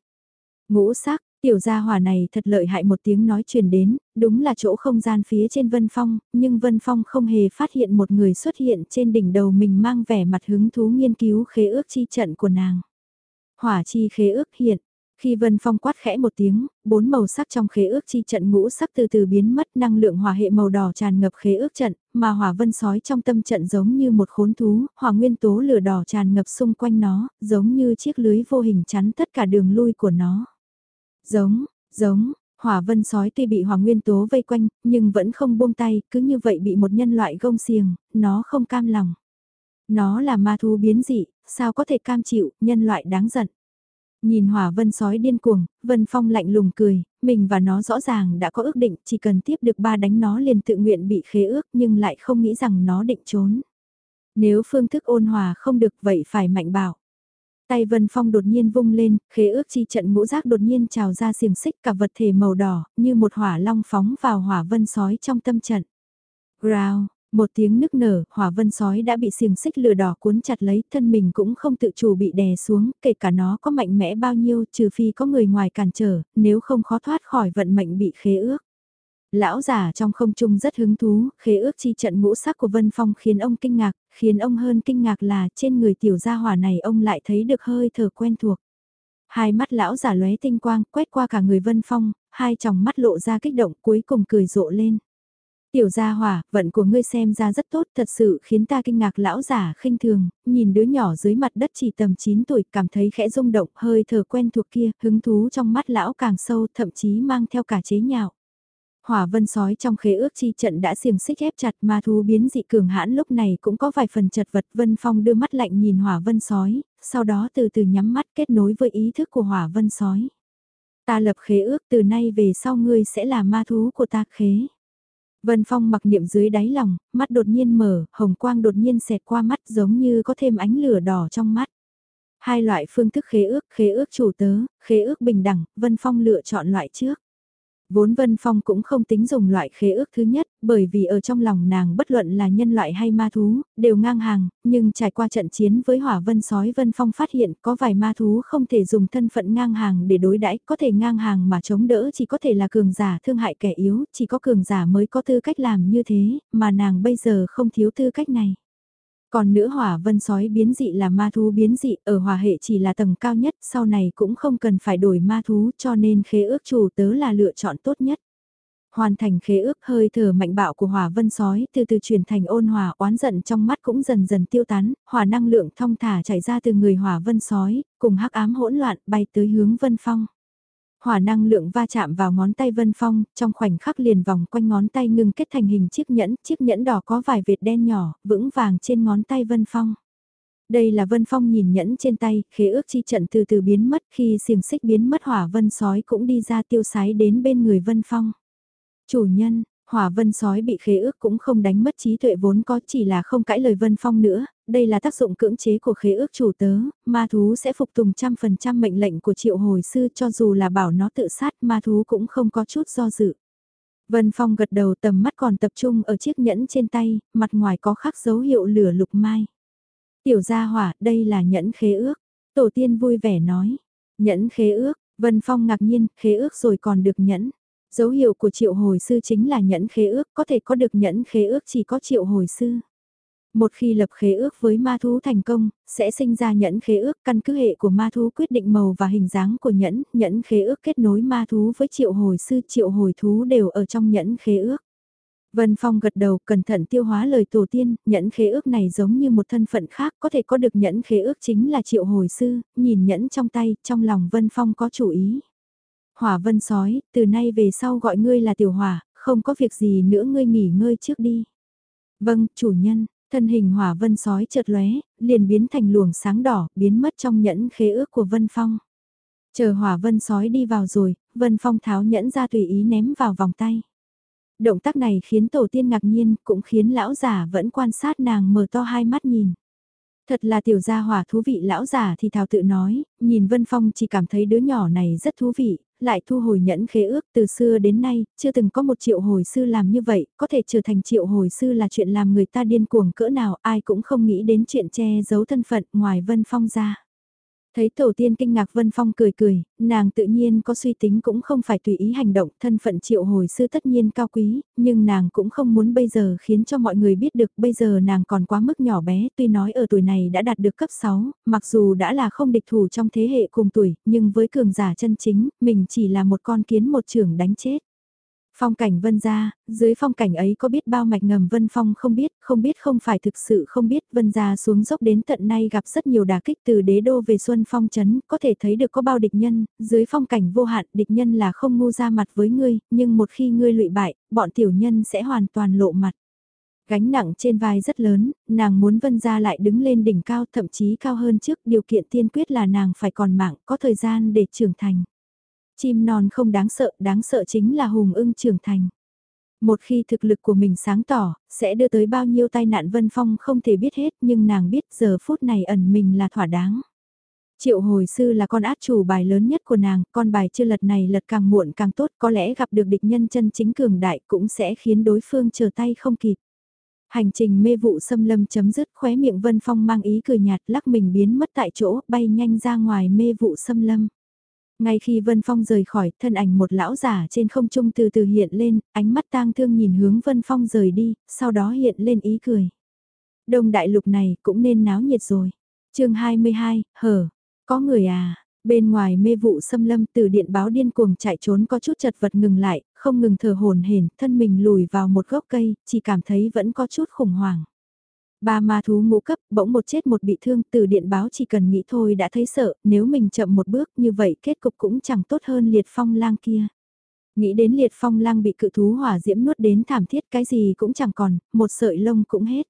Ngũ sắc, tiểu gia hỏa này thật lợi hại một tiếng nói truyền đến, đúng là chỗ không gian phía trên Vân Phong, nhưng Vân Phong không hề phát hiện một người xuất hiện trên đỉnh đầu mình mang vẻ mặt hứng thú nghiên cứu khế ước chi trận của nàng. Hỏa chi khế ước hiện, khi Vân Phong quát khẽ một tiếng, bốn màu sắc trong khế ước chi trận ngũ sắc từ từ biến mất năng lượng hỏa hệ màu đỏ tràn ngập khế ước trận, mà hỏa vân sói trong tâm trận giống như một khốn thú, hỏa nguyên tố lửa đỏ tràn ngập xung quanh nó, giống như chiếc lưới vô hình chắn tất cả đường lui của nó. Giống, giống, hỏa vân sói tuy bị hỏa nguyên tố vây quanh, nhưng vẫn không buông tay, cứ như vậy bị một nhân loại gông xiềng, nó không cam lòng. Nó là ma thú biến dị, sao có thể cam chịu, nhân loại đáng giận. Nhìn hỏa vân sói điên cuồng, vân phong lạnh lùng cười, mình và nó rõ ràng đã có ước định, chỉ cần tiếp được ba đánh nó liền tự nguyện bị khế ước nhưng lại không nghĩ rằng nó định trốn. Nếu phương thức ôn hòa không được vậy phải mạnh bảo. Tay Vân Phong đột nhiên vung lên, khế ước chi trận ngũ giác đột nhiên trào ra xiềng xích cả vật thể màu đỏ, như một hỏa long phóng vào hỏa vân sói trong tâm trận. Growl, một tiếng nức nở, hỏa vân sói đã bị xiềng xích lửa đỏ cuốn chặt lấy, thân mình cũng không tự chủ bị đè xuống, kể cả nó có mạnh mẽ bao nhiêu trừ phi có người ngoài cản trở, nếu không khó thoát khỏi vận mệnh bị khế ước. Lão giả trong không trung rất hứng thú, khế ước chi trận ngũ sắc của Vân Phong khiến ông kinh ngạc, khiến ông hơn kinh ngạc là trên người tiểu gia hỏa này ông lại thấy được hơi thở quen thuộc. Hai mắt lão giả lóe tinh quang, quét qua cả người Vân Phong, hai tròng mắt lộ ra kích động cuối cùng cười rộ lên. Tiểu gia hỏa, vận của ngươi xem ra rất tốt, thật sự khiến ta kinh ngạc lão giả khinh thường, nhìn đứa nhỏ dưới mặt đất chỉ tầm 9 tuổi, cảm thấy khẽ rung động, hơi thở quen thuộc kia, hứng thú trong mắt lão càng sâu, thậm chí mang theo cả chế nhạo. Hỏa vân sói trong khế ước chi trận đã xiềng xích ép chặt ma thú biến dị cường hãn lúc này cũng có vài phần chật vật vân phong đưa mắt lạnh nhìn hỏa vân sói, sau đó từ từ nhắm mắt kết nối với ý thức của hỏa vân sói. Ta lập khế ước từ nay về sau ngươi sẽ là ma thú của ta khế. Vân Phong mặc niệm dưới đáy lòng, mắt đột nhiên mở, hồng quang đột nhiên xẹt qua mắt giống như có thêm ánh lửa đỏ trong mắt. Hai loại phương thức khế ước, khế ước chủ tớ, khế ước bình đẳng, Vân Phong lựa chọn loại trước. Vốn Vân Phong cũng không tính dùng loại khế ước thứ nhất, bởi vì ở trong lòng nàng bất luận là nhân loại hay ma thú, đều ngang hàng, nhưng trải qua trận chiến với hỏa vân sói Vân Phong phát hiện có vài ma thú không thể dùng thân phận ngang hàng để đối đãi có thể ngang hàng mà chống đỡ chỉ có thể là cường giả thương hại kẻ yếu, chỉ có cường giả mới có tư cách làm như thế, mà nàng bây giờ không thiếu tư cách này. Còn nữa hỏa vân sói biến dị là ma thú biến dị, ở hỏa hệ chỉ là tầng cao nhất, sau này cũng không cần phải đổi ma thú cho nên khế ước chủ tớ là lựa chọn tốt nhất. Hoàn thành khế ước hơi thở mạnh bạo của hỏa vân sói từ từ chuyển thành ôn hòa oán giận trong mắt cũng dần dần tiêu tán, hỏa năng lượng thong thả chảy ra từ người hỏa vân sói, cùng hắc ám hỗn loạn bay tới hướng vân phong. Hỏa năng lượng va chạm vào ngón tay Vân Phong, trong khoảnh khắc liền vòng quanh ngón tay ngưng kết thành hình chiếc nhẫn, chiếc nhẫn đỏ có vài vệt đen nhỏ, vững vàng trên ngón tay Vân Phong. Đây là Vân Phong nhìn nhẫn trên tay, khế ước chi trận từ từ biến mất khi xiềng xích biến mất hỏa vân sói cũng đi ra tiêu sái đến bên người Vân Phong. Chủ nhân, Hòa vân sói bị khế ước cũng không đánh mất trí tuệ vốn có chỉ là không cãi lời Vân Phong nữa, đây là tác dụng cưỡng chế của khế ước chủ tớ, ma thú sẽ phục tùng trăm phần trăm mệnh lệnh của triệu hồi sư cho dù là bảo nó tự sát ma thú cũng không có chút do dự. Vân Phong gật đầu tầm mắt còn tập trung ở chiếc nhẫn trên tay, mặt ngoài có khắc dấu hiệu lửa lục mai. Tiểu gia hỏa, đây là nhẫn khế ước. Tổ tiên vui vẻ nói. Nhẫn khế ước, Vân Phong ngạc nhiên, khế ước rồi còn được nhẫn. Dấu hiệu của triệu hồi sư chính là nhẫn khế ước, có thể có được nhẫn khế ước chỉ có triệu hồi sư. Một khi lập khế ước với ma thú thành công, sẽ sinh ra nhẫn khế ước căn cứ hệ của ma thú quyết định màu và hình dáng của nhẫn, nhẫn khế ước kết nối ma thú với triệu hồi sư triệu hồi thú đều ở trong nhẫn khế ước. Vân Phong gật đầu cẩn thận tiêu hóa lời tổ tiên, nhẫn khế ước này giống như một thân phận khác, có thể có được nhẫn khế ước chính là triệu hồi sư, nhìn nhẫn trong tay, trong lòng Vân Phong có chủ ý. Hỏa Vân sói, từ nay về sau gọi ngươi là tiểu hỏa, không có việc gì nữa ngươi nghỉ ngơi trước đi. Vâng, chủ nhân, thân hình hỏa vân sói chợt lóe, liền biến thành luồng sáng đỏ, biến mất trong nhẫn khế ước của Vân Phong. Chờ hỏa vân sói đi vào rồi, Vân Phong tháo nhẫn ra tùy ý ném vào vòng tay. Động tác này khiến tổ tiên ngạc nhiên, cũng khiến lão giả vẫn quan sát nàng mở to hai mắt nhìn. Thật là tiểu gia hỏa thú vị lão giả thì thào tự nói, nhìn Vân Phong chỉ cảm thấy đứa nhỏ này rất thú vị, lại thu hồi nhẫn khế ước từ xưa đến nay, chưa từng có một triệu hồi sư làm như vậy, có thể trở thành triệu hồi sư là chuyện làm người ta điên cuồng cỡ nào, ai cũng không nghĩ đến chuyện che giấu thân phận ngoài Vân Phong ra. Thấy tổ tiên kinh ngạc Vân Phong cười cười, nàng tự nhiên có suy tính cũng không phải tùy ý hành động, thân phận triệu hồi sư tất nhiên cao quý, nhưng nàng cũng không muốn bây giờ khiến cho mọi người biết được bây giờ nàng còn quá mức nhỏ bé, tuy nói ở tuổi này đã đạt được cấp 6, mặc dù đã là không địch thủ trong thế hệ cùng tuổi, nhưng với cường giả chân chính, mình chỉ là một con kiến một trưởng đánh chết. Phong cảnh vân gia, dưới phong cảnh ấy có biết bao mạch ngầm vân phong không biết, không biết không phải thực sự không biết vân gia xuống dốc đến tận nay gặp rất nhiều đả kích từ đế đô về xuân phong chấn, có thể thấy được có bao địch nhân, dưới phong cảnh vô hạn địch nhân là không ngu ra mặt với ngươi, nhưng một khi ngươi lụy bại, bọn tiểu nhân sẽ hoàn toàn lộ mặt. Gánh nặng trên vai rất lớn, nàng muốn vân gia lại đứng lên đỉnh cao thậm chí cao hơn trước điều kiện tiên quyết là nàng phải còn mạng có thời gian để trưởng thành. Chim non không đáng sợ, đáng sợ chính là hùng ưng trưởng thành. Một khi thực lực của mình sáng tỏ, sẽ đưa tới bao nhiêu tai nạn Vân Phong không thể biết hết nhưng nàng biết giờ phút này ẩn mình là thỏa đáng. Triệu hồi sư là con át chủ bài lớn nhất của nàng, con bài chưa lật này lật càng muộn càng tốt có lẽ gặp được địch nhân chân chính cường đại cũng sẽ khiến đối phương chờ tay không kịp. Hành trình mê vụ xâm lâm chấm dứt khóe miệng Vân Phong mang ý cười nhạt lắc mình biến mất tại chỗ bay nhanh ra ngoài mê vụ xâm lâm. Ngay khi Vân Phong rời khỏi, thân ảnh một lão giả trên không trung từ từ hiện lên, ánh mắt tang thương nhìn hướng Vân Phong rời đi, sau đó hiện lên ý cười. Đông đại lục này cũng nên náo nhiệt rồi. chương 22, hở, có người à, bên ngoài mê vụ xâm lâm từ điện báo điên cuồng chạy trốn có chút chật vật ngừng lại, không ngừng thở hồn hển thân mình lùi vào một gốc cây, chỉ cảm thấy vẫn có chút khủng hoảng. Ba ma thú ngũ cấp, bỗng một chết một bị thương, từ điện báo chỉ cần nghĩ thôi đã thấy sợ, nếu mình chậm một bước như vậy kết cục cũng chẳng tốt hơn liệt phong lang kia. Nghĩ đến liệt phong lang bị cự thú hỏa diễm nuốt đến thảm thiết cái gì cũng chẳng còn, một sợi lông cũng hết.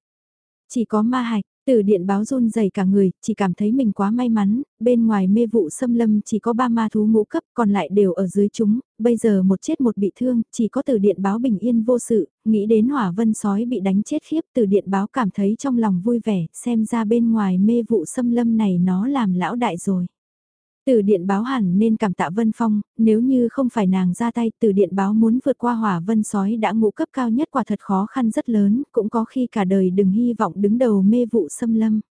Chỉ có ma hạch, từ điện báo run dày cả người, chỉ cảm thấy mình quá may mắn, bên ngoài mê vụ xâm lâm chỉ có ba ma thú ngũ cấp còn lại đều ở dưới chúng, bây giờ một chết một bị thương, chỉ có từ điện báo bình yên vô sự, nghĩ đến hỏa vân sói bị đánh chết khiếp từ điện báo cảm thấy trong lòng vui vẻ, xem ra bên ngoài mê vụ xâm lâm này nó làm lão đại rồi. Từ điện báo hẳn nên cảm tạ Vân Phong, nếu như không phải nàng ra tay từ điện báo muốn vượt qua hỏa vân sói đã ngũ cấp cao nhất quả thật khó khăn rất lớn, cũng có khi cả đời đừng hy vọng đứng đầu mê vụ xâm lâm.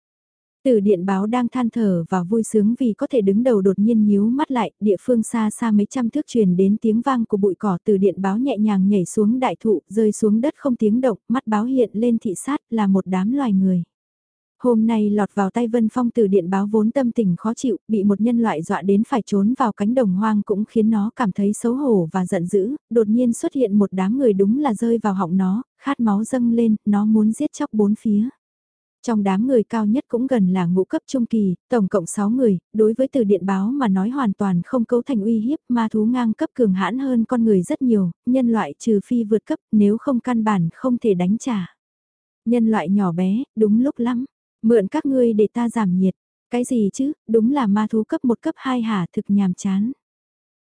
Từ điện báo đang than thở và vui sướng vì có thể đứng đầu đột nhiên nhíu mắt lại, địa phương xa xa mấy trăm thước truyền đến tiếng vang của bụi cỏ từ điện báo nhẹ nhàng nhảy xuống đại thụ, rơi xuống đất không tiếng động, mắt báo hiện lên thị sát là một đám loài người. Hôm nay lọt vào tay Vân Phong từ điện báo vốn tâm tình khó chịu, bị một nhân loại dọa đến phải trốn vào cánh đồng hoang cũng khiến nó cảm thấy xấu hổ và giận dữ, đột nhiên xuất hiện một đám người đúng là rơi vào họng nó, khát máu dâng lên, nó muốn giết chóc bốn phía. Trong đám người cao nhất cũng gần là ngũ cấp trung kỳ, tổng cộng 6 người, đối với từ điện báo mà nói hoàn toàn không cấu thành uy hiếp, ma thú ngang cấp cường hãn hơn con người rất nhiều, nhân loại trừ phi vượt cấp nếu không căn bản không thể đánh trả. Nhân loại nhỏ bé, đúng lúc lắm, Mượn các ngươi để ta giảm nhiệt. Cái gì chứ, đúng là ma thú cấp 1 cấp 2 hả thực nhàm chán.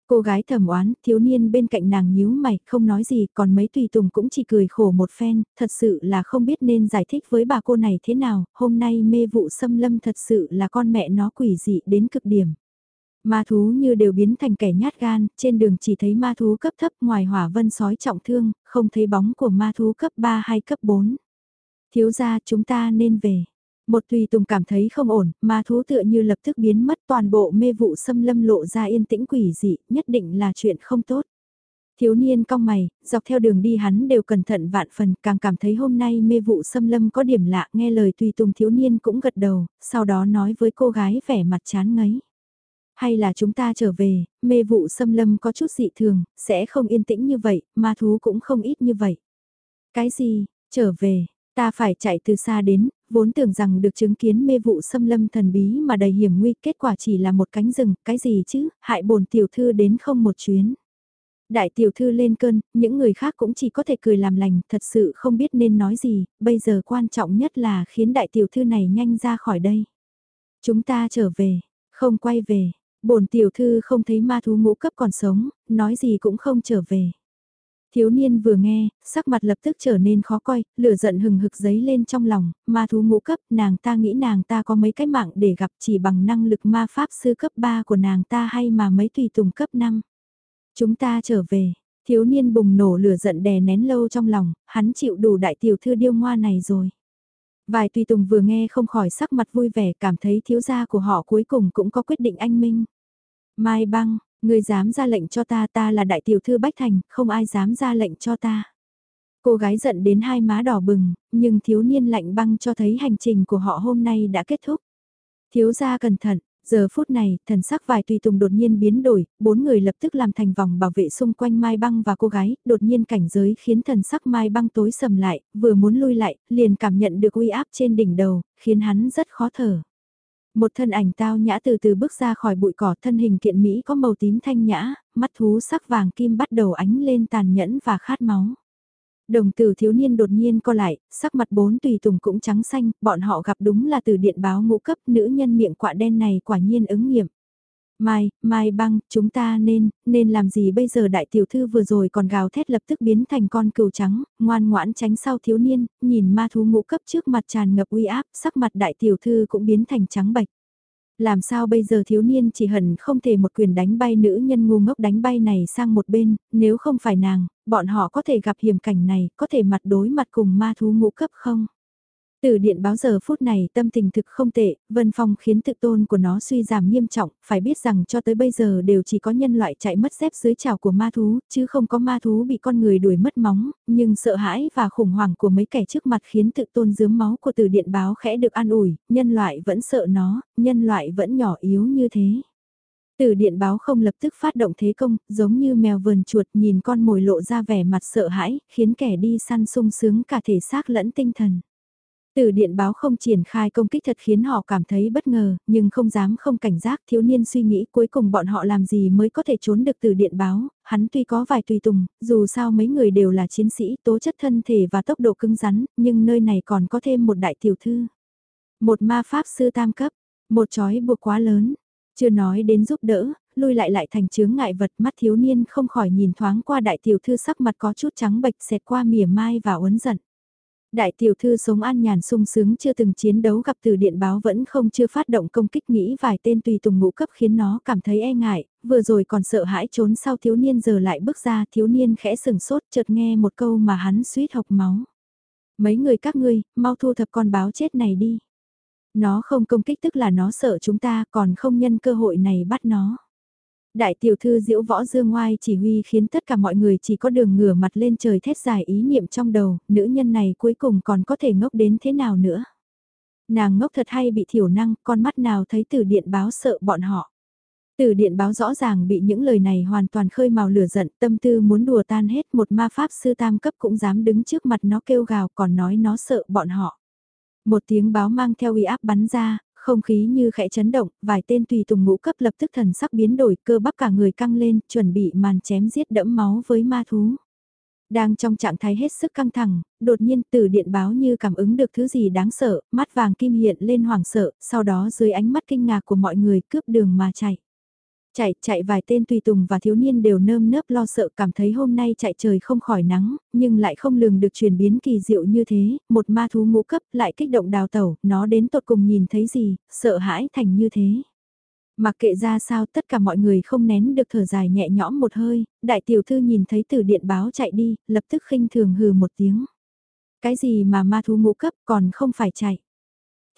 Cô gái thầm oán, thiếu niên bên cạnh nàng nhíu mày, không nói gì, còn mấy tùy tùng cũng chỉ cười khổ một phen, thật sự là không biết nên giải thích với bà cô này thế nào, hôm nay mê vụ xâm lâm thật sự là con mẹ nó quỷ dị đến cực điểm. Ma thú như đều biến thành kẻ nhát gan, trên đường chỉ thấy ma thú cấp thấp ngoài hỏa vân sói trọng thương, không thấy bóng của ma thú cấp 3 hay cấp 4. Thiếu gia chúng ta nên về. Một tùy tùng cảm thấy không ổn, ma thú tựa như lập tức biến mất toàn bộ mê vụ xâm lâm lộ ra yên tĩnh quỷ dị, nhất định là chuyện không tốt. Thiếu niên cong mày, dọc theo đường đi hắn đều cẩn thận vạn phần, càng cảm thấy hôm nay mê vụ xâm lâm có điểm lạ, nghe lời tùy tùng thiếu niên cũng gật đầu, sau đó nói với cô gái vẻ mặt chán ngấy. Hay là chúng ta trở về, mê vụ xâm lâm có chút dị thường, sẽ không yên tĩnh như vậy, ma thú cũng không ít như vậy. Cái gì, trở về, ta phải chạy từ xa đến, vốn tưởng rằng được chứng kiến mê vụ xâm lâm thần bí mà đầy hiểm nguy, kết quả chỉ là một cánh rừng, cái gì chứ, hại bổn tiểu thư đến không một chuyến. Đại tiểu thư lên cơn, những người khác cũng chỉ có thể cười làm lành, thật sự không biết nên nói gì, bây giờ quan trọng nhất là khiến đại tiểu thư này nhanh ra khỏi đây. Chúng ta trở về, không quay về, bổn tiểu thư không thấy ma thú ngũ cấp còn sống, nói gì cũng không trở về. Thiếu niên vừa nghe, sắc mặt lập tức trở nên khó coi, lửa giận hừng hực giấy lên trong lòng, ma thú ngũ cấp, nàng ta nghĩ nàng ta có mấy cái mạng để gặp chỉ bằng năng lực ma pháp sư cấp 3 của nàng ta hay mà mấy tùy tùng cấp 5. Chúng ta trở về, thiếu niên bùng nổ lửa giận đè nén lâu trong lòng, hắn chịu đủ đại tiểu thư điêu ngoa này rồi. Vài tùy tùng vừa nghe không khỏi sắc mặt vui vẻ cảm thấy thiếu gia của họ cuối cùng cũng có quyết định anh minh. Mai băng, người dám ra lệnh cho ta ta là đại tiểu thư Bách Thành, không ai dám ra lệnh cho ta. Cô gái giận đến hai má đỏ bừng, nhưng thiếu niên lạnh băng cho thấy hành trình của họ hôm nay đã kết thúc. Thiếu gia cẩn thận, Giờ phút này, thần sắc vài tùy tùng đột nhiên biến đổi, bốn người lập tức làm thành vòng bảo vệ xung quanh Mai Băng và cô gái, đột nhiên cảnh giới khiến thần sắc Mai Băng tối sầm lại, vừa muốn lui lại, liền cảm nhận được uy áp trên đỉnh đầu, khiến hắn rất khó thở. Một thân ảnh tao nhã từ từ bước ra khỏi bụi cỏ thân hình kiện Mỹ có màu tím thanh nhã, mắt thú sắc vàng kim bắt đầu ánh lên tàn nhẫn và khát máu. Đồng tử thiếu niên đột nhiên co lại, sắc mặt bốn tùy tùng cũng trắng xanh, bọn họ gặp đúng là từ điện báo ngũ cấp nữ nhân miệng quạ đen này quả nhiên ứng nghiệm. Mai, Mai băng, chúng ta nên, nên làm gì bây giờ đại tiểu thư vừa rồi còn gào thét lập tức biến thành con cừu trắng, ngoan ngoãn tránh sau thiếu niên, nhìn ma thú ngũ cấp trước mặt tràn ngập uy áp, sắc mặt đại tiểu thư cũng biến thành trắng bạch. Làm sao bây giờ thiếu niên chỉ hận không thể một quyền đánh bay nữ nhân ngu ngốc đánh bay này sang một bên, nếu không phải nàng, bọn họ có thể gặp hiểm cảnh này, có thể mặt đối mặt cùng ma thú ngũ cấp không? Từ điện báo giờ phút này tâm tình thực không tệ, Vân Phong khiến tự tôn của nó suy giảm nghiêm trọng, phải biết rằng cho tới bây giờ đều chỉ có nhân loại chạy mất dép dưới chảo của ma thú, chứ không có ma thú bị con người đuổi mất móng, nhưng sợ hãi và khủng hoảng của mấy kẻ trước mặt khiến tự tôn dướm máu của từ điện báo khẽ được an ủi, nhân loại vẫn sợ nó, nhân loại vẫn nhỏ yếu như thế. Từ điện báo không lập tức phát động thế công, giống như mèo vườn chuột nhìn con mồi lộ ra vẻ mặt sợ hãi, khiến kẻ đi săn sung sướng cả thể xác lẫn tinh thần. Từ điện báo không triển khai công kích thật khiến họ cảm thấy bất ngờ, nhưng không dám không cảnh giác thiếu niên suy nghĩ cuối cùng bọn họ làm gì mới có thể trốn được từ điện báo, hắn tuy có vài tùy tùng, dù sao mấy người đều là chiến sĩ tố chất thân thể và tốc độ cứng rắn, nhưng nơi này còn có thêm một đại tiểu thư. Một ma pháp sư tam cấp, một chói buộc quá lớn, chưa nói đến giúp đỡ, lui lại lại thành chướng ngại vật mắt thiếu niên không khỏi nhìn thoáng qua đại tiểu thư sắc mặt có chút trắng bệch xẹt qua mỉa mai và uấn giận. Đại tiểu thư sống an nhàn sung sướng chưa từng chiến đấu gặp từ điện báo vẫn không chưa phát động công kích nghĩ vài tên tùy tùng ngũ cấp khiến nó cảm thấy e ngại, vừa rồi còn sợ hãi trốn sau thiếu niên giờ lại bước ra thiếu niên khẽ sừng sốt chợt nghe một câu mà hắn suýt học máu. Mấy người các ngươi, mau thu thập con báo chết này đi. Nó không công kích tức là nó sợ chúng ta còn không nhân cơ hội này bắt nó. Đại tiểu thư diễu võ dương ngoai chỉ huy khiến tất cả mọi người chỉ có đường ngửa mặt lên trời thét dài ý niệm trong đầu, nữ nhân này cuối cùng còn có thể ngốc đến thế nào nữa. Nàng ngốc thật hay bị thiểu năng, con mắt nào thấy từ điện báo sợ bọn họ. Từ điện báo rõ ràng bị những lời này hoàn toàn khơi màu lửa giận, tâm tư muốn đùa tan hết một ma pháp sư tam cấp cũng dám đứng trước mặt nó kêu gào còn nói nó sợ bọn họ. Một tiếng báo mang theo uy áp bắn ra, không khí như khẽ chấn động, vài tên tùy tùng ngũ cấp lập tức thần sắc biến đổi, cơ bắp cả người căng lên, chuẩn bị màn chém giết đẫm máu với ma thú. Đang trong trạng thái hết sức căng thẳng, đột nhiên từ điện báo như cảm ứng được thứ gì đáng sợ, mắt vàng kim hiện lên hoảng sợ, sau đó dưới ánh mắt kinh ngạc của mọi người cướp đường mà chạy. Chạy, chạy vài tên tùy tùng và thiếu niên đều nơm nớp lo sợ cảm thấy hôm nay chạy trời không khỏi nắng, nhưng lại không lường được chuyển biến kỳ diệu như thế, một ma thú ngũ cấp lại kích động đào tẩu, nó đến tột cùng nhìn thấy gì, sợ hãi thành như thế. Mặc kệ ra sao tất cả mọi người không nén được thở dài nhẹ nhõm một hơi, đại tiểu thư nhìn thấy từ điện báo chạy đi, lập tức khinh thường hừ một tiếng. Cái gì mà ma thú ngũ cấp còn không phải chạy.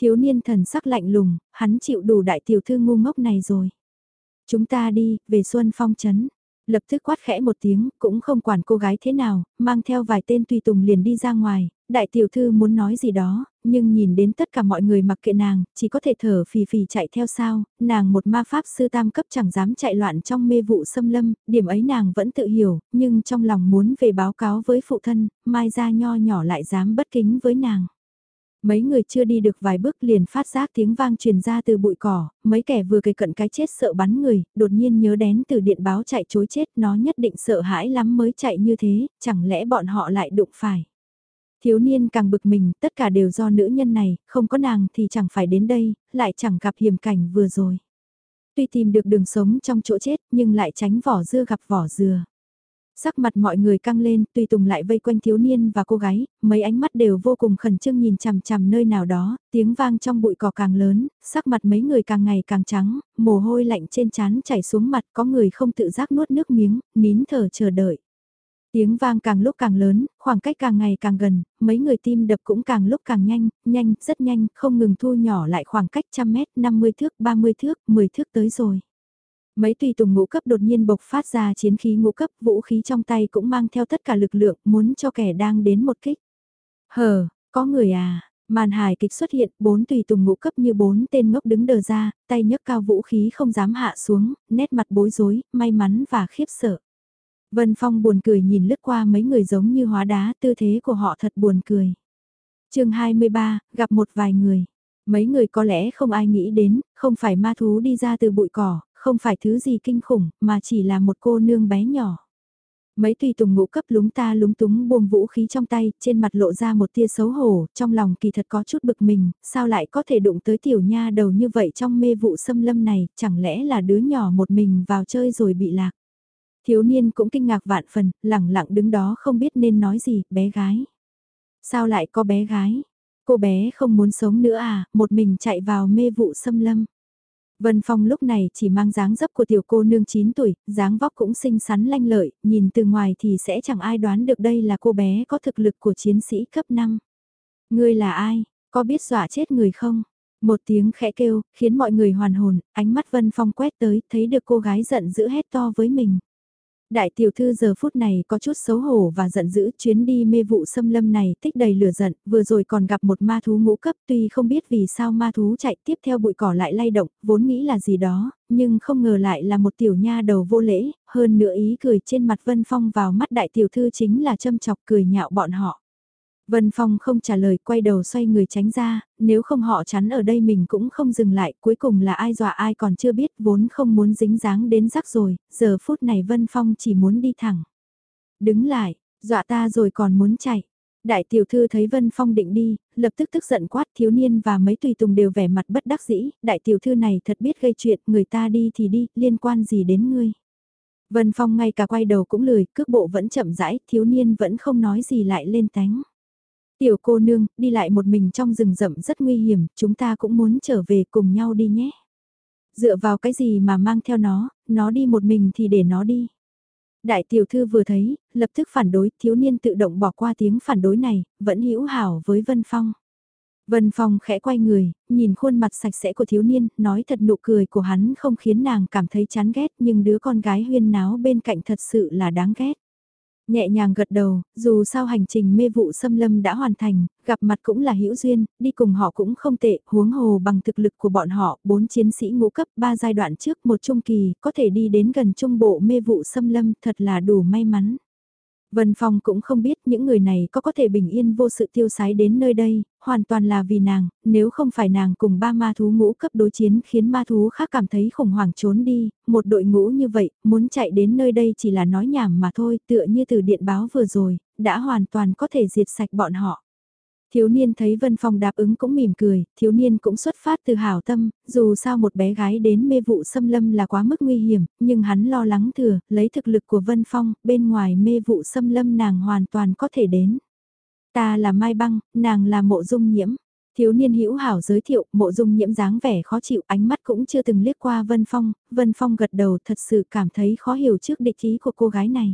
Thiếu niên thần sắc lạnh lùng, hắn chịu đủ đại tiểu thư ngu ngốc này rồi. Chúng ta đi, về Xuân Phong Trấn. Lập tức quát khẽ một tiếng, cũng không quản cô gái thế nào, mang theo vài tên tùy tùng liền đi ra ngoài, đại tiểu thư muốn nói gì đó, nhưng nhìn đến tất cả mọi người mặc kệ nàng, chỉ có thể thở phì phì chạy theo sao, nàng một ma pháp sư tam cấp chẳng dám chạy loạn trong mê vụ xâm lâm, điểm ấy nàng vẫn tự hiểu, nhưng trong lòng muốn về báo cáo với phụ thân, mai ra nho nhỏ lại dám bất kính với nàng. Mấy người chưa đi được vài bước liền phát giác tiếng vang truyền ra từ bụi cỏ, mấy kẻ vừa cây cận cái chết sợ bắn người, đột nhiên nhớ đến từ điện báo chạy chối chết nó nhất định sợ hãi lắm mới chạy như thế, chẳng lẽ bọn họ lại đụng phải. Thiếu niên càng bực mình, tất cả đều do nữ nhân này, không có nàng thì chẳng phải đến đây, lại chẳng gặp hiểm cảnh vừa rồi. Tuy tìm được đường sống trong chỗ chết nhưng lại tránh vỏ dưa gặp vỏ dừa. Sắc mặt mọi người căng lên, tùy tùng lại vây quanh thiếu niên và cô gái, mấy ánh mắt đều vô cùng khẩn trương nhìn chằm chằm nơi nào đó, tiếng vang trong bụi cỏ càng lớn, sắc mặt mấy người càng ngày càng trắng, mồ hôi lạnh trên trán chảy xuống mặt, có người không tự giác nuốt nước miếng, nín thở chờ đợi. Tiếng vang càng lúc càng lớn, khoảng cách càng ngày càng gần, mấy người tim đập cũng càng lúc càng nhanh, nhanh, rất nhanh, không ngừng thu nhỏ lại khoảng cách trăm mét, 50 thước, 30 thước, 10 thước tới rồi. Mấy tùy tùng ngũ cấp đột nhiên bộc phát ra chiến khí ngũ cấp, vũ khí trong tay cũng mang theo tất cả lực lượng, muốn cho kẻ đang đến một kích. Hờ, có người à, màn hài kịch xuất hiện, bốn tùy tùng ngũ cấp như bốn tên ngốc đứng đờ ra, tay nhấc cao vũ khí không dám hạ xuống, nét mặt bối rối, may mắn và khiếp sợ. Vân Phong buồn cười nhìn lướt qua mấy người giống như hóa đá, tư thế của họ thật buồn cười. chương 23, gặp một vài người. Mấy người có lẽ không ai nghĩ đến, không phải ma thú đi ra từ bụi cỏ, không phải thứ gì kinh khủng, mà chỉ là một cô nương bé nhỏ. Mấy tùy tùng ngũ cấp lúng ta lúng túng buông vũ khí trong tay, trên mặt lộ ra một tia xấu hổ, trong lòng kỳ thật có chút bực mình, sao lại có thể đụng tới tiểu nha đầu như vậy trong mê vụ xâm lâm này, chẳng lẽ là đứa nhỏ một mình vào chơi rồi bị lạc. Thiếu niên cũng kinh ngạc vạn phần, lẳng lặng đứng đó không biết nên nói gì, bé gái. Sao lại có bé gái? Cô bé không muốn sống nữa à, một mình chạy vào mê vụ xâm lâm. Vân Phong lúc này chỉ mang dáng dấp của tiểu cô nương 9 tuổi, dáng vóc cũng xinh xắn lanh lợi, nhìn từ ngoài thì sẽ chẳng ai đoán được đây là cô bé có thực lực của chiến sĩ cấp 5. Ngươi là ai, có biết dọa chết người không? Một tiếng khẽ kêu, khiến mọi người hoàn hồn, ánh mắt Vân Phong quét tới, thấy được cô gái giận dữ hét to với mình. Đại tiểu thư giờ phút này có chút xấu hổ và giận dữ chuyến đi mê vụ xâm lâm này tích đầy lửa giận, vừa rồi còn gặp một ma thú ngũ cấp tuy không biết vì sao ma thú chạy tiếp theo bụi cỏ lại lay động, vốn nghĩ là gì đó, nhưng không ngờ lại là một tiểu nha đầu vô lễ, hơn nữa ý cười trên mặt Vân Phong vào mắt đại tiểu thư chính là châm chọc cười nhạo bọn họ. Vân Phong không trả lời quay đầu xoay người tránh ra, nếu không họ chắn ở đây mình cũng không dừng lại, cuối cùng là ai dọa ai còn chưa biết vốn không muốn dính dáng đến rắc rồi, giờ phút này Vân Phong chỉ muốn đi thẳng. Đứng lại, dọa ta rồi còn muốn chạy. Đại tiểu thư thấy Vân Phong định đi, lập tức tức giận quát thiếu niên và mấy tùy tùng đều vẻ mặt bất đắc dĩ, đại tiểu thư này thật biết gây chuyện, người ta đi thì đi, liên quan gì đến ngươi. Vân Phong ngay cả quay đầu cũng lười, cước bộ vẫn chậm rãi, thiếu niên vẫn không nói gì lại lên tánh. Tiểu cô nương, đi lại một mình trong rừng rậm rất nguy hiểm, chúng ta cũng muốn trở về cùng nhau đi nhé. Dựa vào cái gì mà mang theo nó, nó đi một mình thì để nó đi. Đại tiểu thư vừa thấy, lập tức phản đối, thiếu niên tự động bỏ qua tiếng phản đối này, vẫn hữu hảo với Vân Phong. Vân Phong khẽ quay người, nhìn khuôn mặt sạch sẽ của thiếu niên, nói thật nụ cười của hắn không khiến nàng cảm thấy chán ghét nhưng đứa con gái huyên náo bên cạnh thật sự là đáng ghét. Nhẹ nhàng gật đầu, dù sao hành trình mê vụ xâm lâm đã hoàn thành, gặp mặt cũng là hữu duyên, đi cùng họ cũng không tệ, huống hồ bằng thực lực của bọn họ, bốn chiến sĩ ngũ cấp, ba giai đoạn trước một trung kỳ, có thể đi đến gần trung bộ mê vụ xâm lâm, thật là đủ may mắn. Vân Phong cũng không biết những người này có có thể bình yên vô sự tiêu sái đến nơi đây, hoàn toàn là vì nàng, nếu không phải nàng cùng ba ma thú ngũ cấp đối chiến khiến ma thú khác cảm thấy khủng hoảng trốn đi, một đội ngũ như vậy, muốn chạy đến nơi đây chỉ là nói nhảm mà thôi, tựa như từ điện báo vừa rồi, đã hoàn toàn có thể diệt sạch bọn họ. Thiếu niên thấy Vân Phong đáp ứng cũng mỉm cười, thiếu niên cũng xuất phát từ hảo tâm, dù sao một bé gái đến mê vụ xâm lâm là quá mức nguy hiểm, nhưng hắn lo lắng thừa, lấy thực lực của Vân Phong, bên ngoài mê vụ xâm lâm nàng hoàn toàn có thể đến. Ta là Mai Băng, nàng là mộ dung nhiễm. Thiếu niên hữu hảo giới thiệu, mộ dung nhiễm dáng vẻ khó chịu, ánh mắt cũng chưa từng liếc qua Vân Phong, Vân Phong gật đầu thật sự cảm thấy khó hiểu trước địch ý của cô gái này.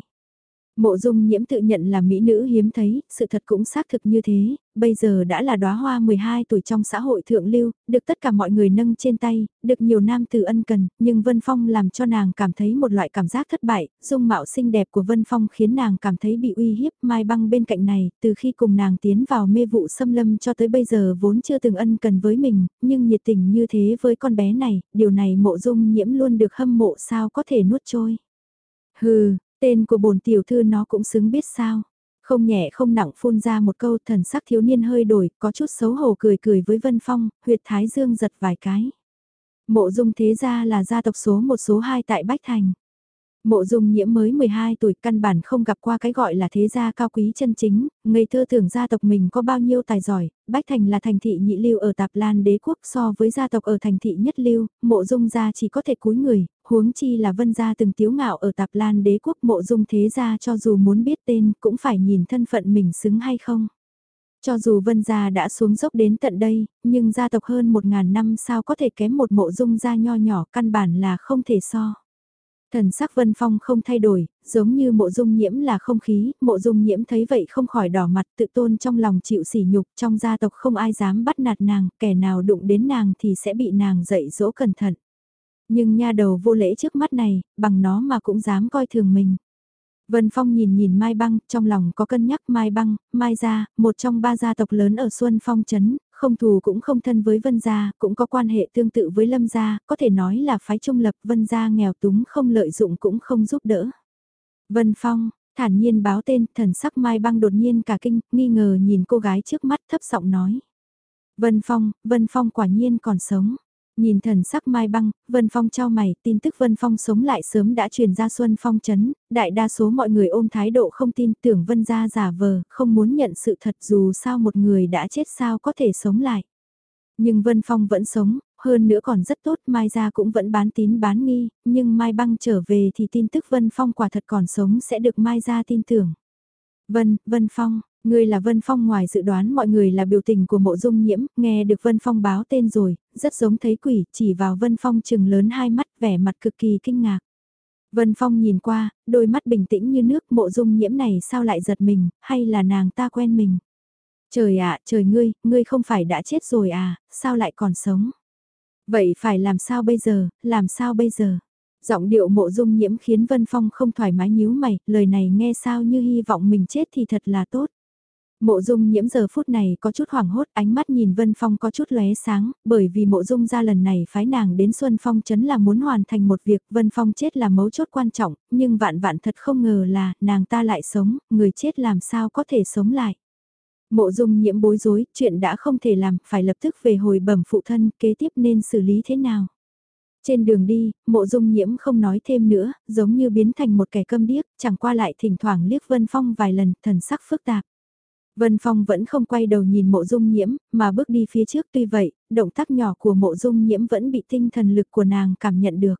Mộ dung nhiễm tự nhận là mỹ nữ hiếm thấy, sự thật cũng xác thực như thế, bây giờ đã là đóa hoa 12 tuổi trong xã hội thượng lưu, được tất cả mọi người nâng trên tay, được nhiều nam từ ân cần, nhưng Vân Phong làm cho nàng cảm thấy một loại cảm giác thất bại, dung mạo xinh đẹp của Vân Phong khiến nàng cảm thấy bị uy hiếp, Mai Băng bên cạnh này, từ khi cùng nàng tiến vào mê vụ xâm lâm cho tới bây giờ vốn chưa từng ân cần với mình, nhưng nhiệt tình như thế với con bé này, điều này mộ dung nhiễm luôn được hâm mộ sao có thể nuốt trôi. Hừ, Tên của bổn tiểu thư nó cũng xứng biết sao. Không nhẹ không nặng phun ra một câu thần sắc thiếu niên hơi đổi, có chút xấu hổ cười cười với Vân Phong, huyệt thái dương giật vài cái. Mộ dung thế gia là gia tộc số một số hai tại Bách Thành. Mộ dung nhiễm mới 12 tuổi căn bản không gặp qua cái gọi là thế gia cao quý chân chính, ngây thơ tưởng gia tộc mình có bao nhiêu tài giỏi, Bách Thành là thành thị nhị lưu ở Tạp Lan đế quốc so với gia tộc ở thành thị nhất lưu, mộ dung gia chỉ có thể cúi người, huống chi là vân gia từng tiếu ngạo ở Tạp Lan đế quốc mộ dung thế gia cho dù muốn biết tên cũng phải nhìn thân phận mình xứng hay không. Cho dù vân gia đã xuống dốc đến tận đây, nhưng gia tộc hơn một ngàn năm sao có thể kém một mộ dung gia nho nhỏ căn bản là không thể so. Thần sắc Vân Phong không thay đổi, giống như mộ dung nhiễm là không khí, mộ dung nhiễm thấy vậy không khỏi đỏ mặt tự tôn trong lòng chịu sỉ nhục, trong gia tộc không ai dám bắt nạt nàng, kẻ nào đụng đến nàng thì sẽ bị nàng dạy dỗ cẩn thận. Nhưng nha đầu vô lễ trước mắt này, bằng nó mà cũng dám coi thường mình. Vân Phong nhìn nhìn Mai Băng, trong lòng có cân nhắc Mai Băng, Mai Gia, một trong ba gia tộc lớn ở Xuân Phong Trấn, không thù cũng không thân với Vân Gia, cũng có quan hệ tương tự với Lâm Gia, có thể nói là phái trung lập Vân Gia nghèo túng không lợi dụng cũng không giúp đỡ. Vân Phong, thản nhiên báo tên, thần sắc Mai Băng đột nhiên cả kinh, nghi ngờ nhìn cô gái trước mắt thấp giọng nói. Vân Phong, Vân Phong quả nhiên còn sống. Nhìn thần sắc Mai Băng, Vân Phong trao mày, tin tức Vân Phong sống lại sớm đã truyền ra Xuân Phong chấn, đại đa số mọi người ôm thái độ không tin tưởng Vân gia giả vờ, không muốn nhận sự thật dù sao một người đã chết sao có thể sống lại. Nhưng Vân Phong vẫn sống, hơn nữa còn rất tốt, Mai gia cũng vẫn bán tín bán nghi, nhưng Mai Băng trở về thì tin tức Vân Phong quả thật còn sống sẽ được Mai gia tin tưởng. Vân, Vân Phong, Ngươi là Vân Phong ngoài dự đoán mọi người là biểu tình của mộ dung nhiễm, nghe được Vân Phong báo tên rồi, rất giống thấy quỷ, chỉ vào Vân Phong chừng lớn hai mắt vẻ mặt cực kỳ kinh ngạc. Vân Phong nhìn qua, đôi mắt bình tĩnh như nước mộ dung nhiễm này sao lại giật mình, hay là nàng ta quen mình. Trời ạ, trời ngươi, ngươi không phải đã chết rồi à, sao lại còn sống? Vậy phải làm sao bây giờ, làm sao bây giờ? Giọng điệu mộ dung nhiễm khiến Vân Phong không thoải mái nhíu mày, lời này nghe sao như hy vọng mình chết thì thật là tốt. Mộ dung nhiễm giờ phút này có chút hoảng hốt ánh mắt nhìn Vân Phong có chút lóe sáng, bởi vì mộ dung ra lần này phái nàng đến Xuân Phong chấn là muốn hoàn thành một việc Vân Phong chết là mấu chốt quan trọng, nhưng vạn vạn thật không ngờ là nàng ta lại sống, người chết làm sao có thể sống lại. Mộ dung nhiễm bối rối, chuyện đã không thể làm, phải lập tức về hồi bẩm phụ thân, kế tiếp nên xử lý thế nào. Trên đường đi, mộ dung nhiễm không nói thêm nữa, giống như biến thành một kẻ câm điếc, chẳng qua lại thỉnh thoảng liếc Vân Phong vài lần, thần sắc phức tạp. Vân Phong vẫn không quay đầu nhìn mộ dung nhiễm, mà bước đi phía trước tuy vậy, động tác nhỏ của mộ dung nhiễm vẫn bị tinh thần lực của nàng cảm nhận được.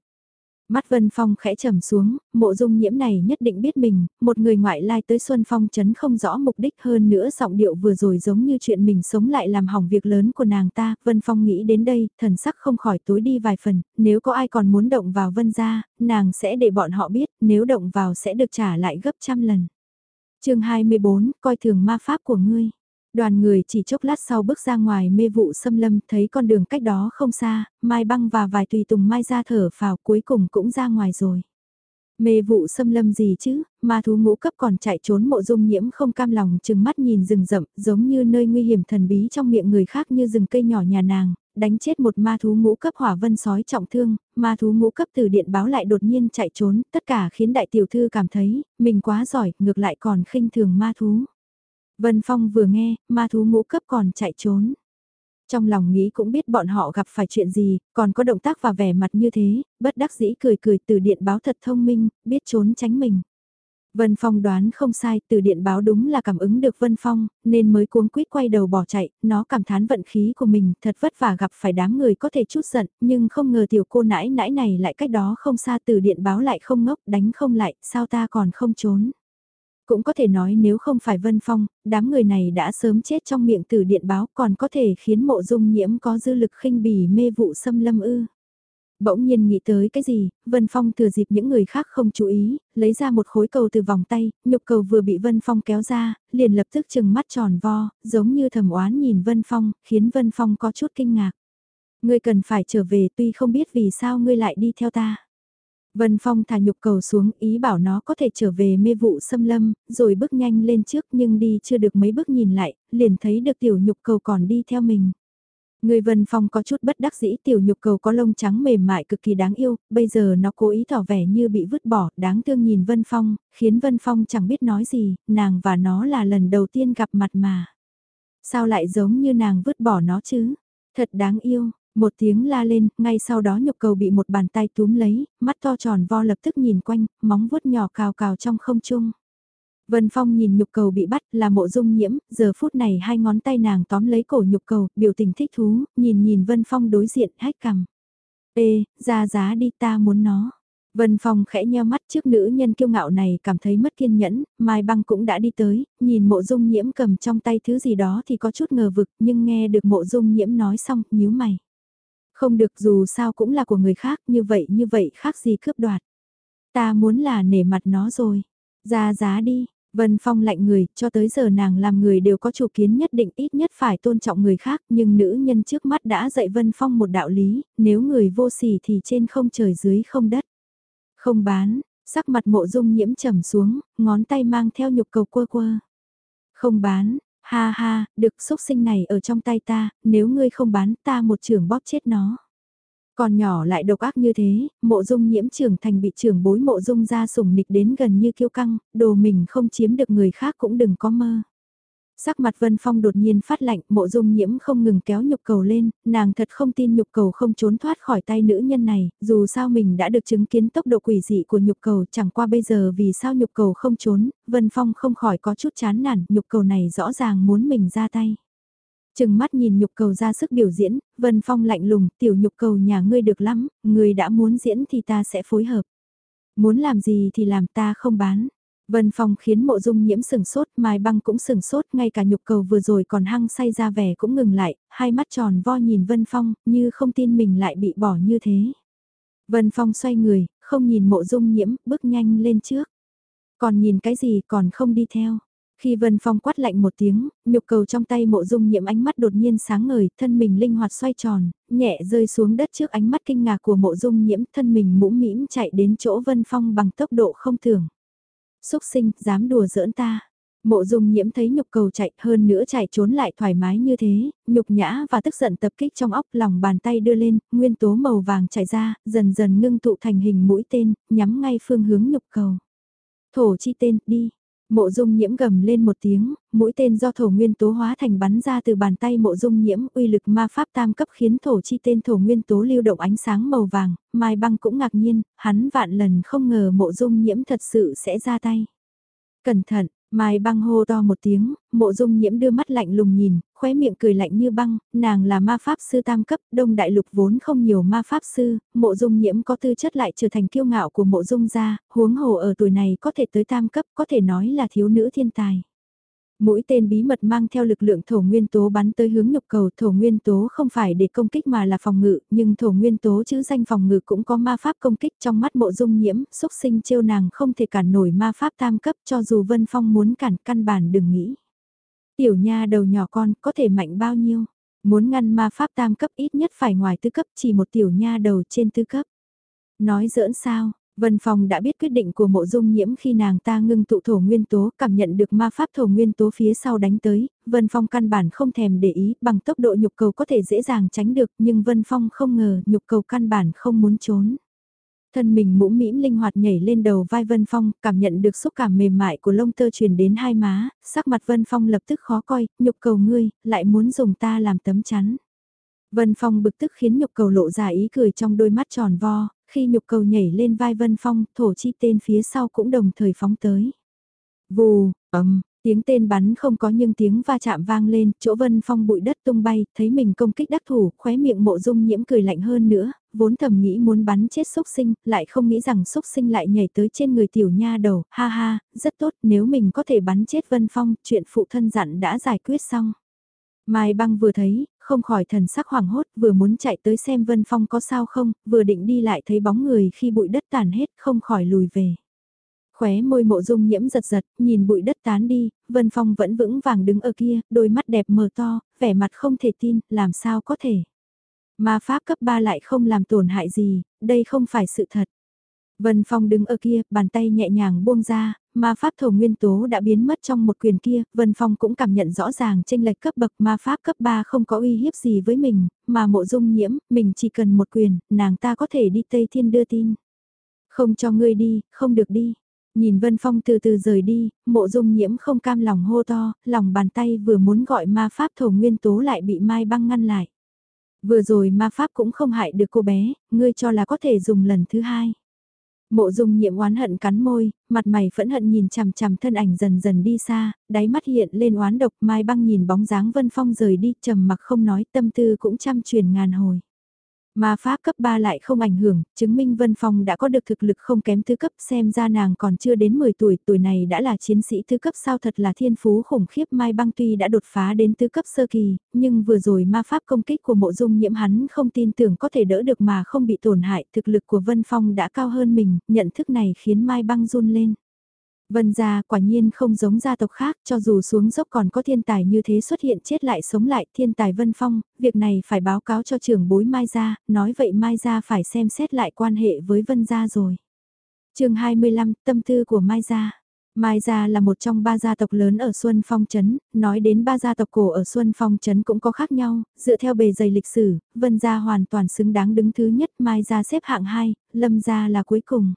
Mắt Vân Phong khẽ trầm xuống, mộ dung nhiễm này nhất định biết mình, một người ngoại lai tới Xuân Phong chấn không rõ mục đích hơn nữa giọng điệu vừa rồi giống như chuyện mình sống lại làm hỏng việc lớn của nàng ta. Vân Phong nghĩ đến đây, thần sắc không khỏi tối đi vài phần, nếu có ai còn muốn động vào Vân gia, nàng sẽ để bọn họ biết, nếu động vào sẽ được trả lại gấp trăm lần chương 24, coi thường ma pháp của ngươi. Đoàn người chỉ chốc lát sau bước ra ngoài mê vụ xâm lâm thấy con đường cách đó không xa, Mai Băng và vài tùy tùng Mai ra thở phào cuối cùng cũng ra ngoài rồi. Mê vụ xâm lâm gì chứ, ma thú ngũ cấp còn chạy trốn mộ dung nhiễm không cam lòng chừng mắt nhìn rừng rậm giống như nơi nguy hiểm thần bí trong miệng người khác như rừng cây nhỏ nhà nàng, đánh chết một ma thú ngũ cấp hỏa vân sói trọng thương, ma thú ngũ cấp từ điện báo lại đột nhiên chạy trốn, tất cả khiến đại tiểu thư cảm thấy, mình quá giỏi, ngược lại còn khinh thường ma thú. Vân Phong vừa nghe, ma thú ngũ cấp còn chạy trốn. Trong lòng nghĩ cũng biết bọn họ gặp phải chuyện gì, còn có động tác và vẻ mặt như thế, bất đắc dĩ cười cười từ điện báo thật thông minh, biết trốn tránh mình. Vân Phong đoán không sai, từ điện báo đúng là cảm ứng được Vân Phong, nên mới cuống quýt quay đầu bỏ chạy, nó cảm thán vận khí của mình, thật vất vả gặp phải đám người có thể chút giận, nhưng không ngờ tiểu cô nãi nãi này lại cách đó không xa từ điện báo lại không ngốc, đánh không lại, sao ta còn không trốn. Cũng có thể nói nếu không phải Vân Phong, đám người này đã sớm chết trong miệng từ điện báo còn có thể khiến mộ dung nhiễm có dư lực khinh bỉ mê vụ xâm lâm ư. Bỗng nhiên nghĩ tới cái gì, Vân Phong thừa dịp những người khác không chú ý, lấy ra một khối cầu từ vòng tay, nhục cầu vừa bị Vân Phong kéo ra, liền lập tức chừng mắt tròn vo, giống như thầm oán nhìn Vân Phong, khiến Vân Phong có chút kinh ngạc. Ngươi cần phải trở về tuy không biết vì sao ngươi lại đi theo ta. Vân Phong thả nhục cầu xuống ý bảo nó có thể trở về mê vụ xâm lâm, rồi bước nhanh lên trước nhưng đi chưa được mấy bước nhìn lại, liền thấy được tiểu nhục cầu còn đi theo mình. Người Vân Phong có chút bất đắc dĩ tiểu nhục cầu có lông trắng mềm mại cực kỳ đáng yêu, bây giờ nó cố ý tỏ vẻ như bị vứt bỏ, đáng thương nhìn Vân Phong, khiến Vân Phong chẳng biết nói gì, nàng và nó là lần đầu tiên gặp mặt mà. Sao lại giống như nàng vứt bỏ nó chứ? Thật đáng yêu, một tiếng la lên, ngay sau đó nhục cầu bị một bàn tay túm lấy, mắt to tròn vo lập tức nhìn quanh, móng vuốt nhỏ cào cào trong không trung. Vân Phong nhìn nhục cầu bị bắt là mộ dung nhiễm, giờ phút này hai ngón tay nàng tóm lấy cổ nhục cầu, biểu tình thích thú, nhìn nhìn Vân Phong đối diện hách cằm. Ê, ra giá đi ta muốn nó. Vân Phong khẽ nheo mắt trước nữ nhân kiêu ngạo này cảm thấy mất kiên nhẫn, Mai Băng cũng đã đi tới, nhìn mộ dung nhiễm cầm trong tay thứ gì đó thì có chút ngờ vực nhưng nghe được mộ dung nhiễm nói xong, nhíu mày. Không được dù sao cũng là của người khác, như vậy như vậy khác gì cướp đoạt. Ta muốn là nể mặt nó rồi. Ra giá đi, Vân Phong lạnh người, cho tới giờ nàng làm người đều có chủ kiến nhất định ít nhất phải tôn trọng người khác, nhưng nữ nhân trước mắt đã dạy Vân Phong một đạo lý, nếu người vô sỉ thì trên không trời dưới không đất. Không bán, sắc mặt mộ dung nhiễm trầm xuống, ngón tay mang theo nhục cầu quơ quơ. Không bán, Ha ha, được xúc sinh này ở trong tay ta, nếu ngươi không bán ta một trường bóp chết nó. Còn nhỏ lại độc ác như thế, mộ dung nhiễm trưởng thành bị trưởng bối mộ dung ra sủng nịch đến gần như kiêu căng, đồ mình không chiếm được người khác cũng đừng có mơ. Sắc mặt Vân Phong đột nhiên phát lạnh, mộ dung nhiễm không ngừng kéo nhục cầu lên, nàng thật không tin nhục cầu không trốn thoát khỏi tay nữ nhân này, dù sao mình đã được chứng kiến tốc độ quỷ dị của nhục cầu chẳng qua bây giờ vì sao nhục cầu không trốn, Vân Phong không khỏi có chút chán nản, nhục cầu này rõ ràng muốn mình ra tay. Chừng mắt nhìn nhục cầu ra sức biểu diễn, Vân Phong lạnh lùng, tiểu nhục cầu nhà ngươi được lắm, ngươi đã muốn diễn thì ta sẽ phối hợp. Muốn làm gì thì làm ta không bán. Vân Phong khiến mộ dung nhiễm sừng sốt, Mai Băng cũng sừng sốt, ngay cả nhục cầu vừa rồi còn hăng say ra vẻ cũng ngừng lại, hai mắt tròn vo nhìn Vân Phong, như không tin mình lại bị bỏ như thế. Vân Phong xoay người, không nhìn mộ dung nhiễm, bước nhanh lên trước. Còn nhìn cái gì còn không đi theo. Khi Vân Phong quát lạnh một tiếng, nhục cầu trong tay mộ dung nhiễm ánh mắt đột nhiên sáng ngời, thân mình linh hoạt xoay tròn, nhẹ rơi xuống đất trước ánh mắt kinh ngạc của mộ dung nhiễm, thân mình mũm mĩm chạy đến chỗ Vân Phong bằng tốc độ không thường. Xúc sinh, dám đùa giỡn ta. Mộ dung nhiễm thấy nhục cầu chạy hơn nữa chạy trốn lại thoải mái như thế, nhục nhã và tức giận tập kích trong óc lòng bàn tay đưa lên, nguyên tố màu vàng chảy ra, dần dần ngưng tụ thành hình mũi tên, nhắm ngay phương hướng nhục cầu. Thổ chi tên, đi. Mộ dung nhiễm gầm lên một tiếng, mũi tên do thổ nguyên tố hóa thành bắn ra từ bàn tay mộ dung nhiễm uy lực ma pháp tam cấp khiến thổ chi tên thổ nguyên tố lưu động ánh sáng màu vàng, Mai băng cũng ngạc nhiên, hắn vạn lần không ngờ mộ dung nhiễm thật sự sẽ ra tay. Cẩn thận, Mai băng hô to một tiếng, mộ dung nhiễm đưa mắt lạnh lùng nhìn, khóe miệng cười lạnh như băng, nàng là ma pháp sư tam cấp, đông đại lục vốn không nhiều ma pháp sư, mộ dung nhiễm có tư chất lại trở thành kiêu ngạo của mộ dung gia, huống hồ ở tuổi này có thể tới tam cấp, có thể nói là thiếu nữ thiên tài. Mũi tên bí mật mang theo lực lượng thổ nguyên tố bắn tới hướng nhục cầu thổ nguyên tố không phải để công kích mà là phòng ngự, nhưng thổ nguyên tố chữ danh phòng ngự cũng có ma pháp công kích trong mắt mộ dung nhiễm, xúc sinh trêu nàng không thể cản nổi ma pháp tam cấp cho dù Vân Phong muốn cản căn bản đừng nghĩ. Tiểu nha đầu nhỏ con có thể mạnh bao nhiêu, muốn ngăn ma pháp tam cấp ít nhất phải ngoài tứ cấp chỉ một tiểu nha đầu trên tứ cấp. Nói giỡn sao, Vân Phong đã biết quyết định của mộ dung nhiễm khi nàng ta ngưng tụ thổ nguyên tố, cảm nhận được ma pháp thổ nguyên tố phía sau đánh tới, Vân Phong căn bản không thèm để ý, bằng tốc độ nhục cầu có thể dễ dàng tránh được, nhưng Vân Phong không ngờ nhục cầu căn bản không muốn trốn. Thân mình mũm mĩm linh hoạt nhảy lên đầu vai Vân Phong, cảm nhận được xúc cảm mềm mại của lông tơ truyền đến hai má, sắc mặt Vân Phong lập tức khó coi, nhục cầu ngươi, lại muốn dùng ta làm tấm chắn. Vân Phong bực tức khiến nhục cầu lộ ra ý cười trong đôi mắt tròn vo, khi nhục cầu nhảy lên vai Vân Phong, thổ chi tên phía sau cũng đồng thời phóng tới. Vù, ầm, tiếng tên bắn không có nhưng tiếng va chạm vang lên, chỗ Vân Phong bụi đất tung bay, thấy mình công kích đắc thủ, khóe miệng mộ dung nhiễm cười lạnh hơn nữa, vốn thầm nghĩ muốn bắn chết xúc sinh, lại không nghĩ rằng xúc sinh lại nhảy tới trên người tiểu nha đầu, ha ha, rất tốt, nếu mình có thể bắn chết Vân Phong, chuyện phụ thân dặn đã giải quyết xong. Mai băng vừa thấy, không khỏi thần sắc hoảng hốt, vừa muốn chạy tới xem Vân Phong có sao không, vừa định đi lại thấy bóng người khi bụi đất tàn hết, không khỏi lùi về. Khóe môi mộ dung nhiễm giật giật, nhìn bụi đất tán đi, Vân Phong vẫn vững vàng đứng ở kia, đôi mắt đẹp mờ to, vẻ mặt không thể tin, làm sao có thể. mà pháp cấp 3 lại không làm tổn hại gì, đây không phải sự thật. Vân Phong đứng ở kia, bàn tay nhẹ nhàng buông ra, ma pháp thổ nguyên tố đã biến mất trong một quyền kia, Vân Phong cũng cảm nhận rõ ràng tranh lệch cấp bậc ma pháp cấp 3 không có uy hiếp gì với mình, mà mộ dung nhiễm, mình chỉ cần một quyền, nàng ta có thể đi Tây Thiên đưa tin. Không cho ngươi đi, không được đi. Nhìn Vân Phong từ từ rời đi, mộ dung nhiễm không cam lòng hô to, lòng bàn tay vừa muốn gọi ma pháp thổ nguyên tố lại bị mai băng ngăn lại. Vừa rồi ma pháp cũng không hại được cô bé, ngươi cho là có thể dùng lần thứ hai. Mộ dung nhiễm oán hận cắn môi, mặt mày phẫn hận nhìn chằm chằm thân ảnh dần dần đi xa, đáy mắt hiện lên oán độc mai băng nhìn bóng dáng vân phong rời đi trầm mặc không nói tâm tư cũng chăm truyền ngàn hồi. Ma pháp cấp 3 lại không ảnh hưởng, chứng minh Vân Phong đã có được thực lực không kém thứ cấp xem ra nàng còn chưa đến 10 tuổi, tuổi này đã là chiến sĩ thứ cấp sao thật là thiên phú khủng khiếp Mai Băng tuy đã đột phá đến thứ cấp sơ kỳ, nhưng vừa rồi ma pháp công kích của mộ dung nhiễm hắn không tin tưởng có thể đỡ được mà không bị tổn hại, thực lực của Vân Phong đã cao hơn mình, nhận thức này khiến Mai Băng run lên. Vân gia quả nhiên không giống gia tộc khác, cho dù xuống dốc còn có thiên tài như thế xuất hiện chết lại sống lại thiên tài Vân Phong, việc này phải báo cáo cho trưởng bối Mai gia, nói vậy Mai gia phải xem xét lại quan hệ với Vân gia rồi. chương 25, tâm tư của Mai gia. Mai gia là một trong ba gia tộc lớn ở Xuân Phong Trấn, nói đến ba gia tộc cổ ở Xuân Phong Trấn cũng có khác nhau, dựa theo bề dày lịch sử, Vân gia hoàn toàn xứng đáng đứng thứ nhất, Mai gia xếp hạng 2, Lâm gia là cuối cùng.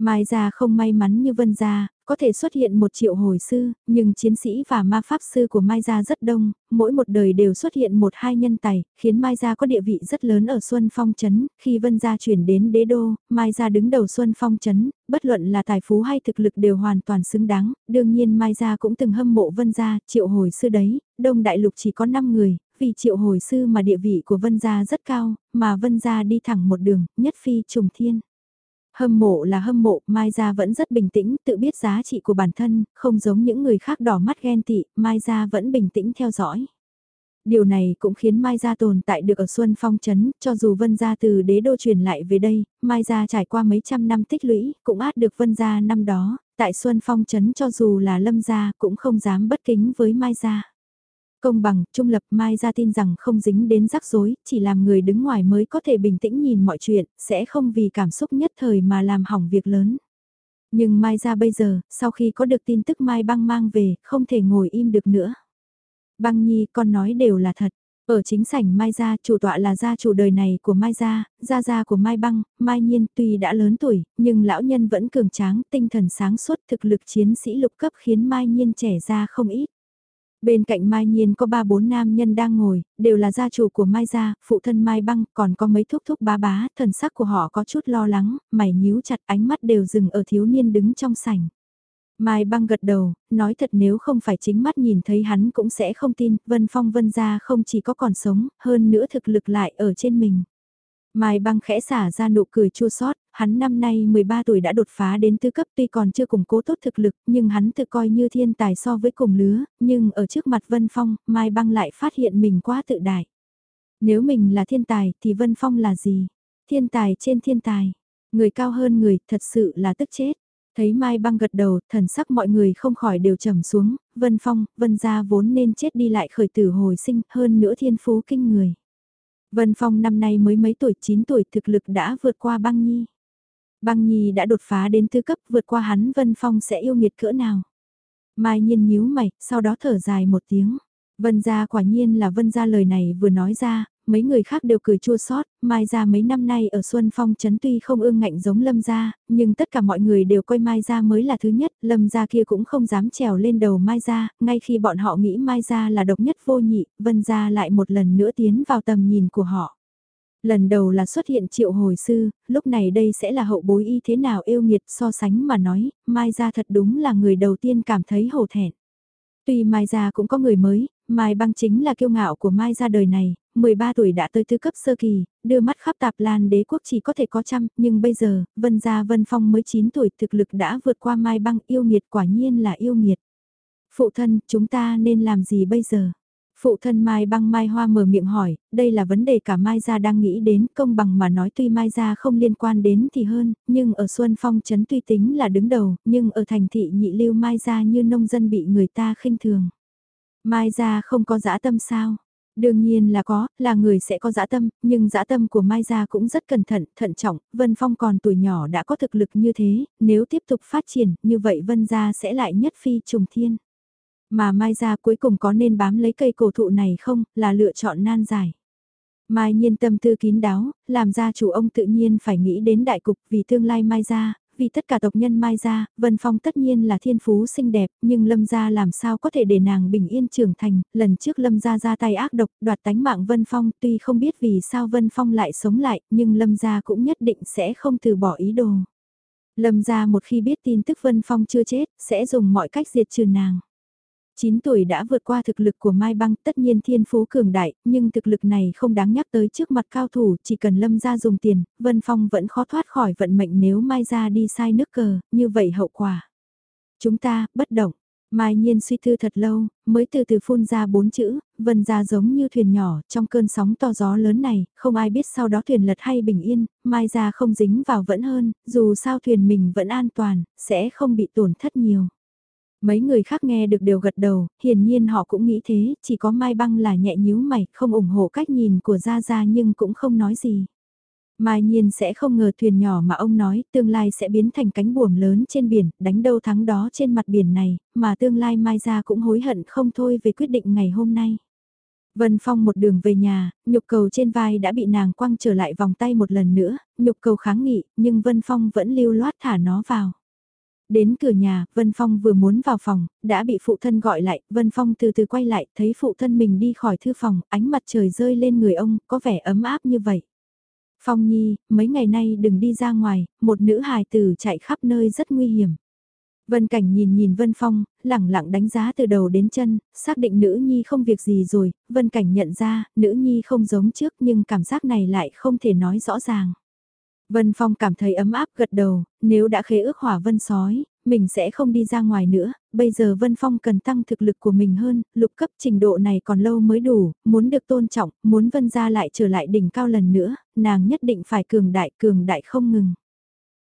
Mai gia không may mắn như Vân gia, có thể xuất hiện một triệu hồi sư, nhưng chiến sĩ và ma pháp sư của Mai gia rất đông, mỗi một đời đều xuất hiện một hai nhân tài, khiến Mai gia có địa vị rất lớn ở Xuân Phong Trấn, khi Vân gia chuyển đến đế đô, Mai gia đứng đầu Xuân Phong Trấn, bất luận là tài phú hay thực lực đều hoàn toàn xứng đáng, đương nhiên Mai gia cũng từng hâm mộ Vân gia, triệu hồi sư đấy, đông đại lục chỉ có 5 người, vì triệu hồi sư mà địa vị của Vân gia rất cao, mà Vân gia đi thẳng một đường, nhất phi trùng thiên. Hâm mộ là hâm mộ, Mai Gia vẫn rất bình tĩnh, tự biết giá trị của bản thân, không giống những người khác đỏ mắt ghen tị, Mai Gia vẫn bình tĩnh theo dõi. Điều này cũng khiến Mai Gia tồn tại được ở Xuân Phong Trấn, cho dù Vân Gia từ đế đô truyền lại về đây, Mai Gia trải qua mấy trăm năm tích lũy, cũng át được Vân Gia năm đó, tại Xuân Phong Trấn cho dù là Lâm Gia cũng không dám bất kính với Mai Gia. Công bằng, trung lập Mai ra tin rằng không dính đến rắc rối, chỉ làm người đứng ngoài mới có thể bình tĩnh nhìn mọi chuyện, sẽ không vì cảm xúc nhất thời mà làm hỏng việc lớn. Nhưng Mai ra bây giờ, sau khi có được tin tức Mai băng mang về, không thể ngồi im được nữa. Băng nhi, con nói đều là thật. Ở chính sảnh Mai Gia, chủ tọa là gia chủ đời này của Mai Gia, gia gia của Mai Băng, Mai Nhiên tuy đã lớn tuổi, nhưng lão nhân vẫn cường tráng, tinh thần sáng suốt thực lực chiến sĩ lục cấp khiến Mai Nhiên trẻ ra không ít. Bên cạnh Mai Nhiên có ba bốn nam nhân đang ngồi, đều là gia chủ của Mai gia, phụ thân Mai Băng, còn có mấy thúc thúc bá bá, thần sắc của họ có chút lo lắng, mày nhíu chặt ánh mắt đều dừng ở thiếu niên đứng trong sảnh. Mai Băng gật đầu, nói thật nếu không phải chính mắt nhìn thấy hắn cũng sẽ không tin, Vân Phong Vân gia không chỉ có còn sống, hơn nữa thực lực lại ở trên mình. Mai băng khẽ xả ra nụ cười chua xót hắn năm nay 13 tuổi đã đột phá đến tư cấp tuy còn chưa củng cố tốt thực lực nhưng hắn tự coi như thiên tài so với cùng lứa, nhưng ở trước mặt Vân Phong, Mai băng lại phát hiện mình quá tự đại. Nếu mình là thiên tài thì Vân Phong là gì? Thiên tài trên thiên tài. Người cao hơn người thật sự là tức chết. Thấy Mai băng gật đầu, thần sắc mọi người không khỏi đều trầm xuống, Vân Phong, Vân gia vốn nên chết đi lại khởi tử hồi sinh, hơn nữa thiên phú kinh người. Vân Phong năm nay mới mấy tuổi 9 tuổi thực lực đã vượt qua băng nhi. Băng nhi đã đột phá đến thứ cấp vượt qua hắn Vân Phong sẽ yêu nghiệt cỡ nào. Mai nhiên nhíu mày, sau đó thở dài một tiếng. Vân gia quả nhiên là vân gia lời này vừa nói ra, mấy người khác đều cười chua xót Mai Gia mấy năm nay ở Xuân Phong Trấn tuy không ương ngạnh giống Lâm Gia, nhưng tất cả mọi người đều coi Mai Gia mới là thứ nhất, Lâm Gia kia cũng không dám trèo lên đầu Mai Gia, ngay khi bọn họ nghĩ Mai Gia là độc nhất vô nhị, Vân Gia lại một lần nữa tiến vào tầm nhìn của họ. Lần đầu là xuất hiện triệu hồi sư, lúc này đây sẽ là hậu bối y thế nào yêu nghiệt so sánh mà nói, Mai Gia thật đúng là người đầu tiên cảm thấy hổ thẹn. Tuy Mai Gia cũng có người mới, Mai Băng chính là kiêu ngạo của Mai Gia đời này, 13 tuổi đã tới tư cấp sơ kỳ, đưa mắt khắp tạp lan đế quốc chỉ có thể có trăm, nhưng bây giờ, Vân Gia Vân Phong mới 9 tuổi thực lực đã vượt qua Mai Băng yêu nghiệt quả nhiên là yêu nghiệt. Phụ thân, chúng ta nên làm gì bây giờ? Phụ thân Mai băng Mai Hoa mở miệng hỏi, đây là vấn đề cả Mai Gia đang nghĩ đến, công bằng mà nói tuy Mai Gia không liên quan đến thì hơn, nhưng ở Xuân Phong Trấn tuy tính là đứng đầu, nhưng ở thành thị nhị lưu Mai Gia như nông dân bị người ta khinh thường. Mai Gia không có dã tâm sao? Đương nhiên là có, là người sẽ có dã tâm, nhưng dã tâm của Mai Gia cũng rất cẩn thận, thận trọng, Vân Phong còn tuổi nhỏ đã có thực lực như thế, nếu tiếp tục phát triển, như vậy Vân Gia sẽ lại nhất phi trùng thiên. Mà Mai Gia cuối cùng có nên bám lấy cây cổ thụ này không, là lựa chọn nan giải. Mai nhiên tâm tư kín đáo, làm gia chủ ông tự nhiên phải nghĩ đến đại cục vì tương lai Mai Gia, vì tất cả tộc nhân Mai Gia, Vân Phong tất nhiên là thiên phú xinh đẹp, nhưng Lâm Gia làm sao có thể để nàng bình yên trưởng thành, lần trước Lâm Gia ra tay ác độc, đoạt tánh mạng Vân Phong, tuy không biết vì sao Vân Phong lại sống lại, nhưng Lâm Gia cũng nhất định sẽ không từ bỏ ý đồ. Lâm Gia một khi biết tin tức Vân Phong chưa chết, sẽ dùng mọi cách diệt trừ nàng. 9 tuổi đã vượt qua thực lực của Mai Băng tất nhiên thiên phú cường đại, nhưng thực lực này không đáng nhắc tới trước mặt cao thủ, chỉ cần lâm ra dùng tiền, Vân Phong vẫn khó thoát khỏi vận mệnh nếu Mai ra đi sai nước cờ, như vậy hậu quả. Chúng ta, bất động. Mai Nhiên suy tư thật lâu, mới từ từ phun ra bốn chữ, vân ra giống như thuyền nhỏ, trong cơn sóng to gió lớn này, không ai biết sau đó thuyền lật hay bình yên, Mai ra không dính vào vẫn hơn, dù sao thuyền mình vẫn an toàn, sẽ không bị tổn thất nhiều. Mấy người khác nghe được đều gật đầu, hiển nhiên họ cũng nghĩ thế, chỉ có Mai Băng là nhẹ nhíu mày, không ủng hộ cách nhìn của Gia Gia nhưng cũng không nói gì. Mai Nhiên sẽ không ngờ thuyền nhỏ mà ông nói tương lai sẽ biến thành cánh buồm lớn trên biển, đánh đâu thắng đó trên mặt biển này, mà tương lai Mai Gia cũng hối hận không thôi về quyết định ngày hôm nay. Vân Phong một đường về nhà, nhục cầu trên vai đã bị nàng quăng trở lại vòng tay một lần nữa, nhục cầu kháng nghị, nhưng Vân Phong vẫn lưu loát thả nó vào. Đến cửa nhà, Vân Phong vừa muốn vào phòng, đã bị phụ thân gọi lại, Vân Phong từ từ quay lại, thấy phụ thân mình đi khỏi thư phòng, ánh mặt trời rơi lên người ông, có vẻ ấm áp như vậy. Phong Nhi, mấy ngày nay đừng đi ra ngoài, một nữ hài tử chạy khắp nơi rất nguy hiểm. Vân Cảnh nhìn nhìn Vân Phong, lẳng lặng đánh giá từ đầu đến chân, xác định nữ nhi không việc gì rồi, Vân Cảnh nhận ra, nữ nhi không giống trước nhưng cảm giác này lại không thể nói rõ ràng. Vân Phong cảm thấy ấm áp gật đầu, nếu đã khế ước hỏa vân sói, mình sẽ không đi ra ngoài nữa, bây giờ Vân Phong cần tăng thực lực của mình hơn, lục cấp trình độ này còn lâu mới đủ, muốn được tôn trọng, muốn Vân ra lại trở lại đỉnh cao lần nữa, nàng nhất định phải cường đại cường đại không ngừng.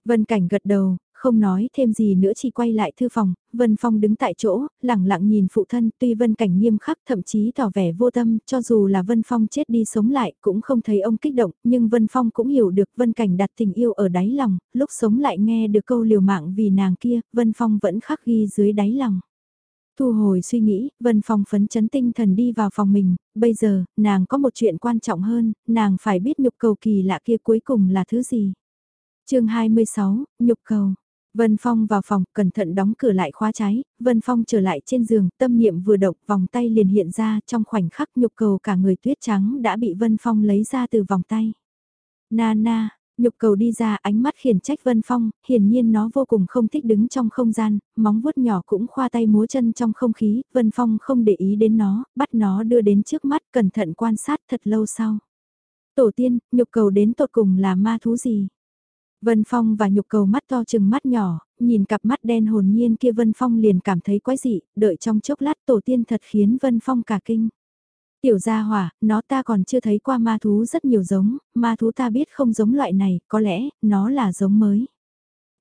Vân Cảnh gật đầu, không nói thêm gì nữa chỉ quay lại thư phòng, Vân Phong đứng tại chỗ, lặng lặng nhìn phụ thân, tuy Vân Cảnh nghiêm khắc thậm chí tỏ vẻ vô tâm, cho dù là Vân Phong chết đi sống lại cũng không thấy ông kích động, nhưng Vân Phong cũng hiểu được Vân Cảnh đặt tình yêu ở đáy lòng, lúc sống lại nghe được câu liều mạng vì nàng kia, Vân Phong vẫn khắc ghi dưới đáy lòng. Thu hồi suy nghĩ, Vân Phong phấn chấn tinh thần đi vào phòng mình, bây giờ, nàng có một chuyện quan trọng hơn, nàng phải biết nhục cầu kỳ lạ kia cuối cùng là thứ gì. chương 26, nhục cầu. Vân Phong vào phòng, cẩn thận đóng cửa lại khóa trái, Vân Phong trở lại trên giường, tâm niệm vừa động, vòng tay liền hiện ra, trong khoảnh khắc nhục cầu cả người tuyết trắng đã bị Vân Phong lấy ra từ vòng tay. Na na, nhục cầu đi ra ánh mắt khiển trách Vân Phong, hiển nhiên nó vô cùng không thích đứng trong không gian, móng vuốt nhỏ cũng khoa tay múa chân trong không khí, Vân Phong không để ý đến nó, bắt nó đưa đến trước mắt cẩn thận quan sát thật lâu sau. Tổ tiên, nhục cầu đến tột cùng là ma thú gì? Vân Phong và nhục cầu mắt to chừng mắt nhỏ, nhìn cặp mắt đen hồn nhiên kia Vân Phong liền cảm thấy quái dị, đợi trong chốc lát tổ tiên thật khiến Vân Phong cả kinh. Tiểu gia hỏa, nó ta còn chưa thấy qua ma thú rất nhiều giống, ma thú ta biết không giống loại này, có lẽ, nó là giống mới.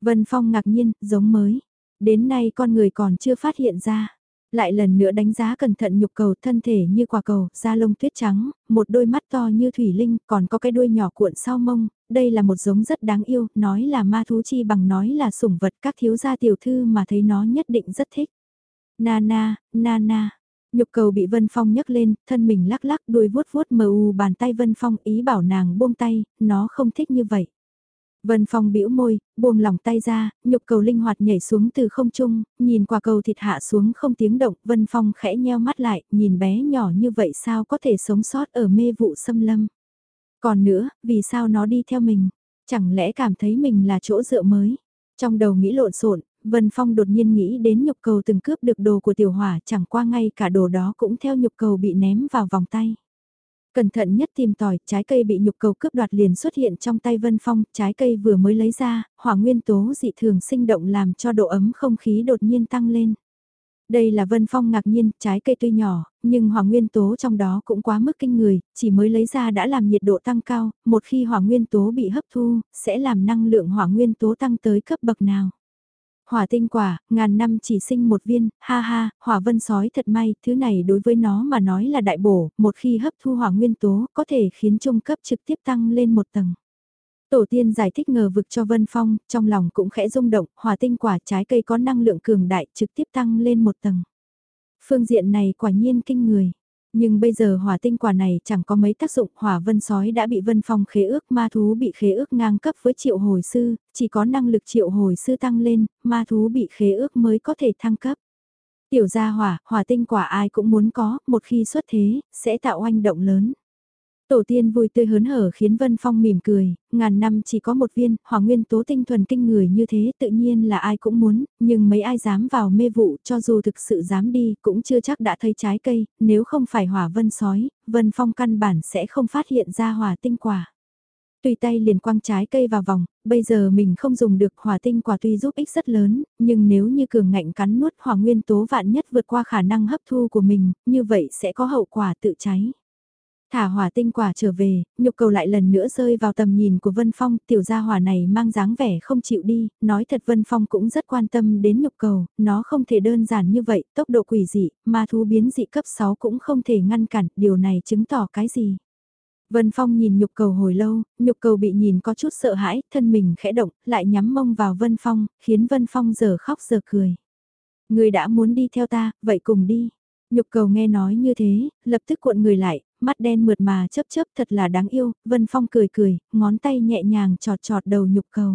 Vân Phong ngạc nhiên, giống mới. Đến nay con người còn chưa phát hiện ra lại lần nữa đánh giá cẩn thận nhục cầu thân thể như quả cầu, da lông tuyết trắng, một đôi mắt to như thủy linh, còn có cái đuôi nhỏ cuộn sau mông, đây là một giống rất đáng yêu, nói là ma thú chi bằng nói là sủng vật các thiếu gia tiểu thư mà thấy nó nhất định rất thích. Nana, Nana. Nhục cầu bị Vân Phong nhấc lên, thân mình lắc lắc đuôi vuốt vuốt mờ u bàn tay Vân Phong ý bảo nàng buông tay, nó không thích như vậy. Vân Phong bĩu môi, buông lòng tay ra, nhục cầu linh hoạt nhảy xuống từ không trung, nhìn quả cầu thịt hạ xuống không tiếng động, Vân Phong khẽ nheo mắt lại, nhìn bé nhỏ như vậy sao có thể sống sót ở mê vụ xâm lâm. Còn nữa, vì sao nó đi theo mình? Chẳng lẽ cảm thấy mình là chỗ dựa mới? Trong đầu nghĩ lộn xộn, Vân Phong đột nhiên nghĩ đến nhục cầu từng cướp được đồ của tiểu hỏa chẳng qua ngay cả đồ đó cũng theo nhục cầu bị ném vào vòng tay. Cẩn thận nhất tìm tỏi, trái cây bị nhục cầu cướp đoạt liền xuất hiện trong tay Vân Phong, trái cây vừa mới lấy ra, hỏa nguyên tố dị thường sinh động làm cho độ ấm không khí đột nhiên tăng lên. Đây là Vân Phong ngạc nhiên, trái cây tuy nhỏ, nhưng hỏa nguyên tố trong đó cũng quá mức kinh người, chỉ mới lấy ra đã làm nhiệt độ tăng cao, một khi hỏa nguyên tố bị hấp thu, sẽ làm năng lượng hỏa nguyên tố tăng tới cấp bậc nào. Hỏa tinh quả, ngàn năm chỉ sinh một viên, ha ha, hỏa vân sói thật may, thứ này đối với nó mà nói là đại bổ, một khi hấp thu hỏa nguyên tố, có thể khiến trung cấp trực tiếp tăng lên một tầng. Tổ tiên giải thích ngờ vực cho Vân Phong, trong lòng cũng khẽ rung động, hỏa tinh quả trái cây có năng lượng cường đại trực tiếp tăng lên một tầng. Phương diện này quả nhiên kinh người. Nhưng bây giờ hỏa tinh quả này chẳng có mấy tác dụng, hỏa vân sói đã bị vân phong khế ước, ma thú bị khế ước ngang cấp với triệu hồi sư, chỉ có năng lực triệu hồi sư tăng lên, ma thú bị khế ước mới có thể thăng cấp. Tiểu gia hỏa, hỏa tinh quả ai cũng muốn có, một khi xuất thế, sẽ tạo oanh động lớn. Tổ tiên vui tươi hớn hở khiến Vân Phong mỉm cười, ngàn năm chỉ có một viên, hỏa nguyên tố tinh thuần kinh người như thế tự nhiên là ai cũng muốn, nhưng mấy ai dám vào mê vụ cho dù thực sự dám đi cũng chưa chắc đã thấy trái cây, nếu không phải hỏa vân sói, Vân Phong căn bản sẽ không phát hiện ra hỏa tinh quả. Tùy tay liền quăng trái cây vào vòng, bây giờ mình không dùng được hỏa tinh quả tuy giúp ích rất lớn, nhưng nếu như cường ngạnh cắn nuốt hỏa nguyên tố vạn nhất vượt qua khả năng hấp thu của mình, như vậy sẽ có hậu quả tự cháy. Thả hỏa tinh quả trở về, nhục cầu lại lần nữa rơi vào tầm nhìn của Vân Phong, tiểu gia hỏa này mang dáng vẻ không chịu đi, nói thật Vân Phong cũng rất quan tâm đến nhục cầu, nó không thể đơn giản như vậy, tốc độ quỷ dị, ma thú biến dị cấp 6 cũng không thể ngăn cản, điều này chứng tỏ cái gì. Vân Phong nhìn nhục cầu hồi lâu, nhục cầu bị nhìn có chút sợ hãi, thân mình khẽ động, lại nhắm mông vào Vân Phong, khiến Vân Phong giờ khóc giờ cười. Người đã muốn đi theo ta, vậy cùng đi. Nhục cầu nghe nói như thế, lập tức cuộn người lại, mắt đen mượt mà chớp chớp thật là đáng yêu, Vân Phong cười cười, ngón tay nhẹ nhàng trọt trọt đầu nhục cầu.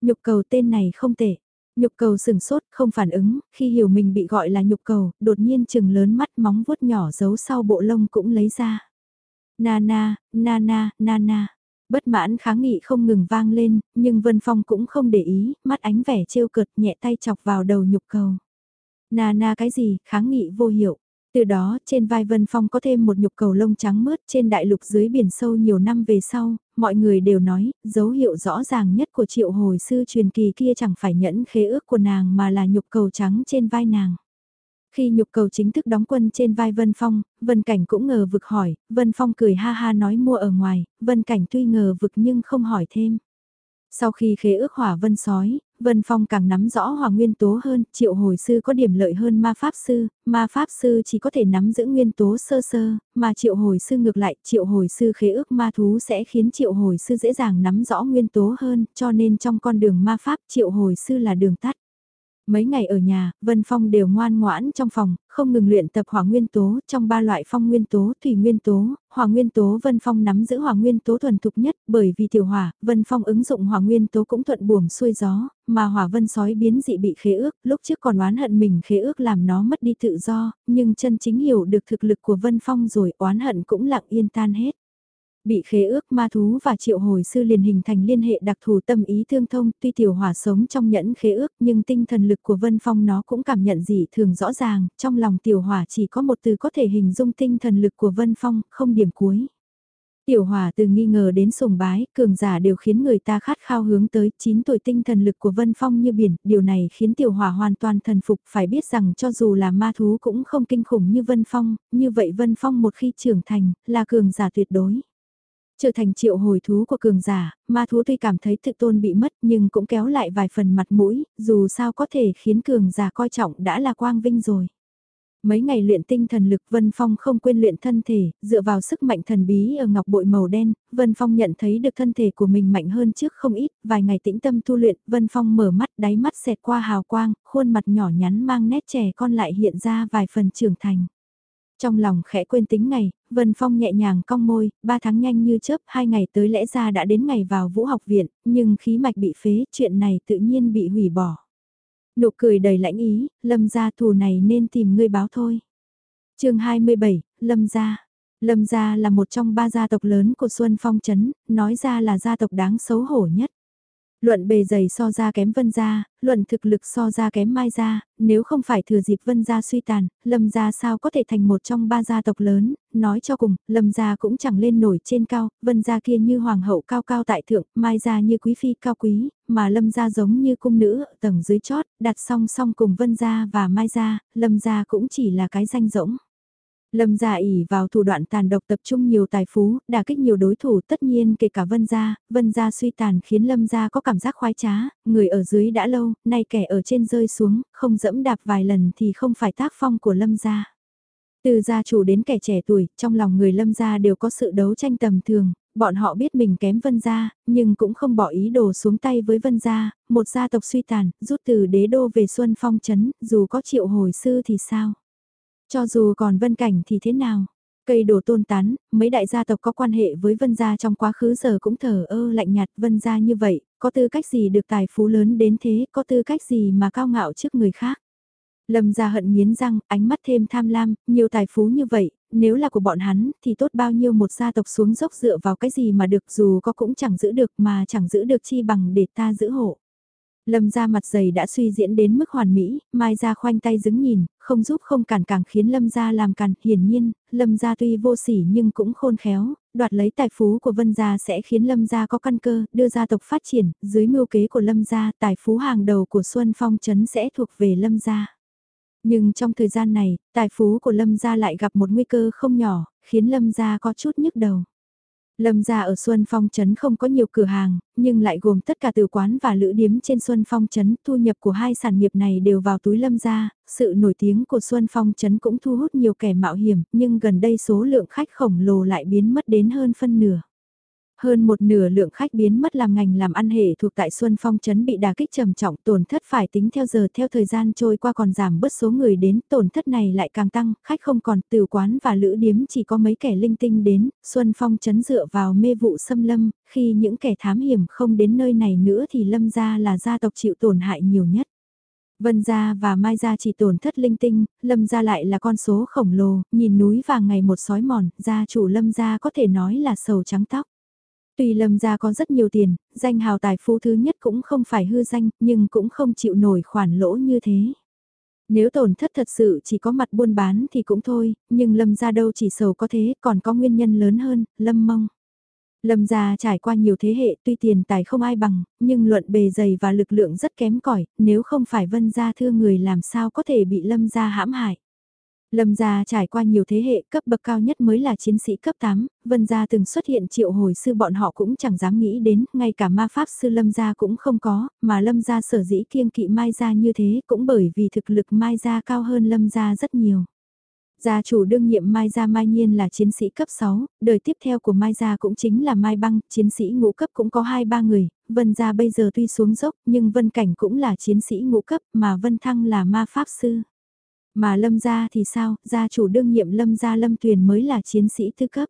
Nhục cầu tên này không tệ. Nhục cầu sừng sốt, không phản ứng, khi hiểu mình bị gọi là nhục cầu, đột nhiên chừng lớn mắt móng vuốt nhỏ giấu sau bộ lông cũng lấy ra. Na na na na na na, Bất mãn kháng nghị không ngừng vang lên, nhưng Vân Phong cũng không để ý, mắt ánh vẻ trêu cợt nhẹ tay chọc vào đầu nhục cầu. Nana cái gì, kháng nghị vô hiệu. Từ đó, trên vai Vân Phong có thêm một nhục cầu lông trắng mướt trên đại lục dưới biển sâu nhiều năm về sau, mọi người đều nói, dấu hiệu rõ ràng nhất của triệu hồi sư truyền kỳ kia chẳng phải nhẫn khế ước của nàng mà là nhục cầu trắng trên vai nàng. Khi nhục cầu chính thức đóng quân trên vai Vân Phong, Vân Cảnh cũng ngờ vực hỏi, Vân Phong cười ha ha nói mua ở ngoài, Vân Cảnh tuy ngờ vực nhưng không hỏi thêm. Sau khi khế ước hỏa vân sói, Vân Phong càng nắm rõ hỏa nguyên tố hơn, triệu hồi sư có điểm lợi hơn ma pháp sư, ma pháp sư chỉ có thể nắm giữ nguyên tố sơ sơ, mà triệu hồi sư ngược lại, triệu hồi sư khế ước ma thú sẽ khiến triệu hồi sư dễ dàng nắm rõ nguyên tố hơn, cho nên trong con đường ma pháp triệu hồi sư là đường tắt. Mấy ngày ở nhà, Vân Phong đều ngoan ngoãn trong phòng, không ngừng luyện tập hỏa nguyên tố trong ba loại phong nguyên tố, thủy nguyên tố, hỏa nguyên tố Vân Phong nắm giữ hỏa nguyên tố thuần thục nhất bởi vì tiểu hỏa, Vân Phong ứng dụng hỏa nguyên tố cũng thuận buồm xuôi gió, mà hỏa vân sói biến dị bị khế ước, lúc trước còn oán hận mình khế ước làm nó mất đi tự do, nhưng chân chính hiểu được thực lực của Vân Phong rồi oán hận cũng lặng yên tan hết. Bị khế ước ma thú và triệu hồi sư liền hình thành liên hệ đặc thù tâm ý thương thông tuy tiểu hỏa sống trong nhẫn khế ước nhưng tinh thần lực của Vân Phong nó cũng cảm nhận gì thường rõ ràng, trong lòng tiểu hỏa chỉ có một từ có thể hình dung tinh thần lực của Vân Phong, không điểm cuối. Tiểu hỏa từ nghi ngờ đến sùng bái, cường giả đều khiến người ta khát khao hướng tới 9 tuổi tinh thần lực của Vân Phong như biển, điều này khiến tiểu hỏa hoàn toàn thần phục, phải biết rằng cho dù là ma thú cũng không kinh khủng như Vân Phong, như vậy Vân Phong một khi trưởng thành, là cường giả tuyệt đối. Trở thành triệu hồi thú của cường giả, ma thú tuy cảm thấy tự tôn bị mất nhưng cũng kéo lại vài phần mặt mũi, dù sao có thể khiến cường giả coi trọng đã là quang vinh rồi. Mấy ngày luyện tinh thần lực Vân Phong không quên luyện thân thể, dựa vào sức mạnh thần bí ở ngọc bội màu đen, Vân Phong nhận thấy được thân thể của mình mạnh hơn trước không ít, vài ngày tĩnh tâm tu luyện, Vân Phong mở mắt đáy mắt xẹt qua hào quang, khuôn mặt nhỏ nhắn mang nét trẻ con lại hiện ra vài phần trưởng thành. Trong lòng khẽ quên tính ngày, Vân Phong nhẹ nhàng cong môi, ba tháng nhanh như chớp, hai ngày tới lẽ ra đã đến ngày vào vũ học viện, nhưng khí mạch bị phế, chuyện này tự nhiên bị hủy bỏ. Nụ cười đầy lãnh ý, lâm gia thù này nên tìm ngươi báo thôi. chương 27, lâm gia. Lâm gia là một trong ba gia tộc lớn của Xuân Phong Trấn, nói ra là gia tộc đáng xấu hổ nhất. Luận bề dày so ra kém vân gia, luận thực lực so ra kém mai gia, nếu không phải thừa dịp vân gia suy tàn, lâm gia sao có thể thành một trong ba gia tộc lớn, nói cho cùng, lâm gia cũng chẳng lên nổi trên cao, vân gia kia như hoàng hậu cao cao tại thượng, mai gia như quý phi cao quý, mà lâm gia giống như cung nữ, tầng dưới chót, đặt song song cùng vân gia và mai gia, lâm gia cũng chỉ là cái danh rỗng. Lâm gia ỉ vào thủ đoạn tàn độc tập trung nhiều tài phú, đả kích nhiều đối thủ tất nhiên kể cả vân gia, vân gia suy tàn khiến lâm gia có cảm giác khoái trá, người ở dưới đã lâu, nay kẻ ở trên rơi xuống, không dẫm đạp vài lần thì không phải tác phong của lâm gia. Từ gia chủ đến kẻ trẻ tuổi, trong lòng người lâm gia đều có sự đấu tranh tầm thường, bọn họ biết mình kém vân gia, nhưng cũng không bỏ ý đồ xuống tay với vân gia, một gia tộc suy tàn, rút từ đế đô về Xuân Phong Trấn, dù có triệu hồi sư thì sao? Cho dù còn vân cảnh thì thế nào? Cây đổ tôn tán, mấy đại gia tộc có quan hệ với vân gia trong quá khứ giờ cũng thở ơ lạnh nhạt vân gia như vậy, có tư cách gì được tài phú lớn đến thế, có tư cách gì mà cao ngạo trước người khác. Lâm gia hận nghiến răng, ánh mắt thêm tham lam, nhiều tài phú như vậy, nếu là của bọn hắn thì tốt bao nhiêu một gia tộc xuống dốc dựa vào cái gì mà được dù có cũng chẳng giữ được mà chẳng giữ được chi bằng để ta giữ hộ. Lâm ra mặt dày đã suy diễn đến mức hoàn mỹ, mai ra khoanh tay đứng nhìn, không giúp không cản càng khiến lâm gia làm càn, hiển nhiên, lâm gia tuy vô sỉ nhưng cũng khôn khéo, đoạt lấy tài phú của vân gia sẽ khiến lâm gia có căn cơ, đưa gia tộc phát triển, dưới mưu kế của lâm gia tài phú hàng đầu của Xuân Phong Trấn sẽ thuộc về lâm gia. Nhưng trong thời gian này, tài phú của lâm gia lại gặp một nguy cơ không nhỏ, khiến lâm gia có chút nhức đầu. Lâm gia ở Xuân Phong Trấn không có nhiều cửa hàng, nhưng lại gồm tất cả từ quán và lữ điếm trên Xuân Phong Trấn. Thu nhập của hai sản nghiệp này đều vào túi Lâm gia, sự nổi tiếng của Xuân Phong Trấn cũng thu hút nhiều kẻ mạo hiểm, nhưng gần đây số lượng khách khổng lồ lại biến mất đến hơn phân nửa. Hơn một nửa lượng khách biến mất làm ngành làm ăn hệ thuộc tại Xuân Phong Trấn bị đả kích trầm trọng tổn thất phải tính theo giờ theo thời gian trôi qua còn giảm bớt số người đến tổn thất này lại càng tăng, khách không còn từ quán và lữ điếm chỉ có mấy kẻ linh tinh đến, Xuân Phong Trấn dựa vào mê vụ xâm lâm, khi những kẻ thám hiểm không đến nơi này nữa thì lâm gia là gia tộc chịu tổn hại nhiều nhất. Vân Gia và Mai Gia chỉ tổn thất linh tinh, Lâm Gia lại là con số khổng lồ, nhìn núi vàng ngày một sói mòn, gia chủ Lâm Gia có thể nói là sầu trắng tóc. Tuy Lâm gia có rất nhiều tiền, danh hào tài phú thứ nhất cũng không phải hư danh, nhưng cũng không chịu nổi khoản lỗ như thế. Nếu tổn thất thật sự chỉ có mặt buôn bán thì cũng thôi, nhưng Lâm gia đâu chỉ sầu có thế, còn có nguyên nhân lớn hơn, Lâm mong. Lâm gia trải qua nhiều thế hệ tuy tiền tài không ai bằng, nhưng luận bề dày và lực lượng rất kém cỏi nếu không phải vân gia thương người làm sao có thể bị lâm gia hãm hại. Lâm gia trải qua nhiều thế hệ, cấp bậc cao nhất mới là chiến sĩ cấp 8, Vân gia từng xuất hiện triệu hồi sư bọn họ cũng chẳng dám nghĩ đến, ngay cả ma pháp sư Lâm gia cũng không có, mà Lâm gia sở dĩ kiêng kỵ Mai gia như thế cũng bởi vì thực lực Mai gia cao hơn Lâm gia rất nhiều. Gia chủ đương nhiệm Mai Gia Mai Nhiên là chiến sĩ cấp 6, đời tiếp theo của Mai Gia cũng chính là Mai Băng, chiến sĩ ngũ cấp cũng có 2-3 người, Vân Gia bây giờ tuy xuống dốc nhưng Vân Cảnh cũng là chiến sĩ ngũ cấp mà Vân Thăng là ma pháp sư. Mà lâm gia thì sao, gia chủ đương nhiệm lâm gia lâm tuyền mới là chiến sĩ thứ cấp.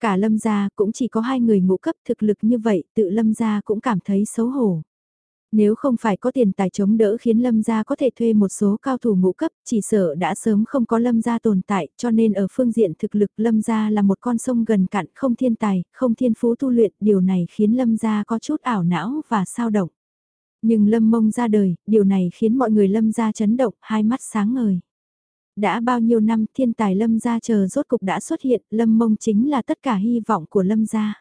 Cả lâm gia cũng chỉ có hai người ngũ cấp thực lực như vậy, tự lâm gia cũng cảm thấy xấu hổ. Nếu không phải có tiền tài chống đỡ khiến Lâm gia có thể thuê một số cao thủ ngũ cấp, chỉ sợ đã sớm không có Lâm gia tồn tại, cho nên ở phương diện thực lực Lâm gia là một con sông gần cạn, không thiên tài, không thiên phú tu luyện, điều này khiến Lâm gia có chút ảo não và sao động. Nhưng Lâm Mông ra đời, điều này khiến mọi người Lâm gia chấn động, hai mắt sáng ngời. Đã bao nhiêu năm thiên tài Lâm gia chờ rốt cục đã xuất hiện, Lâm Mông chính là tất cả hy vọng của Lâm gia.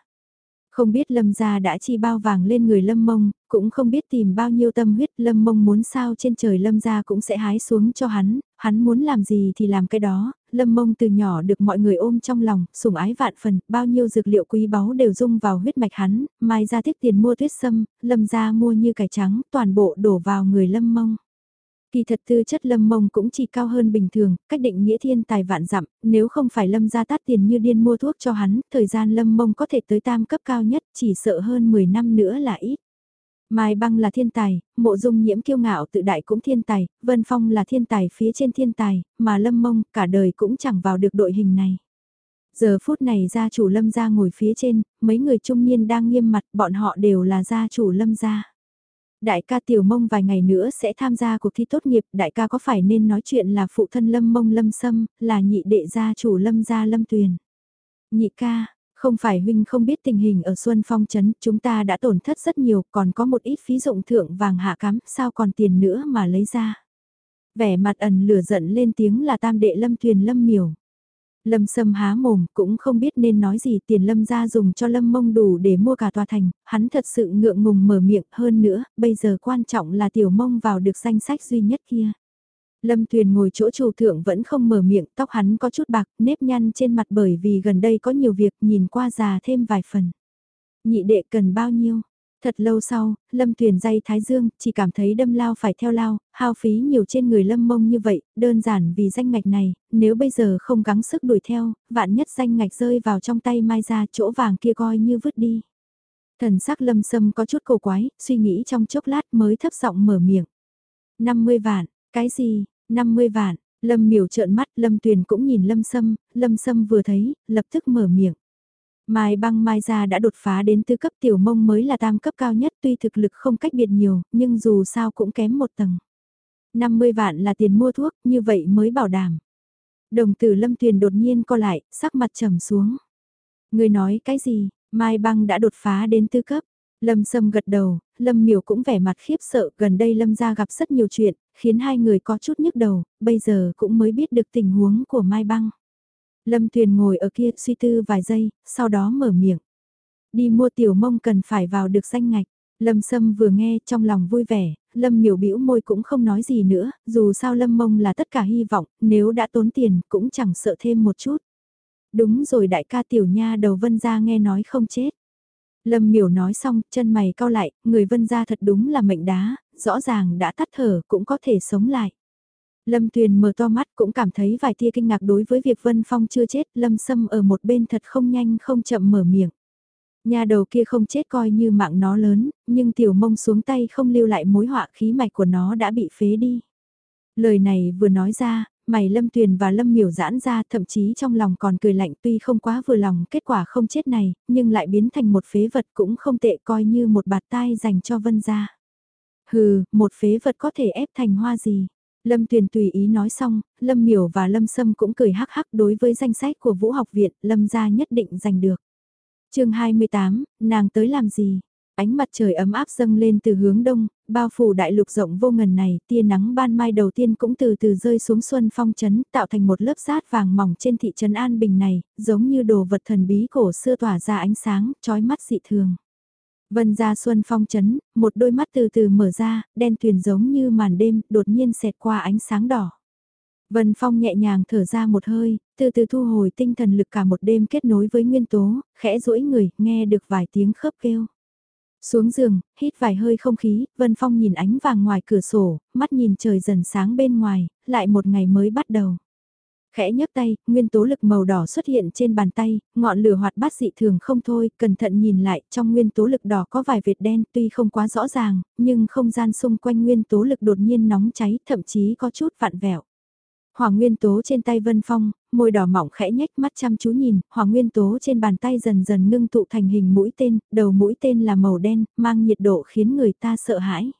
Không biết Lâm gia đã chi bao vàng lên người Lâm Mông, cũng không biết tìm bao nhiêu tâm huyết Lâm Mông muốn sao trên trời Lâm gia cũng sẽ hái xuống cho hắn, hắn muốn làm gì thì làm cái đó, Lâm Mông từ nhỏ được mọi người ôm trong lòng, sủng ái vạn phần, bao nhiêu dược liệu quý báu đều dung vào huyết mạch hắn, mai ra tiếc tiền mua tuyết sâm, Lâm gia mua như cải trắng, toàn bộ đổ vào người Lâm Mông. Kỳ thật tư chất lâm mông cũng chỉ cao hơn bình thường, cách định nghĩa thiên tài vạn dặm, nếu không phải lâm gia tát tiền như điên mua thuốc cho hắn, thời gian lâm mông có thể tới tam cấp cao nhất, chỉ sợ hơn 10 năm nữa là ít. Mai băng là thiên tài, mộ dung nhiễm kiêu ngạo tự đại cũng thiên tài, vân phong là thiên tài phía trên thiên tài, mà lâm mông cả đời cũng chẳng vào được đội hình này. Giờ phút này gia chủ lâm gia ngồi phía trên, mấy người trung niên đang nghiêm mặt, bọn họ đều là gia chủ lâm gia. Đại ca Tiểu Mông vài ngày nữa sẽ tham gia cuộc thi tốt nghiệp, đại ca có phải nên nói chuyện là phụ thân Lâm Mông Lâm Sâm, là nhị đệ gia chủ Lâm gia Lâm Tuyền. Nhị ca, Không phải huynh không biết tình hình ở Xuân Phong Trấn, chúng ta đã tổn thất rất nhiều, còn có một ít phí dụng thượng vàng hạ cắm, sao còn tiền nữa mà lấy ra. Vẻ mặt ẩn lửa giận lên tiếng là tam đệ lâm tuyền lâm miểu. Lâm sâm há mồm cũng không biết nên nói gì tiền lâm ra dùng cho lâm mông đủ để mua cả tòa thành, hắn thật sự ngượng ngùng mở miệng hơn nữa, bây giờ quan trọng là tiểu mông vào được danh sách duy nhất kia. Lâm Tuyền ngồi chỗ chủ thượng vẫn không mở miệng, tóc hắn có chút bạc, nếp nhăn trên mặt bởi vì gần đây có nhiều việc nhìn qua già thêm vài phần. Nhị đệ cần bao nhiêu? Thật lâu sau, Lâm Tuyền dây Thái Dương, chỉ cảm thấy đâm lao phải theo lao, hao phí nhiều trên người Lâm Mông như vậy, đơn giản vì danh ngạch này, nếu bây giờ không gắng sức đuổi theo, vạn nhất danh ngạch rơi vào trong tay mai ra chỗ vàng kia coi như vứt đi. Thần sắc Lâm Sâm có chút cổ quái, suy nghĩ trong chốc lát mới thấp giọng mở miệng. 50 vạn, cái gì, 50 vạn, Lâm miểu trợn mắt, Lâm Tuyền cũng nhìn Lâm Sâm, Lâm Sâm vừa thấy, lập tức mở miệng. Mai băng Mai gia đã đột phá đến tư cấp tiểu mông mới là tam cấp cao nhất tuy thực lực không cách biệt nhiều, nhưng dù sao cũng kém một tầng. 50 vạn là tiền mua thuốc, như vậy mới bảo đảm. Đồng tử Lâm Tuyền đột nhiên co lại, sắc mặt trầm xuống. Người nói cái gì, Mai băng đã đột phá đến tư cấp. Lâm Sâm gật đầu, Lâm Miểu cũng vẻ mặt khiếp sợ, gần đây Lâm gia gặp rất nhiều chuyện, khiến hai người có chút nhức đầu, bây giờ cũng mới biết được tình huống của Mai Băng. Lâm Tuyền ngồi ở kia suy tư vài giây, sau đó mở miệng. Đi mua tiểu mông cần phải vào được danh ngạch. Lâm Sâm vừa nghe trong lòng vui vẻ, Lâm miểu bĩu môi cũng không nói gì nữa, dù sao Lâm mông là tất cả hy vọng, nếu đã tốn tiền cũng chẳng sợ thêm một chút. Đúng rồi đại ca tiểu nha đầu vân ra nghe nói không chết. Lâm miểu nói xong, chân mày cau lại, người vân ra thật đúng là mệnh đá, rõ ràng đã tắt thở cũng có thể sống lại. Lâm Tuyền mở to mắt cũng cảm thấy vài tia kinh ngạc đối với việc Vân Phong chưa chết, Lâm Sâm ở một bên thật không nhanh không chậm mở miệng. Nhà đầu kia không chết coi như mạng nó lớn, nhưng tiểu mông xuống tay không lưu lại mối họa khí mạch của nó đã bị phế đi. Lời này vừa nói ra, mày Lâm Tuyền và Lâm Miểu giãn ra thậm chí trong lòng còn cười lạnh tuy không quá vừa lòng kết quả không chết này, nhưng lại biến thành một phế vật cũng không tệ coi như một bạt tai dành cho Vân gia. Hừ, một phế vật có thể ép thành hoa gì. Lâm Tuyền tùy ý nói xong, Lâm Miểu và Lâm Sâm cũng cười hắc hắc đối với danh sách của Vũ học viện, Lâm gia nhất định giành được. chương 28, nàng tới làm gì? Ánh mặt trời ấm áp dâng lên từ hướng đông, bao phủ đại lục rộng vô ngần này, tia nắng ban mai đầu tiên cũng từ từ rơi xuống xuân phong trấn, tạo thành một lớp sát vàng mỏng trên thị trấn An Bình này, giống như đồ vật thần bí cổ xưa tỏa ra ánh sáng, chói mắt dị thường. Vân ra xuân phong chấn, một đôi mắt từ từ mở ra, đen tuyền giống như màn đêm, đột nhiên xẹt qua ánh sáng đỏ. Vân Phong nhẹ nhàng thở ra một hơi, từ từ thu hồi tinh thần lực cả một đêm kết nối với nguyên tố, khẽ duỗi người, nghe được vài tiếng khớp kêu. Xuống giường, hít vài hơi không khí, Vân Phong nhìn ánh vàng ngoài cửa sổ, mắt nhìn trời dần sáng bên ngoài, lại một ngày mới bắt đầu. Khẽ nhấc tay, nguyên tố lực màu đỏ xuất hiện trên bàn tay, ngọn lửa hoạt bát dị thường không thôi, cẩn thận nhìn lại, trong nguyên tố lực đỏ có vài vệt đen tuy không quá rõ ràng, nhưng không gian xung quanh nguyên tố lực đột nhiên nóng cháy, thậm chí có chút vặn vẹo. Hỏa nguyên tố trên tay Vân Phong, môi đỏ mỏng khẽ nhếch mắt chăm chú nhìn, hỏa nguyên tố trên bàn tay dần dần ngưng tụ thành hình mũi tên, đầu mũi tên là màu đen, mang nhiệt độ khiến người ta sợ hãi.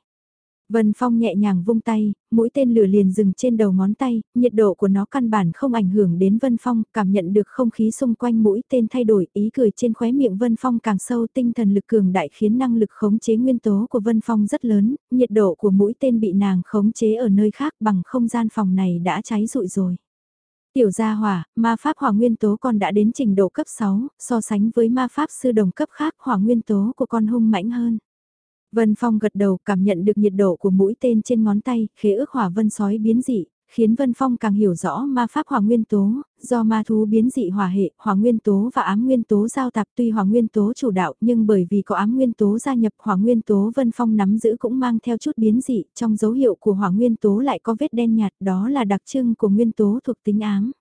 Vân Phong nhẹ nhàng vung tay, mũi tên lửa liền dừng trên đầu ngón tay, nhiệt độ của nó căn bản không ảnh hưởng đến Vân Phong, cảm nhận được không khí xung quanh mũi tên thay đổi, ý cười trên khóe miệng Vân Phong càng sâu tinh thần lực cường đại khiến năng lực khống chế nguyên tố của Vân Phong rất lớn, nhiệt độ của mũi tên bị nàng khống chế ở nơi khác bằng không gian phòng này đã cháy rụi rồi. Tiểu gia hỏa, ma pháp hỏa nguyên tố còn đã đến trình độ cấp 6, so sánh với ma pháp sư đồng cấp khác hỏa nguyên tố của con hung mãnh hơn. Vân Phong gật đầu cảm nhận được nhiệt độ của mũi tên trên ngón tay, khế ước hỏa vân sói biến dị, khiến Vân Phong càng hiểu rõ ma pháp hỏa nguyên tố, do ma thú biến dị hỏa hệ, hỏa nguyên tố và ám nguyên tố giao tạp tuy hỏa nguyên tố chủ đạo nhưng bởi vì có ám nguyên tố gia nhập hỏa nguyên tố Vân Phong nắm giữ cũng mang theo chút biến dị, trong dấu hiệu của hỏa nguyên tố lại có vết đen nhạt đó là đặc trưng của nguyên tố thuộc tính ám.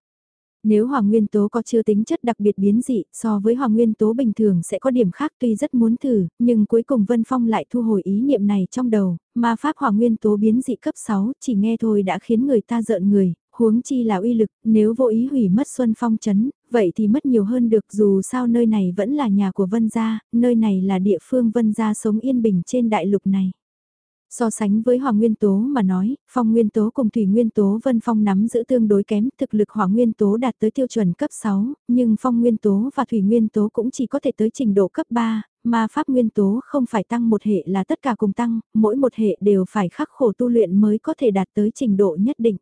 Nếu hoàng nguyên tố có chưa tính chất đặc biệt biến dị, so với hoàng nguyên tố bình thường sẽ có điểm khác tuy rất muốn thử, nhưng cuối cùng Vân Phong lại thu hồi ý niệm này trong đầu, ma pháp hoàng nguyên tố biến dị cấp 6 chỉ nghe thôi đã khiến người ta giận người, huống chi là uy lực, nếu vô ý hủy mất Xuân Phong chấn, vậy thì mất nhiều hơn được dù sao nơi này vẫn là nhà của Vân Gia, nơi này là địa phương Vân Gia sống yên bình trên đại lục này. So sánh với hỏa nguyên tố mà nói, phong nguyên tố cùng thủy nguyên tố vân phong nắm giữ tương đối kém, thực lực hỏa nguyên tố đạt tới tiêu chuẩn cấp 6, nhưng phong nguyên tố và thủy nguyên tố cũng chỉ có thể tới trình độ cấp 3, mà pháp nguyên tố không phải tăng một hệ là tất cả cùng tăng, mỗi một hệ đều phải khắc khổ tu luyện mới có thể đạt tới trình độ nhất định.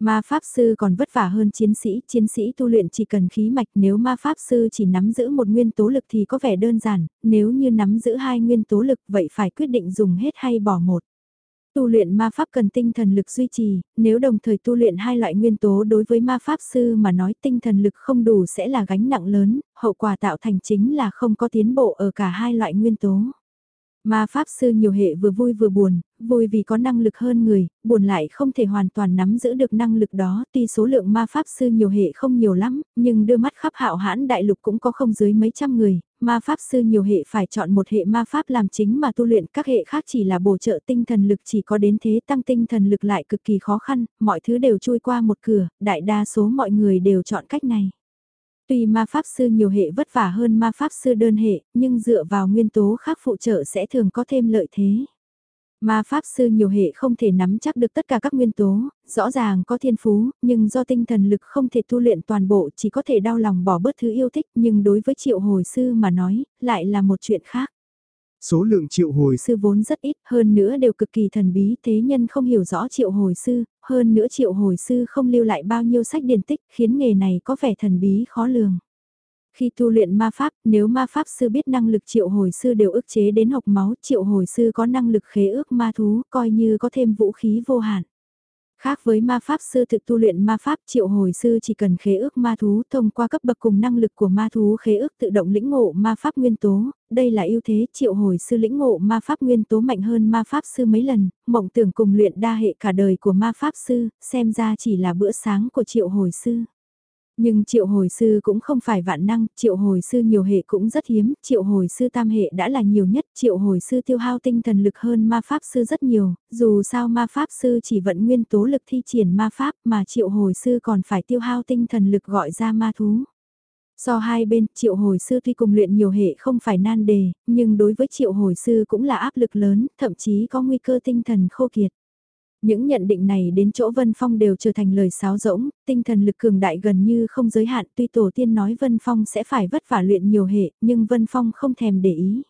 Ma Pháp Sư còn vất vả hơn chiến sĩ, chiến sĩ tu luyện chỉ cần khí mạch nếu Ma Pháp Sư chỉ nắm giữ một nguyên tố lực thì có vẻ đơn giản, nếu như nắm giữ hai nguyên tố lực vậy phải quyết định dùng hết hay bỏ một. Tu luyện ma pháp cần tinh thần lực duy trì, nếu đồng thời tu luyện hai loại nguyên tố đối với ma pháp sư mà nói tinh thần lực không đủ sẽ là gánh nặng lớn, hậu quả tạo thành chính là không có tiến bộ ở cả hai loại nguyên tố. Ma Pháp Sư nhiều hệ vừa vui vừa buồn, vui vì có năng lực hơn người, buồn lại không thể hoàn toàn nắm giữ được năng lực đó, tuy số lượng Ma Pháp Sư nhiều hệ không nhiều lắm, nhưng đưa mắt khắp hạo hãn đại lục cũng có không dưới mấy trăm người, Ma Pháp Sư nhiều hệ phải chọn một hệ Ma Pháp làm chính mà tu luyện, các hệ khác chỉ là bổ trợ tinh thần lực chỉ có đến thế tăng tinh thần lực lại cực kỳ khó khăn, mọi thứ đều chui qua một cửa, đại đa số mọi người đều chọn cách này. Tuy ma pháp sư nhiều hệ vất vả hơn ma pháp sư đơn hệ, nhưng dựa vào nguyên tố khác phụ trợ sẽ thường có thêm lợi thế. Ma pháp sư nhiều hệ không thể nắm chắc được tất cả các nguyên tố, rõ ràng có thiên phú, nhưng do tinh thần lực không thể tu luyện toàn bộ chỉ có thể đau lòng bỏ bớt thứ yêu thích nhưng đối với triệu hồi sư mà nói, lại là một chuyện khác. Số lượng triệu hồi sư vốn rất ít, hơn nữa đều cực kỳ thần bí, thế nhân không hiểu rõ triệu hồi sư, hơn nữa triệu hồi sư không lưu lại bao nhiêu sách điển tích, khiến nghề này có vẻ thần bí khó lường. Khi tu luyện ma pháp, nếu ma pháp sư biết năng lực triệu hồi sư đều ức chế đến học máu, triệu hồi sư có năng lực khế ước ma thú, coi như có thêm vũ khí vô hạn. Khác với ma pháp sư thực tu luyện ma pháp triệu hồi sư chỉ cần khế ước ma thú thông qua cấp bậc cùng năng lực của ma thú khế ước tự động lĩnh ngộ ma pháp nguyên tố, đây là ưu thế triệu hồi sư lĩnh ngộ ma pháp nguyên tố mạnh hơn ma pháp sư mấy lần, mộng tưởng cùng luyện đa hệ cả đời của ma pháp sư, xem ra chỉ là bữa sáng của triệu hồi sư. Nhưng triệu hồi sư cũng không phải vạn năng, triệu hồi sư nhiều hệ cũng rất hiếm, triệu hồi sư tam hệ đã là nhiều nhất, triệu hồi sư tiêu hao tinh thần lực hơn ma pháp sư rất nhiều, dù sao ma pháp sư chỉ vận nguyên tố lực thi triển ma pháp mà triệu hồi sư còn phải tiêu hao tinh thần lực gọi ra ma thú. So hai bên, triệu hồi sư tuy cùng luyện nhiều hệ không phải nan đề, nhưng đối với triệu hồi sư cũng là áp lực lớn, thậm chí có nguy cơ tinh thần khô kiệt. Những nhận định này đến chỗ Vân Phong đều trở thành lời sáo rỗng, tinh thần lực cường đại gần như không giới hạn tuy tổ tiên nói Vân Phong sẽ phải vất vả luyện nhiều hệ, nhưng Vân Phong không thèm để ý.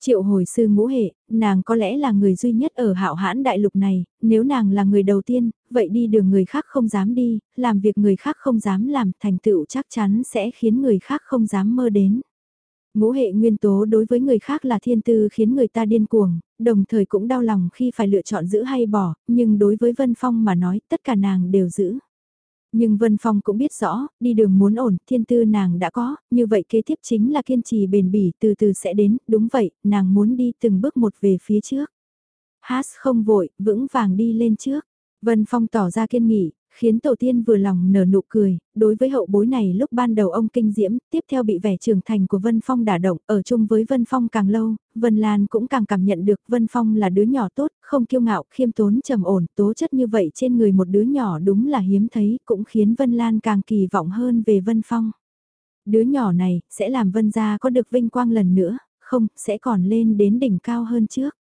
Triệu hồi sư ngũ hệ, nàng có lẽ là người duy nhất ở hạo hãn đại lục này, nếu nàng là người đầu tiên, vậy đi đường người khác không dám đi, làm việc người khác không dám làm, thành tựu chắc chắn sẽ khiến người khác không dám mơ đến. Ngũ hệ nguyên tố đối với người khác là thiên tư khiến người ta điên cuồng, đồng thời cũng đau lòng khi phải lựa chọn giữ hay bỏ, nhưng đối với Vân Phong mà nói tất cả nàng đều giữ. Nhưng Vân Phong cũng biết rõ, đi đường muốn ổn, thiên tư nàng đã có, như vậy kế tiếp chính là kiên trì bền bỉ từ từ sẽ đến, đúng vậy, nàng muốn đi từng bước một về phía trước. Hát không vội, vững vàng đi lên trước. Vân Phong tỏ ra kiên nghị, khiến tổ tiên vừa lòng nở nụ cười, đối với hậu bối này lúc ban đầu ông kinh diễm, tiếp theo bị vẻ trưởng thành của Vân Phong đả động, ở chung với Vân Phong càng lâu, Vân Lan cũng càng cảm nhận được Vân Phong là đứa nhỏ tốt, không kiêu ngạo, khiêm tốn trầm ổn, tố chất như vậy trên người một đứa nhỏ đúng là hiếm thấy, cũng khiến Vân Lan càng kỳ vọng hơn về Vân Phong. Đứa nhỏ này, sẽ làm Vân gia có được vinh quang lần nữa, không, sẽ còn lên đến đỉnh cao hơn trước.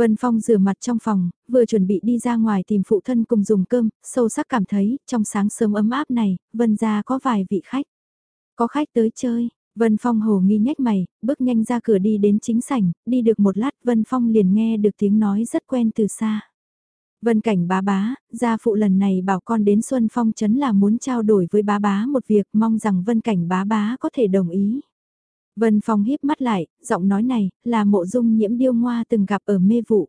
Vân Phong rửa mặt trong phòng, vừa chuẩn bị đi ra ngoài tìm phụ thân cùng dùng cơm, sâu sắc cảm thấy, trong sáng sớm ấm áp này, Vân ra có vài vị khách. Có khách tới chơi, Vân Phong hồ nghi nhếch mày, bước nhanh ra cửa đi đến chính sảnh, đi được một lát Vân Phong liền nghe được tiếng nói rất quen từ xa. Vân cảnh bá bá, gia phụ lần này bảo con đến Xuân Phong chấn là muốn trao đổi với bá bá một việc mong rằng vân cảnh bá bá có thể đồng ý. Vân Phong híp mắt lại, giọng nói này, là mộ dung nhiễm điêu ngoa từng gặp ở mê vụ.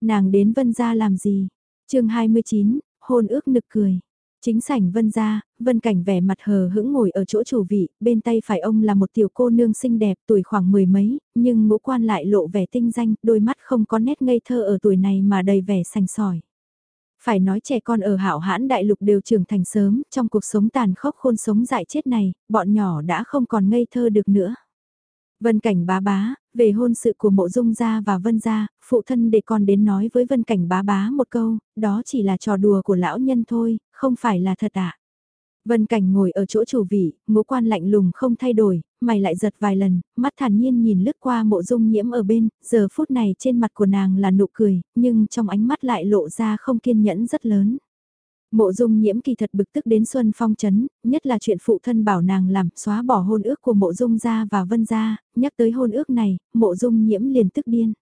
Nàng đến Vân gia làm gì? chương 29, hôn ước nực cười. Chính sảnh Vân gia, Vân Cảnh vẻ mặt hờ hững ngồi ở chỗ chủ vị, bên tay phải ông là một tiểu cô nương xinh đẹp tuổi khoảng mười mấy, nhưng ngũ quan lại lộ vẻ tinh danh, đôi mắt không có nét ngây thơ ở tuổi này mà đầy vẻ sành sỏi. Phải nói trẻ con ở hảo hãn đại lục đều trưởng thành sớm, trong cuộc sống tàn khốc khôn sống dại chết này, bọn nhỏ đã không còn ngây thơ được nữa. Vân Cảnh bá bá, về hôn sự của mộ dung gia và Vân gia, phụ thân để con đến nói với Vân Cảnh bá bá một câu, đó chỉ là trò đùa của lão nhân thôi, không phải là thật ạ. À. Vân Cảnh ngồi ở chỗ chủ vị, ngũ quan lạnh lùng không thay đổi, mày lại giật vài lần, mắt thản nhiên nhìn lướt qua mộ dung nhiễm ở bên, giờ phút này trên mặt của nàng là nụ cười, nhưng trong ánh mắt lại lộ ra không kiên nhẫn rất lớn. Mộ dung nhiễm kỳ thật bực tức đến Xuân Phong chấn, nhất là chuyện phụ thân bảo nàng làm xóa bỏ hôn ước của mộ dung gia và vân gia, nhắc tới hôn ước này, mộ dung nhiễm liền tức điên.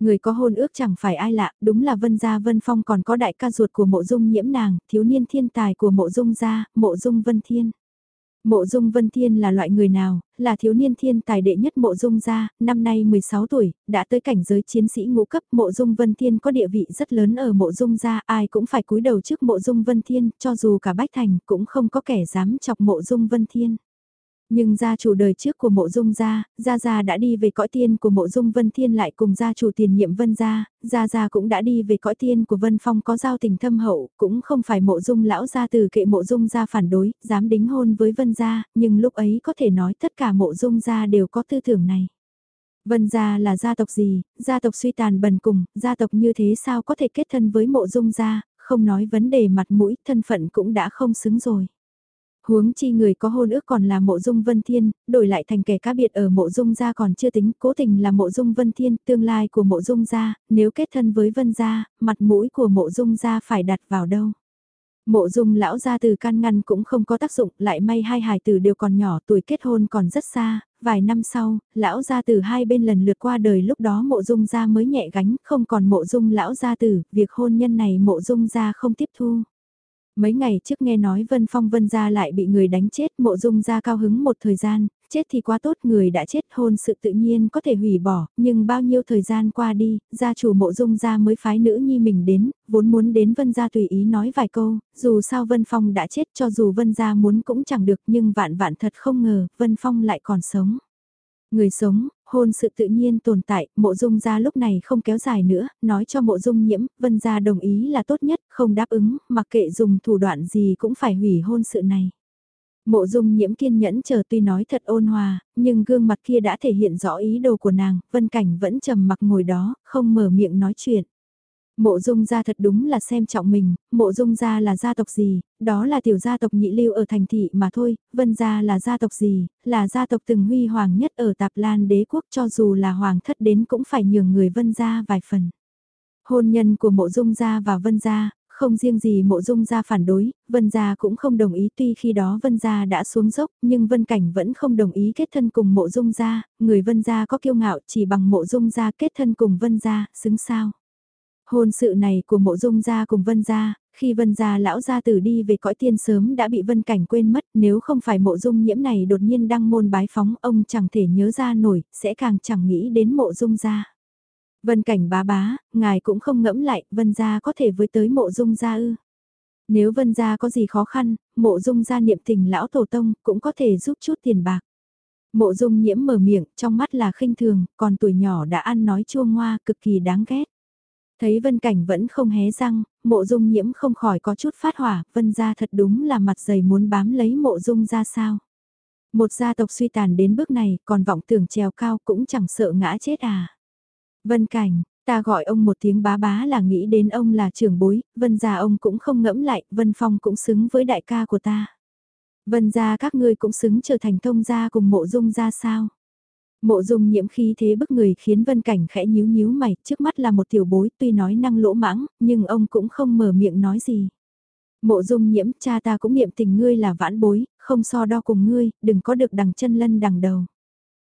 Người có hôn ước chẳng phải ai lạ, đúng là Vân Gia Vân Phong còn có đại ca ruột của mộ dung nhiễm nàng, thiếu niên thiên tài của mộ dung gia, mộ dung Vân Thiên. Mộ Dung Vân Thiên là loại người nào, là thiếu niên thiên tài đệ nhất Mộ Dung gia, năm nay 16 tuổi, đã tới cảnh giới chiến sĩ ngũ cấp. Mộ Dung Vân Thiên có địa vị rất lớn ở Mộ Dung gia, ai cũng phải cúi đầu trước Mộ Dung Vân Thiên, cho dù cả Bách Thành cũng không có kẻ dám chọc Mộ Dung Vân Thiên. Nhưng gia chủ đời trước của mộ dung gia, gia gia đã đi về cõi tiên của mộ dung vân thiên lại cùng gia chủ tiền nhiệm vân gia, gia gia cũng đã đi về cõi tiên của vân phong có giao tình thâm hậu, cũng không phải mộ dung lão gia từ kệ mộ dung gia phản đối, dám đính hôn với vân gia, nhưng lúc ấy có thể nói tất cả mộ dung gia đều có tư tưởng này. Vân gia là gia tộc gì, gia tộc suy tàn bần cùng, gia tộc như thế sao có thể kết thân với mộ dung gia, không nói vấn đề mặt mũi, thân phận cũng đã không xứng rồi. Huống chi người có hôn ước còn là mộ dung vân thiên, đổi lại thành kẻ cá biệt ở mộ dung gia còn chưa tính, cố tình là mộ dung vân thiên, tương lai của mộ dung gia, nếu kết thân với vân gia, mặt mũi của mộ dung gia phải đặt vào đâu. Mộ dung lão gia từ can ngăn cũng không có tác dụng, lại may hai hài tử đều còn nhỏ, tuổi kết hôn còn rất xa, vài năm sau, lão gia từ hai bên lần lượt qua đời lúc đó mộ dung gia mới nhẹ gánh, không còn mộ dung lão gia tử, việc hôn nhân này mộ dung gia không tiếp thu. Mấy ngày trước nghe nói Vân Phong Vân gia lại bị người đánh chết, mộ dung gia cao hứng một thời gian, chết thì quá tốt người đã chết hôn sự tự nhiên có thể hủy bỏ, nhưng bao nhiêu thời gian qua đi, gia chủ mộ dung gia mới phái nữ nhi mình đến, vốn muốn đến Vân gia tùy ý nói vài câu, dù sao Vân Phong đã chết cho dù Vân gia muốn cũng chẳng được nhưng vạn vạn thật không ngờ, Vân Phong lại còn sống. Người sống, hôn sự tự nhiên tồn tại, mộ dung gia lúc này không kéo dài nữa, nói cho mộ dung nhiễm, vân gia đồng ý là tốt nhất, không đáp ứng, mặc kệ dùng thủ đoạn gì cũng phải hủy hôn sự này. Mộ dung nhiễm kiên nhẫn chờ tuy nói thật ôn hòa, nhưng gương mặt kia đã thể hiện rõ ý đồ của nàng, vân cảnh vẫn trầm mặc ngồi đó, không mở miệng nói chuyện. Mộ dung gia thật đúng là xem trọng mình, mộ dung gia là gia tộc gì, đó là tiểu gia tộc nhị lưu ở thành thị mà thôi, vân gia là gia tộc gì, là gia tộc từng huy hoàng nhất ở tạp lan đế quốc cho dù là hoàng thất đến cũng phải nhường người vân gia vài phần. Hôn nhân của mộ dung gia và vân gia, không riêng gì mộ dung gia phản đối, vân gia cũng không đồng ý tuy khi đó vân gia đã xuống dốc nhưng vân cảnh vẫn không đồng ý kết thân cùng mộ dung gia, người vân gia có kiêu ngạo chỉ bằng mộ dung gia kết thân cùng vân gia, xứng sao. Hôn sự này của mộ dung gia cùng vân gia, khi vân gia lão gia tử đi về cõi tiên sớm đã bị vân cảnh quên mất nếu không phải mộ dung nhiễm này đột nhiên đăng môn bái phóng ông chẳng thể nhớ ra nổi, sẽ càng chẳng nghĩ đến mộ dung gia. Vân cảnh bá bá, ngài cũng không ngẫm lại, vân gia có thể với tới mộ dung gia ư. Nếu vân gia có gì khó khăn, mộ dung gia niệm tình lão tổ tông cũng có thể giúp chút tiền bạc. Mộ dung nhiễm mở miệng, trong mắt là khinh thường, còn tuổi nhỏ đã ăn nói chua ngoa cực kỳ đáng ghét. Thấy Vân Cảnh vẫn không hé răng, mộ dung nhiễm không khỏi có chút phát hỏa, Vân gia thật đúng là mặt dày muốn bám lấy mộ dung ra sao. Một gia tộc suy tàn đến bước này, còn vọng tưởng trèo cao cũng chẳng sợ ngã chết à. Vân Cảnh, ta gọi ông một tiếng bá bá là nghĩ đến ông là trưởng bối, Vân gia ông cũng không ngẫm lại, Vân Phong cũng xứng với đại ca của ta. Vân gia các ngươi cũng xứng trở thành thông gia cùng mộ dung gia sao. Mộ dung nhiễm khí thế bức người khiến vân cảnh khẽ nhíu nhíu mày, trước mắt là một tiểu bối tuy nói năng lỗ mãng, nhưng ông cũng không mở miệng nói gì. Mộ dung nhiễm cha ta cũng niệm tình ngươi là vãn bối, không so đo cùng ngươi, đừng có được đằng chân lân đằng đầu.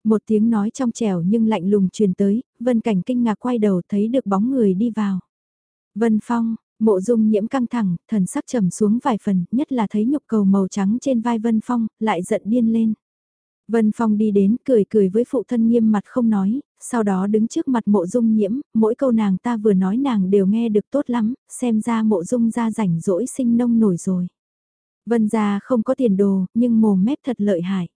Một tiếng nói trong trẻo nhưng lạnh lùng truyền tới, vân cảnh kinh ngạc quay đầu thấy được bóng người đi vào. Vân phong, mộ dung nhiễm căng thẳng, thần sắc trầm xuống vài phần, nhất là thấy nhục cầu màu trắng trên vai vân phong, lại giận điên lên. Vân Phong đi đến cười cười với phụ thân nghiêm mặt không nói, sau đó đứng trước mặt mộ dung nhiễm, mỗi câu nàng ta vừa nói nàng đều nghe được tốt lắm, xem ra mộ dung ra rảnh rỗi sinh nông nổi rồi. Vân ra không có tiền đồ, nhưng mồm mép thật lợi hại.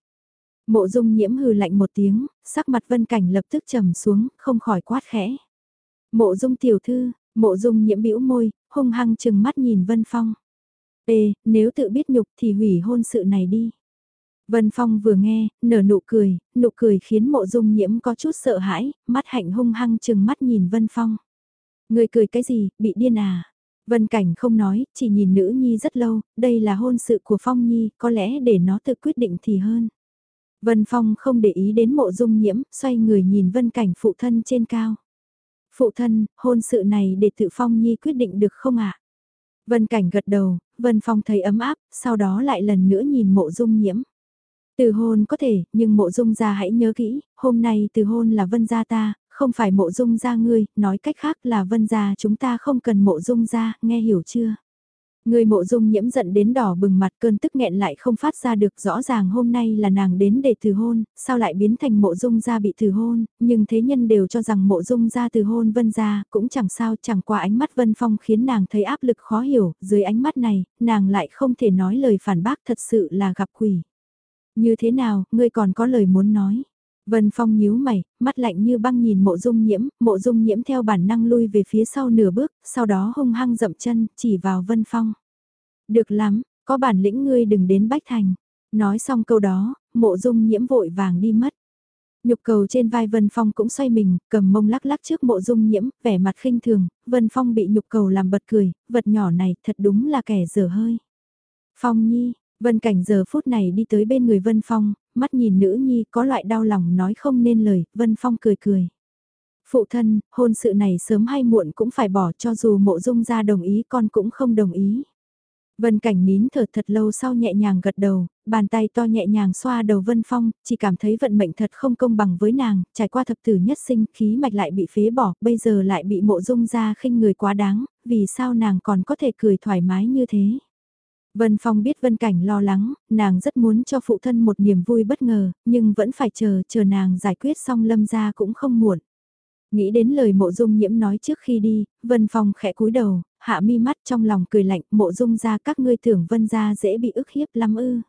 Mộ dung nhiễm hừ lạnh một tiếng, sắc mặt vân cảnh lập tức trầm xuống, không khỏi quát khẽ. Mộ dung tiểu thư, mộ dung nhiễm bĩu môi, hung hăng chừng mắt nhìn vân phong. Ê, nếu tự biết nhục thì hủy hôn sự này đi. Vân Phong vừa nghe, nở nụ cười, nụ cười khiến mộ dung nhiễm có chút sợ hãi, mắt hạnh hung hăng chừng mắt nhìn Vân Phong. Người cười cái gì, bị điên à? Vân Cảnh không nói, chỉ nhìn nữ nhi rất lâu, đây là hôn sự của Phong Nhi, có lẽ để nó tự quyết định thì hơn. Vân Phong không để ý đến mộ dung nhiễm, xoay người nhìn Vân Cảnh phụ thân trên cao. Phụ thân, hôn sự này để tự Phong Nhi quyết định được không ạ? Vân Cảnh gật đầu, Vân Phong thấy ấm áp, sau đó lại lần nữa nhìn mộ dung nhiễm. Từ hôn có thể, nhưng mộ dung gia hãy nhớ kỹ, hôm nay từ hôn là vân gia ta, không phải mộ dung gia ngươi, nói cách khác là vân gia chúng ta không cần mộ dung gia, nghe hiểu chưa? Người mộ dung nhiễm giận đến đỏ bừng mặt cơn tức nghẹn lại không phát ra được rõ ràng hôm nay là nàng đến để từ hôn, sao lại biến thành mộ dung gia bị từ hôn, nhưng thế nhân đều cho rằng mộ dung gia từ hôn vân gia cũng chẳng sao chẳng qua ánh mắt vân phong khiến nàng thấy áp lực khó hiểu, dưới ánh mắt này, nàng lại không thể nói lời phản bác thật sự là gặp quỷ. Như thế nào, ngươi còn có lời muốn nói? Vân Phong nhíu mày, mắt lạnh như băng nhìn mộ dung nhiễm, mộ dung nhiễm theo bản năng lui về phía sau nửa bước, sau đó hung hăng dậm chân, chỉ vào Vân Phong. Được lắm, có bản lĩnh ngươi đừng đến Bách Thành. Nói xong câu đó, mộ dung nhiễm vội vàng đi mất. Nhục cầu trên vai Vân Phong cũng xoay mình, cầm mông lắc lắc trước mộ dung nhiễm, vẻ mặt khinh thường, Vân Phong bị nhục cầu làm bật cười, vật nhỏ này thật đúng là kẻ dở hơi. Phong Nhi, Vân Cảnh giờ phút này đi tới bên người Vân Phong, mắt nhìn nữ nhi có loại đau lòng nói không nên lời, Vân Phong cười cười. Phụ thân, hôn sự này sớm hay muộn cũng phải bỏ cho dù mộ dung ra đồng ý con cũng không đồng ý. Vân Cảnh nín thở thật lâu sau nhẹ nhàng gật đầu, bàn tay to nhẹ nhàng xoa đầu Vân Phong, chỉ cảm thấy vận mệnh thật không công bằng với nàng, trải qua thập tử nhất sinh, khí mạch lại bị phế bỏ, bây giờ lại bị mộ dung ra khinh người quá đáng, vì sao nàng còn có thể cười thoải mái như thế. Vân Phong biết Vân Cảnh lo lắng, nàng rất muốn cho phụ thân một niềm vui bất ngờ, nhưng vẫn phải chờ, chờ nàng giải quyết xong lâm ra cũng không muộn. Nghĩ đến lời mộ dung nhiễm nói trước khi đi, Vân Phong khẽ cúi đầu, hạ mi mắt trong lòng cười lạnh, mộ dung ra các ngươi tưởng Vân ra dễ bị ức hiếp lắm ư.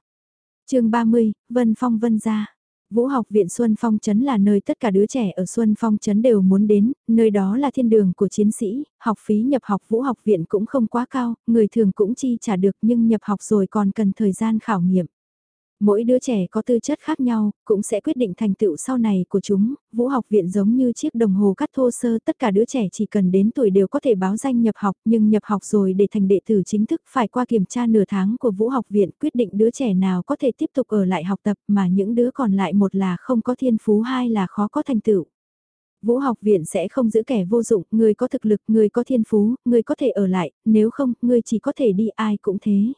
chương 30, Vân Phong Vân ra. Vũ học viện Xuân Phong Trấn là nơi tất cả đứa trẻ ở Xuân Phong Trấn đều muốn đến, nơi đó là thiên đường của chiến sĩ, học phí nhập học Vũ học viện cũng không quá cao, người thường cũng chi trả được nhưng nhập học rồi còn cần thời gian khảo nghiệm. Mỗi đứa trẻ có tư chất khác nhau, cũng sẽ quyết định thành tựu sau này của chúng, vũ học viện giống như chiếc đồng hồ cắt thô sơ tất cả đứa trẻ chỉ cần đến tuổi đều có thể báo danh nhập học nhưng nhập học rồi để thành đệ tử chính thức phải qua kiểm tra nửa tháng của vũ học viện quyết định đứa trẻ nào có thể tiếp tục ở lại học tập mà những đứa còn lại một là không có thiên phú hai là khó có thành tựu. Vũ học viện sẽ không giữ kẻ vô dụng, người có thực lực, người có thiên phú, người có thể ở lại, nếu không, người chỉ có thể đi ai cũng thế.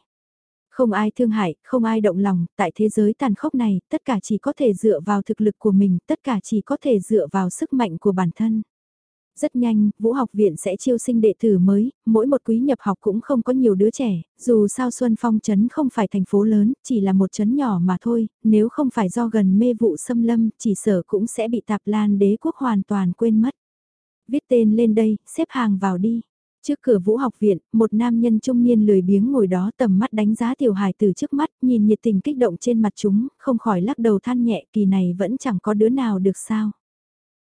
Không ai thương hại, không ai động lòng, tại thế giới tàn khốc này, tất cả chỉ có thể dựa vào thực lực của mình, tất cả chỉ có thể dựa vào sức mạnh của bản thân. Rất nhanh, Vũ học viện sẽ chiêu sinh đệ tử mới, mỗi một quý nhập học cũng không có nhiều đứa trẻ, dù sao Xuân Phong Trấn không phải thành phố lớn, chỉ là một trấn nhỏ mà thôi, nếu không phải do gần mê vụ xâm lâm, chỉ sở cũng sẽ bị tạp lan đế quốc hoàn toàn quên mất. Viết tên lên đây, xếp hàng vào đi. Trước cửa vũ học viện, một nam nhân trung niên lười biếng ngồi đó tầm mắt đánh giá tiểu hài từ trước mắt, nhìn nhiệt tình kích động trên mặt chúng, không khỏi lắc đầu than nhẹ kỳ này vẫn chẳng có đứa nào được sao.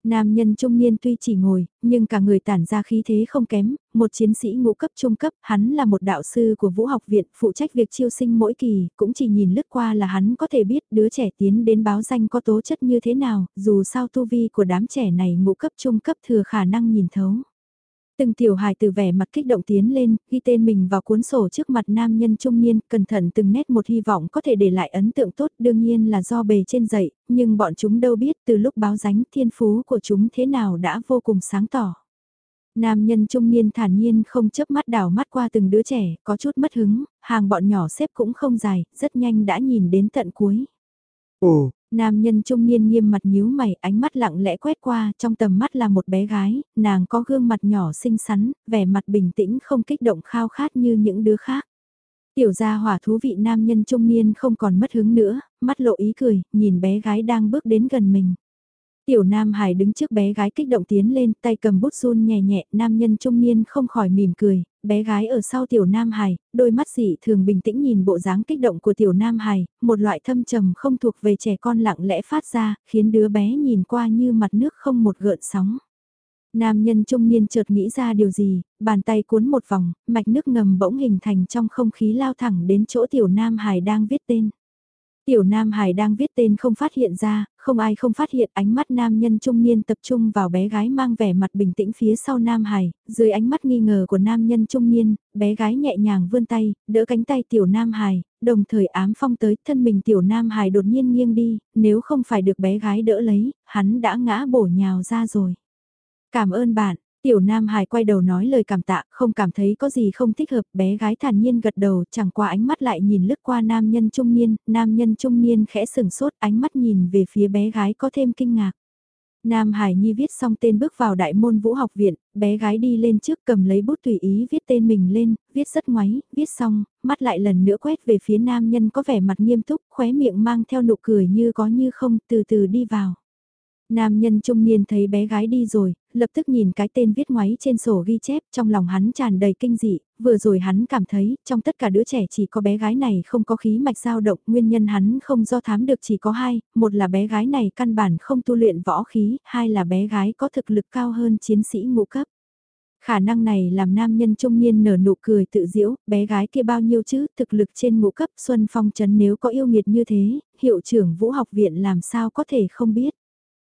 Nam nhân trung niên tuy chỉ ngồi, nhưng cả người tản ra khí thế không kém, một chiến sĩ ngũ cấp trung cấp, hắn là một đạo sư của vũ học viện, phụ trách việc chiêu sinh mỗi kỳ, cũng chỉ nhìn lướt qua là hắn có thể biết đứa trẻ tiến đến báo danh có tố chất như thế nào, dù sao tu vi của đám trẻ này ngũ cấp trung cấp thừa khả năng nhìn thấu. Từng tiểu hài từ vẻ mặt kích động tiến lên, ghi tên mình vào cuốn sổ trước mặt nam nhân trung niên, cẩn thận từng nét một hy vọng có thể để lại ấn tượng tốt đương nhiên là do bề trên dạy, nhưng bọn chúng đâu biết từ lúc báo ránh thiên phú của chúng thế nào đã vô cùng sáng tỏ. Nam nhân trung niên thản nhiên không chớp mắt đảo mắt qua từng đứa trẻ, có chút mất hứng, hàng bọn nhỏ xếp cũng không dài, rất nhanh đã nhìn đến tận cuối. Ồ, Nam nhân trung niên nghiêm mặt nhíu mày, ánh mắt lặng lẽ quét qua, trong tầm mắt là một bé gái, nàng có gương mặt nhỏ xinh xắn, vẻ mặt bình tĩnh không kích động khao khát như những đứa khác. Tiểu gia hỏa thú vị nam nhân trung niên không còn mất hứng nữa, mắt lộ ý cười, nhìn bé gái đang bước đến gần mình. Tiểu Nam Hải đứng trước bé gái kích động tiến lên, tay cầm bút run nhẹ nhẹ, nam nhân trung niên không khỏi mỉm cười, bé gái ở sau Tiểu Nam Hải, đôi mắt dị thường bình tĩnh nhìn bộ dáng kích động của Tiểu Nam Hải, một loại thâm trầm không thuộc về trẻ con lặng lẽ phát ra, khiến đứa bé nhìn qua như mặt nước không một gợn sóng. Nam nhân trung niên chợt nghĩ ra điều gì, bàn tay cuốn một vòng, mạch nước ngầm bỗng hình thành trong không khí lao thẳng đến chỗ Tiểu Nam Hải đang viết tên. Tiểu Nam Hải đang viết tên không phát hiện ra, không ai không phát hiện ánh mắt nam nhân trung niên tập trung vào bé gái mang vẻ mặt bình tĩnh phía sau Nam Hải, dưới ánh mắt nghi ngờ của nam nhân trung niên, bé gái nhẹ nhàng vươn tay, đỡ cánh tay Tiểu Nam Hải, đồng thời ám phong tới thân mình Tiểu Nam Hải đột nhiên nghiêng đi, nếu không phải được bé gái đỡ lấy, hắn đã ngã bổ nhào ra rồi. Cảm ơn bạn, Tiểu Nam Hải quay đầu nói lời cảm tạ, không cảm thấy có gì không thích hợp, bé gái thản nhiên gật đầu, chẳng qua ánh mắt lại nhìn lướt qua nam nhân trung niên, nam nhân trung niên khẽ sừng sốt, ánh mắt nhìn về phía bé gái có thêm kinh ngạc. Nam Hải Nhi viết xong tên bước vào đại môn vũ học viện, bé gái đi lên trước cầm lấy bút tùy ý viết tên mình lên, viết rất ngoáy, viết xong, mắt lại lần nữa quét về phía nam nhân có vẻ mặt nghiêm túc, khóe miệng mang theo nụ cười như có như không, từ từ đi vào. Nam nhân trung niên thấy bé gái đi rồi, lập tức nhìn cái tên viết ngoáy trên sổ ghi chép trong lòng hắn tràn đầy kinh dị, vừa rồi hắn cảm thấy trong tất cả đứa trẻ chỉ có bé gái này không có khí mạch dao động, nguyên nhân hắn không do thám được chỉ có hai, một là bé gái này căn bản không tu luyện võ khí, hai là bé gái có thực lực cao hơn chiến sĩ ngũ cấp. Khả năng này làm nam nhân trung niên nở nụ cười tự diễu, bé gái kia bao nhiêu chứ, thực lực trên ngũ cấp Xuân Phong Trấn nếu có yêu nghiệt như thế, hiệu trưởng vũ học viện làm sao có thể không biết.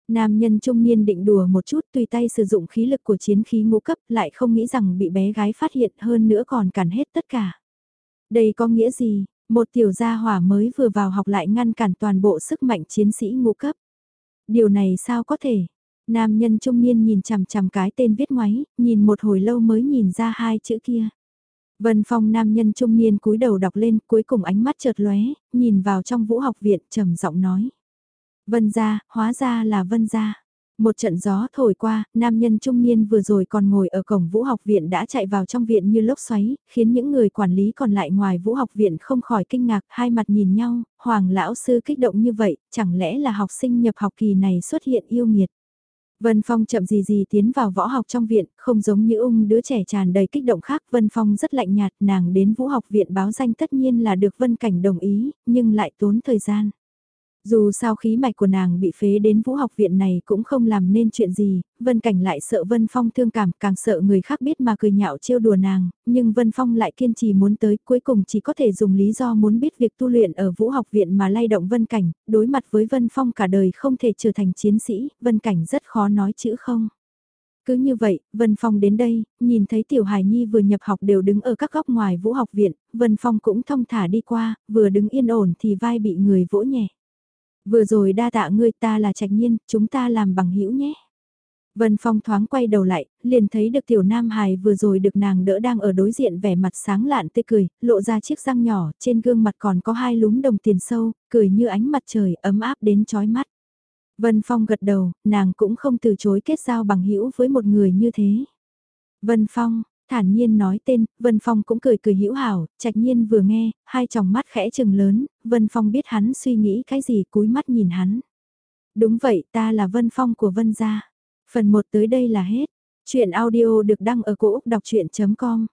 Nam nhân trung niên định đùa một chút tùy tay sử dụng khí lực của chiến khí ngũ cấp lại không nghĩ rằng bị bé gái phát hiện hơn nữa còn cản hết tất cả. Đây có nghĩa gì, một tiểu gia hỏa mới vừa vào học lại ngăn cản toàn bộ sức mạnh chiến sĩ ngũ cấp. Điều này sao có thể? Nam nhân trung niên nhìn chằm chằm cái tên viết ngoáy, nhìn một hồi lâu mới nhìn ra hai chữ kia. Vân Phong nam nhân trung niên cúi đầu đọc lên, cuối cùng ánh mắt chợt lóe, nhìn vào trong vũ học viện trầm giọng nói. Vân gia, hóa ra là vân gia. Một trận gió thổi qua, nam nhân trung niên vừa rồi còn ngồi ở cổng vũ học viện đã chạy vào trong viện như lốc xoáy, khiến những người quản lý còn lại ngoài vũ học viện không khỏi kinh ngạc, hai mặt nhìn nhau, hoàng lão sư kích động như vậy, chẳng lẽ là học sinh nhập học kỳ này xuất hiện yêu nghiệt. Vân Phong chậm gì gì tiến vào võ học trong viện, không giống như ung đứa trẻ tràn đầy kích động khác. Vân Phong rất lạnh nhạt, nàng đến vũ học viện báo danh tất nhiên là được Vân Cảnh đồng ý, nhưng lại tốn thời gian. Dù sao khí mạch của nàng bị phế đến vũ học viện này cũng không làm nên chuyện gì, Vân Cảnh lại sợ Vân Phong thương cảm càng sợ người khác biết mà cười nhạo trêu đùa nàng, nhưng Vân Phong lại kiên trì muốn tới cuối cùng chỉ có thể dùng lý do muốn biết việc tu luyện ở vũ học viện mà lay động Vân Cảnh, đối mặt với Vân Phong cả đời không thể trở thành chiến sĩ, Vân Cảnh rất khó nói chữ không. Cứ như vậy, Vân Phong đến đây, nhìn thấy Tiểu Hải Nhi vừa nhập học đều đứng ở các góc ngoài vũ học viện, Vân Phong cũng thông thả đi qua, vừa đứng yên ổn thì vai bị người vỗ nhẹ. Vừa rồi đa tạ ngươi ta là trạch nhiên, chúng ta làm bằng hữu nhé. Vân Phong thoáng quay đầu lại, liền thấy được tiểu nam hài vừa rồi được nàng đỡ đang ở đối diện vẻ mặt sáng lạn tươi cười, lộ ra chiếc răng nhỏ, trên gương mặt còn có hai lúm đồng tiền sâu, cười như ánh mặt trời ấm áp đến chói mắt. Vân Phong gật đầu, nàng cũng không từ chối kết giao bằng hữu với một người như thế. Vân Phong, Thản nhiên nói tên, Vân Phong cũng cười cười hữu hảo, trạch nhiên vừa nghe, hai tròng mắt khẽ chừng lớn, Vân Phong biết hắn suy nghĩ cái gì cúi mắt nhìn hắn. Đúng vậy, ta là Vân Phong của Vân gia. Phần 1 tới đây là hết. Chuyện audio được đăng ở cổ Úc đọc chuyện.com